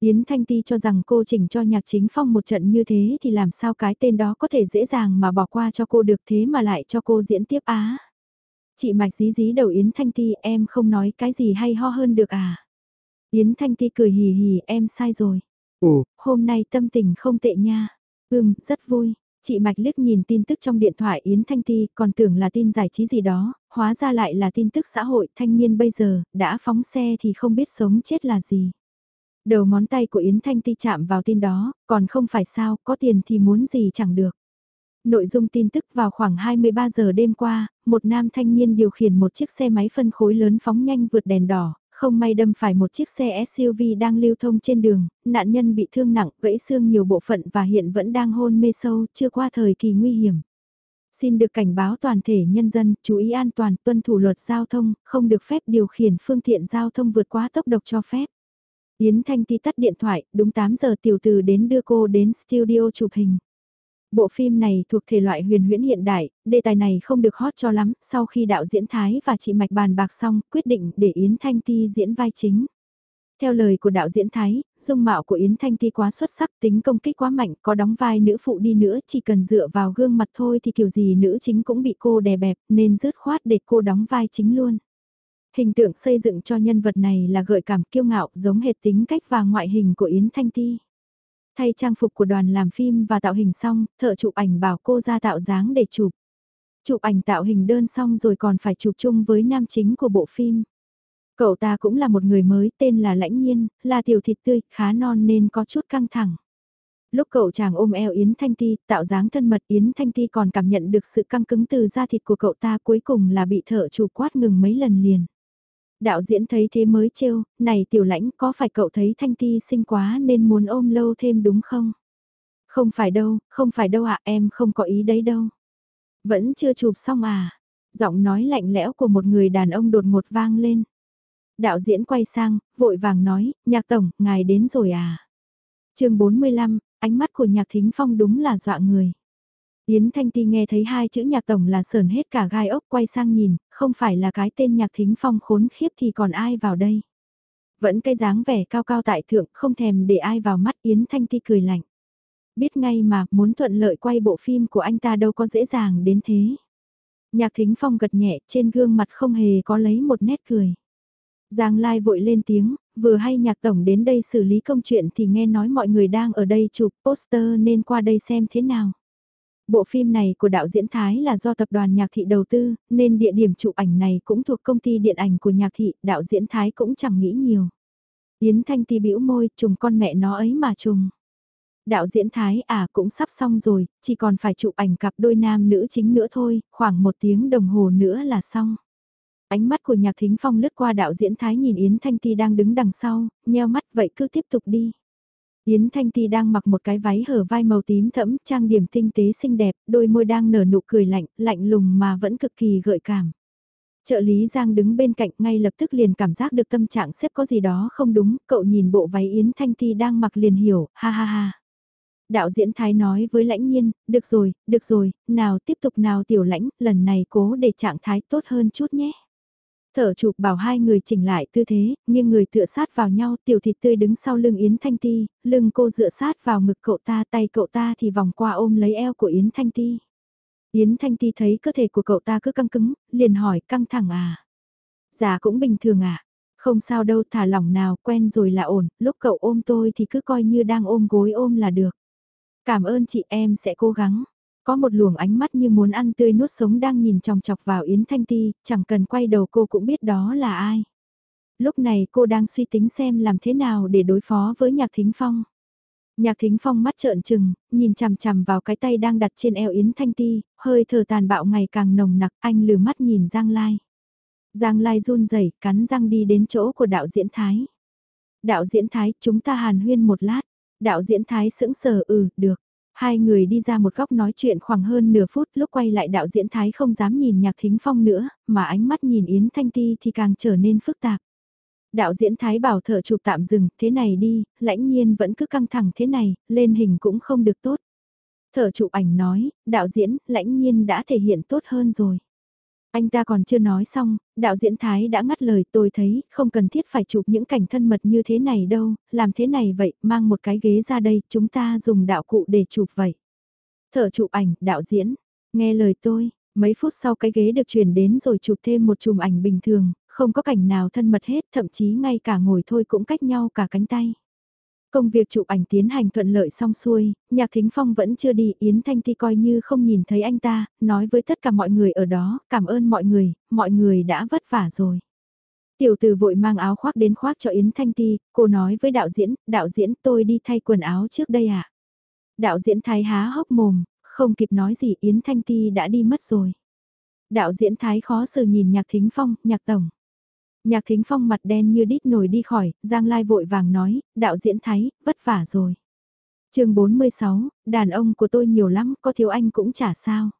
Yến Thanh Ti cho rằng cô chỉnh cho nhạc chính phong một trận như thế thì làm sao cái tên đó có thể dễ dàng mà bỏ qua cho cô được thế mà lại cho cô diễn tiếp á? Chị Mạch dí dí đầu Yến Thanh Ti em không nói cái gì hay ho hơn được à? Yến Thanh Ti cười hì hì em sai rồi. Ồ, hôm nay tâm tình không tệ nha. Ừm, rất vui. Chị Mạch liếc nhìn tin tức trong điện thoại Yến Thanh Ti còn tưởng là tin giải trí gì đó, hóa ra lại là tin tức xã hội thanh niên bây giờ, đã phóng xe thì không biết sống chết là gì. Đầu ngón tay của Yến Thanh Ti chạm vào tin đó, còn không phải sao, có tiền thì muốn gì chẳng được. Nội dung tin tức vào khoảng 23 giờ đêm qua, một nam thanh niên điều khiển một chiếc xe máy phân khối lớn phóng nhanh vượt đèn đỏ, không may đâm phải một chiếc xe SUV đang lưu thông trên đường, nạn nhân bị thương nặng, gãy xương nhiều bộ phận và hiện vẫn đang hôn mê sâu, chưa qua thời kỳ nguy hiểm. Xin được cảnh báo toàn thể nhân dân, chú ý an toàn, tuân thủ luật giao thông, không được phép điều khiển phương tiện giao thông vượt quá tốc độ cho phép. Yến Thanh Ti tắt điện thoại, đúng 8 giờ tiểu từ đến đưa cô đến studio chụp hình. Bộ phim này thuộc thể loại huyền huyễn hiện đại, đề tài này không được hot cho lắm, sau khi đạo diễn Thái và chị Mạch bàn bạc xong, quyết định để Yến Thanh Ti diễn vai chính. Theo lời của đạo diễn Thái, dung mạo của Yến Thanh Ti quá xuất sắc, tính công kích quá mạnh, có đóng vai nữ phụ đi nữa, chỉ cần dựa vào gương mặt thôi thì kiểu gì nữ chính cũng bị cô đè bẹp, nên rớt khoát để cô đóng vai chính luôn. Hình tượng xây dựng cho nhân vật này là gợi cảm kiêu ngạo giống hệt tính cách và ngoại hình của Yến Thanh Ti. Thay trang phục của đoàn làm phim và tạo hình xong, thợ chụp ảnh bảo cô ra tạo dáng để chụp. Chụp ảnh tạo hình đơn xong rồi còn phải chụp chung với nam chính của bộ phim. Cậu ta cũng là một người mới tên là Lãnh Nhiên, là tiểu thịt tươi, khá non nên có chút căng thẳng. Lúc cậu chàng ôm eo Yến Thanh Ti, tạo dáng thân mật Yến Thanh Ti còn cảm nhận được sự căng cứng từ da thịt của cậu ta cuối cùng là bị thợ chụp quát ngừng mấy lần liền. Đạo diễn thấy thế mới trêu, này tiểu lãnh có phải cậu thấy Thanh Ti xinh quá nên muốn ôm lâu thêm đúng không? Không phải đâu, không phải đâu ạ em không có ý đấy đâu. Vẫn chưa chụp xong à? Giọng nói lạnh lẽo của một người đàn ông đột ngột vang lên. Đạo diễn quay sang, vội vàng nói, nhạc tổng, ngài đến rồi à? chương 45, ánh mắt của nhạc thính phong đúng là dọa người. Yến Thanh Ti nghe thấy hai chữ nhạc tổng là sờn hết cả gai ốc quay sang nhìn, không phải là cái tên nhạc thính phong khốn khiếp thì còn ai vào đây. Vẫn cái dáng vẻ cao cao tại thượng không thèm để ai vào mắt Yến Thanh Ti cười lạnh. Biết ngay mà muốn thuận lợi quay bộ phim của anh ta đâu có dễ dàng đến thế. Nhạc thính phong gật nhẹ trên gương mặt không hề có lấy một nét cười. Giang Lai vội lên tiếng, vừa hay nhạc tổng đến đây xử lý công chuyện thì nghe nói mọi người đang ở đây chụp poster nên qua đây xem thế nào. Bộ phim này của đạo diễn Thái là do tập đoàn nhạc thị đầu tư, nên địa điểm chụp ảnh này cũng thuộc công ty điện ảnh của nhạc thị, đạo diễn Thái cũng chẳng nghĩ nhiều. Yến Thanh Ti bĩu môi, trùng con mẹ nó ấy mà trùng. Đạo diễn Thái à cũng sắp xong rồi, chỉ còn phải chụp ảnh cặp đôi nam nữ chính nữa thôi, khoảng một tiếng đồng hồ nữa là xong. Ánh mắt của nhạc thính phong lướt qua đạo diễn Thái nhìn Yến Thanh Ti đang đứng đằng sau, nheo mắt vậy cứ tiếp tục đi. Yến Thanh Ti đang mặc một cái váy hở vai màu tím thẫm, trang điểm tinh tế xinh đẹp, đôi môi đang nở nụ cười lạnh, lạnh lùng mà vẫn cực kỳ gợi cảm. Trợ lý Giang đứng bên cạnh ngay lập tức liền cảm giác được tâm trạng xếp có gì đó không đúng, cậu nhìn bộ váy Yến Thanh Ti đang mặc liền hiểu, ha ha ha. Đạo diễn Thái nói với lãnh nhiên, được rồi, được rồi, nào tiếp tục nào tiểu lãnh, lần này cố để trạng thái tốt hơn chút nhé. Thở chụp bảo hai người chỉnh lại tư thế, nhưng người tựa sát vào nhau, tiểu thịt tươi đứng sau lưng Yến Thanh Ti, lưng cô dựa sát vào ngực cậu ta, tay cậu ta thì vòng qua ôm lấy eo của Yến Thanh Ti. Yến Thanh Ti thấy cơ thể của cậu ta cứ căng cứng, liền hỏi căng thẳng à. Dạ cũng bình thường à, không sao đâu thả lỏng nào, quen rồi là ổn, lúc cậu ôm tôi thì cứ coi như đang ôm gối ôm là được. Cảm ơn chị em sẽ cố gắng. Có một luồng ánh mắt như muốn ăn tươi nuốt sống đang nhìn chòng chọc vào Yến Thanh Ti, chẳng cần quay đầu cô cũng biết đó là ai. Lúc này cô đang suy tính xem làm thế nào để đối phó với Nhạc Thính Phong. Nhạc Thính Phong mắt trợn trừng, nhìn chằm chằm vào cái tay đang đặt trên eo Yến Thanh Ti, hơi thở tàn bạo ngày càng nồng nặc, anh lừa mắt nhìn Giang Lai. Giang Lai run rẩy cắn răng đi đến chỗ của đạo diễn Thái. Đạo diễn Thái, chúng ta hàn huyên một lát. Đạo diễn Thái sững sờ ừ, được. Hai người đi ra một góc nói chuyện khoảng hơn nửa phút lúc quay lại đạo diễn Thái không dám nhìn Nhạc Thính Phong nữa, mà ánh mắt nhìn Yến Thanh Ti thì càng trở nên phức tạp. Đạo diễn Thái bảo thợ chụp tạm dừng, thế này đi, lãnh nhiên vẫn cứ căng thẳng thế này, lên hình cũng không được tốt. Thợ chụp ảnh nói, đạo diễn, lãnh nhiên đã thể hiện tốt hơn rồi. Anh ta còn chưa nói xong, đạo diễn Thái đã ngắt lời tôi thấy không cần thiết phải chụp những cảnh thân mật như thế này đâu, làm thế này vậy, mang một cái ghế ra đây, chúng ta dùng đạo cụ để chụp vậy. Thở chụp ảnh, đạo diễn, nghe lời tôi, mấy phút sau cái ghế được chuyển đến rồi chụp thêm một chùm ảnh bình thường, không có cảnh nào thân mật hết, thậm chí ngay cả ngồi thôi cũng cách nhau cả cánh tay. Công việc chụp ảnh tiến hành thuận lợi xong xuôi, Nhạc Thính Phong vẫn chưa đi, Yến Thanh Ti coi như không nhìn thấy anh ta, nói với tất cả mọi người ở đó, cảm ơn mọi người, mọi người đã vất vả rồi. Tiểu từ vội mang áo khoác đến khoác cho Yến Thanh Ti, cô nói với đạo diễn, đạo diễn tôi đi thay quần áo trước đây ạ. À? Đạo diễn Thái há hốc mồm, không kịp nói gì Yến Thanh Ti đã đi mất rồi. Đạo diễn Thái khó xử nhìn Nhạc Thính Phong, Nhạc Tổng. Nhạc thính phong mặt đen như đít nổi đi khỏi, Giang Lai vội vàng nói, đạo diễn Thái, vất vả rồi. chương 46, đàn ông của tôi nhiều lắm, có thiếu anh cũng chả sao.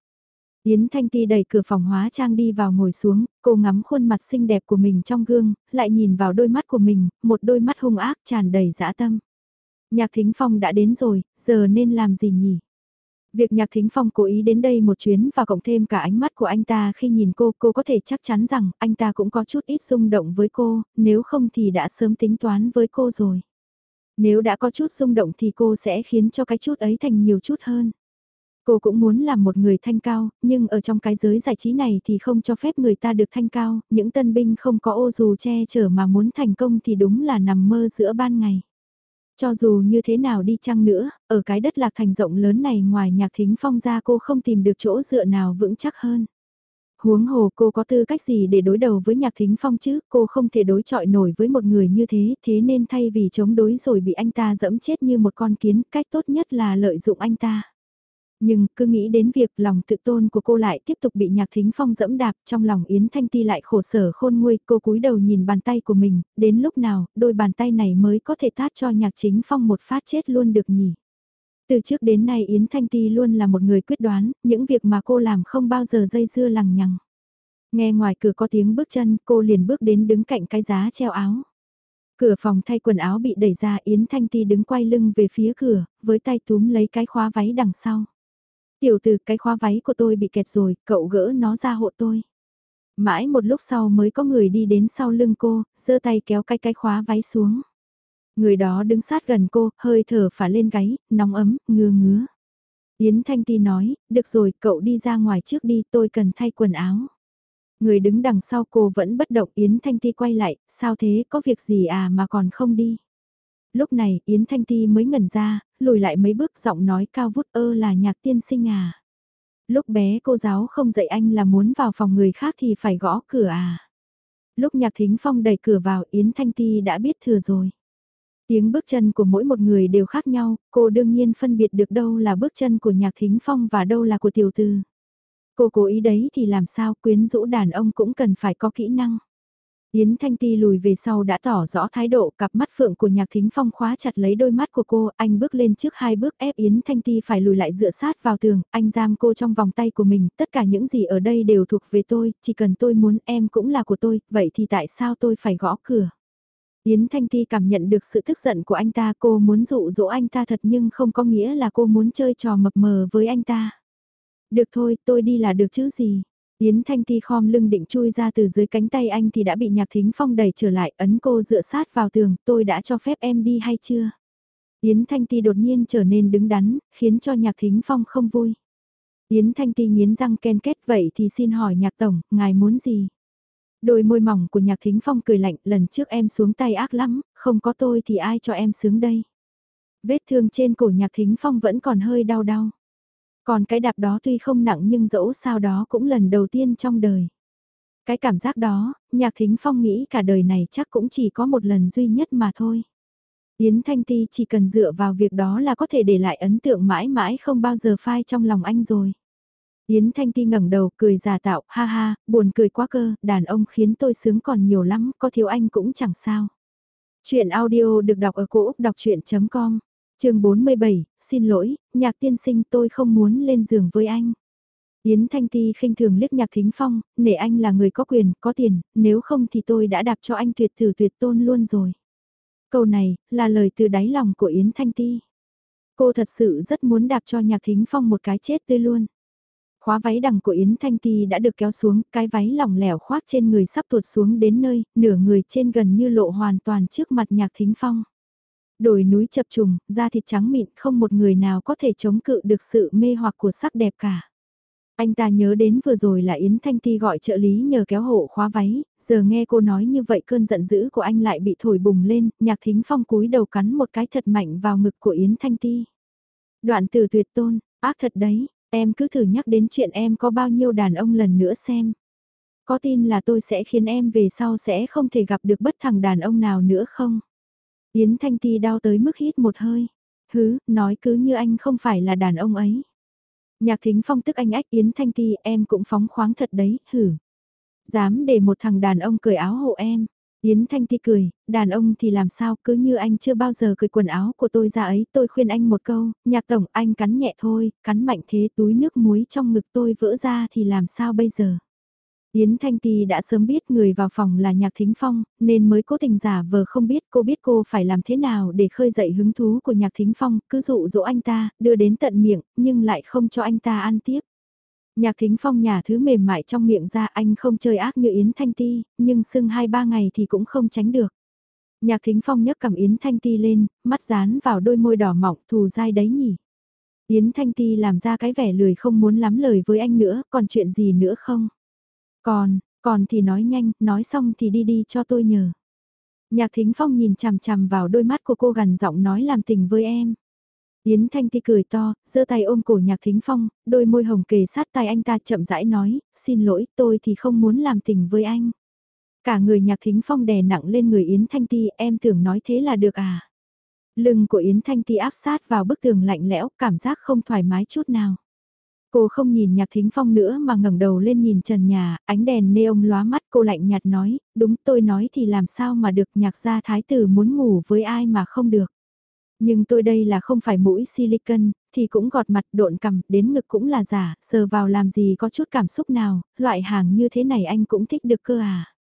Yến Thanh Ti đẩy cửa phòng hóa trang đi vào ngồi xuống, cô ngắm khuôn mặt xinh đẹp của mình trong gương, lại nhìn vào đôi mắt của mình, một đôi mắt hung ác tràn đầy dã tâm. Nhạc Thính Phong đã đến rồi, giờ nên làm gì nhỉ? Việc Nhạc Thính Phong cố ý đến đây một chuyến và cộng thêm cả ánh mắt của anh ta khi nhìn cô, cô có thể chắc chắn rằng anh ta cũng có chút ít rung động với cô, nếu không thì đã sớm tính toán với cô rồi. Nếu đã có chút rung động thì cô sẽ khiến cho cái chút ấy thành nhiều chút hơn. Cô cũng muốn làm một người thanh cao, nhưng ở trong cái giới giải trí này thì không cho phép người ta được thanh cao, những tân binh không có ô dù che chở mà muốn thành công thì đúng là nằm mơ giữa ban ngày. Cho dù như thế nào đi chăng nữa, ở cái đất lạc thành rộng lớn này ngoài nhạc thính phong ra cô không tìm được chỗ dựa nào vững chắc hơn. Huống hồ cô có tư cách gì để đối đầu với nhạc thính phong chứ, cô không thể đối chọi nổi với một người như thế, thế nên thay vì chống đối rồi bị anh ta dẫm chết như một con kiến, cách tốt nhất là lợi dụng anh ta. Nhưng cứ nghĩ đến việc lòng tự tôn của cô lại tiếp tục bị nhạc thính phong dẫm đạp trong lòng Yến Thanh Ti lại khổ sở khôn nguôi cô cúi đầu nhìn bàn tay của mình, đến lúc nào đôi bàn tay này mới có thể tát cho nhạc chính phong một phát chết luôn được nhỉ. Từ trước đến nay Yến Thanh Ti luôn là một người quyết đoán, những việc mà cô làm không bao giờ dây dưa lằng nhằng. Nghe ngoài cửa có tiếng bước chân cô liền bước đến đứng cạnh cái giá treo áo. Cửa phòng thay quần áo bị đẩy ra Yến Thanh Ti đứng quay lưng về phía cửa, với tay túm lấy cái khóa váy đằng sau. Tiểu từ cái khóa váy của tôi bị kẹt rồi, cậu gỡ nó ra hộ tôi. Mãi một lúc sau mới có người đi đến sau lưng cô, giơ tay kéo cái cái khóa váy xuống. Người đó đứng sát gần cô, hơi thở phả lên gáy, nóng ấm, ngứa ngứa. Yến Thanh Ti nói, được rồi, cậu đi ra ngoài trước đi, tôi cần thay quần áo. Người đứng đằng sau cô vẫn bất động Yến Thanh Ti quay lại, sao thế, có việc gì à mà còn không đi. Lúc này Yến Thanh Ti mới ngẩn ra, lùi lại mấy bước giọng nói cao vút ơ là nhạc tiên sinh à. Lúc bé cô giáo không dạy anh là muốn vào phòng người khác thì phải gõ cửa à. Lúc nhạc thính phong đẩy cửa vào Yến Thanh Ti đã biết thừa rồi. Tiếng bước chân của mỗi một người đều khác nhau, cô đương nhiên phân biệt được đâu là bước chân của nhạc thính phong và đâu là của tiểu tư. Cô cố ý đấy thì làm sao quyến rũ đàn ông cũng cần phải có kỹ năng. Yến Thanh Ti lùi về sau đã tỏ rõ thái độ cặp mắt phượng của nhạc thính phong khóa chặt lấy đôi mắt của cô, anh bước lên trước hai bước ép Yến Thanh Ti phải lùi lại dựa sát vào tường, anh giam cô trong vòng tay của mình, tất cả những gì ở đây đều thuộc về tôi, chỉ cần tôi muốn em cũng là của tôi, vậy thì tại sao tôi phải gõ cửa? Yến Thanh Ti cảm nhận được sự tức giận của anh ta, cô muốn dụ dỗ anh ta thật nhưng không có nghĩa là cô muốn chơi trò mập mờ với anh ta. Được thôi, tôi đi là được chứ gì. Yến Thanh Ti khom lưng định chui ra từ dưới cánh tay anh thì đã bị Nhạc Thính Phong đẩy trở lại, ấn cô dựa sát vào tường, tôi đã cho phép em đi hay chưa? Yến Thanh Ti đột nhiên trở nên đứng đắn, khiến cho Nhạc Thính Phong không vui. Yến Thanh Ti nghiến răng ken kết vậy thì xin hỏi Nhạc Tổng, ngài muốn gì? Đôi môi mỏng của Nhạc Thính Phong cười lạnh, lần trước em xuống tay ác lắm, không có tôi thì ai cho em sướng đây? Vết thương trên cổ Nhạc Thính Phong vẫn còn hơi đau đau. Còn cái đạp đó tuy không nặng nhưng dẫu sao đó cũng lần đầu tiên trong đời. Cái cảm giác đó, nhạc thính phong nghĩ cả đời này chắc cũng chỉ có một lần duy nhất mà thôi. Yến Thanh Ti chỉ cần dựa vào việc đó là có thể để lại ấn tượng mãi mãi không bao giờ phai trong lòng anh rồi. Yến Thanh Ti ngẩng đầu cười giả tạo, ha ha, buồn cười quá cơ, đàn ông khiến tôi sướng còn nhiều lắm, có thiếu anh cũng chẳng sao. Chuyện audio được đọc ở cổ Úc đọc chuyện.com chương 47, xin lỗi, nhạc tiên sinh tôi không muốn lên giường với anh. Yến Thanh Ti khinh thường liếc nhạc thính phong, nể anh là người có quyền, có tiền, nếu không thì tôi đã đạp cho anh tuyệt tử tuyệt tôn luôn rồi. Câu này, là lời từ đáy lòng của Yến Thanh Ti. Cô thật sự rất muốn đạp cho nhạc thính phong một cái chết tươi luôn. Khóa váy đằng của Yến Thanh Ti đã được kéo xuống, cái váy lỏng lẻo khoác trên người sắp tuột xuống đến nơi, nửa người trên gần như lộ hoàn toàn trước mặt nhạc thính phong. Đồi núi chập trùng, da thịt trắng mịn không một người nào có thể chống cự được sự mê hoặc của sắc đẹp cả. Anh ta nhớ đến vừa rồi là Yến Thanh Ti gọi trợ lý nhờ kéo hộ khóa váy, giờ nghe cô nói như vậy cơn giận dữ của anh lại bị thổi bùng lên, nhạc thính phong cúi đầu cắn một cái thật mạnh vào ngực của Yến Thanh Ti. Đoạn từ tuyệt tôn, ác thật đấy, em cứ thử nhắc đến chuyện em có bao nhiêu đàn ông lần nữa xem. Có tin là tôi sẽ khiến em về sau sẽ không thể gặp được bất thằng đàn ông nào nữa không? Yến Thanh Ti đau tới mức hít một hơi. Hứ, nói cứ như anh không phải là đàn ông ấy. Nhạc thính phong tức anh ách Yến Thanh Ti em cũng phóng khoáng thật đấy, hử. Dám để một thằng đàn ông cởi áo hộ em. Yến Thanh Ti cười, đàn ông thì làm sao cứ như anh chưa bao giờ cởi quần áo của tôi ra ấy. Tôi khuyên anh một câu, nhạc tổng anh cắn nhẹ thôi, cắn mạnh thế túi nước muối trong ngực tôi vỡ ra thì làm sao bây giờ. Yến Thanh Ti đã sớm biết người vào phòng là Nhạc Thính Phong, nên mới cố tình giả vờ không biết cô biết cô phải làm thế nào để khơi dậy hứng thú của Nhạc Thính Phong, cứ dụ dỗ anh ta, đưa đến tận miệng, nhưng lại không cho anh ta ăn tiếp. Nhạc Thính Phong nhả thứ mềm mại trong miệng ra anh không chơi ác như Yến Thanh Ti, nhưng sưng hai ba ngày thì cũng không tránh được. Nhạc Thính Phong nhấc cầm Yến Thanh Ti lên, mắt dán vào đôi môi đỏ mọng thù dai đấy nhỉ. Yến Thanh Ti làm ra cái vẻ lười không muốn lắm lời với anh nữa, còn chuyện gì nữa không? Còn, còn thì nói nhanh, nói xong thì đi đi cho tôi nhờ. Nhạc Thính Phong nhìn chằm chằm vào đôi mắt của cô gần giọng nói làm tình với em. Yến Thanh Ti cười to, giơ tay ôm cổ Nhạc Thính Phong, đôi môi hồng kề sát tai anh ta chậm rãi nói, xin lỗi, tôi thì không muốn làm tình với anh. Cả người Nhạc Thính Phong đè nặng lên người Yến Thanh Ti, em tưởng nói thế là được à. Lưng của Yến Thanh Ti áp sát vào bức tường lạnh lẽo, cảm giác không thoải mái chút nào. Cô không nhìn nhạc thính phong nữa mà ngẩng đầu lên nhìn trần nhà, ánh đèn neon lóa mắt cô lạnh nhạt nói, đúng tôi nói thì làm sao mà được nhạc gia thái tử muốn ngủ với ai mà không được. Nhưng tôi đây là không phải mũi silicon, thì cũng gọt mặt độn cằm, đến ngực cũng là giả, sờ vào làm gì có chút cảm xúc nào, loại hàng như thế này anh cũng thích được cơ à.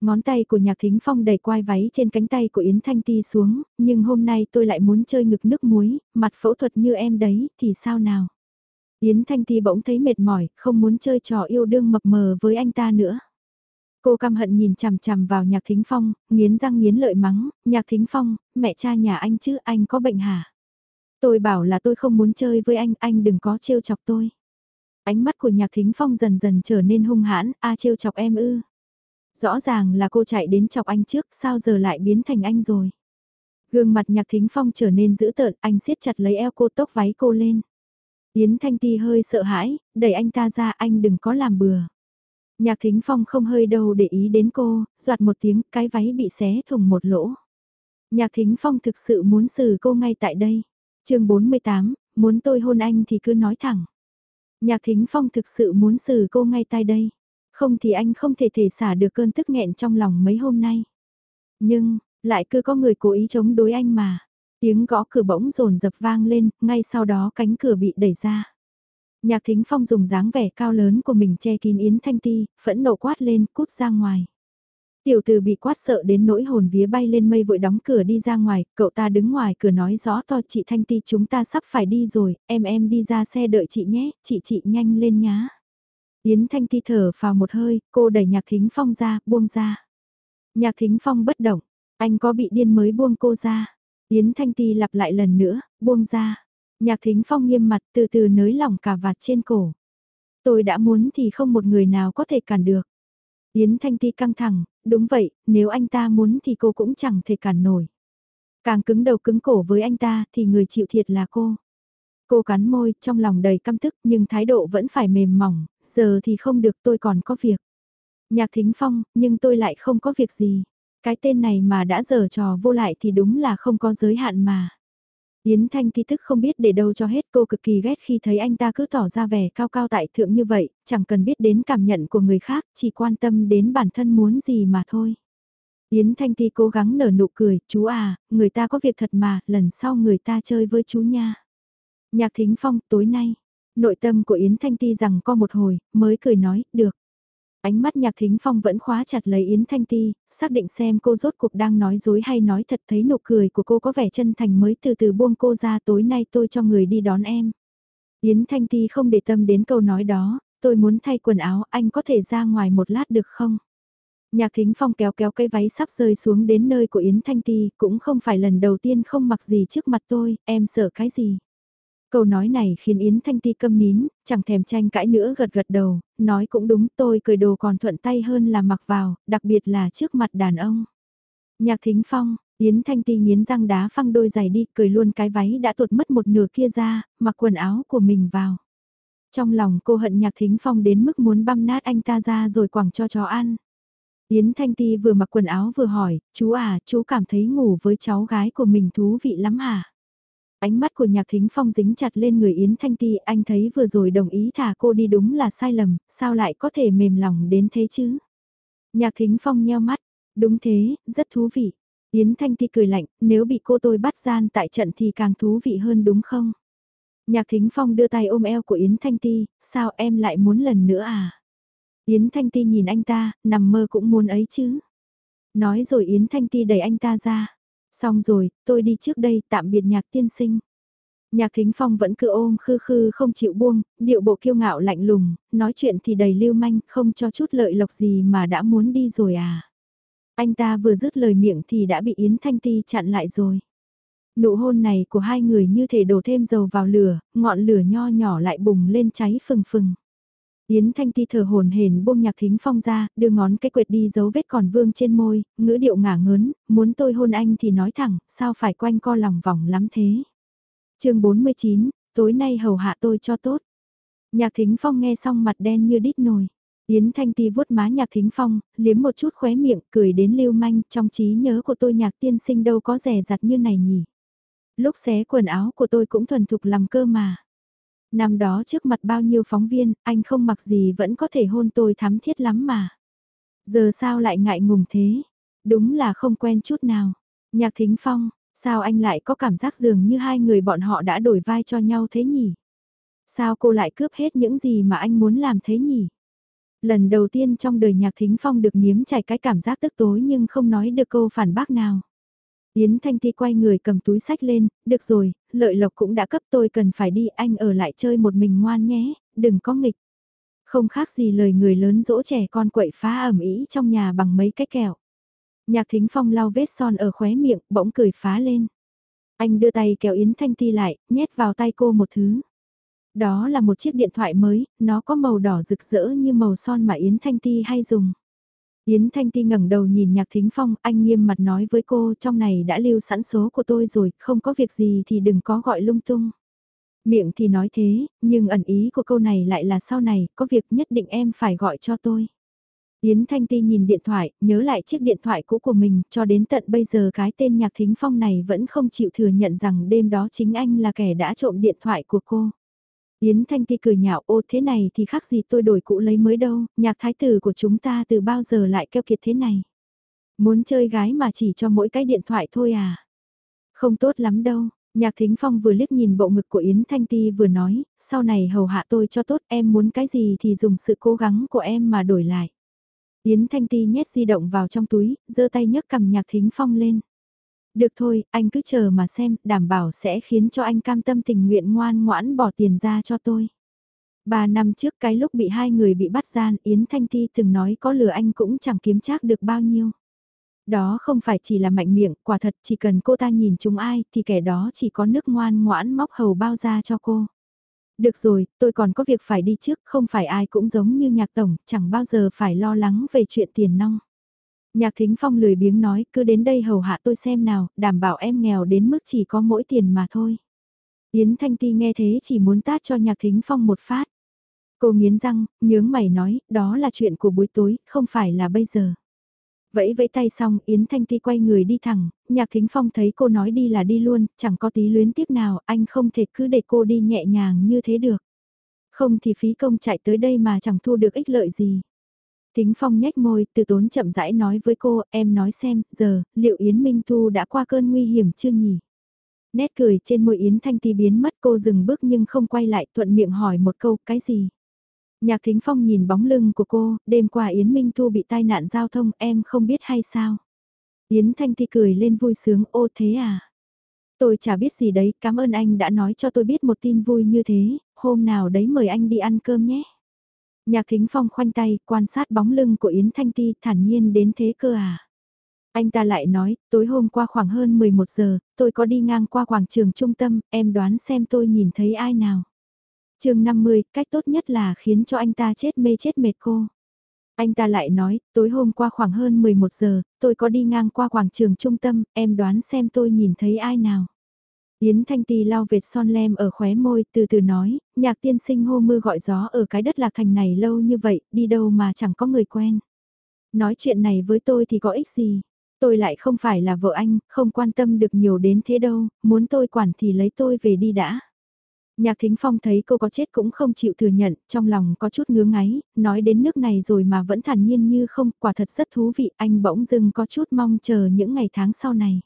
Ngón tay của Nhạc Thính Phong đầy quai váy trên cánh tay của Yến Thanh Ti xuống, nhưng hôm nay tôi lại muốn chơi ngực nước muối, mặt phẫu thuật như em đấy, thì sao nào? Yến Thanh Ti bỗng thấy mệt mỏi, không muốn chơi trò yêu đương mập mờ với anh ta nữa. Cô căm hận nhìn chằm chằm vào Nhạc Thính Phong, nghiến răng nghiến lợi mắng, Nhạc Thính Phong, mẹ cha nhà anh chứ, anh có bệnh hả? Tôi bảo là tôi không muốn chơi với anh, anh đừng có trêu chọc tôi. Ánh mắt của Nhạc Thính Phong dần dần trở nên hung hãn, a trêu chọc em ư. Rõ ràng là cô chạy đến chọc anh trước, sao giờ lại biến thành anh rồi? Gương mặt Nhạc Thính Phong trở nên dữ tợn, anh siết chặt lấy eo cô tốc váy cô lên. Yến Thanh Ti hơi sợ hãi, đẩy anh ta ra anh đừng có làm bừa. Nhạc Thính Phong không hơi đâu để ý đến cô, giọt một tiếng, cái váy bị xé thùng một lỗ. Nhạc Thính Phong thực sự muốn xử cô ngay tại đây. chương 48, muốn tôi hôn anh thì cứ nói thẳng. Nhạc Thính Phong thực sự muốn xử cô ngay tại đây. Không thì anh không thể thể xả được cơn tức nghẹn trong lòng mấy hôm nay. Nhưng, lại cứ có người cố ý chống đối anh mà. Tiếng gõ cửa bỗng rồn dập vang lên, ngay sau đó cánh cửa bị đẩy ra. Nhạc Thính Phong dùng dáng vẻ cao lớn của mình che kín Yến Thanh Ti, phẫn nộ quát lên, cút ra ngoài. Tiểu từ bị quát sợ đến nỗi hồn vía bay lên mây vội đóng cửa đi ra ngoài, cậu ta đứng ngoài cửa nói rõ to chị Thanh Ti chúng ta sắp phải đi rồi, em em đi ra xe đợi chị nhé, chị chị nhanh lên nhá. Yến Thanh Ti thở vào một hơi, cô đẩy Nhạc Thính Phong ra, buông ra. Nhạc Thính Phong bất động, anh có bị điên mới buông cô ra. Yến Thanh Ti lặp lại lần nữa, buông ra. Nhạc Thính Phong nghiêm mặt từ từ nới lỏng cả vạt trên cổ. Tôi đã muốn thì không một người nào có thể cản được. Yến Thanh Ti căng thẳng, đúng vậy, nếu anh ta muốn thì cô cũng chẳng thể cản nổi. Càng cứng đầu cứng cổ với anh ta thì người chịu thiệt là cô. Cô cắn môi, trong lòng đầy căm tức nhưng thái độ vẫn phải mềm mỏng, giờ thì không được tôi còn có việc. Nhạc Thính Phong, nhưng tôi lại không có việc gì. Cái tên này mà đã giở trò vô lại thì đúng là không có giới hạn mà. Yến Thanh Ti tức không biết để đâu cho hết cô cực kỳ ghét khi thấy anh ta cứ tỏ ra vẻ cao cao tại thượng như vậy, chẳng cần biết đến cảm nhận của người khác, chỉ quan tâm đến bản thân muốn gì mà thôi. Yến Thanh Ti cố gắng nở nụ cười, chú à, người ta có việc thật mà, lần sau người ta chơi với chú nha. Nhạc Thính Phong, tối nay, nội tâm của Yến Thanh Ti rằng co một hồi, mới cười nói, được. Ánh mắt nhạc thính phong vẫn khóa chặt lấy Yến Thanh Ti, xác định xem cô rốt cuộc đang nói dối hay nói thật thấy nụ cười của cô có vẻ chân thành mới từ từ buông cô ra tối nay tôi cho người đi đón em. Yến Thanh Ti không để tâm đến câu nói đó, tôi muốn thay quần áo anh có thể ra ngoài một lát được không? Nhạc thính phong kéo kéo cái váy sắp rơi xuống đến nơi của Yến Thanh Ti, cũng không phải lần đầu tiên không mặc gì trước mặt tôi, em sợ cái gì? Câu nói này khiến Yến Thanh Ti câm nín, chẳng thèm tranh cãi nữa gật gật đầu, nói cũng đúng tôi cười đồ còn thuận tay hơn là mặc vào, đặc biệt là trước mặt đàn ông. Nhạc thính phong, Yến Thanh Ti nghiến răng đá phăng đôi giày đi, cười luôn cái váy đã tuột mất một nửa kia ra, mặc quần áo của mình vào. Trong lòng cô hận nhạc thính phong đến mức muốn băm nát anh ta ra rồi quẳng cho chó ăn. Yến Thanh Ti vừa mặc quần áo vừa hỏi, chú à, chú cảm thấy ngủ với cháu gái của mình thú vị lắm hả? Ánh mắt của nhạc thính phong dính chặt lên người Yến Thanh Ti, anh thấy vừa rồi đồng ý thả cô đi đúng là sai lầm, sao lại có thể mềm lòng đến thế chứ? Nhạc thính phong nheo mắt, đúng thế, rất thú vị. Yến Thanh Ti cười lạnh, nếu bị cô tôi bắt gian tại trận thì càng thú vị hơn đúng không? Nhạc thính phong đưa tay ôm eo của Yến Thanh Ti, sao em lại muốn lần nữa à? Yến Thanh Ti nhìn anh ta, nằm mơ cũng muốn ấy chứ. Nói rồi Yến Thanh Ti đẩy anh ta ra. Xong rồi, tôi đi trước đây, tạm biệt nhạc tiên sinh. Nhạc thính phong vẫn cứ ôm khư khư không chịu buông, điệu bộ kiêu ngạo lạnh lùng, nói chuyện thì đầy lưu manh, không cho chút lợi lộc gì mà đã muốn đi rồi à. Anh ta vừa dứt lời miệng thì đã bị Yến Thanh Ti chặn lại rồi. Nụ hôn này của hai người như thể đổ thêm dầu vào lửa, ngọn lửa nho nhỏ lại bùng lên cháy phừng phừng. Yến Thanh Ti thở hồn hển buông nhạc thính phong ra, đưa ngón cái quệt đi dấu vết còn vương trên môi, ngữ điệu ngả ngớn, muốn tôi hôn anh thì nói thẳng, sao phải quanh co lòng vòng lắm thế. chương 49, tối nay hầu hạ tôi cho tốt. Nhạc thính phong nghe xong mặt đen như đít nồi. Yến Thanh Ti vuốt má nhạc thính phong, liếm một chút khóe miệng, cười đến lưu manh, trong trí nhớ của tôi nhạc tiên sinh đâu có rẻ rặt như này nhỉ. Lúc xé quần áo của tôi cũng thuần thục làm cơ mà. Năm đó trước mặt bao nhiêu phóng viên, anh không mặc gì vẫn có thể hôn tôi thắm thiết lắm mà. Giờ sao lại ngại ngùng thế? Đúng là không quen chút nào. Nhạc thính phong, sao anh lại có cảm giác dường như hai người bọn họ đã đổi vai cho nhau thế nhỉ? Sao cô lại cướp hết những gì mà anh muốn làm thế nhỉ? Lần đầu tiên trong đời nhạc thính phong được nếm trải cái cảm giác tức tối nhưng không nói được câu phản bác nào. Yến Thanh Ti quay người cầm túi sách lên, được rồi, lợi lộc cũng đã cấp tôi cần phải đi, anh ở lại chơi một mình ngoan nhé, đừng có nghịch. Không khác gì lời người lớn dỗ trẻ con quậy phá ẩm ý trong nhà bằng mấy cái kẹo. Nhạc thính phong lau vết son ở khóe miệng, bỗng cười phá lên. Anh đưa tay kéo Yến Thanh Ti lại, nhét vào tay cô một thứ. Đó là một chiếc điện thoại mới, nó có màu đỏ rực rỡ như màu son mà Yến Thanh Ti hay dùng. Yến Thanh Ti ngẩng đầu nhìn Nhạc Thính Phong, anh nghiêm mặt nói với cô trong này đã lưu sẵn số của tôi rồi, không có việc gì thì đừng có gọi lung tung. Miệng thì nói thế, nhưng ẩn ý của câu này lại là sau này, có việc nhất định em phải gọi cho tôi. Yến Thanh Ti nhìn điện thoại, nhớ lại chiếc điện thoại cũ của mình, cho đến tận bây giờ cái tên Nhạc Thính Phong này vẫn không chịu thừa nhận rằng đêm đó chính anh là kẻ đã trộm điện thoại của cô. Yến Thanh Ti cười nhạo ô thế này thì khác gì tôi đổi cũ lấy mới đâu, nhạc thái tử của chúng ta từ bao giờ lại keo kiệt thế này. Muốn chơi gái mà chỉ cho mỗi cái điện thoại thôi à. Không tốt lắm đâu, nhạc thính phong vừa liếc nhìn bộ ngực của Yến Thanh Ti vừa nói, sau này hầu hạ tôi cho tốt em muốn cái gì thì dùng sự cố gắng của em mà đổi lại. Yến Thanh Ti nhét di động vào trong túi, giơ tay nhấc cầm nhạc thính phong lên. Được thôi, anh cứ chờ mà xem, đảm bảo sẽ khiến cho anh cam tâm tình nguyện ngoan ngoãn bỏ tiền ra cho tôi. Ba năm trước cái lúc bị hai người bị bắt gian, Yến Thanh Ti từng nói có lừa anh cũng chẳng kiếm chắc được bao nhiêu. Đó không phải chỉ là mạnh miệng, quả thật chỉ cần cô ta nhìn chúng ai thì kẻ đó chỉ có nước ngoan ngoãn móc hầu bao ra cho cô. Được rồi, tôi còn có việc phải đi trước, không phải ai cũng giống như nhạc tổng, chẳng bao giờ phải lo lắng về chuyện tiền nong. Nhạc thính phong lười biếng nói, cứ đến đây hầu hạ tôi xem nào, đảm bảo em nghèo đến mức chỉ có mỗi tiền mà thôi. Yến Thanh Ti nghe thế chỉ muốn tát cho nhạc thính phong một phát. Cô nghiến răng, nhướng mày nói, đó là chuyện của buổi tối, không phải là bây giờ. Vẫy vẫy tay xong, Yến Thanh Ti quay người đi thẳng, nhạc thính phong thấy cô nói đi là đi luôn, chẳng có tí luyến tiếc nào, anh không thể cứ để cô đi nhẹ nhàng như thế được. Không thì phí công chạy tới đây mà chẳng thu được ích lợi gì. Tính Phong nhếch môi, từ tốn chậm rãi nói với cô, em nói xem, giờ, liệu Yến Minh Thu đã qua cơn nguy hiểm chưa nhỉ? Nét cười trên môi Yến Thanh Ti biến mất cô dừng bước nhưng không quay lại thuận miệng hỏi một câu, cái gì? Nhạc Thính Phong nhìn bóng lưng của cô, đêm qua Yến Minh Thu bị tai nạn giao thông em không biết hay sao? Yến Thanh Ti cười lên vui sướng, ô thế à? Tôi chả biết gì đấy, cảm ơn anh đã nói cho tôi biết một tin vui như thế, hôm nào đấy mời anh đi ăn cơm nhé. Nhạc thính phong khoanh tay, quan sát bóng lưng của Yến Thanh Ti thản nhiên đến thế cơ à. Anh ta lại nói, tối hôm qua khoảng hơn 11 giờ, tôi có đi ngang qua quảng trường trung tâm, em đoán xem tôi nhìn thấy ai nào. Trường 50, cách tốt nhất là khiến cho anh ta chết mê chết mệt cô. Anh ta lại nói, tối hôm qua khoảng hơn 11 giờ, tôi có đi ngang qua quảng trường trung tâm, em đoán xem tôi nhìn thấy ai nào. Yến Thanh Ti lau vệt son lem ở khóe môi, từ từ nói, nhạc tiên sinh hô mưa gọi gió ở cái đất lạc thành này lâu như vậy, đi đâu mà chẳng có người quen. Nói chuyện này với tôi thì có ích gì, tôi lại không phải là vợ anh, không quan tâm được nhiều đến thế đâu, muốn tôi quản thì lấy tôi về đi đã. Nhạc Thính Phong thấy cô có chết cũng không chịu thừa nhận, trong lòng có chút ngứa ngáy, nói đến nước này rồi mà vẫn thản nhiên như không, quả thật rất thú vị, anh bỗng dưng có chút mong chờ những ngày tháng sau này.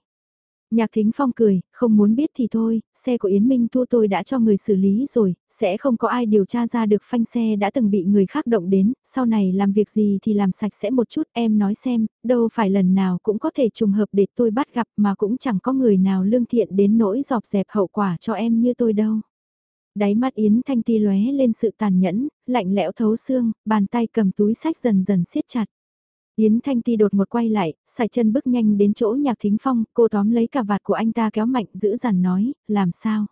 Nhạc Thính Phong cười, không muốn biết thì thôi, xe của Yến Minh Thu tôi đã cho người xử lý rồi, sẽ không có ai điều tra ra được phanh xe đã từng bị người khác động đến, sau này làm việc gì thì làm sạch sẽ một chút em nói xem, đâu phải lần nào cũng có thể trùng hợp để tôi bắt gặp mà cũng chẳng có người nào lương thiện đến nỗi dọc dẹp hậu quả cho em như tôi đâu. Đáy mắt Yến Thanh Ti lóe lên sự tàn nhẫn, lạnh lẽo thấu xương, bàn tay cầm túi sách dần dần siết chặt. Yến Thanh Ti đột một quay lại, sải chân bước nhanh đến chỗ nhạc thính phong, cô tóm lấy cả vạt của anh ta kéo mạnh giữ dằn nói, làm sao?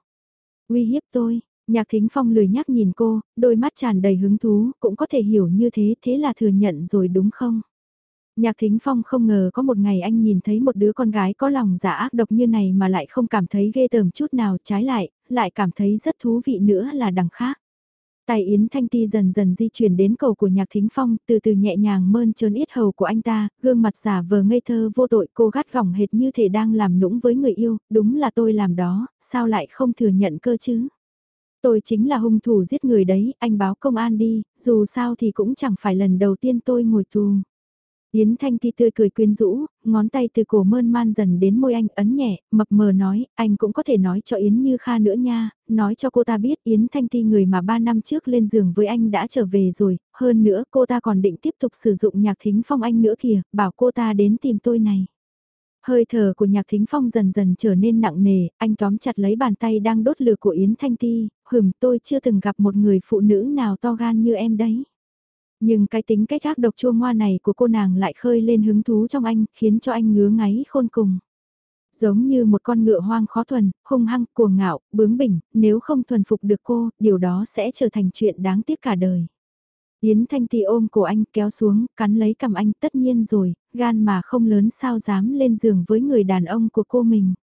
Uy hiếp tôi, nhạc thính phong lười nhắc nhìn cô, đôi mắt tràn đầy hứng thú, cũng có thể hiểu như thế, thế là thừa nhận rồi đúng không? Nhạc Thính Phong không ngờ có một ngày anh nhìn thấy một đứa con gái có lòng giả ác độc như này mà lại không cảm thấy ghê tởm chút nào trái lại, lại cảm thấy rất thú vị nữa là đằng khác. Tài Yến Thanh Ti dần dần di chuyển đến cầu của Nhạc Thính Phong, từ từ nhẹ nhàng mơn trơn ít hầu của anh ta, gương mặt giả vờ ngây thơ vô tội cô gắt gỏng hệt như thể đang làm nũng với người yêu, đúng là tôi làm đó, sao lại không thừa nhận cơ chứ? Tôi chính là hung thủ giết người đấy, anh báo công an đi, dù sao thì cũng chẳng phải lần đầu tiên tôi ngồi tù. Yến Thanh Ti tươi cười quyến rũ, ngón tay từ cổ mơn man dần đến môi anh ấn nhẹ, mập mờ nói, anh cũng có thể nói cho Yến Như Kha nữa nha, nói cho cô ta biết Yến Thanh Ti người mà ba năm trước lên giường với anh đã trở về rồi, hơn nữa cô ta còn định tiếp tục sử dụng nhạc thính phong anh nữa kìa, bảo cô ta đến tìm tôi này. Hơi thở của nhạc thính phong dần dần trở nên nặng nề, anh tóm chặt lấy bàn tay đang đốt lửa của Yến Thanh Ti, hừm tôi chưa từng gặp một người phụ nữ nào to gan như em đấy. Nhưng cái tính cách ác độc chua ngoa này của cô nàng lại khơi lên hứng thú trong anh, khiến cho anh ngứa ngáy khôn cùng. Giống như một con ngựa hoang khó thuần, hung hăng, cuồng ngạo, bướng bỉnh, nếu không thuần phục được cô, điều đó sẽ trở thành chuyện đáng tiếc cả đời. Yến Thanh Ti ôm cổ anh kéo xuống, cắn lấy cầm anh tất nhiên rồi, gan mà không lớn sao dám lên giường với người đàn ông của cô mình.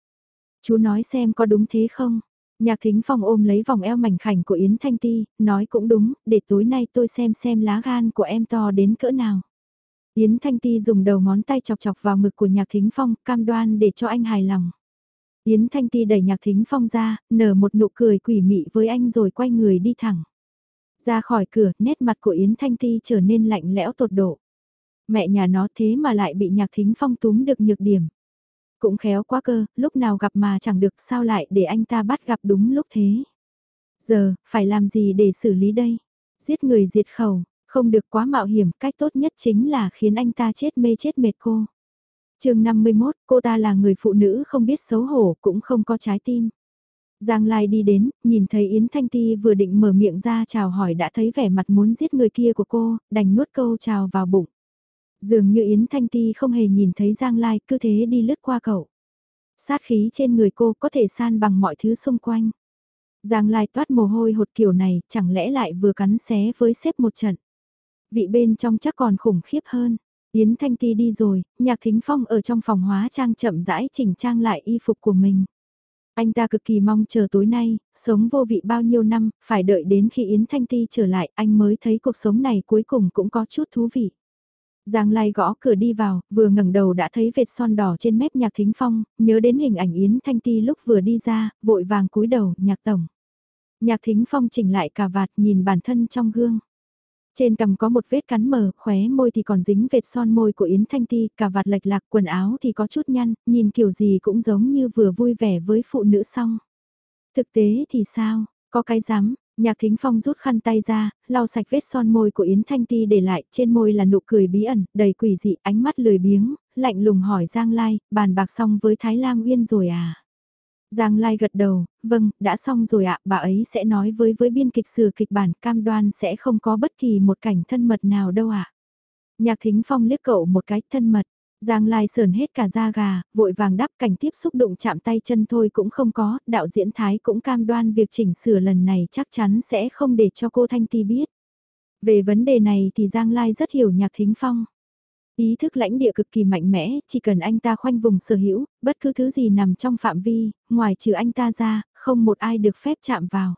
Chú nói xem có đúng thế không? Nhạc thính phong ôm lấy vòng eo mảnh khảnh của Yến Thanh Ti, nói cũng đúng, để tối nay tôi xem xem lá gan của em to đến cỡ nào. Yến Thanh Ti dùng đầu ngón tay chọc chọc vào ngực của nhạc thính phong, cam đoan để cho anh hài lòng. Yến Thanh Ti đẩy nhạc thính phong ra, nở một nụ cười quỷ mị với anh rồi quay người đi thẳng. Ra khỏi cửa, nét mặt của Yến Thanh Ti trở nên lạnh lẽo tột độ. Mẹ nhà nó thế mà lại bị nhạc thính phong túm được nhược điểm. Cũng khéo quá cơ, lúc nào gặp mà chẳng được sao lại để anh ta bắt gặp đúng lúc thế. Giờ, phải làm gì để xử lý đây? Giết người diệt khẩu, không được quá mạo hiểm, cách tốt nhất chính là khiến anh ta chết mê chết mệt cô. chương 51, cô ta là người phụ nữ không biết xấu hổ, cũng không có trái tim. Giang Lai đi đến, nhìn thấy Yến Thanh Ti vừa định mở miệng ra chào hỏi đã thấy vẻ mặt muốn giết người kia của cô, đành nuốt câu chào vào bụng. Dường như Yến Thanh Ti không hề nhìn thấy Giang Lai cứ thế đi lướt qua cậu. Sát khí trên người cô có thể san bằng mọi thứ xung quanh. Giang Lai toát mồ hôi hột kiểu này chẳng lẽ lại vừa cắn xé với xếp một trận. Vị bên trong chắc còn khủng khiếp hơn. Yến Thanh Ti đi rồi, Nhạc Thính Phong ở trong phòng hóa trang chậm rãi chỉnh trang lại y phục của mình. Anh ta cực kỳ mong chờ tối nay, sống vô vị bao nhiêu năm, phải đợi đến khi Yến Thanh Ti trở lại anh mới thấy cuộc sống này cuối cùng cũng có chút thú vị. Giang Lai gõ cửa đi vào, vừa ngẩng đầu đã thấy vệt son đỏ trên mép nhạc thính phong, nhớ đến hình ảnh Yến Thanh Ti lúc vừa đi ra, vội vàng cúi đầu, nhạc tổng. Nhạc thính phong chỉnh lại cà vạt nhìn bản thân trong gương. Trên cằm có một vết cắn mờ, khóe môi thì còn dính vệt son môi của Yến Thanh Ti, cà vạt lệch lạc quần áo thì có chút nhăn, nhìn kiểu gì cũng giống như vừa vui vẻ với phụ nữ xong. Thực tế thì sao, có cái dám, Nhạc Thính Phong rút khăn tay ra, lau sạch vết son môi của Yến Thanh Ti để lại, trên môi là nụ cười bí ẩn, đầy quỷ dị, ánh mắt lười biếng, lạnh lùng hỏi Giang Lai, bàn bạc xong với Thái Lam Uyên rồi à? Giang Lai gật đầu, vâng, đã xong rồi ạ, bà ấy sẽ nói với với biên kịch sửa kịch bản cam đoan sẽ không có bất kỳ một cảnh thân mật nào đâu ạ. Nhạc Thính Phong liếc cậu một cái thân mật, Giang Lai sờn hết cả da gà, vội vàng đáp cảnh tiếp xúc đụng chạm tay chân thôi cũng không có, đạo diễn Thái cũng cam đoan việc chỉnh sửa lần này chắc chắn sẽ không để cho cô Thanh Ti biết. Về vấn đề này thì Giang Lai rất hiểu nhạc thính phong. Ý thức lãnh địa cực kỳ mạnh mẽ, chỉ cần anh ta khoanh vùng sở hữu, bất cứ thứ gì nằm trong phạm vi, ngoài trừ anh ta ra, không một ai được phép chạm vào.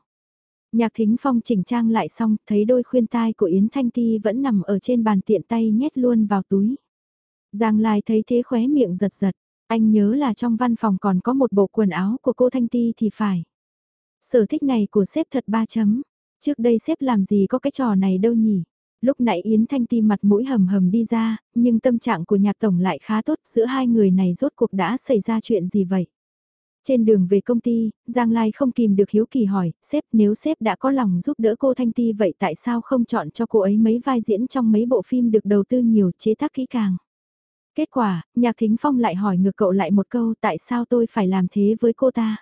Nhạc thính phong chỉnh trang lại xong, thấy đôi khuyên tai của Yến Thanh Ti vẫn nằm ở trên bàn tiện tay nhét luôn vào túi. Giang Lai thấy thế khóe miệng giật giật, anh nhớ là trong văn phòng còn có một bộ quần áo của cô Thanh Ti thì phải. Sở thích này của sếp thật ba chấm, trước đây sếp làm gì có cái trò này đâu nhỉ. Lúc nãy Yến Thanh Ti mặt mũi hầm hầm đi ra, nhưng tâm trạng của nhạc tổng lại khá tốt giữa hai người này rốt cuộc đã xảy ra chuyện gì vậy. Trên đường về công ty, Giang Lai không kìm được hiếu kỳ hỏi, sếp nếu sếp đã có lòng giúp đỡ cô Thanh Ti vậy tại sao không chọn cho cô ấy mấy vai diễn trong mấy bộ phim được đầu tư nhiều chế tác kỹ càng. Kết quả, nhạc thính phong lại hỏi ngược cậu lại một câu tại sao tôi phải làm thế với cô ta.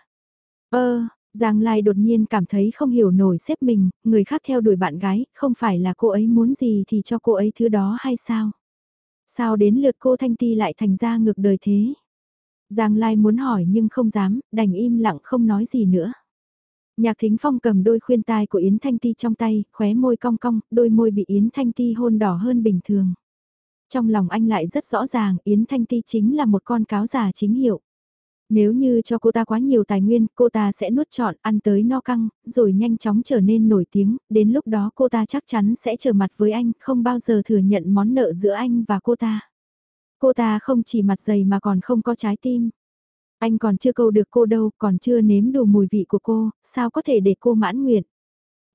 Ơ, Giang Lai đột nhiên cảm thấy không hiểu nổi xếp mình, người khác theo đuổi bạn gái, không phải là cô ấy muốn gì thì cho cô ấy thứ đó hay sao? Sao đến lượt cô Thanh Ti lại thành ra ngược đời thế? Giang Lai muốn hỏi nhưng không dám, đành im lặng không nói gì nữa. Nhạc Thính Phong cầm đôi khuyên tai của Yến Thanh Ti trong tay, khóe môi cong cong, đôi môi bị Yến Thanh Ti hôn đỏ hơn bình thường. Trong lòng anh lại rất rõ ràng Yến Thanh Ti chính là một con cáo già chính hiệu. Nếu như cho cô ta quá nhiều tài nguyên, cô ta sẽ nuốt trọn, ăn tới no căng, rồi nhanh chóng trở nên nổi tiếng, đến lúc đó cô ta chắc chắn sẽ trở mặt với anh, không bao giờ thừa nhận món nợ giữa anh và cô ta. Cô ta không chỉ mặt dày mà còn không có trái tim. Anh còn chưa câu được cô đâu, còn chưa nếm đủ mùi vị của cô, sao có thể để cô mãn nguyện.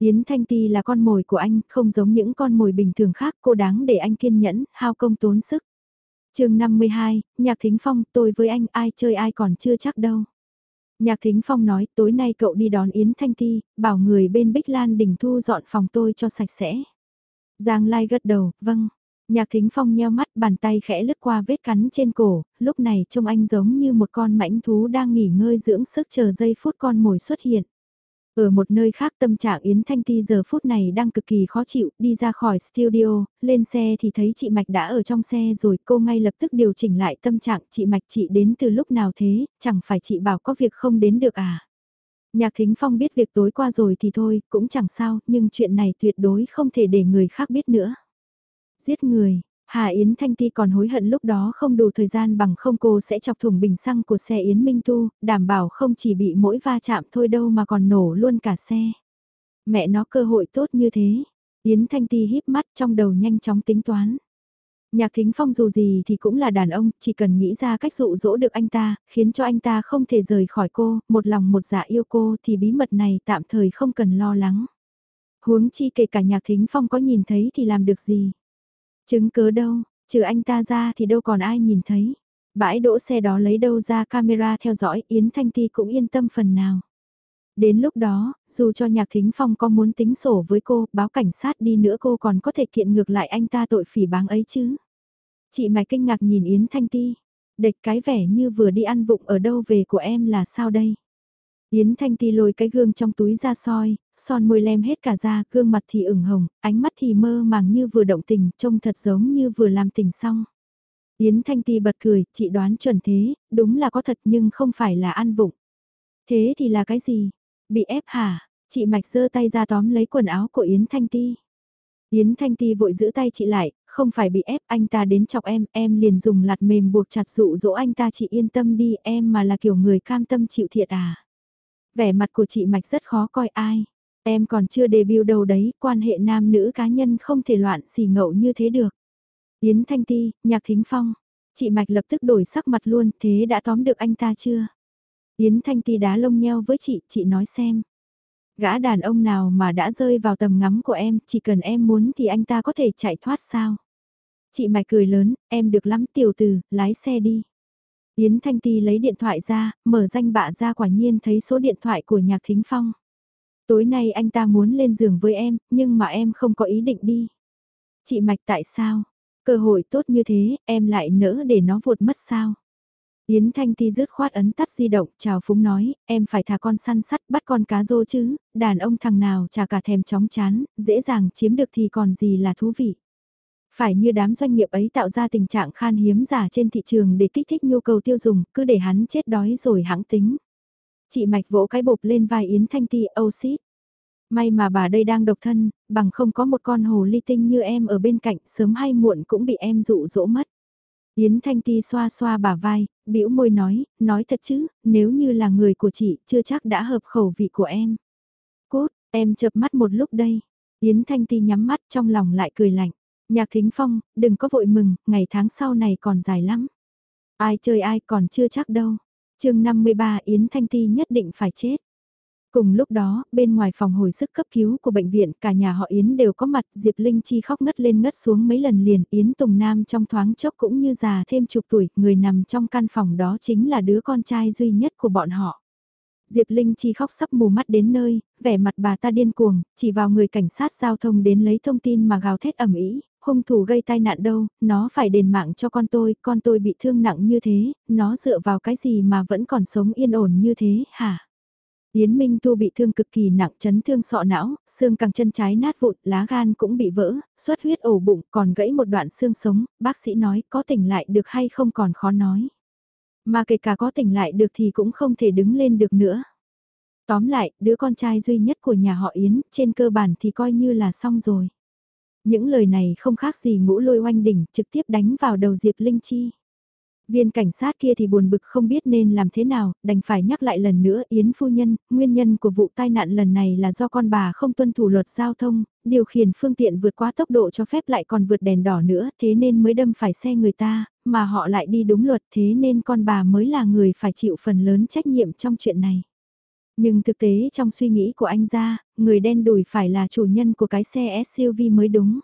Yến Thanh Ti là con mồi của anh, không giống những con mồi bình thường khác, cô đáng để anh kiên nhẫn, hao công tốn sức. chương 52, Nhạc Thính Phong, tôi với anh ai chơi ai còn chưa chắc đâu. Nhạc Thính Phong nói, tối nay cậu đi đón Yến Thanh Ti, bảo người bên Bích Lan Đình Thu dọn phòng tôi cho sạch sẽ. Giang Lai gật đầu, vâng. Nhạc Thính Phong nheo mắt bàn tay khẽ lướt qua vết cắn trên cổ, lúc này trông anh giống như một con mãnh thú đang nghỉ ngơi dưỡng sức chờ giây phút con mồi xuất hiện. Ở một nơi khác tâm trạng Yến Thanh Ti giờ phút này đang cực kỳ khó chịu, đi ra khỏi studio, lên xe thì thấy chị Mạch đã ở trong xe rồi, cô ngay lập tức điều chỉnh lại tâm trạng chị Mạch chị đến từ lúc nào thế, chẳng phải chị bảo có việc không đến được à. Nhạc Thính Phong biết việc tối qua rồi thì thôi, cũng chẳng sao, nhưng chuyện này tuyệt đối không thể để người khác biết nữa. Giết người, Hà Yến Thanh Ti còn hối hận lúc đó không đủ thời gian bằng không cô sẽ chọc thủng bình xăng của xe Yến Minh Tu, đảm bảo không chỉ bị mỗi va chạm thôi đâu mà còn nổ luôn cả xe. Mẹ nó cơ hội tốt như thế. Yến Thanh Ti híp mắt trong đầu nhanh chóng tính toán. Nhạc Thính Phong dù gì thì cũng là đàn ông, chỉ cần nghĩ ra cách dụ dỗ được anh ta, khiến cho anh ta không thể rời khỏi cô, một lòng một dạ yêu cô thì bí mật này tạm thời không cần lo lắng. Huống chi kể cả Nhạc Thính Phong có nhìn thấy thì làm được gì. Chứng cớ đâu, trừ anh ta ra thì đâu còn ai nhìn thấy. Bãi đỗ xe đó lấy đâu ra camera theo dõi Yến Thanh Ti cũng yên tâm phần nào. Đến lúc đó, dù cho Nhạc Thính Phong có muốn tính sổ với cô, báo cảnh sát đi nữa cô còn có thể kiện ngược lại anh ta tội phỉ báng ấy chứ. Chị mày kinh ngạc nhìn Yến Thanh Ti. đệch cái vẻ như vừa đi ăn vụng ở đâu về của em là sao đây? Yến Thanh Ti lôi cái gương trong túi ra soi, son môi lem hết cả da, gương mặt thì ửng hồng, ánh mắt thì mơ màng như vừa động tình, trông thật giống như vừa làm tình xong. Yến Thanh Ti bật cười, chị đoán chuẩn thế, đúng là có thật nhưng không phải là ăn vụng. Thế thì là cái gì? Bị ép hả? Chị Mạch giơ tay ra tóm lấy quần áo của Yến Thanh Ti. Yến Thanh Ti vội giữ tay chị lại, không phải bị ép anh ta đến chọc em, em liền dùng lạt mềm buộc chặt dụ dỗ anh ta chị yên tâm đi em mà là kiểu người cam tâm chịu thiệt à. Vẻ mặt của chị Mạch rất khó coi ai. Em còn chưa debut đâu đấy, quan hệ nam nữ cá nhân không thể loạn xì ngậu như thế được. Yến Thanh Ti, Nhạc Thính Phong. Chị Mạch lập tức đổi sắc mặt luôn, thế đã tóm được anh ta chưa? Yến Thanh Ti đá lông nheo với chị, chị nói xem. Gã đàn ông nào mà đã rơi vào tầm ngắm của em, chỉ cần em muốn thì anh ta có thể chạy thoát sao? Chị Mạch cười lớn, em được lắm tiểu tử, lái xe đi. Yến Thanh Ti lấy điện thoại ra, mở danh bạ ra quả nhiên thấy số điện thoại của Nhạc Thính Phong. Tối nay anh ta muốn lên giường với em, nhưng mà em không có ý định đi. Chị Mạch tại sao? Cơ hội tốt như thế, em lại nỡ để nó vụt mất sao? Yến Thanh Ti rứt khoát ấn tắt di động, chào Phúng nói, em phải thả con săn sắt bắt con cá rô chứ, đàn ông thằng nào chả cả thèm chóng chán, dễ dàng chiếm được thì còn gì là thú vị. Phải như đám doanh nghiệp ấy tạo ra tình trạng khan hiếm giả trên thị trường để kích thích nhu cầu tiêu dùng, cứ để hắn chết đói rồi hãng tính. Chị Mạch vỗ cái bột lên vai Yến Thanh Ti âu xít. May mà bà đây đang độc thân, bằng không có một con hồ ly tinh như em ở bên cạnh sớm hay muộn cũng bị em dụ dỗ mất. Yến Thanh Ti xoa xoa bà vai, bĩu môi nói, nói thật chứ, nếu như là người của chị chưa chắc đã hợp khẩu vị của em. Cốt, em chợp mắt một lúc đây. Yến Thanh Ti nhắm mắt trong lòng lại cười lạnh. Nhạc Thính Phong, đừng có vội mừng, ngày tháng sau này còn dài lắm. Ai chơi ai còn chưa chắc đâu chương 53 Yến Thanh Ti nhất định phải chết. Cùng lúc đó, bên ngoài phòng hồi sức cấp cứu của bệnh viện, cả nhà họ Yến đều có mặt, Diệp Linh Chi khóc ngất lên ngất xuống mấy lần liền, Yến Tùng Nam trong thoáng chốc cũng như già thêm chục tuổi, người nằm trong căn phòng đó chính là đứa con trai duy nhất của bọn họ. Diệp Linh Chi khóc sắp mù mắt đến nơi, vẻ mặt bà ta điên cuồng, chỉ vào người cảnh sát giao thông đến lấy thông tin mà gào thét ầm ĩ hung thủ gây tai nạn đâu, nó phải đền mạng cho con tôi, con tôi bị thương nặng như thế, nó dựa vào cái gì mà vẫn còn sống yên ổn như thế, hả? Yến Minh Tu bị thương cực kỳ nặng chấn thương sọ não, xương cẳng chân trái nát vụn, lá gan cũng bị vỡ, xuất huyết ổ bụng, còn gãy một đoạn xương sống, bác sĩ nói có tỉnh lại được hay không còn khó nói. Mà kể cả có tỉnh lại được thì cũng không thể đứng lên được nữa. Tóm lại, đứa con trai duy nhất của nhà họ Yến, trên cơ bản thì coi như là xong rồi. Những lời này không khác gì ngũ lôi oanh đỉnh, trực tiếp đánh vào đầu Diệp Linh Chi. Viên cảnh sát kia thì buồn bực không biết nên làm thế nào, đành phải nhắc lại lần nữa Yến phu nhân, nguyên nhân của vụ tai nạn lần này là do con bà không tuân thủ luật giao thông, điều khiển phương tiện vượt quá tốc độ cho phép lại còn vượt đèn đỏ nữa, thế nên mới đâm phải xe người ta, mà họ lại đi đúng luật thế nên con bà mới là người phải chịu phần lớn trách nhiệm trong chuyện này. Nhưng thực tế trong suy nghĩ của anh ra, người đen đùi phải là chủ nhân của cái xe SUV mới đúng.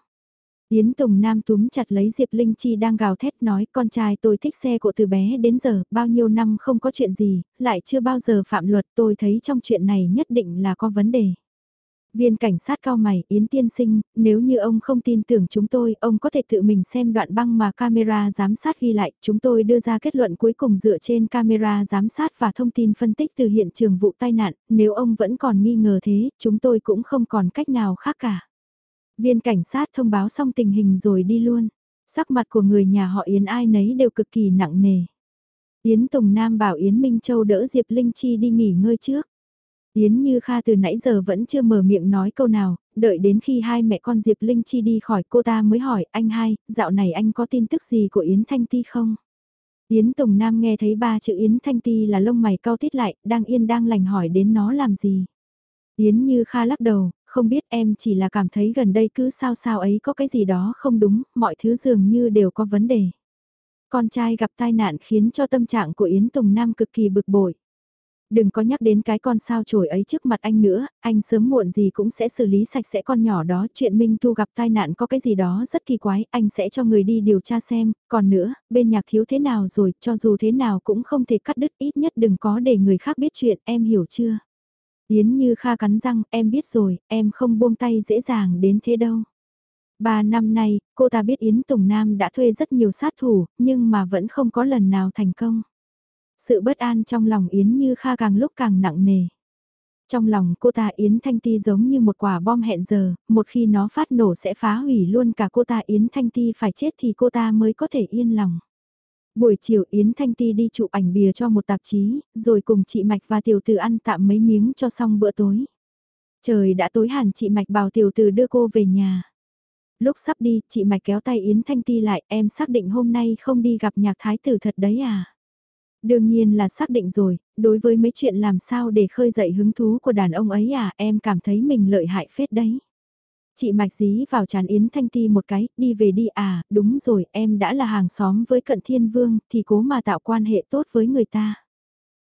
Yến Tùng Nam túm chặt lấy Diệp Linh Chi đang gào thét nói con trai tôi thích xe của từ bé đến giờ, bao nhiêu năm không có chuyện gì, lại chưa bao giờ phạm luật tôi thấy trong chuyện này nhất định là có vấn đề. Viên cảnh sát cao mày, Yến tiên sinh, nếu như ông không tin tưởng chúng tôi, ông có thể tự mình xem đoạn băng mà camera giám sát ghi lại, chúng tôi đưa ra kết luận cuối cùng dựa trên camera giám sát và thông tin phân tích từ hiện trường vụ tai nạn, nếu ông vẫn còn nghi ngờ thế, chúng tôi cũng không còn cách nào khác cả. Viên cảnh sát thông báo xong tình hình rồi đi luôn. Sắc mặt của người nhà họ Yến ai nấy đều cực kỳ nặng nề. Yến Tùng Nam bảo Yến Minh Châu đỡ Diệp Linh Chi đi nghỉ ngơi trước. Yến Như Kha từ nãy giờ vẫn chưa mở miệng nói câu nào, đợi đến khi hai mẹ con Diệp Linh Chi đi khỏi cô ta mới hỏi anh hai, dạo này anh có tin tức gì của Yến Thanh Ti không? Yến Tùng Nam nghe thấy ba chữ Yến Thanh Ti là lông mày cao tít lại, đang yên đang lành hỏi đến nó làm gì? Yến Như Kha lắc đầu, không biết em chỉ là cảm thấy gần đây cứ sao sao ấy có cái gì đó không đúng, mọi thứ dường như đều có vấn đề. Con trai gặp tai nạn khiến cho tâm trạng của Yến Tùng Nam cực kỳ bực bội. Đừng có nhắc đến cái con sao chổi ấy trước mặt anh nữa, anh sớm muộn gì cũng sẽ xử lý sạch sẽ con nhỏ đó. Chuyện Minh Thu gặp tai nạn có cái gì đó rất kỳ quái, anh sẽ cho người đi điều tra xem. Còn nữa, bên nhạc thiếu thế nào rồi, cho dù thế nào cũng không thể cắt đứt ít nhất đừng có để người khác biết chuyện, em hiểu chưa? Yến Như Kha cắn răng, em biết rồi, em không buông tay dễ dàng đến thế đâu. Ba năm nay, cô ta biết Yến Tùng Nam đã thuê rất nhiều sát thủ, nhưng mà vẫn không có lần nào thành công. Sự bất an trong lòng Yến Như Kha càng lúc càng nặng nề. Trong lòng cô ta Yến Thanh Ti giống như một quả bom hẹn giờ, một khi nó phát nổ sẽ phá hủy luôn cả cô ta Yến Thanh Ti phải chết thì cô ta mới có thể yên lòng. Buổi chiều Yến Thanh Ti đi chụp ảnh bìa cho một tạp chí, rồi cùng chị Mạch và Tiểu Từ ăn tạm mấy miếng cho xong bữa tối. Trời đã tối hẳn chị Mạch bảo Tiểu Từ đưa cô về nhà. Lúc sắp đi, chị Mạch kéo tay Yến Thanh Ti lại, em xác định hôm nay không đi gặp nhạc thái tử thật đấy à? Đương nhiên là xác định rồi, đối với mấy chuyện làm sao để khơi dậy hứng thú của đàn ông ấy à, em cảm thấy mình lợi hại phết đấy. Chị Mạch dí vào chán Yến Thanh Ti một cái, đi về đi à, đúng rồi, em đã là hàng xóm với Cận Thiên Vương, thì cố mà tạo quan hệ tốt với người ta.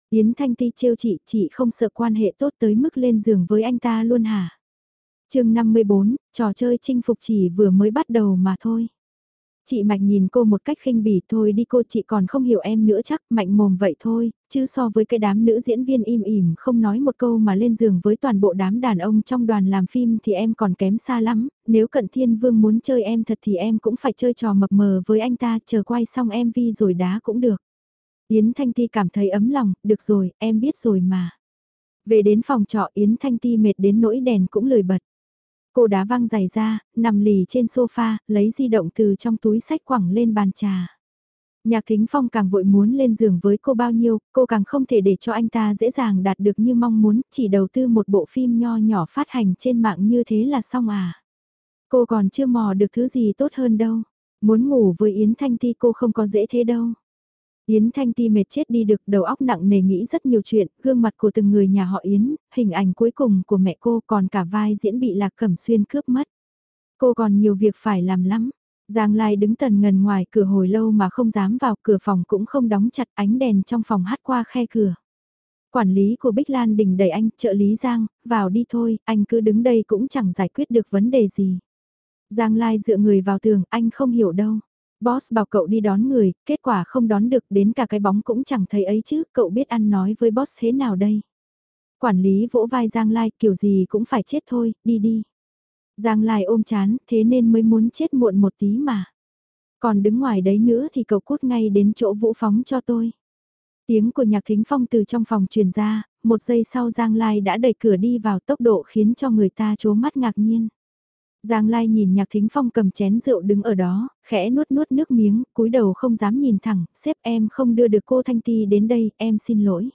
Yến Thanh Ti trêu chị, chị không sợ quan hệ tốt tới mức lên giường với anh ta luôn hả? chương 54, trò chơi chinh phục chỉ vừa mới bắt đầu mà thôi. Chị Mạch nhìn cô một cách khinh bỉ thôi đi cô chị còn không hiểu em nữa chắc mạnh mồm vậy thôi, chứ so với cái đám nữ diễn viên im ỉm không nói một câu mà lên giường với toàn bộ đám đàn ông trong đoàn làm phim thì em còn kém xa lắm, nếu cận thiên vương muốn chơi em thật thì em cũng phải chơi trò mập mờ với anh ta chờ quay xong MV rồi đá cũng được. Yến Thanh Ti cảm thấy ấm lòng, được rồi, em biết rồi mà. Về đến phòng trọ Yến Thanh Ti mệt đến nỗi đèn cũng lười bật. Cô đá văng giày ra, nằm lì trên sofa, lấy di động từ trong túi sách quẳng lên bàn trà. Nhạc Thính Phong càng vội muốn lên giường với cô bao nhiêu, cô càng không thể để cho anh ta dễ dàng đạt được như mong muốn, chỉ đầu tư một bộ phim nho nhỏ phát hành trên mạng như thế là xong à. Cô còn chưa mò được thứ gì tốt hơn đâu. Muốn ngủ với Yến Thanh Ti cô không có dễ thế đâu. Yến Thanh Ti mệt chết đi được đầu óc nặng nề nghĩ rất nhiều chuyện, gương mặt của từng người nhà họ Yến, hình ảnh cuối cùng của mẹ cô còn cả vai diễn bị Lạc Cẩm Xuyên cướp mất. Cô còn nhiều việc phải làm lắm. Giang Lai đứng tần ngần ngoài cửa hồi lâu mà không dám vào cửa phòng cũng không đóng chặt ánh đèn trong phòng hát qua khe cửa. Quản lý của Bích Lan đình đẩy anh, trợ lý Giang, vào đi thôi, anh cứ đứng đây cũng chẳng giải quyết được vấn đề gì. Giang Lai dựa người vào tường, anh không hiểu đâu. Boss bảo cậu đi đón người, kết quả không đón được đến cả cái bóng cũng chẳng thấy ấy chứ, cậu biết ăn nói với boss thế nào đây? Quản lý vỗ vai Giang Lai kiểu gì cũng phải chết thôi, đi đi. Giang Lai ôm chán, thế nên mới muốn chết muộn một tí mà. Còn đứng ngoài đấy nữa thì cậu cút ngay đến chỗ vũ phóng cho tôi. Tiếng của nhạc thính phong từ trong phòng truyền ra, một giây sau Giang Lai đã đẩy cửa đi vào tốc độ khiến cho người ta chố mắt ngạc nhiên. Giang Lai nhìn Nhạc Thính Phong cầm chén rượu đứng ở đó, khẽ nuốt nuốt nước miếng, cúi đầu không dám nhìn thẳng, xếp em không đưa được cô Thanh Ti đến đây, em xin lỗi.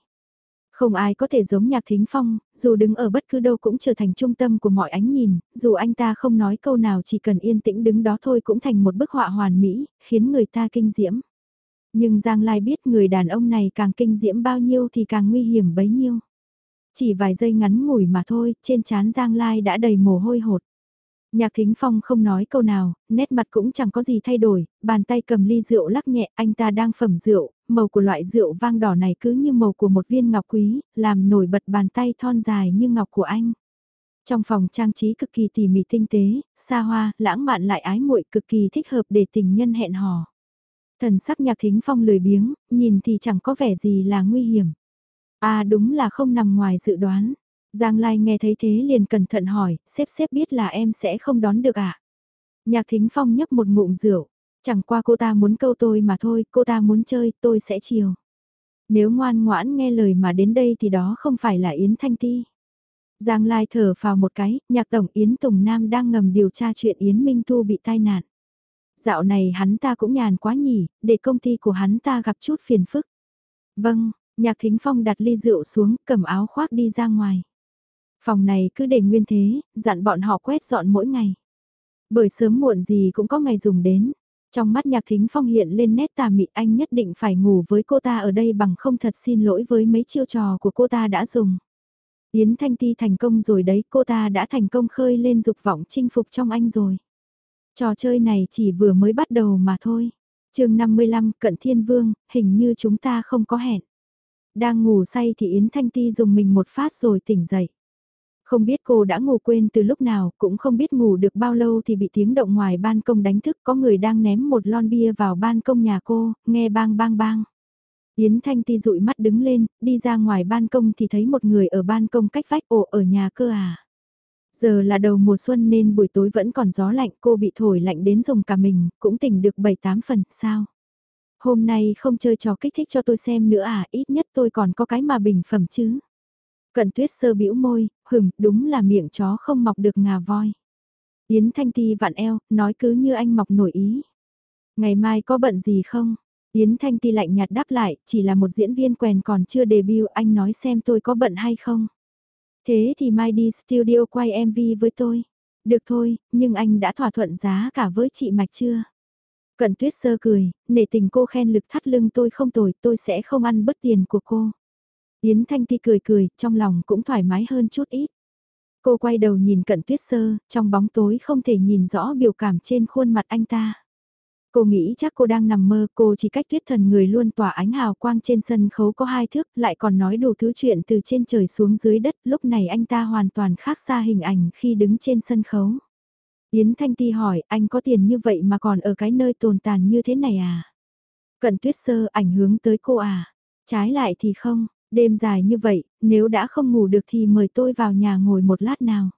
Không ai có thể giống Nhạc Thính Phong, dù đứng ở bất cứ đâu cũng trở thành trung tâm của mọi ánh nhìn, dù anh ta không nói câu nào chỉ cần yên tĩnh đứng đó thôi cũng thành một bức họa hoàn mỹ, khiến người ta kinh diễm. Nhưng Giang Lai biết người đàn ông này càng kinh diễm bao nhiêu thì càng nguy hiểm bấy nhiêu. Chỉ vài giây ngắn ngủi mà thôi, trên trán Giang Lai đã đầy mồ hôi hột. Nhạc Thính Phong không nói câu nào, nét mặt cũng chẳng có gì thay đổi, bàn tay cầm ly rượu lắc nhẹ, anh ta đang phẩm rượu, màu của loại rượu vang đỏ này cứ như màu của một viên ngọc quý, làm nổi bật bàn tay thon dài như ngọc của anh. Trong phòng trang trí cực kỳ tỉ mỉ tinh tế, xa hoa, lãng mạn lại ái muội cực kỳ thích hợp để tình nhân hẹn hò. Thần sắc nhạc thính phong lười biếng, nhìn thì chẳng có vẻ gì là nguy hiểm. À đúng là không nằm ngoài dự đoán. Giang Lai nghe thấy thế liền cẩn thận hỏi, xếp xếp biết là em sẽ không đón được à? Nhạc thính phong nhấp một ngụm rượu, chẳng qua cô ta muốn câu tôi mà thôi, cô ta muốn chơi, tôi sẽ chiều. Nếu ngoan ngoãn nghe lời mà đến đây thì đó không phải là Yến Thanh Ti. Giang Lai thở vào một cái, nhạc tổng Yến Tùng Nam đang ngầm điều tra chuyện Yến Minh Thu bị tai nạn. Dạo này hắn ta cũng nhàn quá nhỉ, để công ty của hắn ta gặp chút phiền phức. Vâng, nhạc thính phong đặt ly rượu xuống, cầm áo khoác đi ra ngoài. Phòng này cứ để nguyên thế, dặn bọn họ quét dọn mỗi ngày. Bởi sớm muộn gì cũng có ngày dùng đến. Trong mắt nhạc thính phong hiện lên nét tà mị anh nhất định phải ngủ với cô ta ở đây bằng không thật xin lỗi với mấy chiêu trò của cô ta đã dùng. Yến Thanh Ti thành công rồi đấy, cô ta đã thành công khơi lên dục vọng chinh phục trong anh rồi. Trò chơi này chỉ vừa mới bắt đầu mà thôi. chương 55 Cận Thiên Vương, hình như chúng ta không có hẹn. Đang ngủ say thì Yến Thanh Ti dùng mình một phát rồi tỉnh dậy. Không biết cô đã ngủ quên từ lúc nào, cũng không biết ngủ được bao lâu thì bị tiếng động ngoài ban công đánh thức có người đang ném một lon bia vào ban công nhà cô, nghe bang bang bang. Yến Thanh Ti dụi mắt đứng lên, đi ra ngoài ban công thì thấy một người ở ban công cách vách ổ ở nhà cơ à. Giờ là đầu mùa xuân nên buổi tối vẫn còn gió lạnh cô bị thổi lạnh đến dùng cả mình, cũng tỉnh được 7-8 phần, sao? Hôm nay không chơi trò kích thích cho tôi xem nữa à, ít nhất tôi còn có cái mà bình phẩm chứ. Cận tuyết sơ bĩu môi, hừm, đúng là miệng chó không mọc được ngà voi. Yến Thanh Ti vặn eo, nói cứ như anh mọc nổi ý. Ngày mai có bận gì không? Yến Thanh Ti lạnh nhạt đáp lại, chỉ là một diễn viên quèn còn chưa debut, anh nói xem tôi có bận hay không. Thế thì mai đi studio quay MV với tôi. Được thôi, nhưng anh đã thỏa thuận giá cả với chị Mạch chưa? Cận tuyết sơ cười, nể tình cô khen lực thắt lưng tôi không tồi, tôi sẽ không ăn bất tiền của cô. Yến Thanh Ti cười cười, trong lòng cũng thoải mái hơn chút ít. Cô quay đầu nhìn cận tuyết sơ, trong bóng tối không thể nhìn rõ biểu cảm trên khuôn mặt anh ta. Cô nghĩ chắc cô đang nằm mơ, cô chỉ cách tuyết thần người luôn tỏa ánh hào quang trên sân khấu có hai thước, lại còn nói đủ thứ chuyện từ trên trời xuống dưới đất, lúc này anh ta hoàn toàn khác xa hình ảnh khi đứng trên sân khấu. Yến Thanh Ti hỏi, anh có tiền như vậy mà còn ở cái nơi tồn tàn như thế này à? Cận tuyết sơ ảnh hưởng tới cô à? Trái lại thì không, đêm dài như vậy, nếu đã không ngủ được thì mời tôi vào nhà ngồi một lát nào.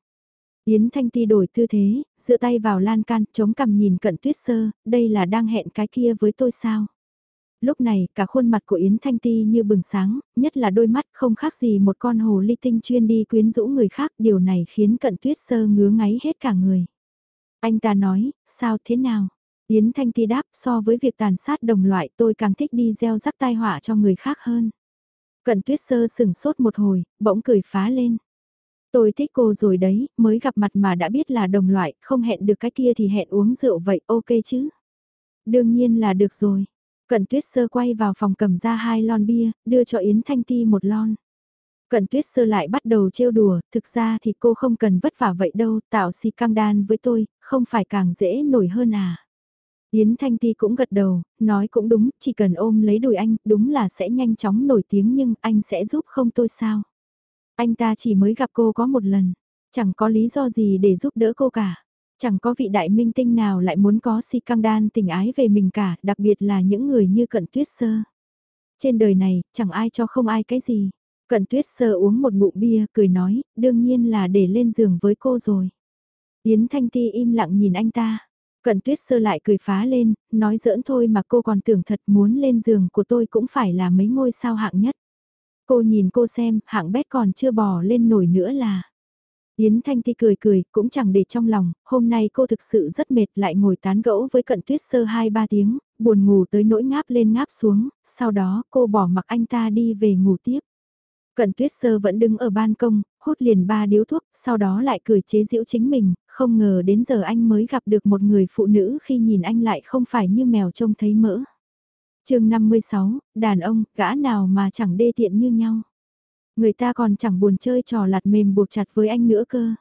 Yến Thanh Ti đổi tư thế, dựa tay vào lan can, chống cằm nhìn cận tuyết sơ, đây là đang hẹn cái kia với tôi sao? Lúc này, cả khuôn mặt của Yến Thanh Ti như bừng sáng, nhất là đôi mắt không khác gì một con hồ ly tinh chuyên đi quyến rũ người khác, điều này khiến cận tuyết sơ ngứa ngáy hết cả người. Anh ta nói, sao thế nào? Yến Thanh Ti đáp so với việc tàn sát đồng loại tôi càng thích đi gieo rắc tai họa cho người khác hơn. Cận tuyết sơ sừng sốt một hồi, bỗng cười phá lên. Tôi thích cô rồi đấy, mới gặp mặt mà đã biết là đồng loại, không hẹn được cái kia thì hẹn uống rượu vậy, ok chứ? Đương nhiên là được rồi. Cận tuyết sơ quay vào phòng cầm ra hai lon bia, đưa cho Yến Thanh Ti một lon. Cận tuyết sơ lại bắt đầu trêu đùa, thực ra thì cô không cần vất vả vậy đâu, tạo si căng đan với tôi, không phải càng dễ nổi hơn à. Yến Thanh Ti cũng gật đầu, nói cũng đúng, chỉ cần ôm lấy đùi anh, đúng là sẽ nhanh chóng nổi tiếng nhưng anh sẽ giúp không tôi sao. Anh ta chỉ mới gặp cô có một lần, chẳng có lý do gì để giúp đỡ cô cả. Chẳng có vị đại minh tinh nào lại muốn có si căng đan tình ái về mình cả, đặc biệt là những người như cận tuyết sơ. Trên đời này, chẳng ai cho không ai cái gì. Cận tuyết sơ uống một ngụm bia, cười nói, đương nhiên là để lên giường với cô rồi. Yến Thanh Ti im lặng nhìn anh ta. Cận tuyết sơ lại cười phá lên, nói giỡn thôi mà cô còn tưởng thật muốn lên giường của tôi cũng phải là mấy ngôi sao hạng nhất. Cô nhìn cô xem, hạng bét còn chưa bò lên nổi nữa là. Yến Thanh Ti cười cười, cũng chẳng để trong lòng, hôm nay cô thực sự rất mệt lại ngồi tán gẫu với cận tuyết sơ 2-3 tiếng, buồn ngủ tới nỗi ngáp lên ngáp xuống, sau đó cô bỏ mặc anh ta đi về ngủ tiếp. Cận tuyết sơ vẫn đứng ở ban công, hút liền ba điếu thuốc, sau đó lại cười chế giễu chính mình, không ngờ đến giờ anh mới gặp được một người phụ nữ khi nhìn anh lại không phải như mèo trông thấy mỡ chương 56, đàn ông, gã nào mà chẳng đê tiện như nhau. Người ta còn chẳng buồn chơi trò lạt mềm buộc chặt với anh nữa cơ.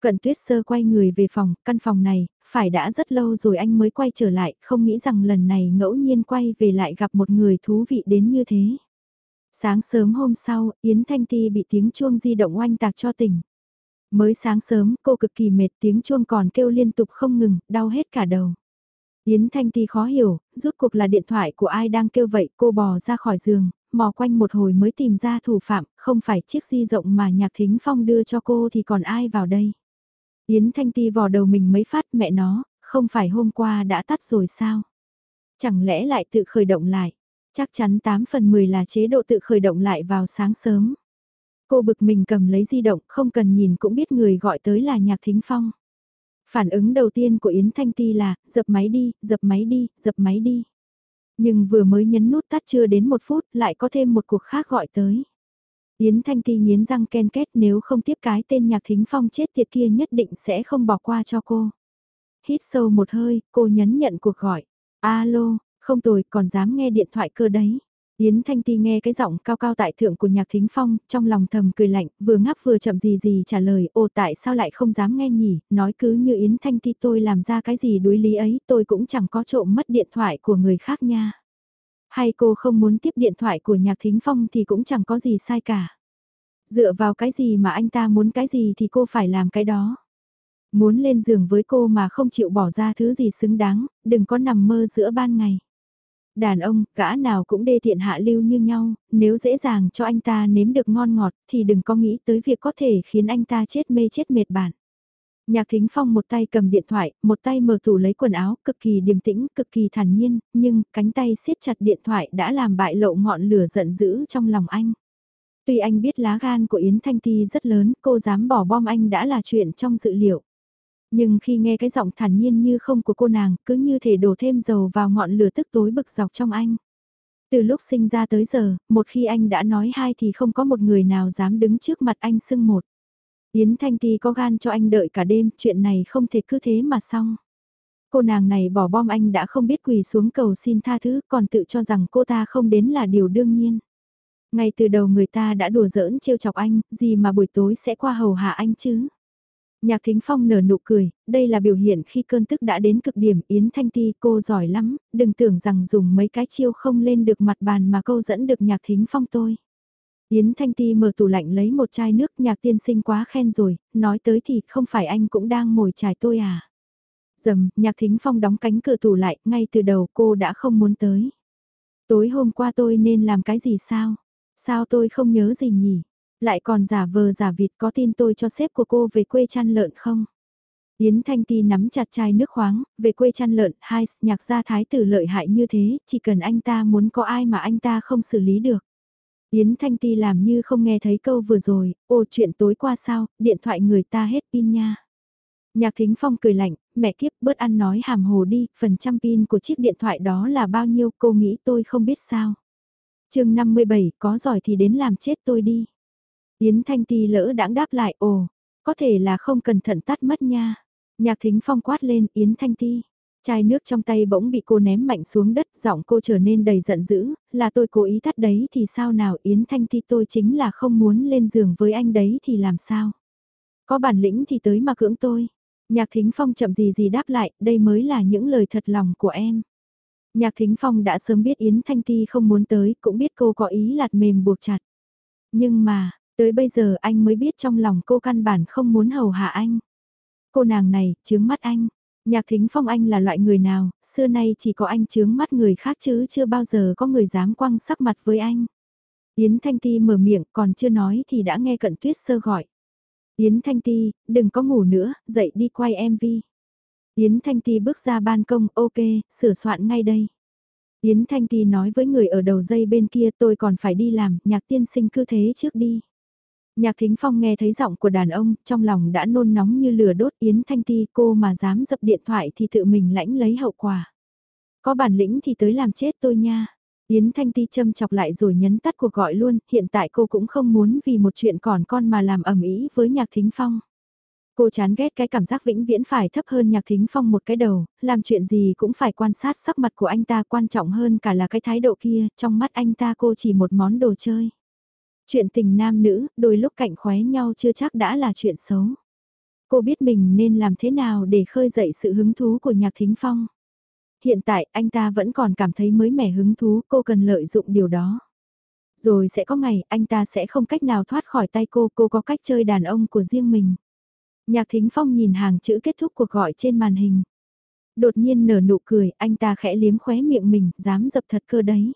Cận tuyết sơ quay người về phòng, căn phòng này, phải đã rất lâu rồi anh mới quay trở lại, không nghĩ rằng lần này ngẫu nhiên quay về lại gặp một người thú vị đến như thế. Sáng sớm hôm sau, Yến Thanh Ti bị tiếng chuông di động oanh tạc cho tỉnh. Mới sáng sớm, cô cực kỳ mệt tiếng chuông còn kêu liên tục không ngừng, đau hết cả đầu. Yến Thanh Ti khó hiểu, rút cuộc là điện thoại của ai đang kêu vậy, cô bò ra khỏi giường, mò quanh một hồi mới tìm ra thủ phạm, không phải chiếc di rộng mà Nhạc Thính Phong đưa cho cô thì còn ai vào đây. Yến Thanh Ti vò đầu mình mấy phát mẹ nó, không phải hôm qua đã tắt rồi sao? Chẳng lẽ lại tự khởi động lại? Chắc chắn 8 phần 10 là chế độ tự khởi động lại vào sáng sớm. Cô bực mình cầm lấy di động, không cần nhìn cũng biết người gọi tới là Nhạc Thính Phong. Phản ứng đầu tiên của Yến Thanh Ti là, dập máy đi, dập máy đi, dập máy đi. Nhưng vừa mới nhấn nút tắt chưa đến một phút, lại có thêm một cuộc khác gọi tới. Yến Thanh Ti nghiến răng ken kết nếu không tiếp cái tên Nhạc Thính Phong chết tiệt kia nhất định sẽ không bỏ qua cho cô. Hít sâu một hơi, cô nhấn nhận cuộc gọi. Alo, không tồi, còn dám nghe điện thoại cơ đấy. Yến Thanh Ti nghe cái giọng cao cao tại thượng của Nhạc Thính Phong, trong lòng thầm cười lạnh, vừa ngáp vừa chậm gì gì trả lời, ồ tại sao lại không dám nghe nhỉ, nói cứ như Yến Thanh Ti tôi làm ra cái gì đối lý ấy, tôi cũng chẳng có trộm mất điện thoại của người khác nha. Hay cô không muốn tiếp điện thoại của Nhạc Thính Phong thì cũng chẳng có gì sai cả. Dựa vào cái gì mà anh ta muốn cái gì thì cô phải làm cái đó. Muốn lên giường với cô mà không chịu bỏ ra thứ gì xứng đáng, đừng có nằm mơ giữa ban ngày đàn ông, gã nào cũng đê tiện hạ lưu như nhau, nếu dễ dàng cho anh ta nếm được ngon ngọt thì đừng có nghĩ tới việc có thể khiến anh ta chết mê chết mệt bản. Nhạc Thính Phong một tay cầm điện thoại, một tay mở tủ lấy quần áo, cực kỳ điềm tĩnh, cực kỳ thản nhiên, nhưng cánh tay siết chặt điện thoại đã làm bại lộ ngọn lửa giận dữ trong lòng anh. Tuy anh biết lá gan của Yến Thanh Ti rất lớn, cô dám bỏ bom anh đã là chuyện trong dự liệu. Nhưng khi nghe cái giọng thản nhiên như không của cô nàng, cứ như thể đổ thêm dầu vào ngọn lửa tức tối bực dọc trong anh. Từ lúc sinh ra tới giờ, một khi anh đã nói hai thì không có một người nào dám đứng trước mặt anh xưng một. Yến Thanh Ti có gan cho anh đợi cả đêm, chuyện này không thể cứ thế mà xong. Cô nàng này bỏ bom anh đã không biết quỳ xuống cầu xin tha thứ, còn tự cho rằng cô ta không đến là điều đương nhiên. Ngay từ đầu người ta đã đùa giỡn trêu chọc anh, gì mà buổi tối sẽ qua hầu hạ anh chứ. Nhạc Thính Phong nở nụ cười, đây là biểu hiện khi cơn tức đã đến cực điểm Yến Thanh Ti cô giỏi lắm, đừng tưởng rằng dùng mấy cái chiêu không lên được mặt bàn mà câu dẫn được Nhạc Thính Phong tôi. Yến Thanh Ti mở tủ lạnh lấy một chai nước nhạc tiên sinh quá khen rồi, nói tới thì không phải anh cũng đang mồi chài tôi à. Dầm, nhạc thính phong đóng cánh cửa tủ lại, ngay từ đầu cô đã không muốn tới. Tối hôm qua tôi nên làm cái gì sao? Sao tôi không nhớ gì nhỉ? Lại còn giả vờ giả vịt có tin tôi cho sếp của cô về quê chăn lợn không? Yến Thanh Ti nắm chặt chai nước khoáng, về quê chăn lợn, hai, nhạc gia thái tử lợi hại như thế, chỉ cần anh ta muốn có ai mà anh ta không xử lý được. Yến Thanh Ti làm như không nghe thấy câu vừa rồi, ô chuyện tối qua sao, điện thoại người ta hết pin nha. Nhạc Thính Phong cười lạnh, mẹ kiếp bớt ăn nói hàm hồ đi, phần trăm pin của chiếc điện thoại đó là bao nhiêu cô nghĩ tôi không biết sao. chương 57 có giỏi thì đến làm chết tôi đi. Yến Thanh Ti lỡ đãng đáp lại, ồ, có thể là không cẩn thận tắt mất nha. Nhạc Thính Phong quát lên, Yến Thanh Ti. Chai nước trong tay bỗng bị cô ném mạnh xuống đất, giọng cô trở nên đầy giận dữ, là tôi cố ý tắt đấy thì sao nào Yến Thanh Ti tôi chính là không muốn lên giường với anh đấy thì làm sao. Có bản lĩnh thì tới mà cưỡng tôi. Nhạc Thính Phong chậm gì gì đáp lại, đây mới là những lời thật lòng của em. Nhạc Thính Phong đã sớm biết Yến Thanh Ti không muốn tới, cũng biết cô có ý lạt mềm buộc chặt. Nhưng mà, Tới bây giờ anh mới biết trong lòng cô căn bản không muốn hầu hạ anh. Cô nàng này, chướng mắt anh. Nhạc thính phong anh là loại người nào, xưa nay chỉ có anh chướng mắt người khác chứ chưa bao giờ có người dám quăng sắc mặt với anh. Yến Thanh Ti mở miệng còn chưa nói thì đã nghe cận tuyết sơ gọi. Yến Thanh Ti, đừng có ngủ nữa, dậy đi quay MV. Yến Thanh Ti bước ra ban công, ok, sửa soạn ngay đây. Yến Thanh Ti nói với người ở đầu dây bên kia tôi còn phải đi làm, nhạc tiên sinh cứ thế trước đi. Nhạc Thính Phong nghe thấy giọng của đàn ông, trong lòng đã nôn nóng như lửa đốt Yến Thanh Ti cô mà dám dập điện thoại thì tự mình lãnh lấy hậu quả. Có bản lĩnh thì tới làm chết tôi nha. Yến Thanh Ti châm chọc lại rồi nhấn tắt cuộc gọi luôn, hiện tại cô cũng không muốn vì một chuyện còn con mà làm ầm ĩ với Nhạc Thính Phong. Cô chán ghét cái cảm giác vĩnh viễn phải thấp hơn Nhạc Thính Phong một cái đầu, làm chuyện gì cũng phải quan sát sắc mặt của anh ta quan trọng hơn cả là cái thái độ kia, trong mắt anh ta cô chỉ một món đồ chơi. Chuyện tình nam nữ, đôi lúc cạnh khóe nhau chưa chắc đã là chuyện xấu. Cô biết mình nên làm thế nào để khơi dậy sự hứng thú của nhạc thính phong. Hiện tại anh ta vẫn còn cảm thấy mới mẻ hứng thú, cô cần lợi dụng điều đó. Rồi sẽ có ngày anh ta sẽ không cách nào thoát khỏi tay cô, cô có cách chơi đàn ông của riêng mình. Nhạc Thính Phong nhìn hàng chữ kết thúc cuộc gọi trên màn hình. Đột nhiên nở nụ cười, anh ta khẽ liếm khóe miệng mình, dám dập thật cơ đấy.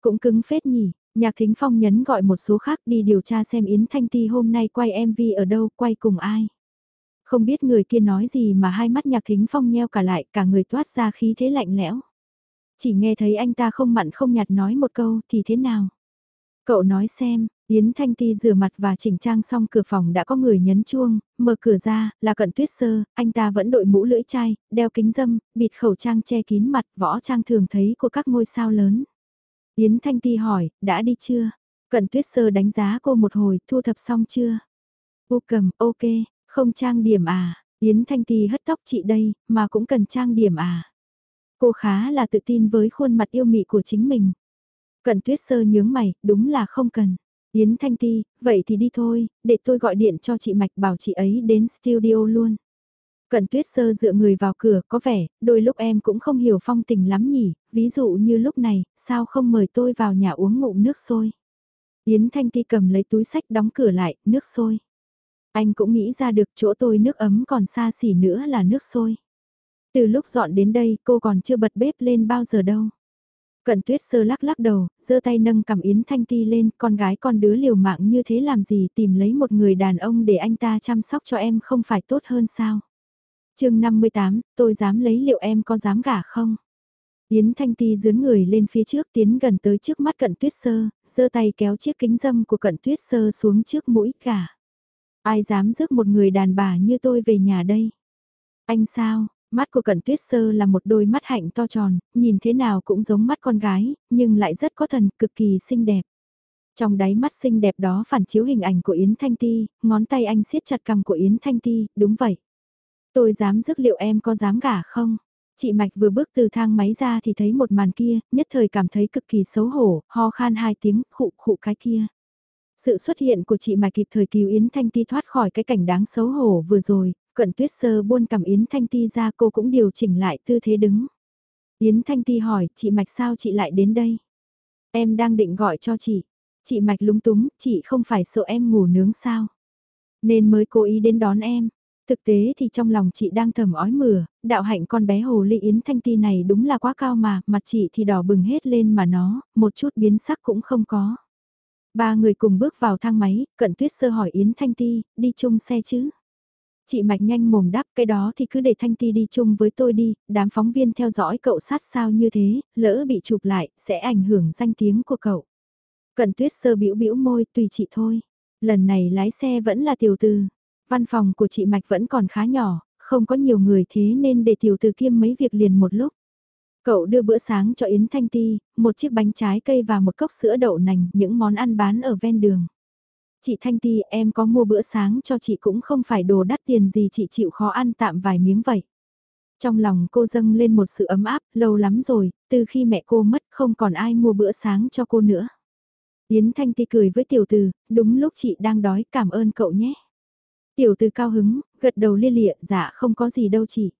Cũng cứng phết nhỉ, Nhạc Thính Phong nhấn gọi một số khác đi điều tra xem Yến Thanh Ti hôm nay quay MV ở đâu, quay cùng ai. Không biết người kia nói gì mà hai mắt Nhạc Thính Phong nheo cả lại, cả người toát ra khí thế lạnh lẽo. Chỉ nghe thấy anh ta không mặn không nhạt nói một câu thì thế nào. Cậu nói xem, Yến Thanh Ti rửa mặt và chỉnh trang xong cửa phòng đã có người nhấn chuông, mở cửa ra, là cận tuyết sơ, anh ta vẫn đội mũ lưỡi chai, đeo kính dâm, bịt khẩu trang che kín mặt, võ trang thường thấy của các ngôi sao lớn. Yến Thanh Ti hỏi, đã đi chưa? Cận tuyết sơ đánh giá cô một hồi, thu thập xong chưa? U cầm, ok, không trang điểm à? Yến Thanh Ti hất tóc chị đây, mà cũng cần trang điểm à? Cô khá là tự tin với khuôn mặt yêu mị của chính mình. Cận tuyết sơ nhướng mày, đúng là không cần. Yến Thanh Ti, vậy thì đi thôi, để tôi gọi điện cho chị Mạch bảo chị ấy đến studio luôn. Cận tuyết sơ dựa người vào cửa, có vẻ, đôi lúc em cũng không hiểu phong tình lắm nhỉ, ví dụ như lúc này, sao không mời tôi vào nhà uống ngụm nước sôi. Yến Thanh Ti cầm lấy túi sách đóng cửa lại, nước sôi. Anh cũng nghĩ ra được chỗ tôi nước ấm còn xa xỉ nữa là nước sôi. Từ lúc dọn đến đây cô còn chưa bật bếp lên bao giờ đâu. Cận tuyết sơ lắc lắc đầu, giơ tay nâng cầm Yến Thanh Ti lên, con gái con đứa liều mạng như thế làm gì tìm lấy một người đàn ông để anh ta chăm sóc cho em không phải tốt hơn sao? Chương 58, tôi dám lấy liệu em có dám gả không? Yến Thanh Ti dướn người lên phía trước tiến gần tới trước mắt cận tuyết sơ, giơ tay kéo chiếc kính dâm của cận tuyết sơ xuống trước mũi gả. Ai dám rước một người đàn bà như tôi về nhà đây? Anh sao, Mắt của Cẩn Tuyết Sơ là một đôi mắt hạnh to tròn, nhìn thế nào cũng giống mắt con gái, nhưng lại rất có thần, cực kỳ xinh đẹp. Trong đáy mắt xinh đẹp đó phản chiếu hình ảnh của Yến Thanh Ti, ngón tay anh siết chặt cằm của Yến Thanh Ti, đúng vậy. Tôi dám dứt liệu em có dám gả không? Chị Mạch vừa bước từ thang máy ra thì thấy một màn kia, nhất thời cảm thấy cực kỳ xấu hổ, ho khan hai tiếng, khụ khụ cái kia. Sự xuất hiện của chị Mạch kịp thời cứu Yến Thanh Ti thoát khỏi cái cảnh đáng xấu hổ vừa rồi, cận tuyết sơ buôn cầm Yến Thanh Ti ra cô cũng điều chỉnh lại tư thế đứng. Yến Thanh Ti hỏi, chị Mạch sao chị lại đến đây? Em đang định gọi cho chị. Chị Mạch lúng túng, chị không phải sợ em ngủ nướng sao? Nên mới cố ý đến đón em. Thực tế thì trong lòng chị đang thầm ói mửa, đạo hạnh con bé hồ ly Yến Thanh Ti này đúng là quá cao mà, mặt chị thì đỏ bừng hết lên mà nó, một chút biến sắc cũng không có. Ba người cùng bước vào thang máy, cận tuyết sơ hỏi Yến Thanh Ti, đi chung xe chứ? Chị Mạch nhanh mồm đáp cái đó thì cứ để Thanh Ti đi chung với tôi đi, đám phóng viên theo dõi cậu sát sao như thế, lỡ bị chụp lại, sẽ ảnh hưởng danh tiếng của cậu. Cận tuyết sơ bĩu bĩu môi, tùy chị thôi. Lần này lái xe vẫn là tiểu tư. Văn phòng của chị Mạch vẫn còn khá nhỏ, không có nhiều người thế nên để tiểu Từ kiêm mấy việc liền một lúc. Cậu đưa bữa sáng cho Yến Thanh Ti, một chiếc bánh trái cây và một cốc sữa đậu nành, những món ăn bán ở ven đường. Chị Thanh Ti em có mua bữa sáng cho chị cũng không phải đồ đắt tiền gì chị chịu khó ăn tạm vài miếng vậy. Trong lòng cô dâng lên một sự ấm áp, lâu lắm rồi, từ khi mẹ cô mất không còn ai mua bữa sáng cho cô nữa. Yến Thanh Ti cười với tiểu từ, đúng lúc chị đang đói cảm ơn cậu nhé. Tiểu từ cao hứng, gật đầu lia lịa, dạ không có gì đâu chị.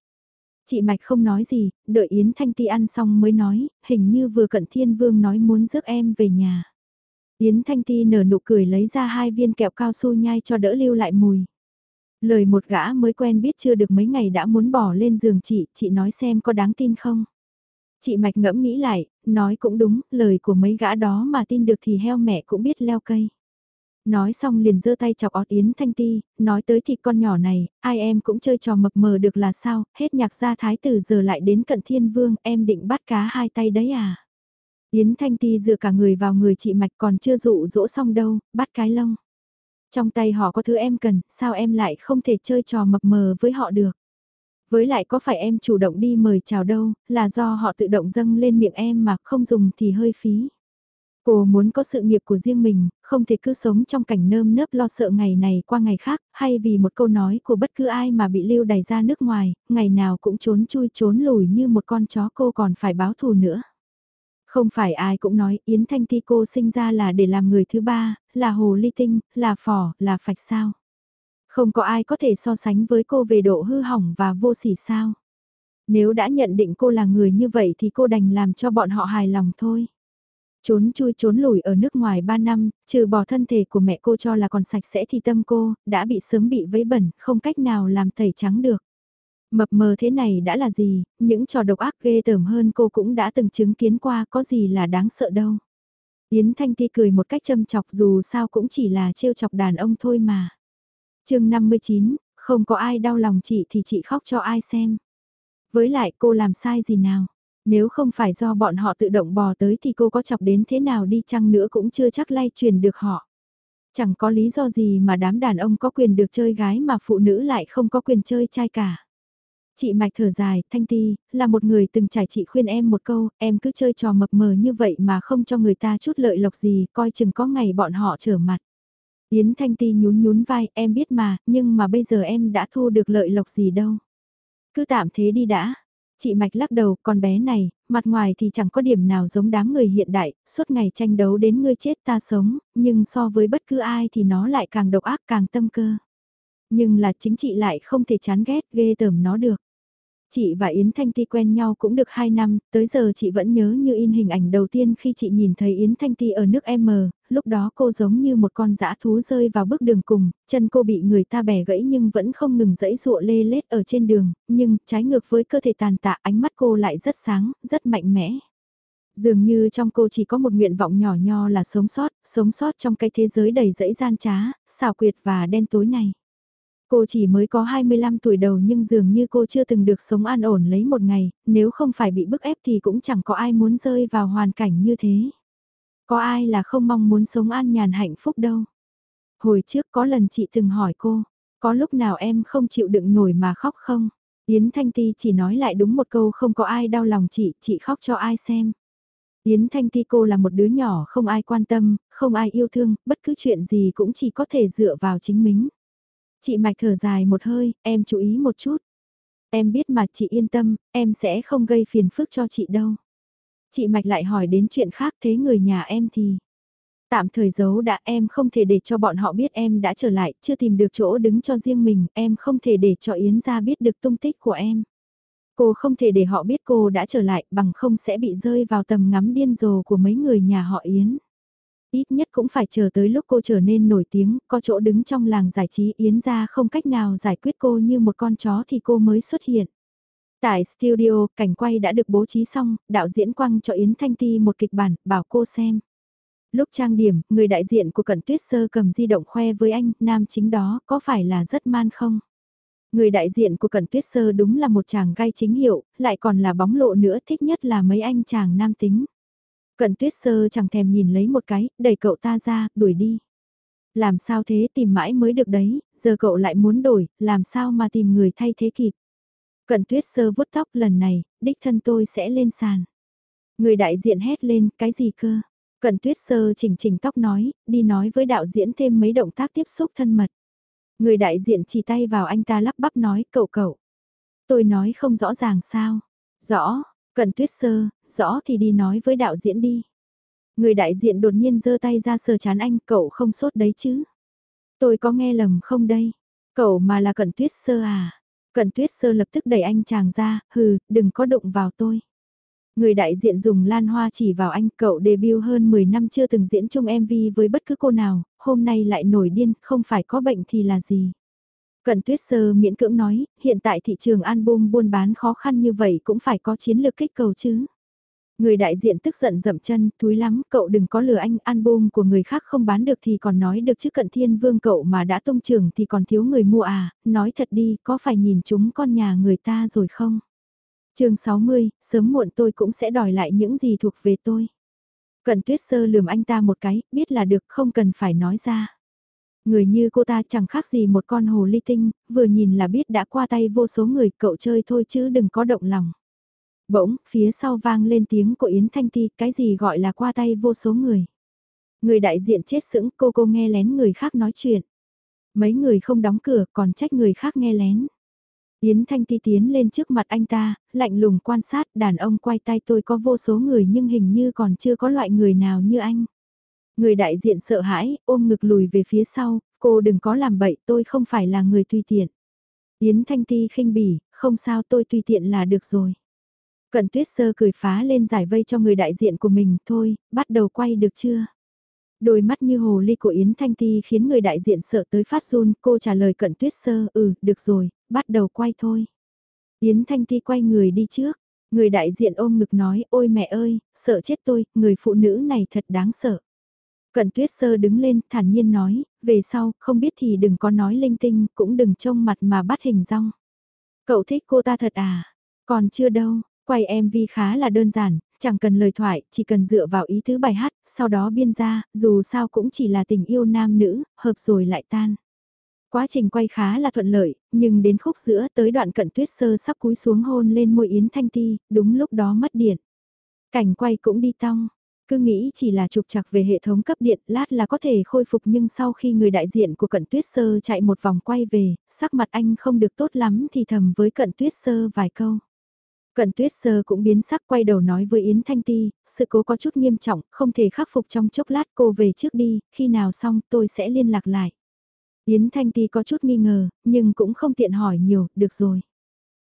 Chị Mạch không nói gì, đợi Yến Thanh Ti ăn xong mới nói, hình như vừa cận thiên vương nói muốn rước em về nhà. Yến Thanh Ti nở nụ cười lấy ra hai viên kẹo cao su nhai cho đỡ lưu lại mùi. Lời một gã mới quen biết chưa được mấy ngày đã muốn bỏ lên giường chị, chị nói xem có đáng tin không. Chị Mạch ngẫm nghĩ lại, nói cũng đúng, lời của mấy gã đó mà tin được thì heo mẹ cũng biết leo cây. Nói xong liền giơ tay chọc ọt Yến Thanh Ti, nói tới thì con nhỏ này, ai em cũng chơi trò mập mờ được là sao, hết nhạc gia thái tử giờ lại đến cận thiên vương, em định bắt cá hai tay đấy à. Yến Thanh Ti dựa cả người vào người chị Mạch còn chưa dụ dỗ xong đâu, bắt cái lông. Trong tay họ có thứ em cần, sao em lại không thể chơi trò mập mờ với họ được. Với lại có phải em chủ động đi mời chào đâu, là do họ tự động dâng lên miệng em mà không dùng thì hơi phí. Cô muốn có sự nghiệp của riêng mình, không thể cứ sống trong cảnh nơm nớp lo sợ ngày này qua ngày khác, hay vì một câu nói của bất cứ ai mà bị lưu đày ra nước ngoài, ngày nào cũng trốn chui trốn lùi như một con chó cô còn phải báo thù nữa. Không phải ai cũng nói Yến Thanh Ti cô sinh ra là để làm người thứ ba, là hồ ly tinh, là phỏ, là phạch sao. Không có ai có thể so sánh với cô về độ hư hỏng và vô sỉ sao. Nếu đã nhận định cô là người như vậy thì cô đành làm cho bọn họ hài lòng thôi. Trốn chui trốn lùi ở nước ngoài 3 năm, trừ bỏ thân thể của mẹ cô cho là còn sạch sẽ thì tâm cô, đã bị sớm bị vấy bẩn, không cách nào làm tẩy trắng được. Mập mờ thế này đã là gì, những trò độc ác ghê tởm hơn cô cũng đã từng chứng kiến qua có gì là đáng sợ đâu. Yến Thanh Ti cười một cách châm chọc dù sao cũng chỉ là trêu chọc đàn ông thôi mà. chương 59, không có ai đau lòng chị thì chị khóc cho ai xem. Với lại cô làm sai gì nào? Nếu không phải do bọn họ tự động bò tới thì cô có chọc đến thế nào đi chăng nữa cũng chưa chắc lay truyền được họ. Chẳng có lý do gì mà đám đàn ông có quyền được chơi gái mà phụ nữ lại không có quyền chơi trai cả. Chị Mạch thở dài, Thanh Ti, là một người từng trải chị khuyên em một câu, em cứ chơi trò mập mờ như vậy mà không cho người ta chút lợi lộc gì, coi chừng có ngày bọn họ trở mặt. Yến Thanh Ti nhún nhún vai, em biết mà, nhưng mà bây giờ em đã thu được lợi lộc gì đâu. Cứ tạm thế đi đã. Chị Mạch lắc đầu, con bé này, mặt ngoài thì chẳng có điểm nào giống đám người hiện đại, suốt ngày tranh đấu đến ngươi chết ta sống, nhưng so với bất cứ ai thì nó lại càng độc ác càng tâm cơ. Nhưng là chính chị lại không thể chán ghét ghê tởm nó được. Chị và Yến Thanh Ti quen nhau cũng được 2 năm, tới giờ chị vẫn nhớ như in hình ảnh đầu tiên khi chị nhìn thấy Yến Thanh Ti ở nước M, lúc đó cô giống như một con dã thú rơi vào bước đường cùng, chân cô bị người ta bẻ gãy nhưng vẫn không ngừng dẫy dụa lê lết ở trên đường, nhưng trái ngược với cơ thể tàn tạ ánh mắt cô lại rất sáng, rất mạnh mẽ. Dường như trong cô chỉ có một nguyện vọng nhỏ nho là sống sót, sống sót trong cái thế giới đầy dẫy gian trá, xảo quyệt và đen tối này. Cô chỉ mới có 25 tuổi đầu nhưng dường như cô chưa từng được sống an ổn lấy một ngày, nếu không phải bị bức ép thì cũng chẳng có ai muốn rơi vào hoàn cảnh như thế. Có ai là không mong muốn sống an nhàn hạnh phúc đâu. Hồi trước có lần chị từng hỏi cô, có lúc nào em không chịu đựng nổi mà khóc không? Yến Thanh Ti chỉ nói lại đúng một câu không có ai đau lòng chị, chị khóc cho ai xem. Yến Thanh Ti cô là một đứa nhỏ không ai quan tâm, không ai yêu thương, bất cứ chuyện gì cũng chỉ có thể dựa vào chính mình. Chị Mạch thở dài một hơi, em chú ý một chút. Em biết mà chị yên tâm, em sẽ không gây phiền phức cho chị đâu. Chị Mạch lại hỏi đến chuyện khác thế người nhà em thì... Tạm thời giấu đã em không thể để cho bọn họ biết em đã trở lại, chưa tìm được chỗ đứng cho riêng mình, em không thể để cho Yến ra biết được tung tích của em. Cô không thể để họ biết cô đã trở lại bằng không sẽ bị rơi vào tầm ngắm điên rồ của mấy người nhà họ Yến. Ít nhất cũng phải chờ tới lúc cô trở nên nổi tiếng, có chỗ đứng trong làng giải trí Yến ra không cách nào giải quyết cô như một con chó thì cô mới xuất hiện. Tại studio, cảnh quay đã được bố trí xong, đạo diễn quăng cho Yến Thanh Ti một kịch bản, bảo cô xem. Lúc trang điểm, người đại diện của Cận Tuyết Sơ cầm di động khoe với anh, nam chính đó, có phải là rất man không? Người đại diện của Cận Tuyết Sơ đúng là một chàng gai chính hiệu, lại còn là bóng lộ nữa thích nhất là mấy anh chàng nam tính. Cận tuyết sơ chẳng thèm nhìn lấy một cái, đẩy cậu ta ra, đuổi đi. Làm sao thế tìm mãi mới được đấy, giờ cậu lại muốn đổi, làm sao mà tìm người thay thế kịp. Cận tuyết sơ vuốt tóc lần này, đích thân tôi sẽ lên sàn. Người đại diện hét lên, cái gì cơ? Cận tuyết sơ chỉnh chỉnh tóc nói, đi nói với đạo diễn thêm mấy động tác tiếp xúc thân mật. Người đại diện chỉ tay vào anh ta lắp bắp nói, cậu cậu. Tôi nói không rõ ràng sao? Rõ, Cận tuyết sơ, rõ thì đi nói với đạo diễn đi. Người đại diện đột nhiên giơ tay ra sờ chán anh, cậu không sốt đấy chứ. Tôi có nghe lầm không đây? Cậu mà là cận tuyết sơ à? Cận tuyết sơ lập tức đẩy anh chàng ra, hừ, đừng có đụng vào tôi. Người đại diện dùng lan hoa chỉ vào anh, cậu debut hơn 10 năm chưa từng diễn chung MV với bất cứ cô nào, hôm nay lại nổi điên, không phải có bệnh thì là gì. Cận tuyết sơ miễn cưỡng nói, hiện tại thị trường album buôn bán khó khăn như vậy cũng phải có chiến lược kích cầu chứ. Người đại diện tức giận dậm chân, thúi lắm, cậu đừng có lừa anh, album của người khác không bán được thì còn nói được chứ cận thiên vương cậu mà đã tông trường thì còn thiếu người mua à, nói thật đi, có phải nhìn chúng con nhà người ta rồi không? chương 60, sớm muộn tôi cũng sẽ đòi lại những gì thuộc về tôi. Cận tuyết sơ lườm anh ta một cái, biết là được không cần phải nói ra. Người như cô ta chẳng khác gì một con hồ ly tinh, vừa nhìn là biết đã qua tay vô số người cậu chơi thôi chứ đừng có động lòng. Bỗng, phía sau vang lên tiếng của Yến Thanh Ti, cái gì gọi là qua tay vô số người. Người đại diện chết sững, cô cô nghe lén người khác nói chuyện. Mấy người không đóng cửa còn trách người khác nghe lén. Yến Thanh Ti tiến lên trước mặt anh ta, lạnh lùng quan sát đàn ông quay tay tôi có vô số người nhưng hình như còn chưa có loại người nào như anh. Người đại diện sợ hãi, ôm ngực lùi về phía sau, cô đừng có làm bậy, tôi không phải là người tùy tiện. Yến Thanh Ti khinh bỉ, không sao tôi tùy tiện là được rồi. Cận tuyết sơ cười phá lên giải vây cho người đại diện của mình, thôi, bắt đầu quay được chưa? Đôi mắt như hồ ly của Yến Thanh Ti khiến người đại diện sợ tới phát run, cô trả lời cận tuyết sơ, ừ, được rồi, bắt đầu quay thôi. Yến Thanh Ti quay người đi trước, người đại diện ôm ngực nói, ôi mẹ ơi, sợ chết tôi, người phụ nữ này thật đáng sợ. Cận tuyết sơ đứng lên, thản nhiên nói, về sau, không biết thì đừng có nói linh tinh, cũng đừng trông mặt mà bắt hình rong. Cậu thích cô ta thật à? Còn chưa đâu, quay MV khá là đơn giản, chẳng cần lời thoại, chỉ cần dựa vào ý thứ bài hát, sau đó biên ra, dù sao cũng chỉ là tình yêu nam nữ, hợp rồi lại tan. Quá trình quay khá là thuận lợi, nhưng đến khúc giữa tới đoạn cận tuyết sơ sắp cúi xuống hôn lên môi Yến Thanh Ti, đúng lúc đó mất điện. Cảnh quay cũng đi tong, cứ nghĩ chỉ là trục chặt về hệ thống cấp điện lát là có thể khôi phục nhưng sau khi người đại diện của cận tuyết sơ chạy một vòng quay về, sắc mặt anh không được tốt lắm thì thầm với cận tuyết sơ vài câu. Cận tuyết sơ cũng biến sắc quay đầu nói với Yến Thanh Ti, sự cố có chút nghiêm trọng, không thể khắc phục trong chốc lát cô về trước đi, khi nào xong tôi sẽ liên lạc lại. Yến Thanh Ti có chút nghi ngờ, nhưng cũng không tiện hỏi nhiều, được rồi.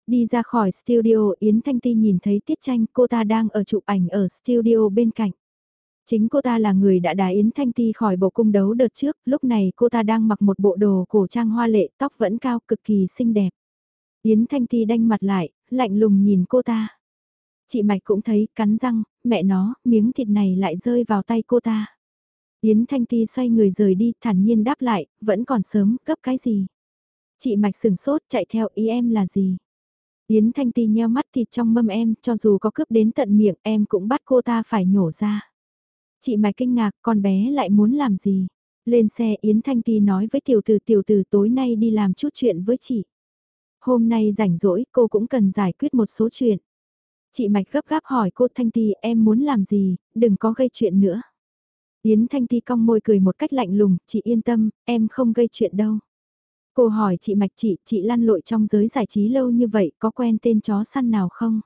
Đi ra khỏi studio Yến Thanh Ti nhìn thấy Tiết Tranh cô ta đang ở chụp ảnh ở studio bên cạnh. Chính cô ta là người đã đá Yến Thanh Ti khỏi bộ cung đấu đợt trước, lúc này cô ta đang mặc một bộ đồ cổ trang hoa lệ, tóc vẫn cao cực kỳ xinh đẹp. Yến Thanh Ti đanh mặt lại, lạnh lùng nhìn cô ta. Chị Mạch cũng thấy, cắn răng, mẹ nó, miếng thịt này lại rơi vào tay cô ta. Yến Thanh Ti xoay người rời đi, thản nhiên đáp lại, vẫn còn sớm, cấp cái gì? Chị Mạch sừng sốt, chạy theo ý em là gì? Yến Thanh Ti nheo mắt thịt trong mâm em, cho dù có cướp đến tận miệng em cũng bắt cô ta phải nhổ ra. Chị Mạch kinh ngạc, con bé lại muốn làm gì? Lên xe Yến Thanh Ti nói với tiểu tử tiểu tử tối nay đi làm chút chuyện với chị. Hôm nay rảnh rỗi cô cũng cần giải quyết một số chuyện. Chị Mạch gấp gáp hỏi cô Thanh Ti em muốn làm gì, đừng có gây chuyện nữa. Yến Thanh Ti cong môi cười một cách lạnh lùng, chị yên tâm, em không gây chuyện đâu. Cô hỏi chị Mạch chị, chị lăn lội trong giới giải trí lâu như vậy, có quen tên chó săn nào không?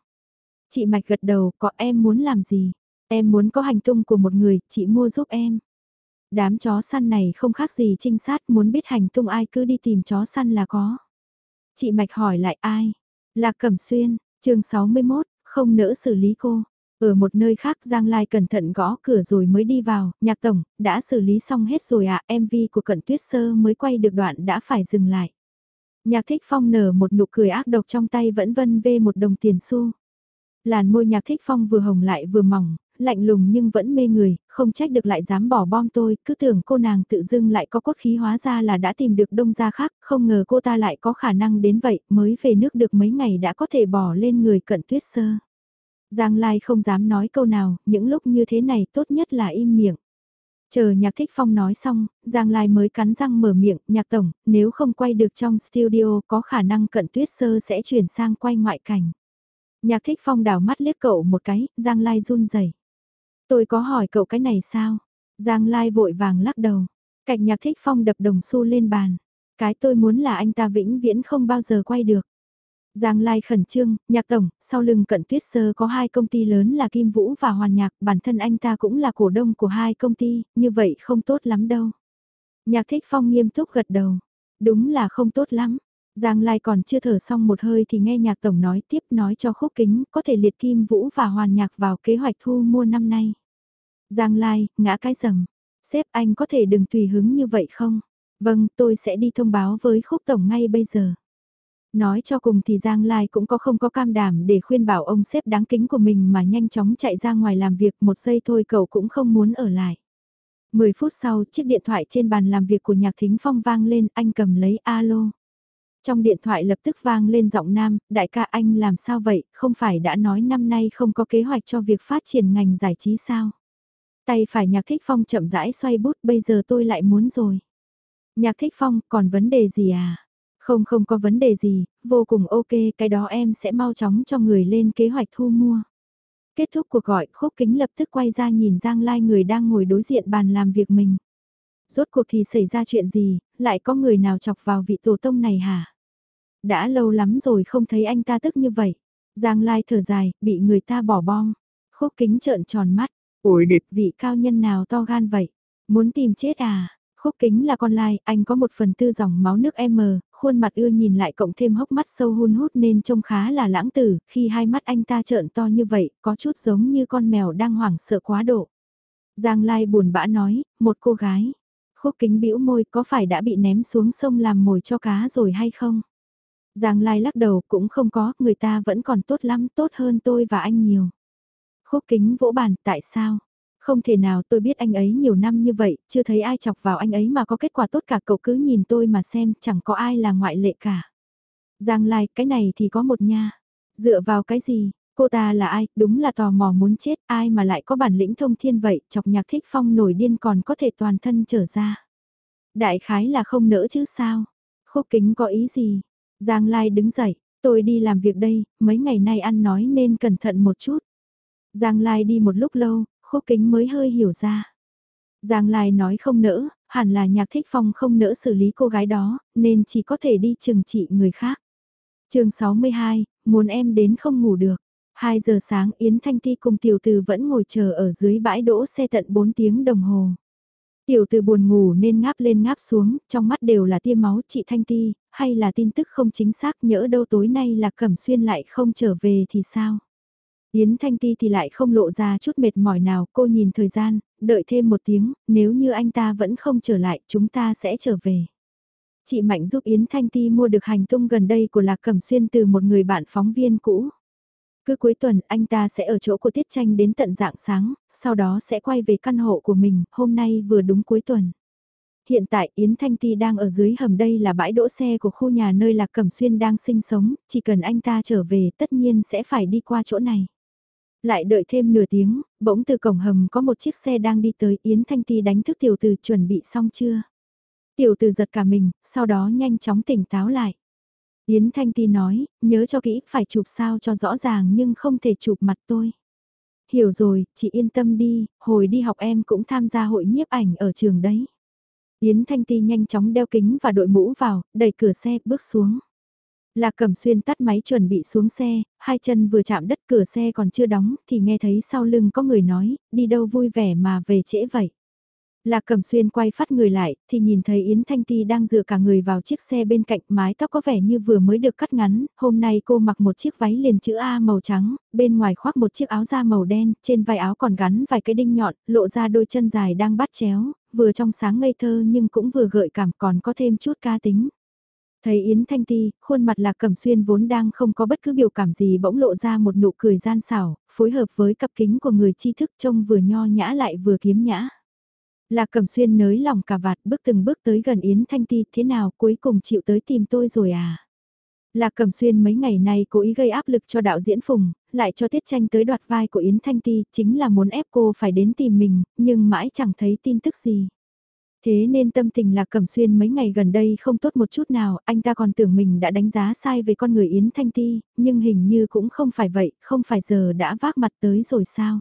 Chị Mạch gật đầu, có em muốn làm gì? Em muốn có hành tung của một người, chị mua giúp em. Đám chó săn này không khác gì trinh sát, muốn biết hành tung ai cứ đi tìm chó săn là có. Chị Mạch hỏi lại ai? Là Cẩm Xuyên, chương 61, không nỡ xử lý cô. Ở một nơi khác Giang Lai cẩn thận gõ cửa rồi mới đi vào, nhạc tổng, đã xử lý xong hết rồi à, MV của Cận Tuyết Sơ mới quay được đoạn đã phải dừng lại. Nhạc thích phong nở một nụ cười ác độc trong tay vẫn vân vê một đồng tiền xu. Làn môi nhạc thích phong vừa hồng lại vừa mỏng, lạnh lùng nhưng vẫn mê người, không trách được lại dám bỏ bom tôi, cứ tưởng cô nàng tự dưng lại có cốt khí hóa ra là đã tìm được đông gia khác, không ngờ cô ta lại có khả năng đến vậy, mới về nước được mấy ngày đã có thể bỏ lên người cận tuyết sơ. Giang Lai không dám nói câu nào, những lúc như thế này tốt nhất là im miệng. Chờ nhạc thích phong nói xong, Giang Lai mới cắn răng mở miệng, nhạc tổng, nếu không quay được trong studio có khả năng cận tuyết sơ sẽ chuyển sang quay ngoại cảnh. Nhạc thích phong đảo mắt liếc cậu một cái, Giang Lai run rẩy Tôi có hỏi cậu cái này sao? Giang Lai vội vàng lắc đầu. Cạch nhạc thích phong đập đồng xu lên bàn. Cái tôi muốn là anh ta vĩnh viễn không bao giờ quay được. Giang Lai khẩn trương, nhạc tổng, sau lưng cận tuyết sơ có hai công ty lớn là Kim Vũ và Hoàn Nhạc, bản thân anh ta cũng là cổ đông của hai công ty, như vậy không tốt lắm đâu. Nhạc thích phong nghiêm túc gật đầu. Đúng là không tốt lắm. Giang Lai còn chưa thở xong một hơi thì nghe nhạc tổng nói tiếp nói cho khúc kính có thể liệt Kim Vũ và Hoàn Nhạc vào kế hoạch thu mua năm nay. Giang Lai, ngã cái rầm. Sếp anh có thể đừng tùy hứng như vậy không? Vâng, tôi sẽ đi thông báo với khúc tổng ngay bây giờ. Nói cho cùng thì Giang Lai cũng có không có cam đảm để khuyên bảo ông sếp đáng kính của mình mà nhanh chóng chạy ra ngoài làm việc một giây thôi cậu cũng không muốn ở lại. Mười phút sau, chiếc điện thoại trên bàn làm việc của Nhạc Thính Phong vang lên, anh cầm lấy alo. Trong điện thoại lập tức vang lên giọng nam, đại ca anh làm sao vậy, không phải đã nói năm nay không có kế hoạch cho việc phát triển ngành giải trí sao? Tay phải nhạc thích phong chậm rãi xoay bút bây giờ tôi lại muốn rồi. Nhạc thích phong còn vấn đề gì à? Không không có vấn đề gì, vô cùng ok cái đó em sẽ mau chóng cho người lên kế hoạch thu mua. Kết thúc cuộc gọi khúc kính lập tức quay ra nhìn Giang Lai người đang ngồi đối diện bàn làm việc mình. Rốt cuộc thì xảy ra chuyện gì, lại có người nào chọc vào vị tổ tông này hả? Đã lâu lắm rồi không thấy anh ta tức như vậy. Giang Lai thở dài, bị người ta bỏ bom. Khúc kính trợn tròn mắt, Ôi địch vị cao nhân nào to gan vậy? Muốn tìm chết à? Khúc kính là con lai, anh có một phần tư dòng máu nước M, khuôn mặt ưa nhìn lại cộng thêm hốc mắt sâu hun hút nên trông khá là lãng tử, khi hai mắt anh ta trợn to như vậy, có chút giống như con mèo đang hoảng sợ quá độ. Giang Lai buồn bã nói, một cô gái. Khúc kính bĩu môi có phải đã bị ném xuống sông làm mồi cho cá rồi hay không? Giang Lai lắc đầu cũng không có, người ta vẫn còn tốt lắm, tốt hơn tôi và anh nhiều. Khúc kính vỗ bàn, tại sao? Không thể nào tôi biết anh ấy nhiều năm như vậy, chưa thấy ai chọc vào anh ấy mà có kết quả tốt cả cậu cứ nhìn tôi mà xem, chẳng có ai là ngoại lệ cả. Giang Lai, cái này thì có một nha. Dựa vào cái gì? Cô ta là ai? Đúng là tò mò muốn chết, ai mà lại có bản lĩnh thông thiên vậy, chọc nhạc thích phong nổi điên còn có thể toàn thân trở ra. Đại khái là không nỡ chứ sao? Khúc kính có ý gì? Giang Lai đứng dậy, tôi đi làm việc đây, mấy ngày nay ăn nói nên cẩn thận một chút. Giang Lai đi một lúc lâu, khúc kính mới hơi hiểu ra. Giang Lai nói không nỡ, hẳn là nhạc thích phong không nỡ xử lý cô gái đó, nên chỉ có thể đi trừng trị người khác. chương 62, muốn em đến không ngủ được. 2 giờ sáng Yến Thanh Ti cùng tiểu từ vẫn ngồi chờ ở dưới bãi đỗ xe tận 4 tiếng đồng hồ. Tiểu từ buồn ngủ nên ngáp lên ngáp xuống, trong mắt đều là tia máu chị Thanh Ti, hay là tin tức không chính xác nhỡ đâu tối nay là Cẩm Xuyên lại không trở về thì sao? Yến Thanh Ti thì lại không lộ ra chút mệt mỏi nào, cô nhìn thời gian, đợi thêm một tiếng, nếu như anh ta vẫn không trở lại chúng ta sẽ trở về. Chị Mạnh giúp Yến Thanh Ti mua được hành tung gần đây của Lạc Cẩm Xuyên từ một người bạn phóng viên cũ. Cứ cuối tuần anh ta sẽ ở chỗ của Tiết Tranh đến tận dạng sáng, sau đó sẽ quay về căn hộ của mình, hôm nay vừa đúng cuối tuần. Hiện tại Yến Thanh Ti đang ở dưới hầm đây là bãi đỗ xe của khu nhà nơi Lạc Cẩm Xuyên đang sinh sống, chỉ cần anh ta trở về tất nhiên sẽ phải đi qua chỗ này. Lại đợi thêm nửa tiếng, bỗng từ cổng hầm có một chiếc xe đang đi tới Yến Thanh Ti đánh thức tiểu từ chuẩn bị xong chưa. Tiểu từ giật cả mình, sau đó nhanh chóng tỉnh táo lại. Yến Thanh Ti nói, nhớ cho kỹ, phải chụp sao cho rõ ràng nhưng không thể chụp mặt tôi. Hiểu rồi, chị yên tâm đi, hồi đi học em cũng tham gia hội nhiếp ảnh ở trường đấy. Yến Thanh Ti nhanh chóng đeo kính và đội mũ vào, đẩy cửa xe, bước xuống. Lạc Cẩm Xuyên tắt máy chuẩn bị xuống xe, hai chân vừa chạm đất cửa xe còn chưa đóng thì nghe thấy sau lưng có người nói, đi đâu vui vẻ mà về trễ vậy. Lạc Cẩm Xuyên quay phát người lại, thì nhìn thấy Yến Thanh Ti đang dựa cả người vào chiếc xe bên cạnh mái tóc có vẻ như vừa mới được cắt ngắn, hôm nay cô mặc một chiếc váy liền chữ A màu trắng, bên ngoài khoác một chiếc áo da màu đen, trên vai áo còn gắn vài cái đinh nhọn, lộ ra đôi chân dài đang bắt chéo, vừa trong sáng ngây thơ nhưng cũng vừa gợi cảm còn có thêm chút ca tính. Thấy Yến Thanh Ti, khuôn mặt Lạc Cẩm Xuyên vốn đang không có bất cứ biểu cảm gì bỗng lộ ra một nụ cười gian xảo, phối hợp với cặp kính của người tri thức trông vừa nho nhã lại vừa kiếm nhã. Lạc Cẩm Xuyên nới lòng cả vạt bước từng bước tới gần Yến Thanh Ti thế nào cuối cùng chịu tới tìm tôi rồi à. Lạc Cẩm Xuyên mấy ngày nay cố ý gây áp lực cho đạo diễn Phùng, lại cho Tiết Tranh tới đoạt vai của Yến Thanh Ti, chính là muốn ép cô phải đến tìm mình, nhưng mãi chẳng thấy tin tức gì. Thế nên tâm tình Lạc Cẩm Xuyên mấy ngày gần đây không tốt một chút nào, anh ta còn tưởng mình đã đánh giá sai về con người Yến Thanh Ti, nhưng hình như cũng không phải vậy, không phải giờ đã vác mặt tới rồi sao.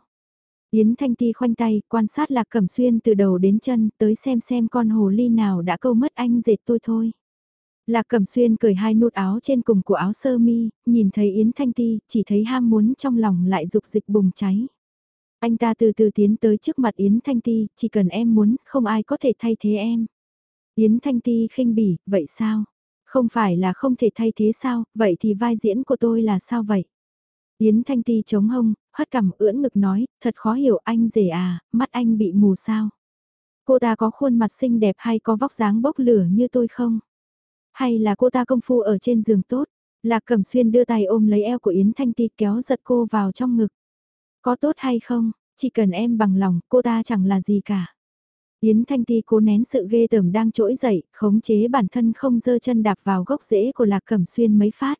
Yến Thanh Ti khoanh tay, quan sát Lạc Cẩm Xuyên từ đầu đến chân, tới xem xem con hồ ly nào đã câu mất anh dệt tôi thôi. Lạc Cẩm Xuyên cởi hai nút áo trên cùng của áo sơ mi, nhìn thấy Yến Thanh Ti, chỉ thấy ham muốn trong lòng lại dục dịch bùng cháy. Anh ta từ từ tiến tới trước mặt Yến Thanh Ti, chỉ cần em muốn, không ai có thể thay thế em. Yến Thanh Ti khinh bỉ, vậy sao? Không phải là không thể thay thế sao, vậy thì vai diễn của tôi là sao vậy? Yến Thanh Ti chống hông, hất cằm ưỡn ngực nói, thật khó hiểu anh rể à, mắt anh bị mù sao? Cô ta có khuôn mặt xinh đẹp hay có vóc dáng bốc lửa như tôi không? Hay là cô ta công phu ở trên giường tốt? Lạc Cẩm Xuyên đưa tay ôm lấy eo của Yến Thanh Ti kéo giật cô vào trong ngực. Có tốt hay không, chỉ cần em bằng lòng, cô ta chẳng là gì cả. Yến Thanh Ti cố nén sự ghê tởm đang trỗi dậy, khống chế bản thân không dơ chân đạp vào gốc rễ của Lạc Cẩm Xuyên mấy phát.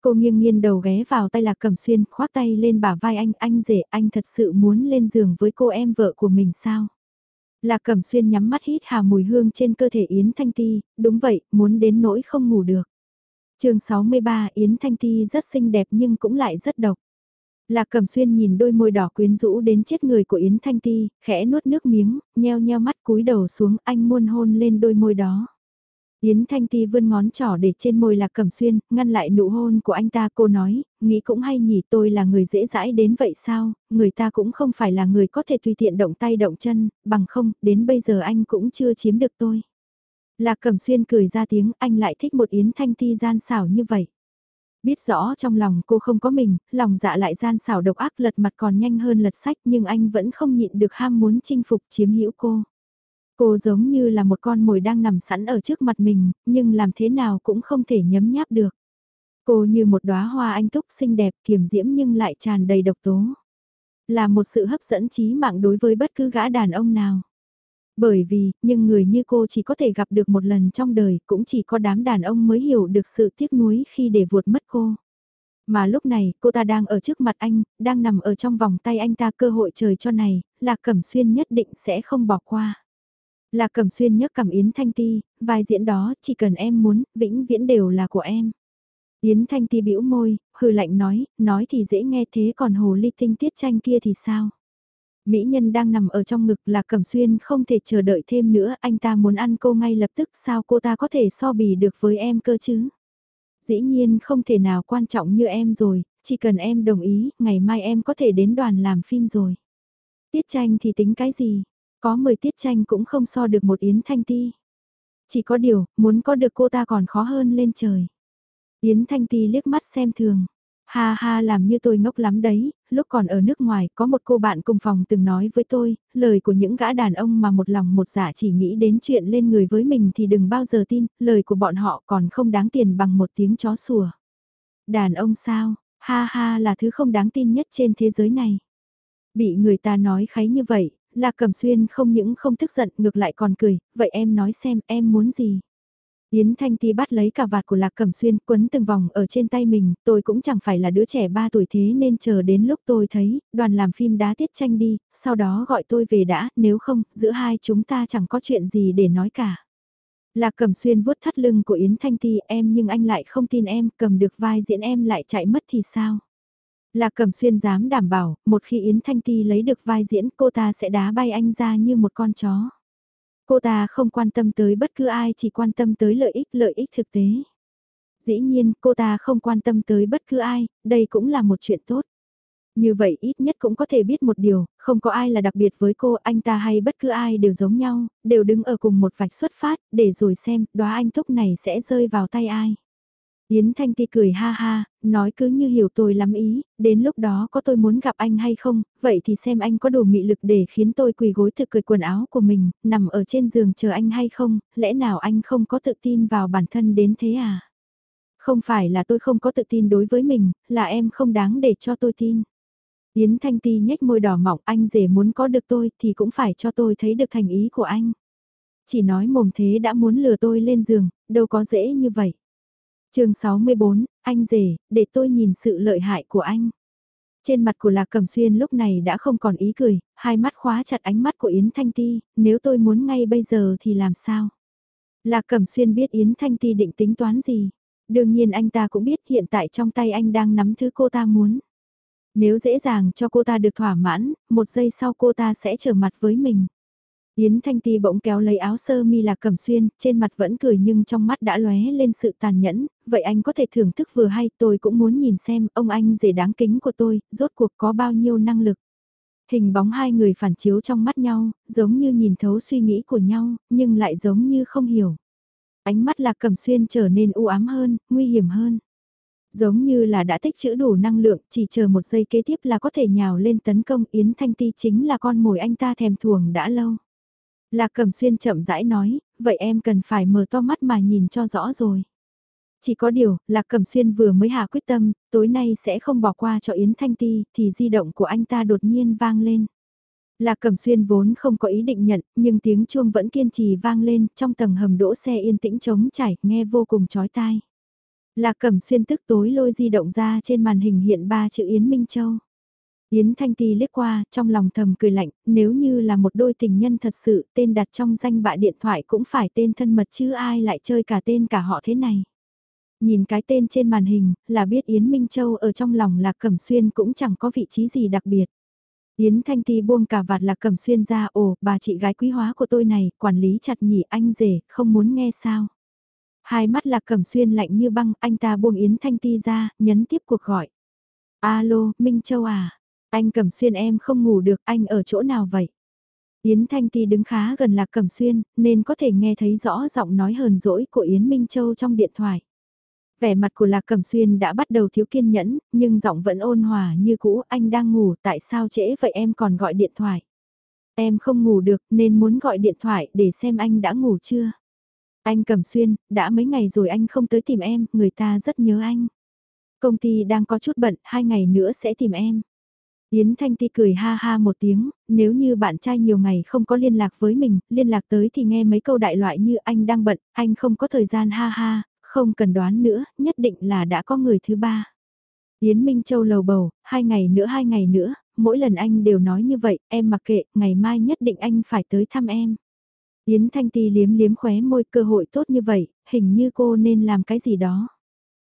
Cô nghiêng nghiêng đầu ghé vào tay Lạc Cẩm Xuyên, khoác tay lên bả vai anh, anh rể, anh thật sự muốn lên giường với cô em vợ của mình sao? Lạc Cẩm Xuyên nhắm mắt hít hà mùi hương trên cơ thể Yến Thanh Ti, đúng vậy, muốn đến nỗi không ngủ được. chương 63 Yến Thanh Ti rất xinh đẹp nhưng cũng lại rất độc. Lạc Cẩm Xuyên nhìn đôi môi đỏ quyến rũ đến chết người của Yến Thanh Ti, khẽ nuốt nước miếng, nheo nheo mắt cúi đầu xuống anh muôn hôn lên đôi môi đó. Yến Thanh Ti vươn ngón trỏ để trên môi Lạc Cẩm Xuyên, ngăn lại nụ hôn của anh ta cô nói, nghĩ cũng hay nhỉ tôi là người dễ dãi đến vậy sao, người ta cũng không phải là người có thể tùy tiện động tay động chân, bằng không, đến bây giờ anh cũng chưa chiếm được tôi. Lạc Cẩm Xuyên cười ra tiếng anh lại thích một Yến Thanh Ti gian xảo như vậy. Biết rõ trong lòng cô không có mình, lòng dạ lại gian xảo độc ác lật mặt còn nhanh hơn lật sách nhưng anh vẫn không nhịn được ham muốn chinh phục chiếm hữu cô. Cô giống như là một con mồi đang nằm sẵn ở trước mặt mình, nhưng làm thế nào cũng không thể nhấm nháp được. Cô như một đóa hoa anh túc xinh đẹp kiềm diễm nhưng lại tràn đầy độc tố. Là một sự hấp dẫn trí mạng đối với bất cứ gã đàn ông nào. Bởi vì, nhưng người như cô chỉ có thể gặp được một lần trong đời, cũng chỉ có đám đàn ông mới hiểu được sự tiếc nuối khi để vuột mất cô. Mà lúc này, cô ta đang ở trước mặt anh, đang nằm ở trong vòng tay anh ta cơ hội trời cho này, Lạc Cẩm Xuyên nhất định sẽ không bỏ qua. Lạc Cẩm Xuyên nhấc cầm Yến Thanh Ti, vai diễn đó chỉ cần em muốn, vĩnh viễn đều là của em. Yến Thanh Ti bĩu môi, hừ lạnh nói, nói thì dễ nghe thế còn hồ ly tinh tiết tranh kia thì sao? Mỹ nhân đang nằm ở trong ngực là Cẩm Xuyên không thể chờ đợi thêm nữa, anh ta muốn ăn cô ngay lập tức sao cô ta có thể so bì được với em cơ chứ? Dĩ nhiên không thể nào quan trọng như em rồi, chỉ cần em đồng ý, ngày mai em có thể đến đoàn làm phim rồi. Tiết tranh thì tính cái gì? Có 10 tiết tranh cũng không so được một Yến Thanh Ti. Chỉ có điều, muốn có được cô ta còn khó hơn lên trời. Yến Thanh Ti liếc mắt xem thường. Ha ha làm như tôi ngốc lắm đấy, lúc còn ở nước ngoài có một cô bạn cùng phòng từng nói với tôi, lời của những gã đàn ông mà một lòng một dạ chỉ nghĩ đến chuyện lên người với mình thì đừng bao giờ tin, lời của bọn họ còn không đáng tiền bằng một tiếng chó sủa. Đàn ông sao, ha ha là thứ không đáng tin nhất trên thế giới này. Bị người ta nói kháy như vậy, là cầm xuyên không những không tức giận ngược lại còn cười, vậy em nói xem em muốn gì. Yến Thanh Ti bắt lấy cả vạt của Lạc Cẩm Xuyên quấn từng vòng ở trên tay mình, tôi cũng chẳng phải là đứa trẻ 3 tuổi thế nên chờ đến lúc tôi thấy, đoàn làm phim đá tiết tranh đi, sau đó gọi tôi về đã, nếu không, giữa hai chúng ta chẳng có chuyện gì để nói cả. Lạc Cẩm Xuyên vuốt thắt lưng của Yến Thanh Ti em nhưng anh lại không tin em, cầm được vai diễn em lại chạy mất thì sao? Lạc Cẩm Xuyên dám đảm bảo, một khi Yến Thanh Ti lấy được vai diễn cô ta sẽ đá bay anh ra như một con chó. Cô ta không quan tâm tới bất cứ ai chỉ quan tâm tới lợi ích lợi ích thực tế. Dĩ nhiên cô ta không quan tâm tới bất cứ ai, đây cũng là một chuyện tốt. Như vậy ít nhất cũng có thể biết một điều, không có ai là đặc biệt với cô, anh ta hay bất cứ ai đều giống nhau, đều đứng ở cùng một vạch xuất phát, để rồi xem, đóa anh thúc này sẽ rơi vào tay ai. Yến Thanh Ti cười ha ha, nói cứ như hiểu tôi lắm ý, đến lúc đó có tôi muốn gặp anh hay không, vậy thì xem anh có đủ mị lực để khiến tôi quỳ gối thực cười quần áo của mình, nằm ở trên giường chờ anh hay không, lẽ nào anh không có tự tin vào bản thân đến thế à? Không phải là tôi không có tự tin đối với mình, là em không đáng để cho tôi tin. Yến Thanh Ti nhếch môi đỏ mọng, anh rể muốn có được tôi thì cũng phải cho tôi thấy được thành ý của anh. Chỉ nói mồm thế đã muốn lừa tôi lên giường, đâu có dễ như vậy chương 64, anh rể, để tôi nhìn sự lợi hại của anh. Trên mặt của Lạc Cẩm Xuyên lúc này đã không còn ý cười, hai mắt khóa chặt ánh mắt của Yến Thanh Ti, nếu tôi muốn ngay bây giờ thì làm sao? Lạc Cẩm Xuyên biết Yến Thanh Ti định tính toán gì. Đương nhiên anh ta cũng biết hiện tại trong tay anh đang nắm thứ cô ta muốn. Nếu dễ dàng cho cô ta được thỏa mãn, một giây sau cô ta sẽ trở mặt với mình. Yến Thanh Ti bỗng kéo lấy áo sơ mi lạc cẩm xuyên, trên mặt vẫn cười nhưng trong mắt đã lóe lên sự tàn nhẫn, vậy anh có thể thưởng thức vừa hay tôi cũng muốn nhìn xem ông anh rể đáng kính của tôi, rốt cuộc có bao nhiêu năng lực. Hình bóng hai người phản chiếu trong mắt nhau, giống như nhìn thấu suy nghĩ của nhau, nhưng lại giống như không hiểu. Ánh mắt lạc cẩm xuyên trở nên u ám hơn, nguy hiểm hơn. Giống như là đã tích trữ đủ năng lượng, chỉ chờ một giây kế tiếp là có thể nhào lên tấn công Yến Thanh Ti chính là con mồi anh ta thèm thuồng đã lâu. Lạc Cẩm Xuyên chậm rãi nói, vậy em cần phải mở to mắt mà nhìn cho rõ rồi. Chỉ có điều, Lạc Cẩm Xuyên vừa mới hạ quyết tâm, tối nay sẽ không bỏ qua cho Yến Thanh Ti, thì di động của anh ta đột nhiên vang lên. Lạc Cẩm Xuyên vốn không có ý định nhận, nhưng tiếng chuông vẫn kiên trì vang lên, trong tầng hầm đỗ xe yên tĩnh trống trải, nghe vô cùng chói tai. Lạc Cẩm Xuyên tức tối lôi di động ra trên màn hình hiện ba chữ Yến Minh Châu. Yến Thanh Ti liếc qua, trong lòng thầm cười lạnh, nếu như là một đôi tình nhân thật sự, tên đặt trong danh bạ điện thoại cũng phải tên thân mật chứ ai lại chơi cả tên cả họ thế này. Nhìn cái tên trên màn hình, là biết Yến Minh Châu ở trong lòng Lạc Cẩm Xuyên cũng chẳng có vị trí gì đặc biệt. Yến Thanh Ti buông cả vạt Lạc Cẩm Xuyên ra, ồ, bà chị gái quý hóa của tôi này, quản lý chặt nhỉ anh rể, không muốn nghe sao. Hai mắt Lạc Cẩm Xuyên lạnh như băng, anh ta buông Yến Thanh Ti ra, nhấn tiếp cuộc gọi. Alo, Minh Châu à? Anh Cẩm xuyên em không ngủ được, anh ở chỗ nào vậy? Yến Thanh Ti đứng khá gần Lạc Cẩm Xuyên, nên có thể nghe thấy rõ giọng nói hờn dỗi của Yến Minh Châu trong điện thoại. Vẻ mặt của Lạc Cẩm Xuyên đã bắt đầu thiếu kiên nhẫn, nhưng giọng vẫn ôn hòa như cũ, anh đang ngủ, tại sao trễ vậy em còn gọi điện thoại? Em không ngủ được nên muốn gọi điện thoại để xem anh đã ngủ chưa? Anh Cẩm Xuyên, đã mấy ngày rồi anh không tới tìm em, người ta rất nhớ anh. Công ty đang có chút bận, hai ngày nữa sẽ tìm em. Yến Thanh Ti cười ha ha một tiếng, nếu như bạn trai nhiều ngày không có liên lạc với mình, liên lạc tới thì nghe mấy câu đại loại như anh đang bận, anh không có thời gian ha ha, không cần đoán nữa, nhất định là đã có người thứ ba. Yến Minh Châu lầu bầu, hai ngày nữa hai ngày nữa, mỗi lần anh đều nói như vậy, em mặc kệ, ngày mai nhất định anh phải tới thăm em. Yến Thanh Ti liếm liếm khóe môi cơ hội tốt như vậy, hình như cô nên làm cái gì đó.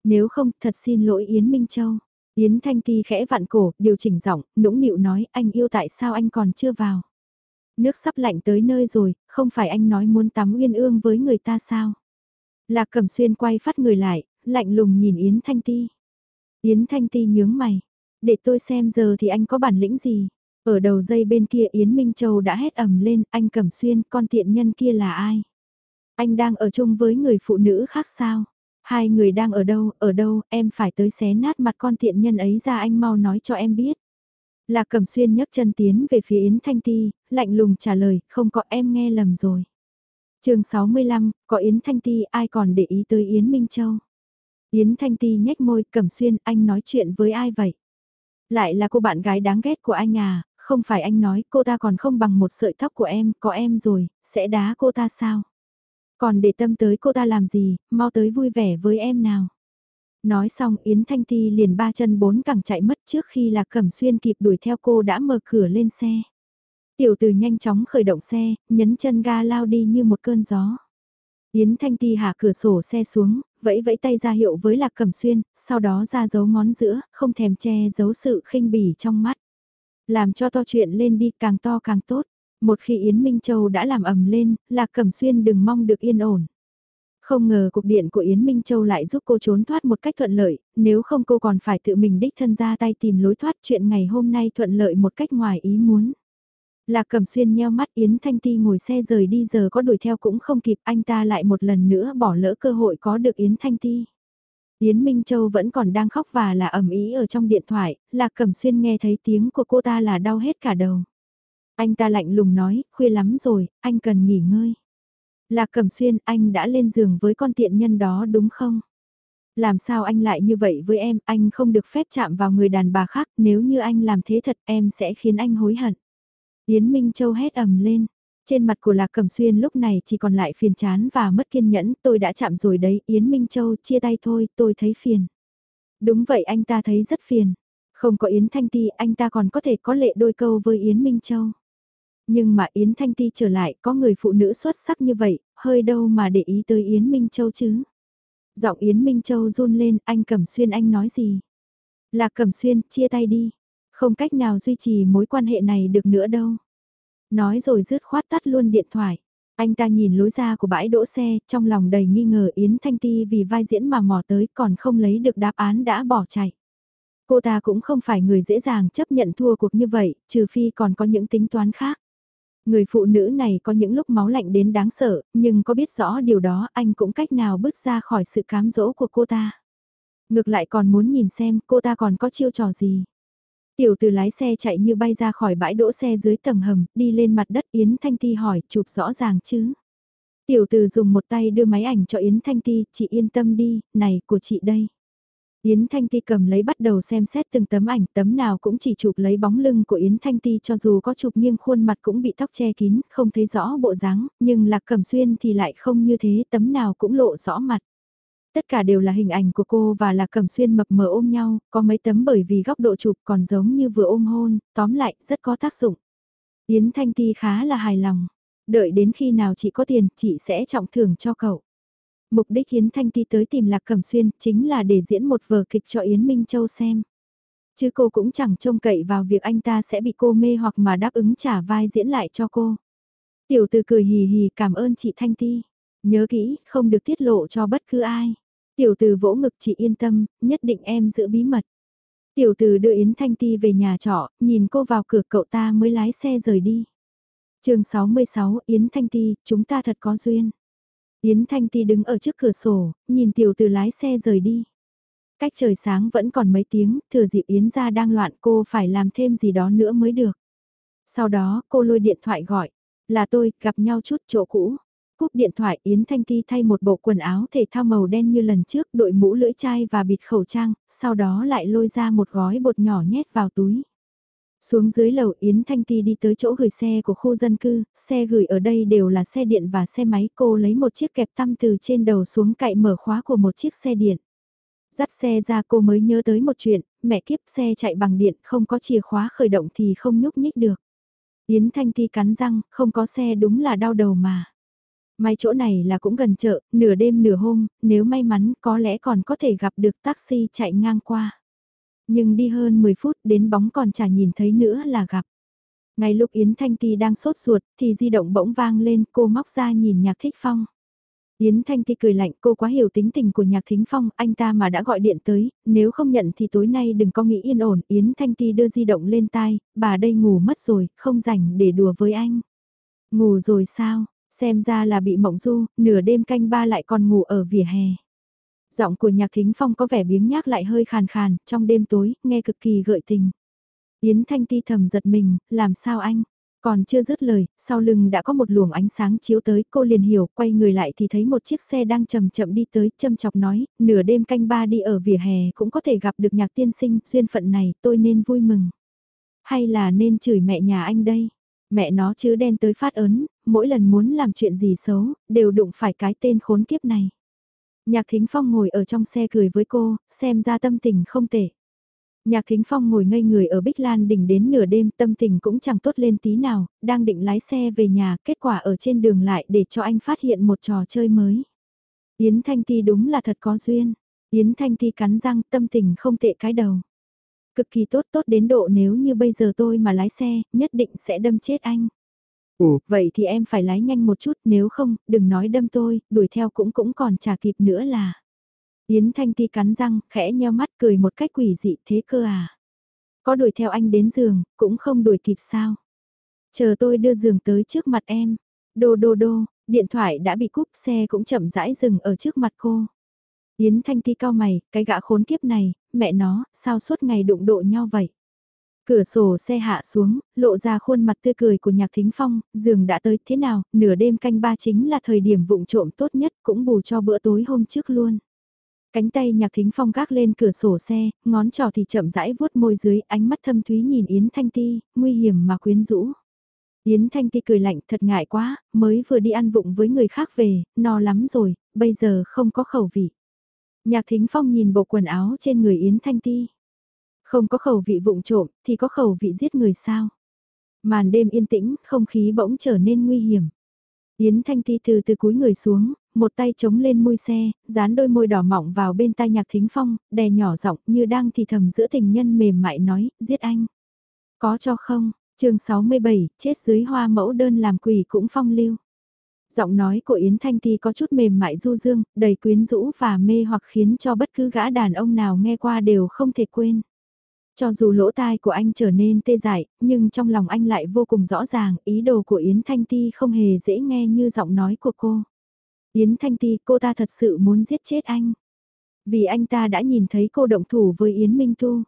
Nếu không, thật xin lỗi Yến Minh Châu. Yến Thanh Ti khẽ vặn cổ, điều chỉnh giọng, nũng nịu nói anh yêu tại sao anh còn chưa vào. Nước sắp lạnh tới nơi rồi, không phải anh nói muốn tắm uyên ương với người ta sao? Lạc Cẩm Xuyên quay phát người lại, lạnh lùng nhìn Yến Thanh Ti. Yến Thanh Ti nhướng mày, để tôi xem giờ thì anh có bản lĩnh gì. Ở đầu dây bên kia Yến Minh Châu đã hét ầm lên, anh Cẩm Xuyên, con tiện nhân kia là ai? Anh đang ở chung với người phụ nữ khác sao? Hai người đang ở đâu, ở đâu, em phải tới xé nát mặt con tiện nhân ấy ra anh mau nói cho em biết. Lạc Cẩm Xuyên nhấc chân tiến về phía Yến Thanh Ti, lạnh lùng trả lời, không có em nghe lầm rồi. chương 65, có Yến Thanh Ti ai còn để ý tới Yến Minh Châu. Yến Thanh Ti nhếch môi, Cẩm Xuyên, anh nói chuyện với ai vậy? Lại là cô bạn gái đáng ghét của anh à, không phải anh nói cô ta còn không bằng một sợi tóc của em, có em rồi, sẽ đá cô ta sao? Còn để tâm tới cô ta làm gì, mau tới vui vẻ với em nào. Nói xong Yến Thanh Ti liền ba chân bốn cẳng chạy mất trước khi lạc Cẩm Xuyên kịp đuổi theo cô đã mở cửa lên xe. Tiểu từ nhanh chóng khởi động xe, nhấn chân ga lao đi như một cơn gió. Yến Thanh Ti hạ cửa sổ xe xuống, vẫy vẫy tay ra hiệu với Lạc Cẩm Xuyên, sau đó ra dấu ngón giữa, không thèm che giấu sự khinh bỉ trong mắt. Làm cho to chuyện lên đi càng to càng tốt. Một khi Yến Minh Châu đã làm ầm lên, Lạc Cẩm Xuyên đừng mong được yên ổn. Không ngờ cục điện của Yến Minh Châu lại giúp cô trốn thoát một cách thuận lợi, nếu không cô còn phải tự mình đích thân ra tay tìm lối thoát chuyện ngày hôm nay thuận lợi một cách ngoài ý muốn. Lạc Cẩm Xuyên nheo mắt Yến Thanh Ti ngồi xe rời đi giờ có đuổi theo cũng không kịp anh ta lại một lần nữa bỏ lỡ cơ hội có được Yến Thanh Ti. Yến Minh Châu vẫn còn đang khóc và là ẩm ý ở trong điện thoại, Lạc Cẩm Xuyên nghe thấy tiếng của cô ta là đau hết cả đầu. Anh ta lạnh lùng nói, khuya lắm rồi, anh cần nghỉ ngơi. Lạc Cẩm Xuyên, anh đã lên giường với con tiện nhân đó đúng không? Làm sao anh lại như vậy với em, anh không được phép chạm vào người đàn bà khác, nếu như anh làm thế thật em sẽ khiến anh hối hận. Yến Minh Châu hét ầm lên, trên mặt của Lạc Cẩm Xuyên lúc này chỉ còn lại phiền chán và mất kiên nhẫn, tôi đã chạm rồi đấy, Yến Minh Châu chia tay thôi, tôi thấy phiền. Đúng vậy anh ta thấy rất phiền. Không có Yến Thanh Ti, anh ta còn có thể có lệ đôi câu với Yến Minh Châu. Nhưng mà Yến Thanh Ti trở lại, có người phụ nữ xuất sắc như vậy, hơi đâu mà để ý tới Yến Minh Châu chứ. Giọng Yến Minh Châu run lên, anh Cẩm Xuyên anh nói gì? Là Cẩm Xuyên, chia tay đi. Không cách nào duy trì mối quan hệ này được nữa đâu. Nói rồi rứt khoát tắt luôn điện thoại. Anh ta nhìn lối ra của bãi đỗ xe, trong lòng đầy nghi ngờ Yến Thanh Ti vì vai diễn mà mò tới còn không lấy được đáp án đã bỏ chạy. Cô ta cũng không phải người dễ dàng chấp nhận thua cuộc như vậy, trừ phi còn có những tính toán khác. Người phụ nữ này có những lúc máu lạnh đến đáng sợ, nhưng có biết rõ điều đó anh cũng cách nào bước ra khỏi sự cám dỗ của cô ta. Ngược lại còn muốn nhìn xem cô ta còn có chiêu trò gì. Tiểu từ lái xe chạy như bay ra khỏi bãi đỗ xe dưới tầng hầm, đi lên mặt đất Yến Thanh Ti hỏi chụp rõ ràng chứ. Tiểu từ dùng một tay đưa máy ảnh cho Yến Thanh Ti, chị yên tâm đi, này của chị đây. Yến Thanh Ti cầm lấy bắt đầu xem xét từng tấm ảnh, tấm nào cũng chỉ chụp lấy bóng lưng của Yến Thanh Ti cho dù có chụp nghiêng khuôn mặt cũng bị tóc che kín, không thấy rõ bộ dáng, nhưng Lạc Cẩm Xuyên thì lại không như thế, tấm nào cũng lộ rõ mặt. Tất cả đều là hình ảnh của cô và Lạc Cẩm Xuyên mập mờ ôm nhau, có mấy tấm bởi vì góc độ chụp còn giống như vừa ôm hôn, tóm lại rất có tác dụng. Yến Thanh Ti khá là hài lòng, đợi đến khi nào chị có tiền, chị sẽ trọng thưởng cho cậu. Mục đích Yến Thanh Ti tới tìm Lạc Cẩm Xuyên chính là để diễn một vở kịch cho Yến Minh Châu xem. Chứ cô cũng chẳng trông cậy vào việc anh ta sẽ bị cô mê hoặc mà đáp ứng trả vai diễn lại cho cô. Tiểu từ cười hì hì cảm ơn chị Thanh Ti. Nhớ kỹ, không được tiết lộ cho bất cứ ai. Tiểu từ vỗ ngực chị yên tâm, nhất định em giữ bí mật. Tiểu từ đưa Yến Thanh Ti về nhà trọ, nhìn cô vào cửa cậu ta mới lái xe rời đi. chương 66 Yến Thanh Ti, chúng ta thật có duyên. Yến Thanh Ti đứng ở trước cửa sổ, nhìn tiểu từ lái xe rời đi. Cách trời sáng vẫn còn mấy tiếng, thừa dịp Yến ra đang loạn cô phải làm thêm gì đó nữa mới được. Sau đó cô lôi điện thoại gọi, là tôi, gặp nhau chút chỗ cũ. Cúp điện thoại Yến Thanh Ti thay một bộ quần áo thể thao màu đen như lần trước, đội mũ lưỡi chai và bịt khẩu trang, sau đó lại lôi ra một gói bột nhỏ nhét vào túi. Xuống dưới lầu Yến Thanh Ti đi tới chỗ gửi xe của khu dân cư, xe gửi ở đây đều là xe điện và xe máy cô lấy một chiếc kẹp tăm từ trên đầu xuống cậy mở khóa của một chiếc xe điện. Dắt xe ra cô mới nhớ tới một chuyện, mẹ kiếp xe chạy bằng điện không có chìa khóa khởi động thì không nhúc nhích được. Yến Thanh Ti cắn răng, không có xe đúng là đau đầu mà. May chỗ này là cũng gần chợ, nửa đêm nửa hôm, nếu may mắn có lẽ còn có thể gặp được taxi chạy ngang qua. Nhưng đi hơn 10 phút đến bóng còn chả nhìn thấy nữa là gặp. Ngay lúc Yến Thanh Ti đang sốt ruột thì di động bỗng vang lên cô móc ra nhìn nhạc thích phong. Yến Thanh Ti cười lạnh cô quá hiểu tính tình của nhạc thính phong, anh ta mà đã gọi điện tới, nếu không nhận thì tối nay đừng có nghĩ yên ổn. Yến Thanh Ti đưa di động lên tai, bà đây ngủ mất rồi, không rảnh để đùa với anh. Ngủ rồi sao, xem ra là bị mộng du, nửa đêm canh ba lại còn ngủ ở vỉa hè. Giọng của nhạc thính phong có vẻ biếng nhác lại hơi khàn khàn, trong đêm tối, nghe cực kỳ gợi tình. Yến Thanh Ti thầm giật mình, làm sao anh? Còn chưa dứt lời, sau lưng đã có một luồng ánh sáng chiếu tới, cô liền hiểu, quay người lại thì thấy một chiếc xe đang chậm chậm đi tới, châm chọc nói, nửa đêm canh ba đi ở vỉa hè cũng có thể gặp được nhạc tiên sinh, duyên phận này, tôi nên vui mừng. Hay là nên chửi mẹ nhà anh đây? Mẹ nó chứ đen tới phát ớn, mỗi lần muốn làm chuyện gì xấu, đều đụng phải cái tên khốn kiếp này. Nhạc Thính Phong ngồi ở trong xe cười với cô, xem ra tâm tình không tệ. Nhạc Thính Phong ngồi ngây người ở Bích Lan đỉnh đến nửa đêm tâm tình cũng chẳng tốt lên tí nào, đang định lái xe về nhà, kết quả ở trên đường lại để cho anh phát hiện một trò chơi mới. Yến Thanh Ti đúng là thật có duyên. Yến Thanh Ti cắn răng tâm tình không tệ cái đầu. Cực kỳ tốt tốt đến độ nếu như bây giờ tôi mà lái xe, nhất định sẽ đâm chết anh. Ồ, vậy thì em phải lái nhanh một chút, nếu không, đừng nói đâm tôi, đuổi theo cũng cũng còn chả kịp nữa là. Yến Thanh Ti cắn răng, khẽ nheo mắt cười một cách quỷ dị thế cơ à. Có đuổi theo anh đến giường, cũng không đuổi kịp sao. Chờ tôi đưa giường tới trước mặt em. Đô đô đô, điện thoại đã bị cúp xe cũng chậm rãi dừng ở trước mặt cô. Yến Thanh Ti cao mày, cái gã khốn kiếp này, mẹ nó, sao suốt ngày đụng độ nhau vậy? Cửa sổ xe hạ xuống, lộ ra khuôn mặt tươi cười của nhạc thính phong, giường đã tới thế nào, nửa đêm canh ba chính là thời điểm vụng trộm tốt nhất cũng bù cho bữa tối hôm trước luôn. Cánh tay nhạc thính phong gác lên cửa sổ xe, ngón trò thì chậm rãi vuốt môi dưới, ánh mắt thâm thúy nhìn Yến Thanh Ti, nguy hiểm mà quyến rũ. Yến Thanh Ti cười lạnh thật ngại quá, mới vừa đi ăn vụng với người khác về, no lắm rồi, bây giờ không có khẩu vị. Nhạc thính phong nhìn bộ quần áo trên người Yến Thanh Ti. Không có khẩu vị vụng trộm, thì có khẩu vị giết người sao? Màn đêm yên tĩnh, không khí bỗng trở nên nguy hiểm. Yến Thanh Ti từ từ cúi người xuống, một tay chống lên môi xe, dán đôi môi đỏ mọng vào bên tai nhạc thính phong, đè nhỏ giọng như đang thì thầm giữa tình nhân mềm mại nói, giết anh. Có cho không? chương 67, chết dưới hoa mẫu đơn làm quỷ cũng phong lưu. Giọng nói của Yến Thanh Ti có chút mềm mại du dương, đầy quyến rũ và mê hoặc khiến cho bất cứ gã đàn ông nào nghe qua đều không thể quên. Cho dù lỗ tai của anh trở nên tê dại, nhưng trong lòng anh lại vô cùng rõ ràng, ý đồ của Yến Thanh Ti không hề dễ nghe như giọng nói của cô. Yến Thanh Ti, cô ta thật sự muốn giết chết anh. Vì anh ta đã nhìn thấy cô động thủ với Yến Minh Tu.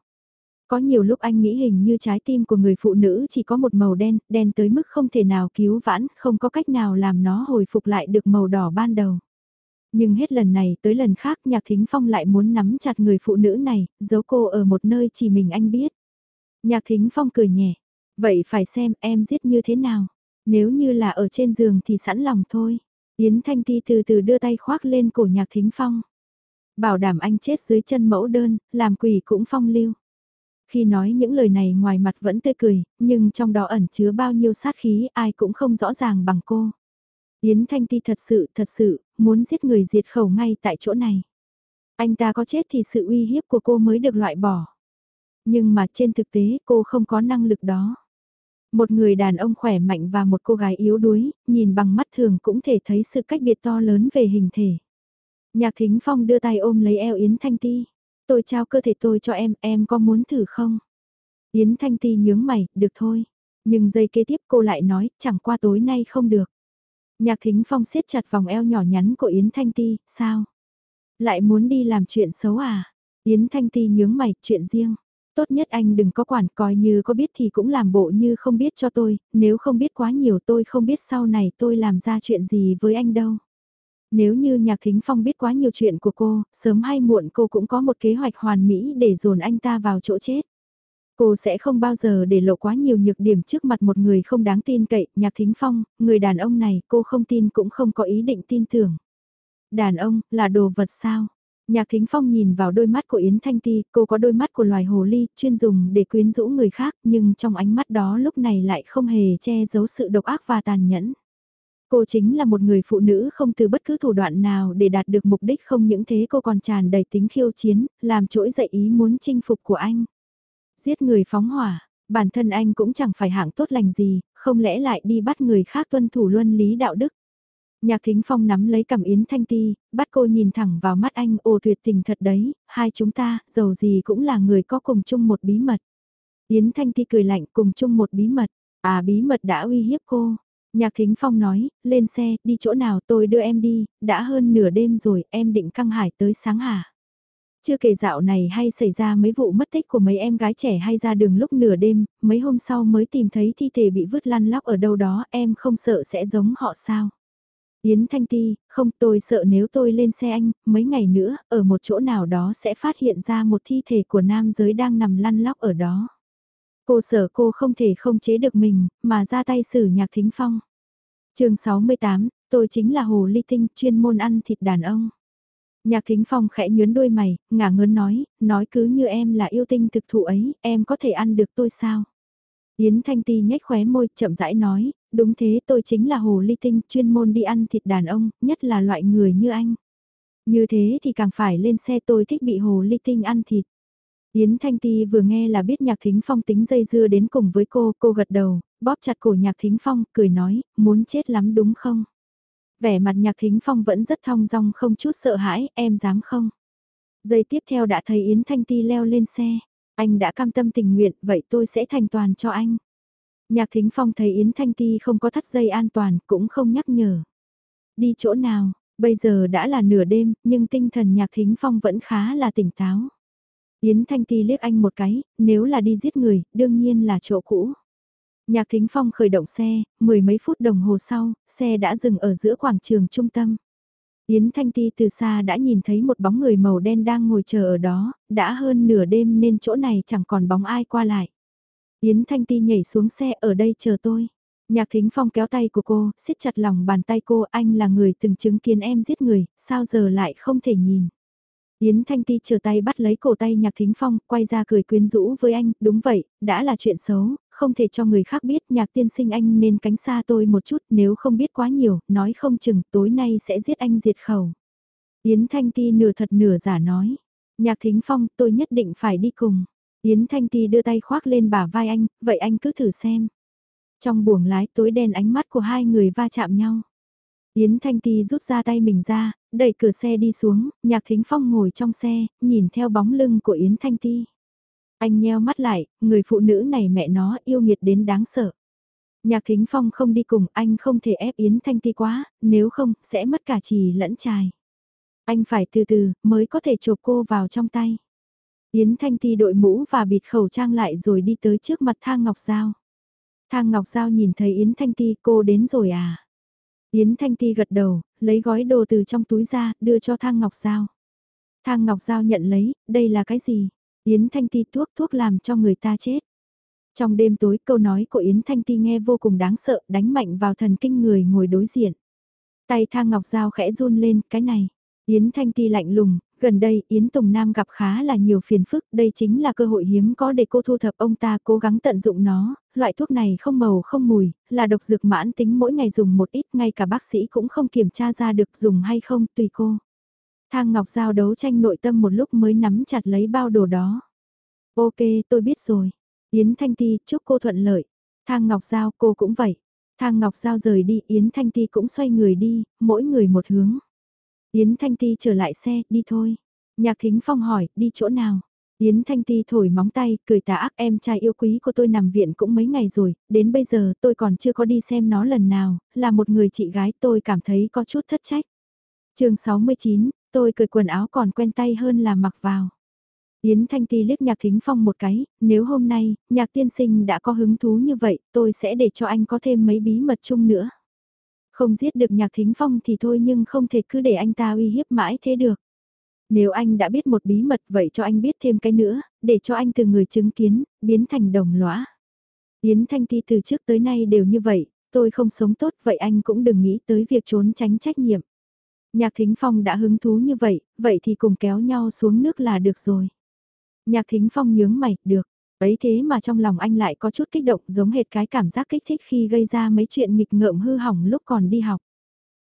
Có nhiều lúc anh nghĩ hình như trái tim của người phụ nữ chỉ có một màu đen, đen tới mức không thể nào cứu vãn, không có cách nào làm nó hồi phục lại được màu đỏ ban đầu. Nhưng hết lần này tới lần khác nhạc thính phong lại muốn nắm chặt người phụ nữ này, giấu cô ở một nơi chỉ mình anh biết. Nhạc thính phong cười nhẹ, vậy phải xem em giết như thế nào. Nếu như là ở trên giường thì sẵn lòng thôi. Yến Thanh Ti từ từ đưa tay khoác lên cổ nhạc thính phong. Bảo đảm anh chết dưới chân mẫu đơn, làm quỷ cũng phong lưu. Khi nói những lời này ngoài mặt vẫn tươi cười, nhưng trong đó ẩn chứa bao nhiêu sát khí ai cũng không rõ ràng bằng cô. Yến Thanh Ti thật sự, thật sự, muốn giết người diệt khẩu ngay tại chỗ này. Anh ta có chết thì sự uy hiếp của cô mới được loại bỏ. Nhưng mà trên thực tế cô không có năng lực đó. Một người đàn ông khỏe mạnh và một cô gái yếu đuối, nhìn bằng mắt thường cũng thể thấy sự cách biệt to lớn về hình thể. Nhạc Thính Phong đưa tay ôm lấy eo Yến Thanh Ti. Tôi trao cơ thể tôi cho em, em có muốn thử không? Yến Thanh Ti nhướng mày, được thôi. Nhưng giây kế tiếp cô lại nói, chẳng qua tối nay không được. Nhạc Thính Phong siết chặt vòng eo nhỏ nhắn của Yến Thanh Ti, sao? Lại muốn đi làm chuyện xấu à? Yến Thanh Ti nhướng mày, chuyện riêng. Tốt nhất anh đừng có quản, coi như có biết thì cũng làm bộ như không biết cho tôi, nếu không biết quá nhiều tôi không biết sau này tôi làm ra chuyện gì với anh đâu. Nếu như Nhạc Thính Phong biết quá nhiều chuyện của cô, sớm hay muộn cô cũng có một kế hoạch hoàn mỹ để dồn anh ta vào chỗ chết. Cô sẽ không bao giờ để lộ quá nhiều nhược điểm trước mặt một người không đáng tin cậy, Nhạc Thính Phong, người đàn ông này cô không tin cũng không có ý định tin tưởng. Đàn ông, là đồ vật sao? Nhạc Thính Phong nhìn vào đôi mắt của Yến Thanh Ti, cô có đôi mắt của loài hồ ly, chuyên dùng để quyến rũ người khác, nhưng trong ánh mắt đó lúc này lại không hề che giấu sự độc ác và tàn nhẫn. Cô chính là một người phụ nữ không từ bất cứ thủ đoạn nào để đạt được mục đích không những thế cô còn tràn đầy tính khiêu chiến, làm trỗi dậy ý muốn chinh phục của anh. Giết người phóng hỏa, bản thân anh cũng chẳng phải hạng tốt lành gì, không lẽ lại đi bắt người khác tuân thủ luân lý đạo đức. Nhạc Thính Phong nắm lấy cầm Yến Thanh Ti, bắt cô nhìn thẳng vào mắt anh, ồ tuyệt tình thật đấy, hai chúng ta, dầu gì cũng là người có cùng chung một bí mật. Yến Thanh Ti cười lạnh cùng chung một bí mật, à bí mật đã uy hiếp cô. Nhạc Thính Phong nói, lên xe, đi chỗ nào tôi đưa em đi, đã hơn nửa đêm rồi, em định căng hải tới sáng hả? Chưa kể dạo này hay xảy ra mấy vụ mất tích của mấy em gái trẻ hay ra đường lúc nửa đêm, mấy hôm sau mới tìm thấy thi thể bị vứt lăn lóc ở đâu đó, em không sợ sẽ giống họ sao? Yến Thanh Ti, không tôi sợ nếu tôi lên xe anh, mấy ngày nữa, ở một chỗ nào đó sẽ phát hiện ra một thi thể của nam giới đang nằm lăn lóc ở đó. Cô sợ cô không thể không chế được mình, mà ra tay xử nhạc thính phong. chương 68, tôi chính là Hồ Ly Tinh, chuyên môn ăn thịt đàn ông. Nhạc thính phong khẽ nhớn đôi mày, ngả ngớn nói, nói cứ như em là yêu tinh thực thụ ấy, em có thể ăn được tôi sao? Yến Thanh Ti nhếch khóe môi, chậm rãi nói, đúng thế tôi chính là hồ ly tinh, chuyên môn đi ăn thịt đàn ông, nhất là loại người như anh. Như thế thì càng phải lên xe tôi thích bị hồ ly tinh ăn thịt. Yến Thanh Ti vừa nghe là biết Nhạc Thính Phong tính dây dưa đến cùng với cô, cô gật đầu, bóp chặt cổ Nhạc Thính Phong, cười nói, muốn chết lắm đúng không? Vẻ mặt Nhạc Thính Phong vẫn rất thong dong không chút sợ hãi, em dám không? Giây tiếp theo đã thấy Yến Thanh Ti leo lên xe, anh đã cam tâm tình nguyện, vậy tôi sẽ thành toàn cho anh. Nhạc Thính Phong thấy Yến Thanh Ti không có thắt dây an toàn, cũng không nhắc nhở. Đi chỗ nào, bây giờ đã là nửa đêm, nhưng tinh thần Nhạc Thính Phong vẫn khá là tỉnh táo. Yến Thanh Ti liếc anh một cái, nếu là đi giết người, đương nhiên là chỗ cũ. Nhạc Thính Phong khởi động xe, mười mấy phút đồng hồ sau, xe đã dừng ở giữa quảng trường trung tâm. Yến Thanh Ti từ xa đã nhìn thấy một bóng người màu đen đang ngồi chờ ở đó, đã hơn nửa đêm nên chỗ này chẳng còn bóng ai qua lại. Yến Thanh Ti nhảy xuống xe ở đây chờ tôi. Nhạc Thính Phong kéo tay của cô, siết chặt lòng bàn tay cô, anh là người từng chứng kiến em giết người, sao giờ lại không thể nhìn. Yến Thanh Ti chờ tay bắt lấy cổ tay Nhạc Thính Phong, quay ra cười quyến rũ với anh, đúng vậy, đã là chuyện xấu, không thể cho người khác biết nhạc tiên sinh anh nên cánh xa tôi một chút nếu không biết quá nhiều, nói không chừng tối nay sẽ giết anh diệt khẩu. Yến Thanh Ti nửa thật nửa giả nói, nhạc thính phong tôi nhất định phải đi cùng. Yến Thanh Ti đưa tay khoác lên bả vai anh, vậy anh cứ thử xem. Trong buồng lái tối đen ánh mắt của hai người va chạm nhau. Yến Thanh Ti rút ra tay mình ra, đẩy cửa xe đi xuống, Nhạc Thính Phong ngồi trong xe, nhìn theo bóng lưng của Yến Thanh Ti. Anh nheo mắt lại, người phụ nữ này mẹ nó yêu nghiệt đến đáng sợ. Nhạc Thính Phong không đi cùng, anh không thể ép Yến Thanh Ti quá, nếu không, sẽ mất cả trì lẫn trài. Anh phải từ từ, mới có thể chộp cô vào trong tay. Yến Thanh Ti đội mũ và bịt khẩu trang lại rồi đi tới trước mặt Thang Ngọc Giao. Thang Ngọc Giao nhìn thấy Yến Thanh Ti, cô đến rồi à? Yến Thanh Ti gật đầu, lấy gói đồ từ trong túi ra, đưa cho Thang Ngọc Giao. Thang Ngọc Giao nhận lấy, đây là cái gì? Yến Thanh Ti thuốc thuốc làm cho người ta chết. Trong đêm tối câu nói của Yến Thanh Ti nghe vô cùng đáng sợ đánh mạnh vào thần kinh người ngồi đối diện. Tay thang ngọc dao khẽ run lên, cái này. Yến Thanh Ti lạnh lùng, gần đây Yến Tùng Nam gặp khá là nhiều phiền phức, đây chính là cơ hội hiếm có để cô thu thập ông ta cố gắng tận dụng nó, loại thuốc này không màu không mùi, là độc dược mãn tính mỗi ngày dùng một ít, ngay cả bác sĩ cũng không kiểm tra ra được dùng hay không, tùy cô. Thang Ngọc Giao đấu tranh nội tâm một lúc mới nắm chặt lấy bao đồ đó. Ok, tôi biết rồi. Yến Thanh Ti, chúc cô thuận lợi. Thang Ngọc Giao, cô cũng vậy. Thang Ngọc Giao rời đi, Yến Thanh Ti cũng xoay người đi, mỗi người một hướng. Yến Thanh Ti trở lại xe, đi thôi. Nhạc Thính Phong hỏi, đi chỗ nào? Yến Thanh Ti thổi móng tay, cười tà ác em trai yêu quý của tôi nằm viện cũng mấy ngày rồi, đến bây giờ tôi còn chưa có đi xem nó lần nào, là một người chị gái tôi cảm thấy có chút thất trách. chương 69, tôi cười quần áo còn quen tay hơn là mặc vào. Yến Thanh Ti liếc nhạc thính phong một cái, nếu hôm nay, nhạc tiên sinh đã có hứng thú như vậy, tôi sẽ để cho anh có thêm mấy bí mật chung nữa. Không giết được nhạc thính phong thì thôi nhưng không thể cứ để anh ta uy hiếp mãi thế được. Nếu anh đã biết một bí mật vậy cho anh biết thêm cái nữa, để cho anh từ người chứng kiến, biến thành đồng lõa. Yến Thanh Ti từ trước tới nay đều như vậy, tôi không sống tốt vậy anh cũng đừng nghĩ tới việc trốn tránh trách nhiệm. Nhạc Thính Phong đã hứng thú như vậy, vậy thì cùng kéo nhau xuống nước là được rồi. Nhạc Thính Phong nhướng mày, được. Ấy thế mà trong lòng anh lại có chút kích động giống hệt cái cảm giác kích thích khi gây ra mấy chuyện nghịch ngợm hư hỏng lúc còn đi học.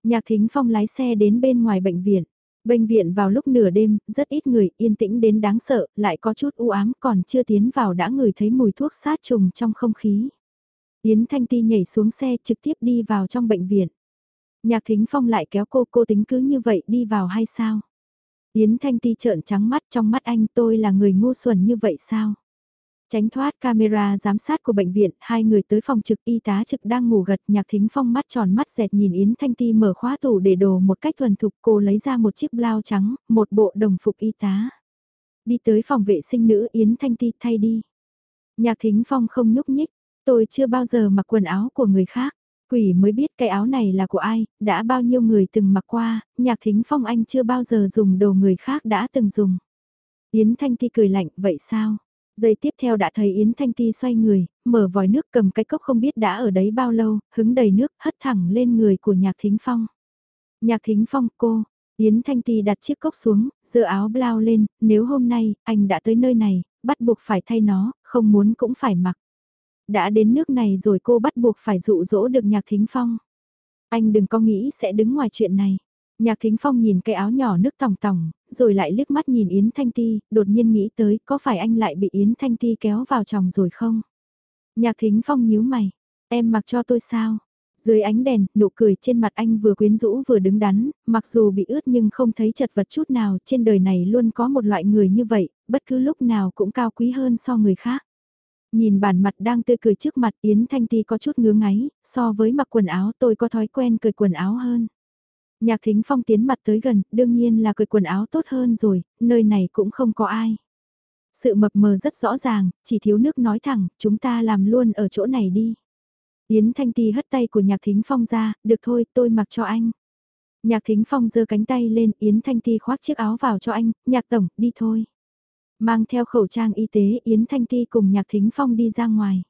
Nhạc Thính Phong lái xe đến bên ngoài bệnh viện. Bệnh viện vào lúc nửa đêm, rất ít người, yên tĩnh đến đáng sợ, lại có chút u ám, còn chưa tiến vào đã ngửi thấy mùi thuốc sát trùng trong không khí. Yến Thanh Ti nhảy xuống xe trực tiếp đi vào trong bệnh viện. Nhạc Thính Phong lại kéo cô, cô tính cứ như vậy đi vào hay sao? Yến Thanh Ti trợn trắng mắt trong mắt anh tôi là người ngu xuẩn như vậy sao? Tránh thoát camera giám sát của bệnh viện, hai người tới phòng trực y tá trực đang ngủ gật nhạc thính phong mắt tròn mắt dẹt nhìn Yến Thanh Ti mở khóa tủ để đồ một cách thuần thục cô lấy ra một chiếc blau trắng, một bộ đồng phục y tá. Đi tới phòng vệ sinh nữ Yến Thanh Ti thay đi. Nhạc thính phong không nhúc nhích, tôi chưa bao giờ mặc quần áo của người khác. Quỷ mới biết cái áo này là của ai, đã bao nhiêu người từng mặc qua, nhạc thính phong anh chưa bao giờ dùng đồ người khác đã từng dùng. Yến Thanh Ti cười lạnh, vậy sao? Giây tiếp theo đã thấy Yến Thanh Ti xoay người, mở vòi nước cầm cái cốc không biết đã ở đấy bao lâu, hứng đầy nước, hất thẳng lên người của Nhạc Thính Phong. Nhạc Thính Phong cô, Yến Thanh Ti đặt chiếc cốc xuống, giơ áo blau lên, nếu hôm nay, anh đã tới nơi này, bắt buộc phải thay nó, không muốn cũng phải mặc. Đã đến nước này rồi cô bắt buộc phải dụ dỗ được Nhạc Thính Phong. Anh đừng có nghĩ sẽ đứng ngoài chuyện này. Nhạc Thính Phong nhìn cái áo nhỏ nước tòng tòng, rồi lại liếc mắt nhìn Yến Thanh Ti, đột nhiên nghĩ tới có phải anh lại bị Yến Thanh Ti kéo vào chồng rồi không? Nhạc Thính Phong nhíu mày, em mặc cho tôi sao? Dưới ánh đèn, nụ cười trên mặt anh vừa quyến rũ vừa đứng đắn, mặc dù bị ướt nhưng không thấy chật vật chút nào, trên đời này luôn có một loại người như vậy, bất cứ lúc nào cũng cao quý hơn so người khác. Nhìn bản mặt đang tươi cười trước mặt Yến Thanh Ti có chút ngứa ngáy, so với mặc quần áo tôi có thói quen cười quần áo hơn. Nhạc thính phong tiến mặt tới gần, đương nhiên là cười quần áo tốt hơn rồi, nơi này cũng không có ai. Sự mập mờ rất rõ ràng, chỉ thiếu nước nói thẳng, chúng ta làm luôn ở chỗ này đi. Yến Thanh Ti hất tay của Nhạc Thính Phong ra, được thôi, tôi mặc cho anh. Nhạc Thính Phong giơ cánh tay lên, Yến Thanh Ti khoác chiếc áo vào cho anh, Nhạc Tổng, đi thôi. Mang theo khẩu trang y tế, Yến Thanh Ti cùng Nhạc Thính Phong đi ra ngoài.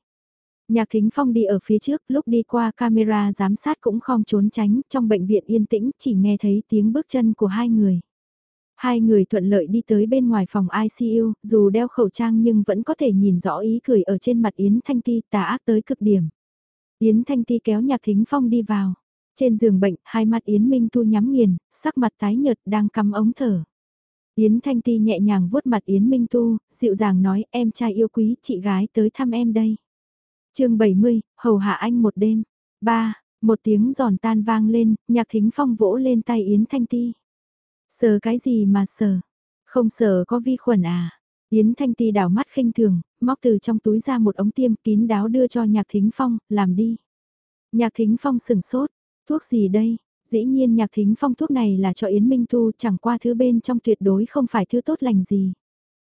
Nhạc Thính Phong đi ở phía trước, lúc đi qua camera giám sát cũng không trốn tránh, trong bệnh viện yên tĩnh chỉ nghe thấy tiếng bước chân của hai người. Hai người thuận lợi đi tới bên ngoài phòng ICU, dù đeo khẩu trang nhưng vẫn có thể nhìn rõ ý cười ở trên mặt Yến Thanh Ti tà ác tới cực điểm. Yến Thanh Ti kéo Nhạc Thính Phong đi vào. Trên giường bệnh, hai mắt Yến Minh Tu nhắm nghiền, sắc mặt tái nhợt đang cắm ống thở. Yến Thanh Ti nhẹ nhàng vuốt mặt Yến Minh Tu, dịu dàng nói em trai yêu quý chị gái tới thăm em đây chương 70, hầu hạ anh một đêm. ba Một tiếng giòn tan vang lên, nhạc thính phong vỗ lên tay Yến Thanh Ti. Sờ cái gì mà sờ? Không sờ có vi khuẩn à? Yến Thanh Ti đảo mắt khinh thường, móc từ trong túi ra một ống tiêm kín đáo đưa cho nhạc thính phong, làm đi. Nhạc thính phong sừng sốt, thuốc gì đây? Dĩ nhiên nhạc thính phong thuốc này là cho Yến Minh Tu chẳng qua thứ bên trong tuyệt đối không phải thứ tốt lành gì.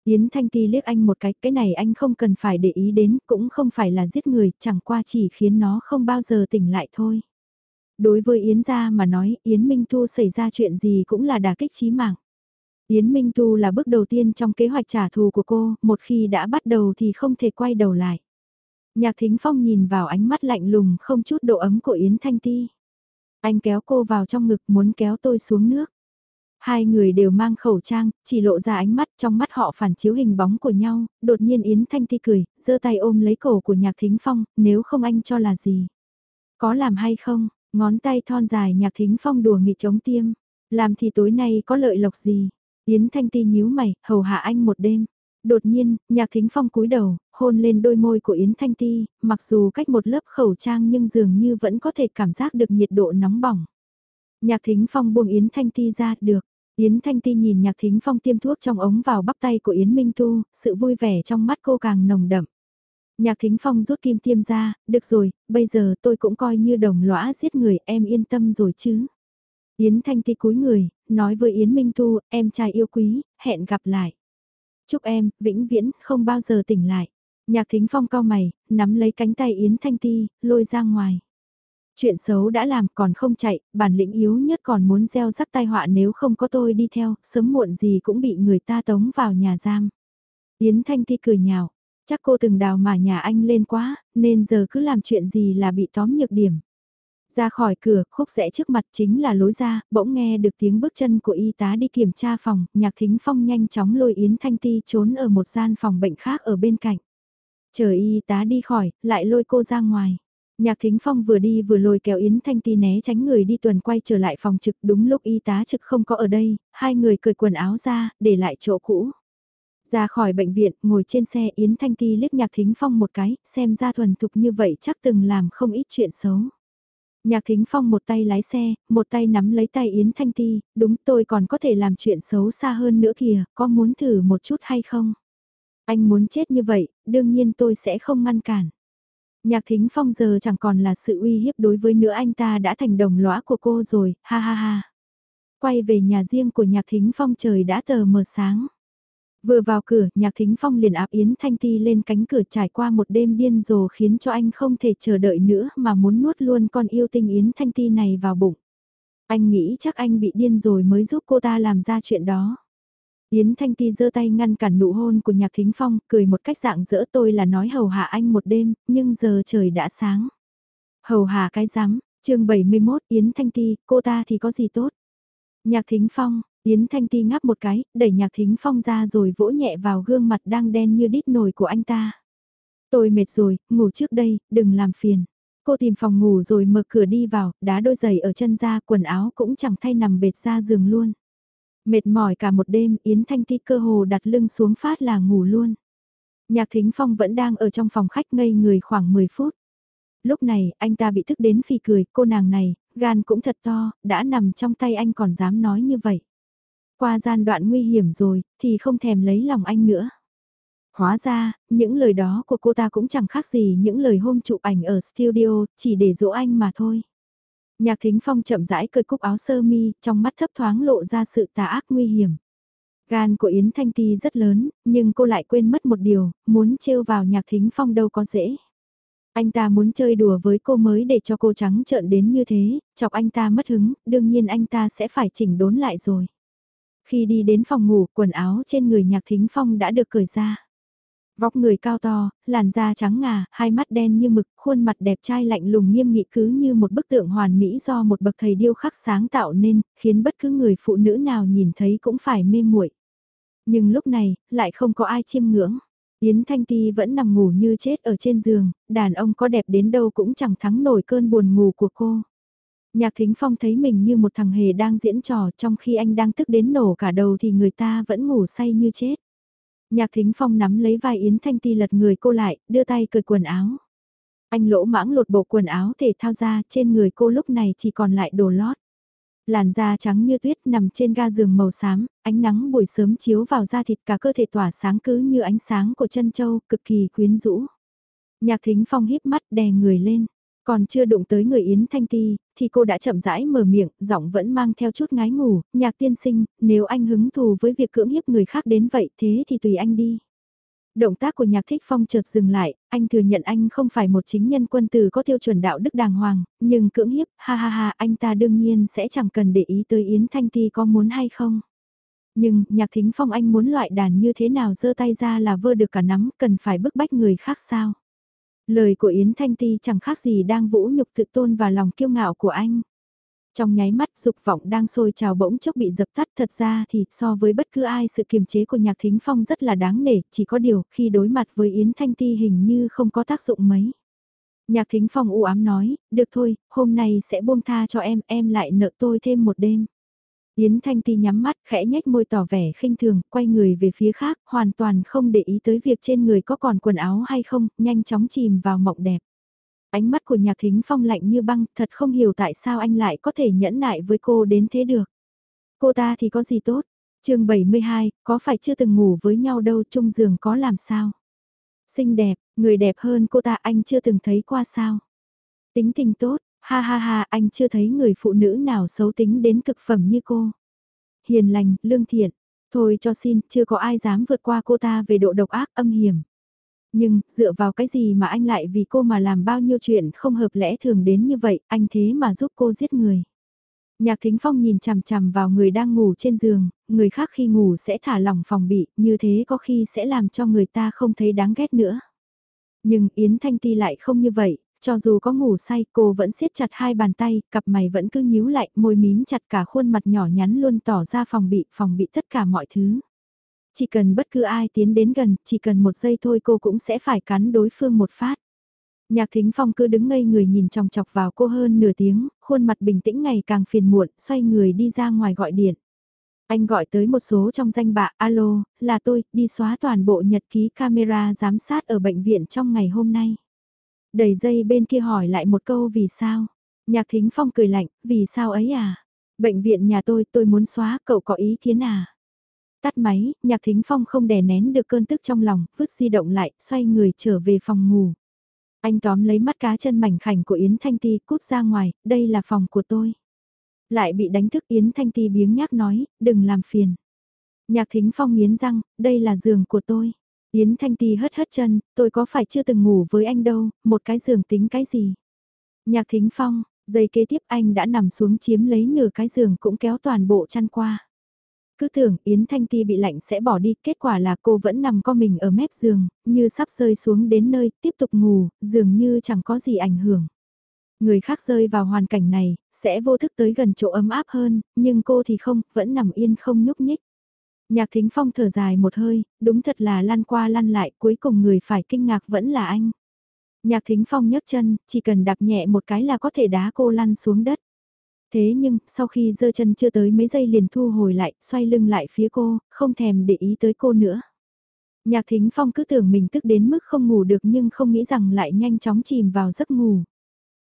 Yến Thanh Ti liếc anh một cái, cái này anh không cần phải để ý đến, cũng không phải là giết người, chẳng qua chỉ khiến nó không bao giờ tỉnh lại thôi. Đối với Yến gia mà nói, Yến Minh Tu xảy ra chuyện gì cũng là đả kích chí mạng. Yến Minh Tu là bước đầu tiên trong kế hoạch trả thù của cô, một khi đã bắt đầu thì không thể quay đầu lại. Nhạc Thính Phong nhìn vào ánh mắt lạnh lùng không chút độ ấm của Yến Thanh Ti. Anh kéo cô vào trong ngực muốn kéo tôi xuống nước. Hai người đều mang khẩu trang, chỉ lộ ra ánh mắt trong mắt họ phản chiếu hình bóng của nhau, đột nhiên Yến Thanh Ti cười, giơ tay ôm lấy cổ của Nhạc Thính Phong, nếu không anh cho là gì. Có làm hay không, ngón tay thon dài Nhạc Thính Phong đùa nghịch chống tiêm, làm thì tối nay có lợi lộc gì. Yến Thanh Ti nhíu mày, hầu hạ anh một đêm. Đột nhiên, Nhạc Thính Phong cúi đầu, hôn lên đôi môi của Yến Thanh Ti, mặc dù cách một lớp khẩu trang nhưng dường như vẫn có thể cảm giác được nhiệt độ nóng bỏng. Nhạc Thính Phong buông Yến Thanh Ti ra, được. Yến Thanh Ti nhìn Nhạc Thính Phong tiêm thuốc trong ống vào bắp tay của Yến Minh Tu, sự vui vẻ trong mắt cô càng nồng đậm. Nhạc Thính Phong rút kim tiêm ra, được rồi, bây giờ tôi cũng coi như đồng lõa giết người, em yên tâm rồi chứ. Yến Thanh Ti cúi người, nói với Yến Minh Tu, em trai yêu quý, hẹn gặp lại. Chúc em, vĩnh viễn, không bao giờ tỉnh lại. Nhạc Thính Phong cao mày, nắm lấy cánh tay Yến Thanh Ti, lôi ra ngoài. Chuyện xấu đã làm còn không chạy, bản lĩnh yếu nhất còn muốn gieo rắc tai họa nếu không có tôi đi theo, sớm muộn gì cũng bị người ta tống vào nhà giam. Yến Thanh Ti cười nhào, chắc cô từng đào mà nhà anh lên quá, nên giờ cứ làm chuyện gì là bị tóm nhược điểm. Ra khỏi cửa, khúc rẽ trước mặt chính là lối ra, bỗng nghe được tiếng bước chân của y tá đi kiểm tra phòng, nhạc thính phong nhanh chóng lôi Yến Thanh Ti trốn ở một gian phòng bệnh khác ở bên cạnh. Chờ y tá đi khỏi, lại lôi cô ra ngoài. Nhạc Thính Phong vừa đi vừa lôi kéo Yến Thanh Ti né tránh người đi tuần quay trở lại phòng trực đúng lúc y tá trực không có ở đây, hai người cởi quần áo ra, để lại chỗ cũ. Ra khỏi bệnh viện, ngồi trên xe Yến Thanh Ti liếc Nhạc Thính Phong một cái, xem ra thuần thục như vậy chắc từng làm không ít chuyện xấu. Nhạc Thính Phong một tay lái xe, một tay nắm lấy tay Yến Thanh Ti, đúng tôi còn có thể làm chuyện xấu xa hơn nữa kìa, có muốn thử một chút hay không? Anh muốn chết như vậy, đương nhiên tôi sẽ không ngăn cản. Nhạc Thính Phong giờ chẳng còn là sự uy hiếp đối với nữa anh ta đã thành đồng lõa của cô rồi, ha ha ha. Quay về nhà riêng của Nhạc Thính Phong trời đã tờ mờ sáng. Vừa vào cửa, Nhạc Thính Phong liền áp Yến Thanh Ti lên cánh cửa trải qua một đêm điên rồ khiến cho anh không thể chờ đợi nữa mà muốn nuốt luôn con yêu tinh Yến Thanh Ti này vào bụng. Anh nghĩ chắc anh bị điên rồi mới giúp cô ta làm ra chuyện đó. Yến Thanh Ti giơ tay ngăn cản nụ hôn của Nhạc Thính Phong, cười một cách dạng dỡ tôi là nói hầu hạ anh một đêm, nhưng giờ trời đã sáng. Hầu hạ cái rắm chương 71 Yến Thanh Ti, cô ta thì có gì tốt? Nhạc Thính Phong, Yến Thanh Ti ngáp một cái, đẩy Nhạc Thính Phong ra rồi vỗ nhẹ vào gương mặt đang đen như đít nồi của anh ta. Tôi mệt rồi, ngủ trước đây, đừng làm phiền. Cô tìm phòng ngủ rồi mở cửa đi vào, đá đôi giày ở chân ra, quần áo cũng chẳng thay nằm bệt ra giường luôn. Mệt mỏi cả một đêm, Yến Thanh Ti cơ hồ đặt lưng xuống phát là ngủ luôn. Nhạc Thính Phong vẫn đang ở trong phòng khách ngây người khoảng 10 phút. Lúc này, anh ta bị thức đến phì cười, cô nàng này, gan cũng thật to, đã nằm trong tay anh còn dám nói như vậy. Qua gian đoạn nguy hiểm rồi, thì không thèm lấy lòng anh nữa. Hóa ra, những lời đó của cô ta cũng chẳng khác gì những lời hôm chụp ảnh ở studio, chỉ để dỗ anh mà thôi. Nhạc Thính Phong chậm rãi cởi cúc áo sơ mi, trong mắt thấp thoáng lộ ra sự tà ác nguy hiểm. Gan của Yến Thanh Ti rất lớn, nhưng cô lại quên mất một điều, muốn trêu vào Nhạc Thính Phong đâu có dễ. Anh ta muốn chơi đùa với cô mới để cho cô trắng trợn đến như thế, chọc anh ta mất hứng, đương nhiên anh ta sẽ phải chỉnh đốn lại rồi. Khi đi đến phòng ngủ, quần áo trên người Nhạc Thính Phong đã được cởi ra. Vóc người cao to, làn da trắng ngà, hai mắt đen như mực, khuôn mặt đẹp trai lạnh lùng nghiêm nghị cứ như một bức tượng hoàn mỹ do một bậc thầy điêu khắc sáng tạo nên, khiến bất cứ người phụ nữ nào nhìn thấy cũng phải mê muội. Nhưng lúc này, lại không có ai chiêm ngưỡng. Yến Thanh Ti vẫn nằm ngủ như chết ở trên giường, đàn ông có đẹp đến đâu cũng chẳng thắng nổi cơn buồn ngủ của cô. Nhạc Thính Phong thấy mình như một thằng hề đang diễn trò trong khi anh đang tức đến nổ cả đầu thì người ta vẫn ngủ say như chết. Nhạc Thính Phong nắm lấy vai Yến Thanh Ti lật người cô lại, đưa tay cởi quần áo. Anh lỗ mãng lột bộ quần áo thể thao ra trên người cô lúc này chỉ còn lại đồ lót. Làn da trắng như tuyết nằm trên ga giường màu xám, ánh nắng buổi sớm chiếu vào da thịt cả cơ thể tỏa sáng cứ như ánh sáng của chân châu, cực kỳ quyến rũ. Nhạc Thính Phong híp mắt đè người lên. Còn chưa đụng tới người Yến Thanh Ti, thì cô đã chậm rãi mở miệng, giọng vẫn mang theo chút ngái ngủ, nhạc tiên sinh, nếu anh hứng thù với việc cưỡng hiếp người khác đến vậy thế thì tùy anh đi. Động tác của nhạc thích phong chợt dừng lại, anh thừa nhận anh không phải một chính nhân quân tử có tiêu chuẩn đạo đức đàng hoàng, nhưng cưỡng hiếp, ha ha ha, anh ta đương nhiên sẽ chẳng cần để ý tới Yến Thanh Ti có muốn hay không. Nhưng, nhạc thính phong anh muốn loại đàn như thế nào giơ tay ra là vơ được cả nắm, cần phải bức bách người khác sao. Lời của Yến Thanh Ti chẳng khác gì đang vũ nhục tự tôn và lòng kiêu ngạo của anh. Trong nháy mắt dục vọng đang sôi trào bỗng chốc bị dập tắt thật ra thì so với bất cứ ai sự kiềm chế của nhạc thính phong rất là đáng nể, chỉ có điều khi đối mặt với Yến Thanh Ti hình như không có tác dụng mấy. Nhạc thính phong u ám nói, được thôi, hôm nay sẽ buông tha cho em, em lại nợ tôi thêm một đêm. Yến Thanh Ti nhắm mắt, khẽ nhếch môi tỏ vẻ khinh thường, quay người về phía khác, hoàn toàn không để ý tới việc trên người có còn quần áo hay không, nhanh chóng chìm vào mộng đẹp. Ánh mắt của nhạc thính phong lạnh như băng, thật không hiểu tại sao anh lại có thể nhẫn nại với cô đến thế được. Cô ta thì có gì tốt? chương 72, có phải chưa từng ngủ với nhau đâu chung giường có làm sao? Xinh đẹp, người đẹp hơn cô ta anh chưa từng thấy qua sao? Tính tình tốt, ha ha ha anh chưa thấy người phụ nữ nào xấu tính đến cực phẩm như cô. Hiền lành, lương thiện, thôi cho xin, chưa có ai dám vượt qua cô ta về độ độc ác âm hiểm. Nhưng, dựa vào cái gì mà anh lại vì cô mà làm bao nhiêu chuyện không hợp lẽ thường đến như vậy, anh thế mà giúp cô giết người. Nhạc Thính Phong nhìn chằm chằm vào người đang ngủ trên giường, người khác khi ngủ sẽ thả lỏng phòng bị, như thế có khi sẽ làm cho người ta không thấy đáng ghét nữa. Nhưng Yến Thanh Ti lại không như vậy, cho dù có ngủ say cô vẫn siết chặt hai bàn tay, cặp mày vẫn cứ nhíu lại, môi mím chặt cả khuôn mặt nhỏ nhắn luôn tỏ ra phòng bị, phòng bị tất cả mọi thứ. Chỉ cần bất cứ ai tiến đến gần, chỉ cần một giây thôi cô cũng sẽ phải cắn đối phương một phát. Nhạc Thính Phong cứ đứng ngây người nhìn chòng chọc vào cô hơn nửa tiếng, khuôn mặt bình tĩnh ngày càng phiền muộn, xoay người đi ra ngoài gọi điện. Anh gọi tới một số trong danh bạ, alo, là tôi, đi xóa toàn bộ nhật ký camera giám sát ở bệnh viện trong ngày hôm nay. Đầy dây bên kia hỏi lại một câu vì sao? Nhạc Thính Phong cười lạnh, vì sao ấy à? Bệnh viện nhà tôi, tôi muốn xóa, cậu có ý kiến à? Tắt máy, Nhạc Thính Phong không đè nén được cơn tức trong lòng, vứt di động lại, xoay người trở về phòng ngủ. Anh tóm lấy mắt cá chân mảnh khảnh của Yến Thanh Ti cút ra ngoài, đây là phòng của tôi. Lại bị đánh thức Yến Thanh Ti biếng nhác nói, đừng làm phiền. Nhạc Thính Phong nghiến răng, đây là giường của tôi. Yến Thanh Ti hất hất chân, tôi có phải chưa từng ngủ với anh đâu, một cái giường tính cái gì. Nhạc Thính Phong, giây kế tiếp anh đã nằm xuống chiếm lấy nửa cái giường cũng kéo toàn bộ chăn qua. Cứ tưởng Yến Thanh Ti bị lạnh sẽ bỏ đi, kết quả là cô vẫn nằm co mình ở mép giường, như sắp rơi xuống đến nơi, tiếp tục ngủ, dường như chẳng có gì ảnh hưởng. Người khác rơi vào hoàn cảnh này, sẽ vô thức tới gần chỗ ấm áp hơn, nhưng cô thì không, vẫn nằm yên không nhúc nhích. Nhạc thính phong thở dài một hơi, đúng thật là lăn qua lăn lại, cuối cùng người phải kinh ngạc vẫn là anh. Nhạc thính phong nhấc chân, chỉ cần đạp nhẹ một cái là có thể đá cô lăn xuống đất. Thế nhưng, sau khi giơ chân chưa tới mấy giây liền thu hồi lại, xoay lưng lại phía cô, không thèm để ý tới cô nữa. Nhạc thính phong cứ tưởng mình tức đến mức không ngủ được nhưng không nghĩ rằng lại nhanh chóng chìm vào giấc ngủ.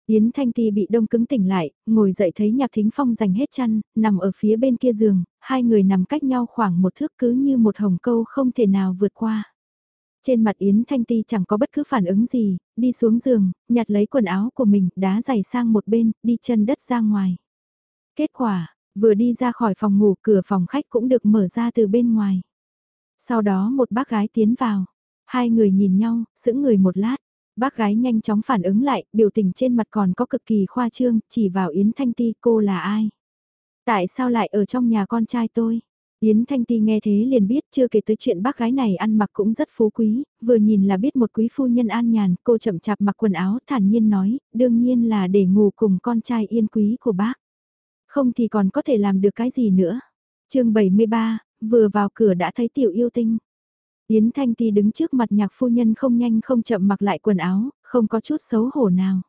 Yến Thanh Ti bị đông cứng tỉnh lại, ngồi dậy thấy Nhạc Thính Phong dành hết chăn, nằm ở phía bên kia giường, hai người nằm cách nhau khoảng một thước cứ như một hồng câu không thể nào vượt qua. Trên mặt Yến Thanh Ti chẳng có bất cứ phản ứng gì, đi xuống giường, nhặt lấy quần áo của mình, đá giày sang một bên, đi chân đất ra ngoài. Kết quả, vừa đi ra khỏi phòng ngủ cửa phòng khách cũng được mở ra từ bên ngoài. Sau đó một bác gái tiến vào. Hai người nhìn nhau, sững người một lát. Bác gái nhanh chóng phản ứng lại, biểu tình trên mặt còn có cực kỳ khoa trương, chỉ vào Yến Thanh Ti cô là ai. Tại sao lại ở trong nhà con trai tôi? Yến Thanh Ti nghe thế liền biết chưa kể tới chuyện bác gái này ăn mặc cũng rất phú quý, vừa nhìn là biết một quý phu nhân an nhàn, cô chậm chạp mặc quần áo thản nhiên nói, đương nhiên là để ngủ cùng con trai yên quý của bác. Không thì còn có thể làm được cái gì nữa. chương 73, vừa vào cửa đã thấy tiểu yêu tinh. Yến Thanh Ti đứng trước mặt nhạc phu nhân không nhanh không chậm mặc lại quần áo, không có chút xấu hổ nào.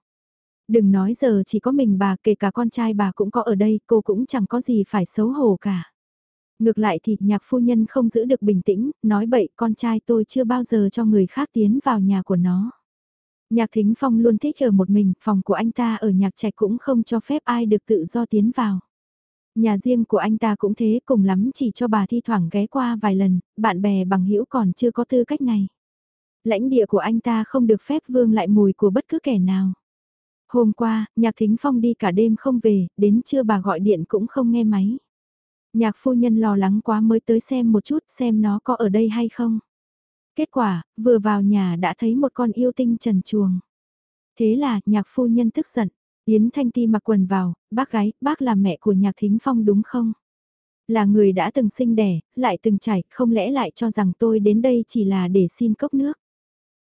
Đừng nói giờ chỉ có mình bà kể cả con trai bà cũng có ở đây, cô cũng chẳng có gì phải xấu hổ cả. Ngược lại thì nhạc phu nhân không giữ được bình tĩnh, nói bậy con trai tôi chưa bao giờ cho người khác tiến vào nhà của nó. Nhạc Thính Phong luôn thích ở một mình, phòng của anh ta ở nhạc trạch cũng không cho phép ai được tự do tiến vào. Nhà riêng của anh ta cũng thế cùng lắm chỉ cho bà thi thoảng ghé qua vài lần, bạn bè bằng hữu còn chưa có tư cách này. Lãnh địa của anh ta không được phép vương lại mùi của bất cứ kẻ nào. Hôm qua, Nhạc Thính Phong đi cả đêm không về, đến trưa bà gọi điện cũng không nghe máy. Nhạc phu nhân lo lắng quá mới tới xem một chút xem nó có ở đây hay không. Kết quả, vừa vào nhà đã thấy một con yêu tinh trần chuồng. Thế là, nhạc phu nhân tức giận. Yến Thanh Ti mặc quần vào, bác gái, bác là mẹ của nhạc thính phong đúng không? Là người đã từng sinh đẻ, lại từng trải, không lẽ lại cho rằng tôi đến đây chỉ là để xin cốc nước?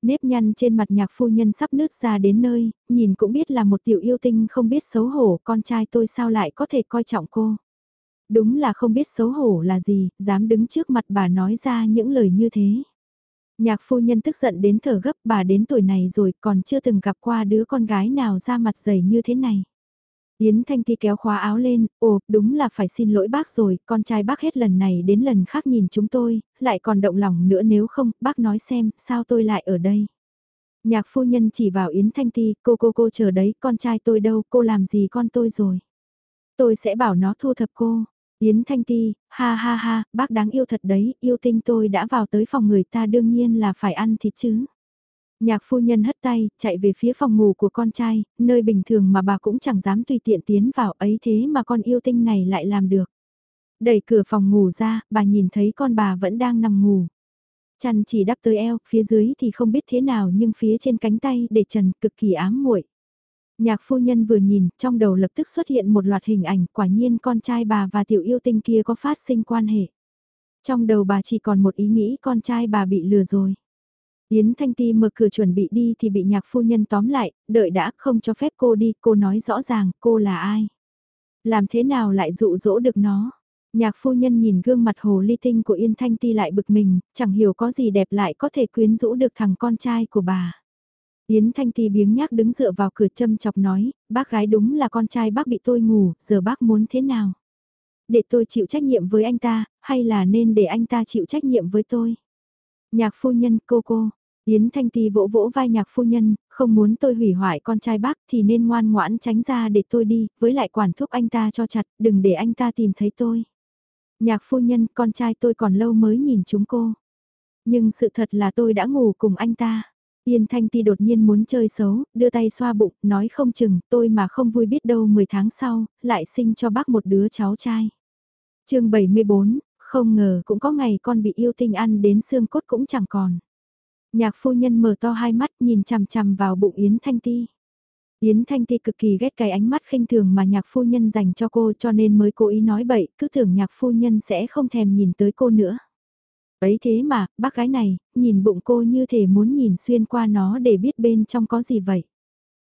Nếp nhăn trên mặt nhạc phu nhân sắp nứt ra đến nơi, nhìn cũng biết là một tiểu yêu tinh không biết xấu hổ, con trai tôi sao lại có thể coi trọng cô. Đúng là không biết xấu hổ là gì, dám đứng trước mặt bà nói ra những lời như thế. Nhạc phu nhân tức giận đến thở gấp bà đến tuổi này rồi còn chưa từng gặp qua đứa con gái nào ra mặt dày như thế này. Yến Thanh Ti kéo khóa áo lên, ồ, đúng là phải xin lỗi bác rồi, con trai bác hết lần này đến lần khác nhìn chúng tôi, lại còn động lòng nữa nếu không, bác nói xem, sao tôi lại ở đây. Nhạc phu nhân chỉ vào Yến Thanh Ti, cô cô cô chờ đấy, con trai tôi đâu, cô làm gì con tôi rồi. Tôi sẽ bảo nó thu thập cô. Yến Thanh Ti, ha ha ha, bác đáng yêu thật đấy, yêu tinh tôi đã vào tới phòng người ta đương nhiên là phải ăn thịt chứ. Nhạc phu nhân hất tay, chạy về phía phòng ngủ của con trai, nơi bình thường mà bà cũng chẳng dám tùy tiện tiến vào ấy thế mà con yêu tinh này lại làm được. Đẩy cửa phòng ngủ ra, bà nhìn thấy con bà vẫn đang nằm ngủ. Chăn chỉ đắp tới eo, phía dưới thì không biết thế nào nhưng phía trên cánh tay để trần cực kỳ ám muội. Nhạc phu nhân vừa nhìn, trong đầu lập tức xuất hiện một loạt hình ảnh, quả nhiên con trai bà và tiểu yêu tinh kia có phát sinh quan hệ. Trong đầu bà chỉ còn một ý nghĩ con trai bà bị lừa rồi. Yến Thanh Ti mở cửa chuẩn bị đi thì bị nhạc phu nhân tóm lại, đợi đã không cho phép cô đi, cô nói rõ ràng cô là ai. Làm thế nào lại dụ dỗ được nó. Nhạc phu nhân nhìn gương mặt hồ ly tinh của Yên Thanh Ti lại bực mình, chẳng hiểu có gì đẹp lại có thể quyến rũ được thằng con trai của bà. Yến Thanh Ti biếng nhác đứng dựa vào cửa châm chọc nói, bác gái đúng là con trai bác bị tôi ngủ, giờ bác muốn thế nào? Để tôi chịu trách nhiệm với anh ta, hay là nên để anh ta chịu trách nhiệm với tôi? Nhạc phu nhân, cô cô, Yến Thanh Ti vỗ vỗ vai nhạc phu nhân, không muốn tôi hủy hoại con trai bác thì nên ngoan ngoãn tránh ra để tôi đi, với lại quản thúc anh ta cho chặt, đừng để anh ta tìm thấy tôi. Nhạc phu nhân, con trai tôi còn lâu mới nhìn chúng cô. Nhưng sự thật là tôi đã ngủ cùng anh ta. Yên Thanh Ti đột nhiên muốn chơi xấu, đưa tay xoa bụng, nói không chừng, tôi mà không vui biết đâu 10 tháng sau, lại sinh cho bác một đứa cháu trai. chương 74, không ngờ cũng có ngày con bị yêu tinh ăn đến xương cốt cũng chẳng còn. Nhạc phu nhân mở to hai mắt nhìn chằm chằm vào bụng Yến Thanh Ti. Yến Thanh Ti cực kỳ ghét cái ánh mắt khinh thường mà nhạc phu nhân dành cho cô cho nên mới cố ý nói bậy, cứ tưởng nhạc phu nhân sẽ không thèm nhìn tới cô nữa. Ấy thế mà, bác gái này, nhìn bụng cô như thể muốn nhìn xuyên qua nó để biết bên trong có gì vậy.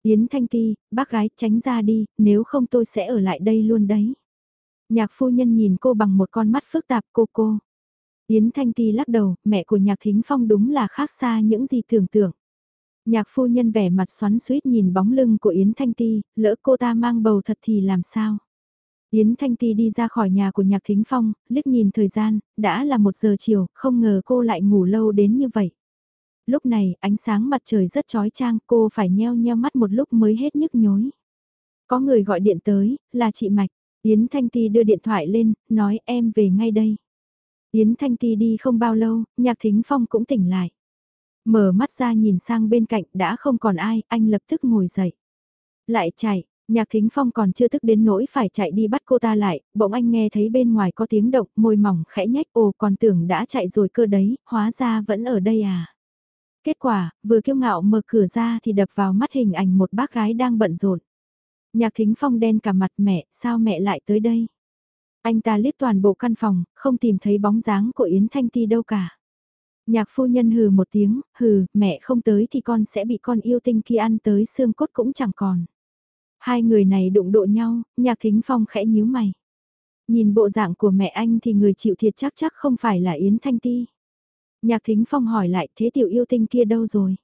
Yến Thanh Ti, bác gái tránh ra đi, nếu không tôi sẽ ở lại đây luôn đấy. Nhạc phu nhân nhìn cô bằng một con mắt phức tạp cô cô. Yến Thanh Ti lắc đầu, mẹ của Nhạc Thính Phong đúng là khác xa những gì tưởng tượng. Nhạc phu nhân vẻ mặt xoắn suýt nhìn bóng lưng của Yến Thanh Ti, lỡ cô ta mang bầu thật thì làm sao? Yến Thanh Ti đi ra khỏi nhà của Nhạc Thính Phong, liếc nhìn thời gian, đã là một giờ chiều, không ngờ cô lại ngủ lâu đến như vậy. Lúc này, ánh sáng mặt trời rất chói chang, cô phải nheo nheo mắt một lúc mới hết nhức nhối. Có người gọi điện tới, là chị Mạch. Yến Thanh Ti đưa điện thoại lên, nói em về ngay đây. Yến Thanh Ti đi không bao lâu, Nhạc Thính Phong cũng tỉnh lại. Mở mắt ra nhìn sang bên cạnh đã không còn ai, anh lập tức ngồi dậy. Lại chạy, Nhạc Thính Phong còn chưa thức đến nỗi phải chạy đi bắt cô ta lại, bỗng anh nghe thấy bên ngoài có tiếng động, môi mỏng khẽ nhách, ồ còn tưởng đã chạy rồi cơ đấy, hóa ra vẫn ở đây à. Kết quả, vừa kiêu ngạo mở cửa ra thì đập vào mắt hình ảnh một bác gái đang bận rộn. Nhạc Thính Phong đen cả mặt mẹ, sao mẹ lại tới đây? Anh ta liếc toàn bộ căn phòng, không tìm thấy bóng dáng của Yến Thanh Ti đâu cả. Nhạc phu nhân hừ một tiếng, hừ, mẹ không tới thì con sẽ bị con yêu tinh kia ăn tới xương cốt cũng chẳng còn. Hai người này đụng độ nhau, nhạc thính phong khẽ nhíu mày. Nhìn bộ dạng của mẹ anh thì người chịu thiệt chắc chắc không phải là Yến Thanh Ti. Nhạc thính phong hỏi lại thế tiểu yêu tinh kia đâu rồi?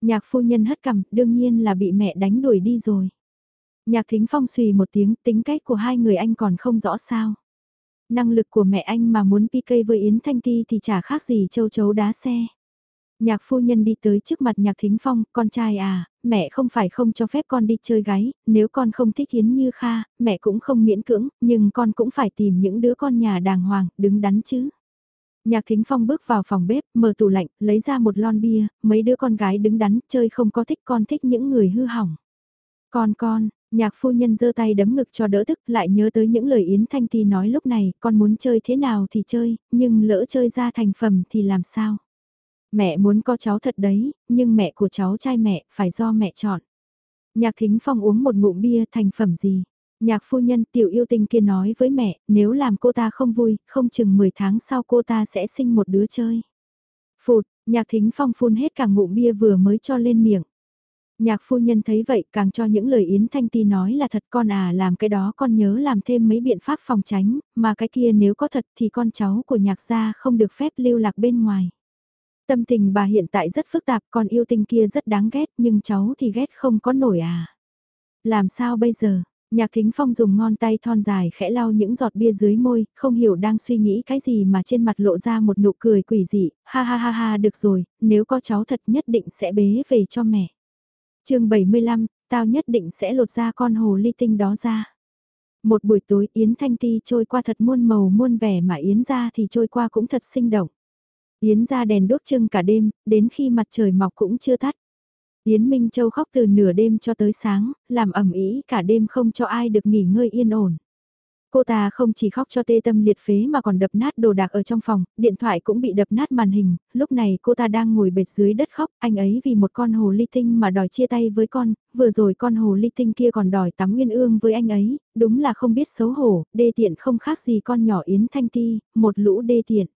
Nhạc phu nhân hất cằm, đương nhiên là bị mẹ đánh đuổi đi rồi. Nhạc thính phong xùy một tiếng tính cách của hai người anh còn không rõ sao. Năng lực của mẹ anh mà muốn PK với Yến Thanh Ti thì chả khác gì châu chấu đá xe. Nhạc phu nhân đi tới trước mặt nhạc thính phong, con trai à, mẹ không phải không cho phép con đi chơi gái, nếu con không thích Yến Như Kha, mẹ cũng không miễn cưỡng, nhưng con cũng phải tìm những đứa con nhà đàng hoàng, đứng đắn chứ. Nhạc thính phong bước vào phòng bếp, mở tủ lạnh, lấy ra một lon bia, mấy đứa con gái đứng đắn, chơi không có thích con thích những người hư hỏng. Con con, Nhạc phu nhân giơ tay đấm ngực cho đỡ tức lại nhớ tới những lời Yến Thanh Ti nói lúc này, con muốn chơi thế nào thì chơi, nhưng lỡ chơi ra thành phẩm thì làm sao? Mẹ muốn có cháu thật đấy, nhưng mẹ của cháu trai mẹ phải do mẹ chọn. Nhạc thính phong uống một ngụm bia thành phẩm gì? Nhạc phu nhân tiểu yêu tinh kia nói với mẹ, nếu làm cô ta không vui, không chừng 10 tháng sau cô ta sẽ sinh một đứa chơi. Phụt, nhạc thính phong phun hết cả ngụm bia vừa mới cho lên miệng. Nhạc phu nhân thấy vậy càng cho những lời Yến Thanh Ti nói là thật con à làm cái đó con nhớ làm thêm mấy biện pháp phòng tránh, mà cái kia nếu có thật thì con cháu của nhạc gia không được phép lưu lạc bên ngoài. Tâm tình bà hiện tại rất phức tạp còn yêu tinh kia rất đáng ghét nhưng cháu thì ghét không có nổi à. Làm sao bây giờ? Nhạc thính phong dùng ngón tay thon dài khẽ lau những giọt bia dưới môi, không hiểu đang suy nghĩ cái gì mà trên mặt lộ ra một nụ cười quỷ dị, ha ha ha ha được rồi, nếu có cháu thật nhất định sẽ bế về cho mẹ chương 75, tao nhất định sẽ lột ra con hồ ly tinh đó ra. Một buổi tối Yến Thanh Ti trôi qua thật muôn màu muôn vẻ mà Yến ra thì trôi qua cũng thật sinh động. Yến ra đèn đốt trưng cả đêm, đến khi mặt trời mọc cũng chưa tắt. Yến Minh Châu khóc từ nửa đêm cho tới sáng, làm ẩm ý cả đêm không cho ai được nghỉ ngơi yên ổn. Cô ta không chỉ khóc cho tê tâm liệt phế mà còn đập nát đồ đạc ở trong phòng, điện thoại cũng bị đập nát màn hình, lúc này cô ta đang ngồi bệt dưới đất khóc, anh ấy vì một con hồ ly tinh mà đòi chia tay với con, vừa rồi con hồ ly tinh kia còn đòi tắm nguyên ương với anh ấy, đúng là không biết xấu hổ, đê tiện không khác gì con nhỏ Yến Thanh Ti, một lũ đê tiện.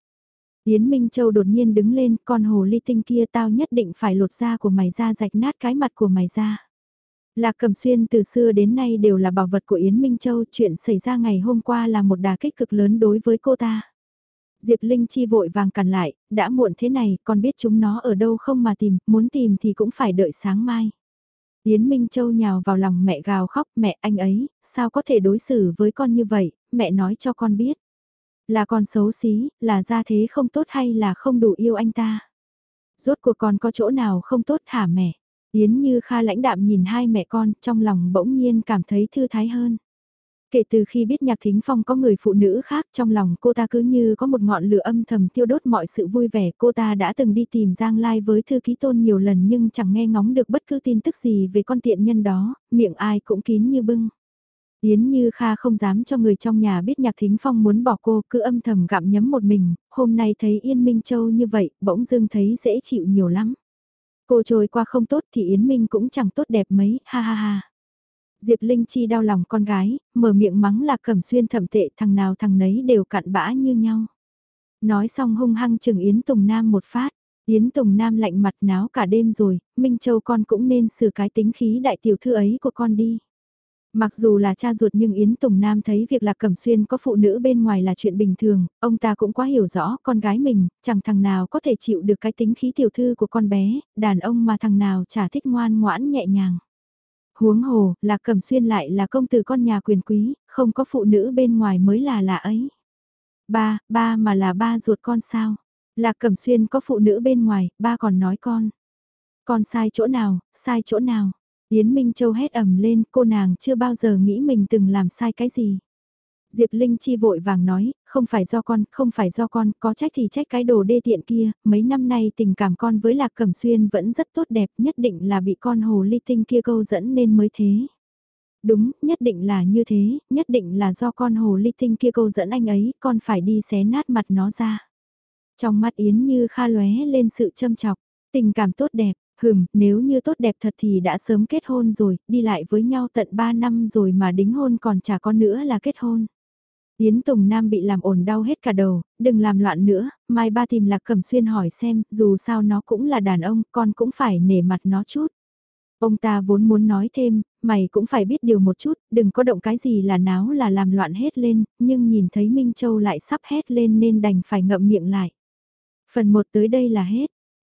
Yến Minh Châu đột nhiên đứng lên, con hồ ly tinh kia tao nhất định phải lột da của mày ra rạch nát cái mặt của mày ra. Lạc Cầm Xuyên từ xưa đến nay đều là bảo vật của Yến Minh Châu, chuyện xảy ra ngày hôm qua là một đà kích cực lớn đối với cô ta. Diệp Linh Chi vội vàng cản lại, đã muộn thế này, con biết chúng nó ở đâu không mà tìm, muốn tìm thì cũng phải đợi sáng mai. Yến Minh Châu nhào vào lòng mẹ gào khóc, mẹ anh ấy, sao có thể đối xử với con như vậy, mẹ nói cho con biết. Là con xấu xí, là ra thế không tốt hay là không đủ yêu anh ta. Rốt cuộc còn có chỗ nào không tốt hả mẹ? Yến Như Kha lãnh đạm nhìn hai mẹ con, trong lòng bỗng nhiên cảm thấy thư thái hơn. Kể từ khi biết Nhạc Thính Phong có người phụ nữ khác trong lòng cô ta cứ như có một ngọn lửa âm thầm tiêu đốt mọi sự vui vẻ. Cô ta đã từng đi tìm Giang Lai với thư ký tôn nhiều lần nhưng chẳng nghe ngóng được bất cứ tin tức gì về con tiện nhân đó, miệng ai cũng kín như bưng. Yến Như Kha không dám cho người trong nhà biết Nhạc Thính Phong muốn bỏ cô cứ âm thầm gặm nhấm một mình, hôm nay thấy Yên Minh Châu như vậy, bỗng dưng thấy dễ chịu nhiều lắm. Cô trôi qua không tốt thì Yến Minh cũng chẳng tốt đẹp mấy, ha ha ha. Diệp Linh Chi đau lòng con gái, mở miệng mắng là cẩm xuyên thẩm tệ thằng nào thằng nấy đều cặn bã như nhau. Nói xong hung hăng chừng Yến Tùng Nam một phát. Yến Tùng Nam lạnh mặt náo cả đêm rồi, Minh Châu con cũng nên sửa cái tính khí đại tiểu thư ấy của con đi. Mặc dù là cha ruột nhưng Yến Tùng Nam thấy việc là Cẩm Xuyên có phụ nữ bên ngoài là chuyện bình thường, ông ta cũng quá hiểu rõ con gái mình, chẳng thằng nào có thể chịu được cái tính khí tiểu thư của con bé, đàn ông mà thằng nào chả thích ngoan ngoãn nhẹ nhàng. Huống hồ, là Cẩm Xuyên lại là công tử con nhà quyền quý, không có phụ nữ bên ngoài mới là lạ ấy. Ba, ba mà là ba ruột con sao? Là Cẩm Xuyên có phụ nữ bên ngoài, ba còn nói con. Con sai chỗ nào, sai chỗ nào? Yến Minh Châu hét ầm lên, cô nàng chưa bao giờ nghĩ mình từng làm sai cái gì. Diệp Linh Chi vội vàng nói, không phải do con, không phải do con, có trách thì trách cái đồ đê tiện kia, mấy năm nay tình cảm con với Lạc Cẩm Xuyên vẫn rất tốt đẹp, nhất định là bị con hồ ly tinh kia câu dẫn nên mới thế. Đúng, nhất định là như thế, nhất định là do con hồ ly tinh kia câu dẫn anh ấy, con phải đi xé nát mặt nó ra. Trong mắt Yến như kha lóe lên sự châm chọc, tình cảm tốt đẹp, Hừm, nếu như tốt đẹp thật thì đã sớm kết hôn rồi, đi lại với nhau tận 3 năm rồi mà đính hôn còn chả có nữa là kết hôn. Yến Tùng Nam bị làm ồn đau hết cả đầu, đừng làm loạn nữa, mai ba tìm Lạc Cẩm Xuyên hỏi xem, dù sao nó cũng là đàn ông, con cũng phải nể mặt nó chút. Ông ta vốn muốn nói thêm, mày cũng phải biết điều một chút, đừng có động cái gì là náo là làm loạn hết lên, nhưng nhìn thấy Minh Châu lại sắp hét lên nên đành phải ngậm miệng lại. Phần 1 tới đây là hết.